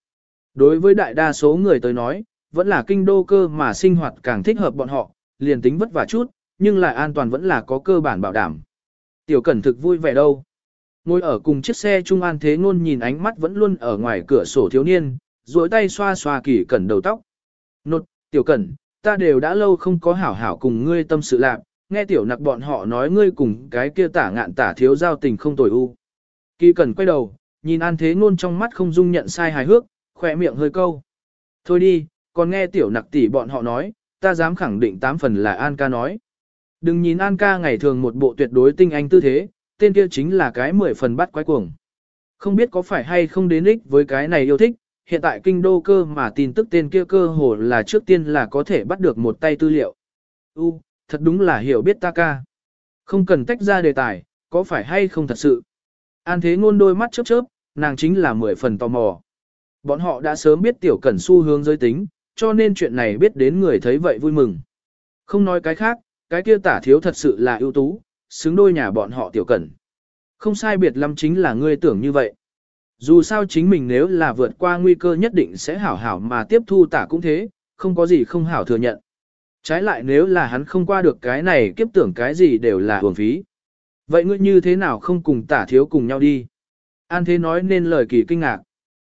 Đối với đại đa số người tới nói, vẫn là kinh đô cơ mà sinh hoạt càng thích hợp bọn họ, liền tính vất vả chút, nhưng lại an toàn vẫn là có cơ bản bảo đảm. Tiểu cẩn thực vui vẻ đâu. Ngồi ở cùng chiếc xe Trung An Thế Ngôn nhìn ánh mắt vẫn luôn ở ngoài cửa sổ thiếu niên, duỗi tay xoa xoa kỳ cẩn đầu tóc. Nột, tiểu cẩn, ta đều đã lâu không có hảo hảo cùng ngươi tâm sự lạc, nghe tiểu nặc bọn họ nói ngươi cùng cái kia tả ngạn tả thiếu giao tình không tồi u. Kỳ cẩn quay đầu, nhìn An Thế Ngôn trong mắt không dung nhận sai hài hước, khỏe miệng hơi câu. Thôi đi, còn nghe tiểu nặc tỷ bọn họ nói, ta dám khẳng định tám phần là An ca nói. Đừng nhìn An ca ngày thường một bộ tuyệt đối tinh anh tư thế, tên kia chính là cái mười phần bắt quái cuồng. Không biết có phải hay không đến ích với cái này yêu thích, hiện tại kinh đô cơ mà tin tức tên kia cơ hồ là trước tiên là có thể bắt được một tay tư liệu. U, thật đúng là hiểu biết ta ca. Không cần tách ra đề tài, có phải hay không thật sự. An thế ngôn đôi mắt chớp chớp, nàng chính là mười phần tò mò. Bọn họ đã sớm biết tiểu cẩn xu hướng giới tính, cho nên chuyện này biết đến người thấy vậy vui mừng. Không nói cái khác, cái kia tả thiếu thật sự là ưu tú, xứng đôi nhà bọn họ tiểu cẩn. Không sai biệt lắm chính là ngươi tưởng như vậy. Dù sao chính mình nếu là vượt qua nguy cơ nhất định sẽ hảo hảo mà tiếp thu tả cũng thế, không có gì không hảo thừa nhận. Trái lại nếu là hắn không qua được cái này kiếp tưởng cái gì đều là hưởng phí. Vậy ngươi như thế nào không cùng tả thiếu cùng nhau đi? An thế nói nên lời kỳ kinh ngạc.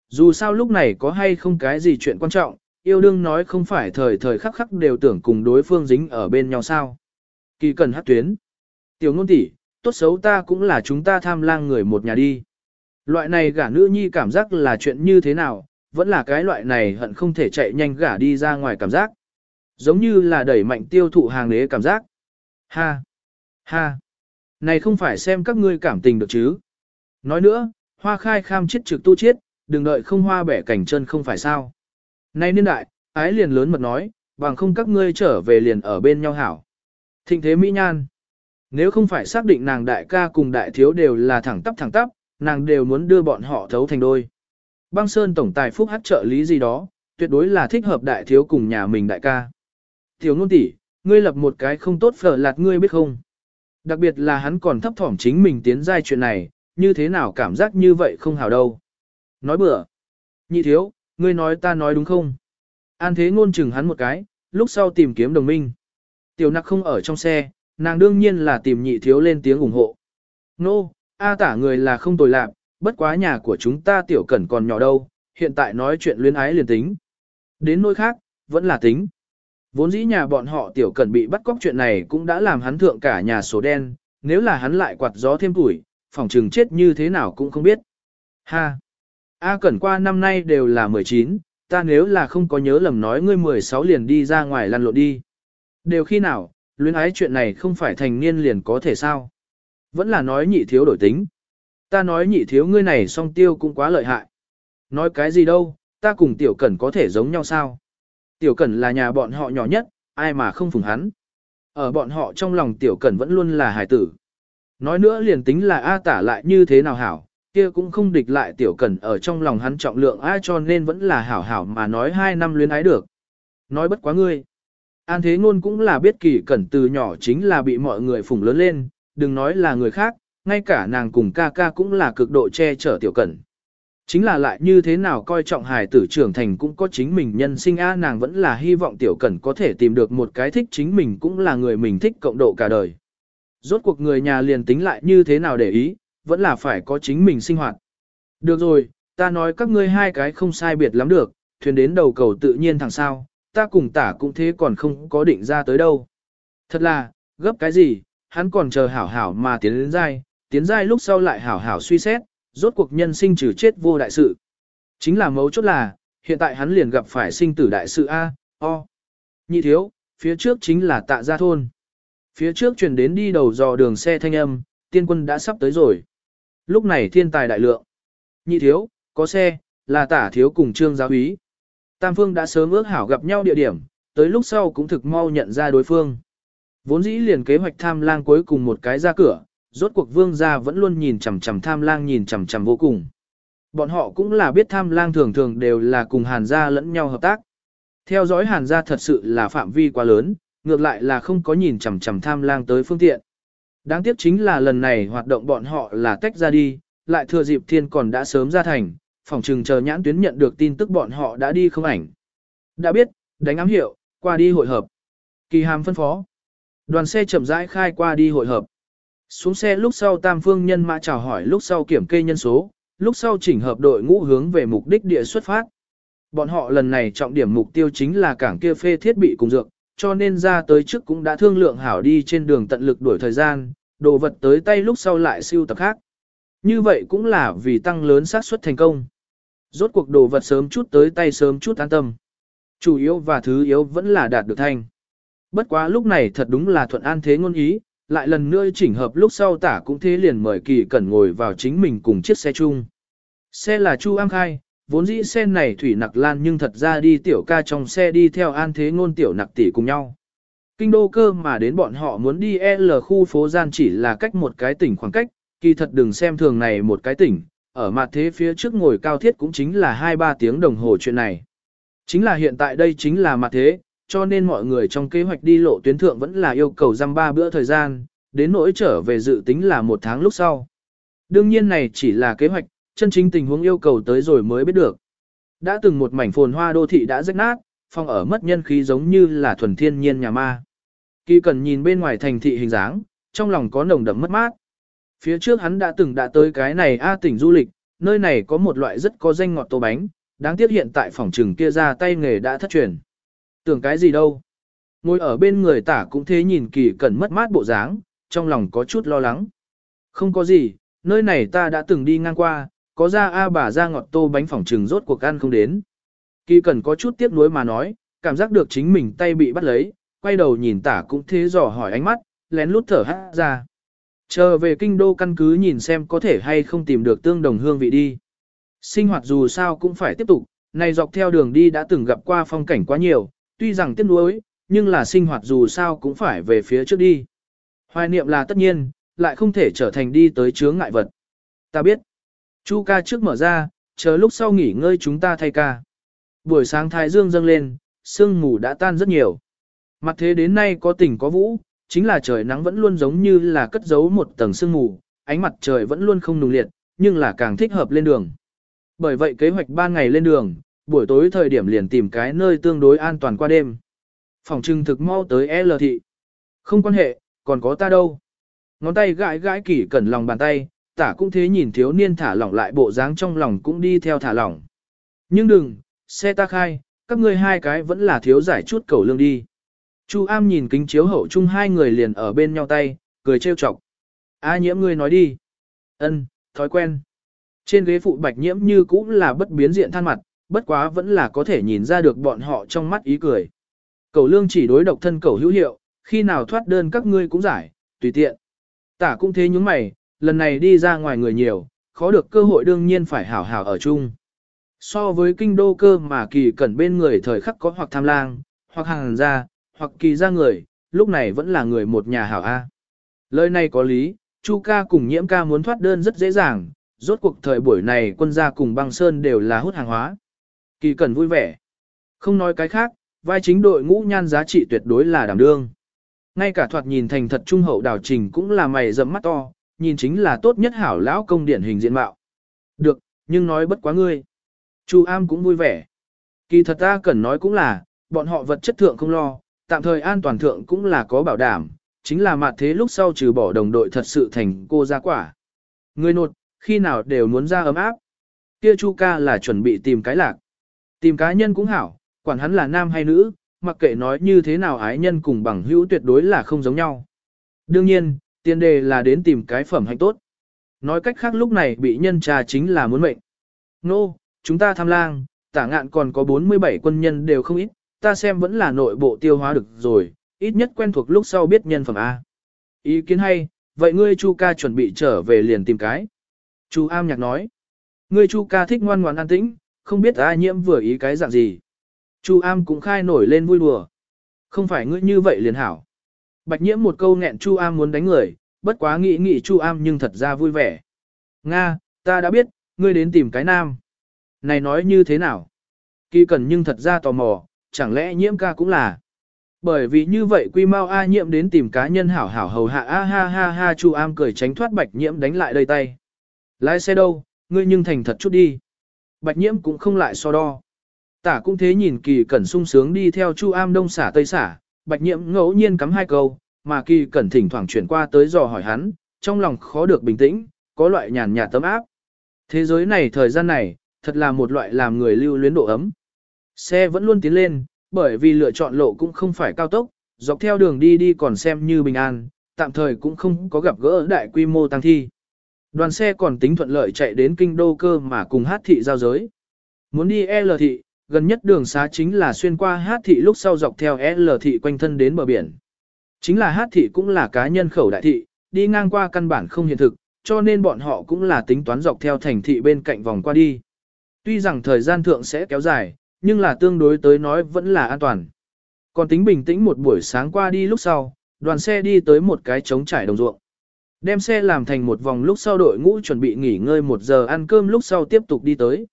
Dù sao lúc này có hay không cái gì chuyện quan trọng, yêu đương nói không phải thời thời khắc khắc đều tưởng cùng đối phương dính ở bên nhau sao. Kỳ cần hát tuyến. Tiểu ngôn tỷ, tốt xấu ta cũng là chúng ta tham lang người một nhà đi. Loại này gả nữ nhi cảm giác là chuyện như thế nào, vẫn là cái loại này hận không thể chạy nhanh gả đi ra ngoài cảm giác. Giống như là đẩy mạnh tiêu thụ hàng đế cảm giác. Ha! Ha! Này không phải xem các ngươi cảm tình được chứ. Nói nữa, hoa khai kham chết trực tu chết, đừng đợi không hoa bẻ cảnh chân không phải sao. Nay niên đại, ái liền lớn mật nói, bằng không các ngươi trở về liền ở bên nhau hảo. Thịnh thế mỹ nhan. Nếu không phải xác định nàng đại ca cùng đại thiếu đều là thẳng tắp thẳng tắp, nàng đều muốn đưa bọn họ thấu thành đôi. Băng Sơn tổng tài phúc hát trợ lý gì đó, tuyệt đối là thích hợp đại thiếu cùng nhà mình đại ca. Thiếu ngôn tỷ, ngươi lập một cái không tốt phở lạt ngươi biết không? Đặc biệt là hắn còn thấp thỏm chính mình tiến giai chuyện này, như thế nào cảm giác như vậy không hào đâu. Nói bừa. Nhị thiếu, ngươi nói ta nói đúng không? An thế ngôn chừng hắn một cái, lúc sau tìm kiếm đồng minh. Tiểu nặc không ở trong xe, nàng đương nhiên là tìm nhị thiếu lên tiếng ủng hộ. Nô, no, A tả người là không tồi lạc, bất quá nhà của chúng ta tiểu cẩn còn nhỏ đâu, hiện tại nói chuyện luyến ái liền tính. Đến nơi khác, vẫn là tính. Vốn dĩ nhà bọn họ tiểu cẩn bị bắt cóc chuyện này cũng đã làm hắn thượng cả nhà số đen, nếu là hắn lại quạt gió thêm tuổi, phòng trừng chết như thế nào cũng không biết. Ha! A cẩn qua năm nay đều là 19, ta nếu là không có nhớ lầm nói ngươi 16 liền đi ra ngoài lăn lộn đi. Đều khi nào, luyến ái chuyện này không phải thành niên liền có thể sao. Vẫn là nói nhị thiếu đổi tính. Ta nói nhị thiếu ngươi này song tiêu cũng quá lợi hại. Nói cái gì đâu, ta cùng tiểu cẩn có thể giống nhau sao? Tiểu cẩn là nhà bọn họ nhỏ nhất, ai mà không phùng hắn. Ở bọn họ trong lòng tiểu cẩn vẫn luôn là hải tử. Nói nữa liền tính là A tả lại như thế nào hảo, kia cũng không địch lại tiểu cẩn ở trong lòng hắn trọng lượng A cho nên vẫn là hảo hảo mà nói hai năm luyến ái được. Nói bất quá ngươi. An thế ngôn cũng là biết kỳ cẩn từ nhỏ chính là bị mọi người phủng lớn lên, đừng nói là người khác, ngay cả nàng cùng ca ca cũng là cực độ che chở tiểu cẩn. Chính là lại như thế nào coi trọng hài tử trưởng thành cũng có chính mình nhân sinh a nàng vẫn là hy vọng tiểu cẩn có thể tìm được một cái thích chính mình cũng là người mình thích cộng độ cả đời. Rốt cuộc người nhà liền tính lại như thế nào để ý, vẫn là phải có chính mình sinh hoạt. Được rồi, ta nói các ngươi hai cái không sai biệt lắm được, thuyền đến đầu cầu tự nhiên thằng sao, ta cùng tả cũng thế còn không có định ra tới đâu. Thật là, gấp cái gì, hắn còn chờ hảo hảo mà tiến đến dai, tiến dai lúc sau lại hảo hảo suy xét, rốt cuộc nhân sinh trừ chết vô đại sự. Chính là mấu chốt là, hiện tại hắn liền gặp phải sinh tử đại sự A, O. Nhị thiếu, phía trước chính là tạ gia thôn. Phía trước chuyển đến đi đầu dò đường xe thanh âm, tiên quân đã sắp tới rồi. Lúc này thiên tài đại lượng. Nhị thiếu, có xe, là tả thiếu cùng trương giáo úy. Tam phương đã sớm ước hảo gặp nhau địa điểm, tới lúc sau cũng thực mau nhận ra đối phương. Vốn dĩ liền kế hoạch tham lang cuối cùng một cái ra cửa, rốt cuộc vương gia vẫn luôn nhìn chằm chằm tham lang nhìn chằm chằm vô cùng. Bọn họ cũng là biết tham lang thường thường đều là cùng hàn gia lẫn nhau hợp tác. Theo dõi hàn gia thật sự là phạm vi quá lớn, ngược lại là không có nhìn chằm chằm tham lang tới phương tiện. Đáng tiếc chính là lần này hoạt động bọn họ là tách ra đi, lại thừa dịp thiên còn đã sớm ra thành, phòng trừng chờ nhãn tuyến nhận được tin tức bọn họ đã đi không ảnh. Đã biết, đánh ám hiệu, qua đi hội hợp. Kỳ hàm phân phó. Đoàn xe chậm rãi khai qua đi hội hợp. Xuống xe lúc sau tam phương nhân mã chào hỏi lúc sau kiểm kê nhân số, lúc sau chỉnh hợp đội ngũ hướng về mục đích địa xuất phát. Bọn họ lần này trọng điểm mục tiêu chính là cảng kia phê thiết bị cùng dược, cho nên ra tới trước cũng đã thương lượng hảo đi trên đường tận lực đuổi thời gian, đồ vật tới tay lúc sau lại siêu tập khác. Như vậy cũng là vì tăng lớn xác suất thành công. Rốt cuộc đồ vật sớm chút tới tay sớm chút an tâm. Chủ yếu và thứ yếu vẫn là đạt được thành. Bất quá lúc này thật đúng là thuận an thế ngôn ý, lại lần nữa chỉnh hợp lúc sau tả cũng thế liền mời kỳ cẩn ngồi vào chính mình cùng chiếc xe chung. Xe là Chu Am Khai, vốn dĩ xe này thủy nặc lan nhưng thật ra đi tiểu ca trong xe đi theo an thế ngôn tiểu nặc tỷ cùng nhau. Kinh đô cơ mà đến bọn họ muốn đi L khu phố gian chỉ là cách một cái tỉnh khoảng cách, kỳ thật đừng xem thường này một cái tỉnh, ở mặt thế phía trước ngồi cao thiết cũng chính là 2-3 tiếng đồng hồ chuyện này. Chính là hiện tại đây chính là mặt thế, cho nên mọi người trong kế hoạch đi lộ tuyến thượng vẫn là yêu cầu răm ba bữa thời gian, đến nỗi trở về dự tính là một tháng lúc sau. Đương nhiên này chỉ là kế hoạch, chân chính tình huống yêu cầu tới rồi mới biết được. Đã từng một mảnh phồn hoa đô thị đã rách nát, phong ở mất nhân khí giống như là thuần thiên nhiên nhà ma. Kỳ cần nhìn bên ngoài thành thị hình dáng, trong lòng có nồng đậm mất mát. Phía trước hắn đã từng đã tới cái này A tỉnh du lịch, nơi này có một loại rất có danh ngọt tô bánh, đáng tiếc hiện tại phòng trừng kia ra tay nghề đã thất truyền. Tưởng cái gì đâu. Ngồi ở bên người tả cũng thế nhìn kỳ cẩn mất mát bộ dáng, trong lòng có chút lo lắng. Không có gì, nơi này ta đã từng đi ngang qua, có ra A bà ra ngọt tô bánh phỏng trừng rốt cuộc ăn không đến. Kỳ cẩn có chút tiếc nuối mà nói, cảm giác được chính mình tay bị bắt lấy, quay đầu nhìn tả cũng thế dò hỏi ánh mắt, lén lút thở hát ra. Chờ về kinh đô căn cứ nhìn xem có thể hay không tìm được tương đồng hương vị đi. Sinh hoạt dù sao cũng phải tiếp tục, này dọc theo đường đi đã từng gặp qua phong cảnh quá nhiều, tuy rằng tiếc nuối, nhưng là sinh hoạt dù sao cũng phải về phía trước đi. Hoài niệm là tất nhiên, lại không thể trở thành đi tới chướng ngại vật. Ta biết, Chu ca trước mở ra, chờ lúc sau nghỉ ngơi chúng ta thay ca. Buổi sáng thái dương dâng lên, sương mù đã tan rất nhiều. Mặt thế đến nay có tỉnh có vũ, chính là trời nắng vẫn luôn giống như là cất giấu một tầng sương mù, ánh mặt trời vẫn luôn không nùng liệt, nhưng là càng thích hợp lên đường. Bởi vậy kế hoạch ba ngày lên đường, buổi tối thời điểm liền tìm cái nơi tương đối an toàn qua đêm. Phòng trưng thực mau tới L thị. Không quan hệ, còn có ta đâu. Ngón tay gãi gãi kỷ cẩn lòng bàn tay, tả cũng thế nhìn thiếu niên thả lỏng lại bộ dáng trong lòng cũng đi theo thả lỏng. Nhưng đừng, xe ta khai, các ngươi hai cái vẫn là thiếu giải chút cầu lương đi. Chu Am nhìn kính chiếu hậu chung hai người liền ở bên nhau tay, cười trêu chọc. A nhiễm ngươi nói đi. Ân, thói quen. Trên ghế phụ bạch nhiễm như cũng là bất biến diện than mặt, bất quá vẫn là có thể nhìn ra được bọn họ trong mắt ý cười. Cầu lương chỉ đối độc thân cầu hữu hiệu, khi nào thoát đơn các ngươi cũng giải, tùy tiện. Tả cũng thế những mày, lần này đi ra ngoài người nhiều, khó được cơ hội đương nhiên phải hảo hảo ở chung. So với kinh đô cơ mà kỳ cẩn bên người thời khắc có hoặc tham lang, hoặc hàng gia, hoặc kỳ ra người, lúc này vẫn là người một nhà hảo A. Lời này có lý, Chu ca cùng nhiễm ca muốn thoát đơn rất dễ dàng, rốt cuộc thời buổi này quân gia cùng băng sơn đều là hút hàng hóa. Kỳ cẩn vui vẻ. Không nói cái khác, vai chính đội ngũ nhan giá trị tuyệt đối là đảm đương. Ngay cả thoạt nhìn thành thật trung hậu đào trình cũng là mày rậm mắt to, nhìn chính là tốt nhất hảo lão công điển hình diện mạo. Được, nhưng nói bất quá ngươi. Chu Am cũng vui vẻ. Kỳ thật ta cần nói cũng là, bọn họ vật chất thượng không lo, tạm thời an toàn thượng cũng là có bảo đảm, chính là mặt thế lúc sau trừ bỏ đồng đội thật sự thành cô ra quả. Người nột, khi nào đều muốn ra ấm áp. Kia Chu ca là chuẩn bị tìm cái lạc. Tìm cá nhân cũng hảo, quản hắn là nam hay nữ, mặc kệ nói như thế nào ái nhân cùng bằng hữu tuyệt đối là không giống nhau. Đương nhiên, tiền đề là đến tìm cái phẩm hạnh tốt. Nói cách khác lúc này bị nhân trà chính là muốn mệnh. Nô, no, chúng ta tham lang, tả ngạn còn có 47 quân nhân đều không ít, ta xem vẫn là nội bộ tiêu hóa được rồi, ít nhất quen thuộc lúc sau biết nhân phẩm A. Ý kiến hay, vậy ngươi Chu ca chuẩn bị trở về liền tìm cái. Chu am nhạc nói, ngươi Chu ca thích ngoan ngoãn an tĩnh, không biết A nhiễm vừa ý cái dạng gì. Chu am cũng khai nổi lên vui đùa. Không phải ngươi như vậy liền hảo. Bạch nhiễm một câu nghẹn Chu am muốn đánh người, bất quá nghĩ nghĩ Chu am nhưng thật ra vui vẻ. Nga, ta đã biết, ngươi đến tìm cái nam. Này nói như thế nào? Kỳ cần nhưng thật ra tò mò, chẳng lẽ nhiễm ca cũng là. Bởi vì như vậy quy mau A nhiễm đến tìm cá nhân hảo hảo hầu hạ A ha ha ha Chu am cười tránh thoát bạch nhiễm đánh lại đầy tay. Lái xe đâu, ngươi nhưng thành thật chút đi. Bạch nhiễm cũng không lại so đo. Tả cũng thế nhìn kỳ cẩn sung sướng đi theo Chu am đông xả tây xả, bạch nhiễm ngẫu nhiên cắm hai câu, mà kỳ cẩn thỉnh thoảng chuyển qua tới dò hỏi hắn, trong lòng khó được bình tĩnh, có loại nhàn nhạt tấm áp. Thế giới này thời gian này, thật là một loại làm người lưu luyến độ ấm. Xe vẫn luôn tiến lên, bởi vì lựa chọn lộ cũng không phải cao tốc, dọc theo đường đi đi còn xem như bình an, tạm thời cũng không có gặp gỡ đại quy mô tăng thi. Đoàn xe còn tính thuận lợi chạy đến kinh đô cơ mà cùng hát thị giao giới. Muốn đi L thị, gần nhất đường xá chính là xuyên qua hát thị lúc sau dọc theo L thị quanh thân đến bờ biển. Chính là hát thị cũng là cá nhân khẩu đại thị, đi ngang qua căn bản không hiện thực, cho nên bọn họ cũng là tính toán dọc theo thành thị bên cạnh vòng qua đi. Tuy rằng thời gian thượng sẽ kéo dài, nhưng là tương đối tới nói vẫn là an toàn. Còn tính bình tĩnh một buổi sáng qua đi lúc sau, đoàn xe đi tới một cái trống trải đồng ruộng. Đem xe làm thành một vòng lúc sau đội ngũ chuẩn bị nghỉ ngơi một giờ ăn cơm lúc sau tiếp tục đi tới.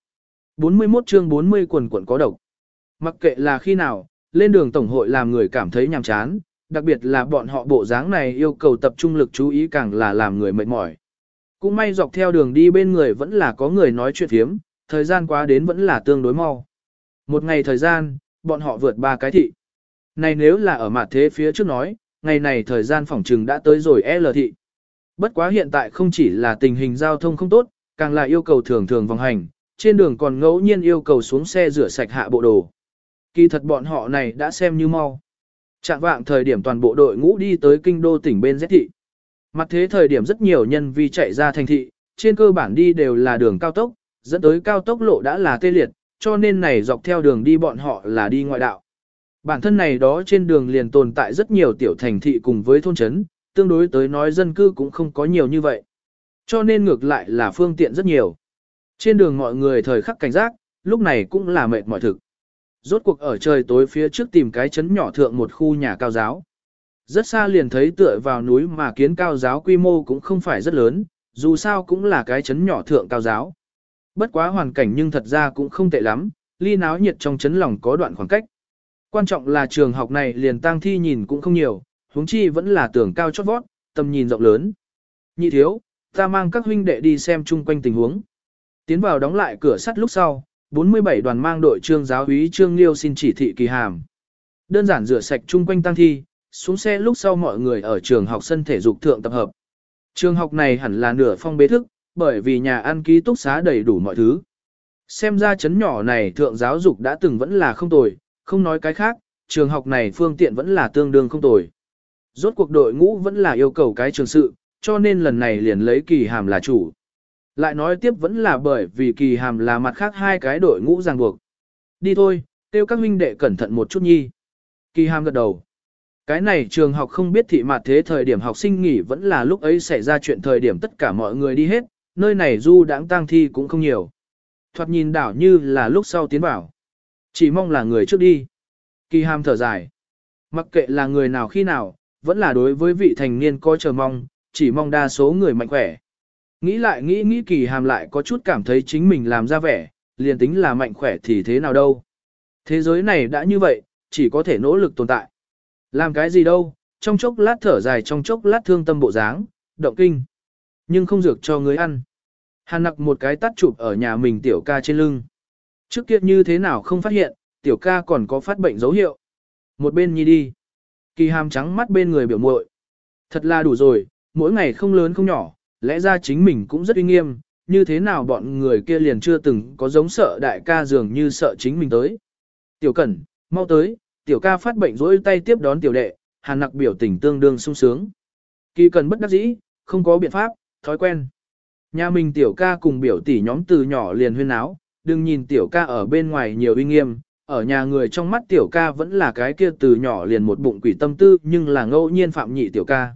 41 chương 40 quần quần có độc. Mặc kệ là khi nào, lên đường tổng hội làm người cảm thấy nhàm chán, đặc biệt là bọn họ bộ dáng này yêu cầu tập trung lực chú ý càng là làm người mệt mỏi. Cũng may dọc theo đường đi bên người vẫn là có người nói chuyện phiếm. thời gian quá đến vẫn là tương đối mau. Một ngày thời gian, bọn họ vượt ba cái thị. Này nếu là ở mặt thế phía trước nói, ngày này thời gian phỏng trừng đã tới rồi L thị. Bất quá hiện tại không chỉ là tình hình giao thông không tốt, càng là yêu cầu thường thường vòng hành, trên đường còn ngẫu nhiên yêu cầu xuống xe rửa sạch hạ bộ đồ. Kỳ thật bọn họ này đã xem như mau. Trạng vạng thời điểm toàn bộ đội ngũ đi tới kinh đô tỉnh bên Z thị. Mặt thế thời điểm rất nhiều nhân vi chạy ra thành thị, trên cơ bản đi đều là đường cao tốc, dẫn tới cao tốc lộ đã là tê liệt, cho nên này dọc theo đường đi bọn họ là đi ngoại đạo. Bản thân này đó trên đường liền tồn tại rất nhiều tiểu thành thị cùng với thôn trấn, tương đối tới nói dân cư cũng không có nhiều như vậy. Cho nên ngược lại là phương tiện rất nhiều. Trên đường mọi người thời khắc cảnh giác, lúc này cũng là mệt mỏi thực. Rốt cuộc ở trời tối phía trước tìm cái chấn nhỏ thượng một khu nhà cao giáo. Rất xa liền thấy tựa vào núi mà kiến cao giáo quy mô cũng không phải rất lớn, dù sao cũng là cái chấn nhỏ thượng cao giáo. Bất quá hoàn cảnh nhưng thật ra cũng không tệ lắm, ly náo nhiệt trong chấn lòng có đoạn khoảng cách. Quan trọng là trường học này liền tang thi nhìn cũng không nhiều, huống chi vẫn là tưởng cao chót vót, tầm nhìn rộng lớn. Nhị thiếu, ta mang các huynh đệ đi xem chung quanh tình huống. Tiến vào đóng lại cửa sắt lúc sau, 47 đoàn mang đội trương giáo úy trương liêu xin chỉ thị kỳ hàm. Đơn giản rửa sạch chung quanh tăng thi, xuống xe lúc sau mọi người ở trường học sân thể dục thượng tập hợp. Trường học này hẳn là nửa phong bế thức, bởi vì nhà ăn ký túc xá đầy đủ mọi thứ. Xem ra chấn nhỏ này thượng giáo dục đã từng vẫn là không tồi, không nói cái khác, trường học này phương tiện vẫn là tương đương không tồi. Rốt cuộc đội ngũ vẫn là yêu cầu cái trường sự, cho nên lần này liền lấy kỳ hàm là chủ. Lại nói tiếp vẫn là bởi vì kỳ hàm là mặt khác hai cái đội ngũ ràng buộc. Đi thôi, tiêu các huynh đệ cẩn thận một chút nhi. Kỳ hàm gật đầu. Cái này trường học không biết thị mặt thế thời điểm học sinh nghỉ vẫn là lúc ấy xảy ra chuyện thời điểm tất cả mọi người đi hết, nơi này du đãng tang thi cũng không nhiều. Thoạt nhìn đảo như là lúc sau tiến bảo, Chỉ mong là người trước đi. Kỳ hàm thở dài. Mặc kệ là người nào khi nào, vẫn là đối với vị thành niên coi chờ mong, chỉ mong đa số người mạnh khỏe. Nghĩ lại nghĩ nghĩ kỳ hàm lại có chút cảm thấy chính mình làm ra vẻ, liền tính là mạnh khỏe thì thế nào đâu. Thế giới này đã như vậy, chỉ có thể nỗ lực tồn tại. Làm cái gì đâu, trong chốc lát thở dài trong chốc lát thương tâm bộ dáng, động kinh. Nhưng không dược cho người ăn. Hàn nặc một cái tắt chụp ở nhà mình tiểu ca trên lưng. Trước kia như thế nào không phát hiện, tiểu ca còn có phát bệnh dấu hiệu. Một bên nhi đi. Kỳ hàm trắng mắt bên người biểu muội. Thật là đủ rồi, mỗi ngày không lớn không nhỏ, lẽ ra chính mình cũng rất uy nghiêm, như thế nào bọn người kia liền chưa từng có giống sợ đại ca dường như sợ chính mình tới. Tiểu Cẩn, mau tới, tiểu ca phát bệnh rỗi tay tiếp đón tiểu đệ, hàn nặc biểu tình tương đương sung sướng. Kỳ cần bất đắc dĩ, không có biện pháp, thói quen. Nhà mình tiểu ca cùng biểu tỷ nhóm từ nhỏ liền huyên áo, đừng nhìn tiểu ca ở bên ngoài nhiều uy nghiêm, ở nhà người trong mắt tiểu ca vẫn là cái kia từ nhỏ liền một bụng quỷ tâm tư, nhưng là ngẫu nhiên phạm nhị tiểu ca.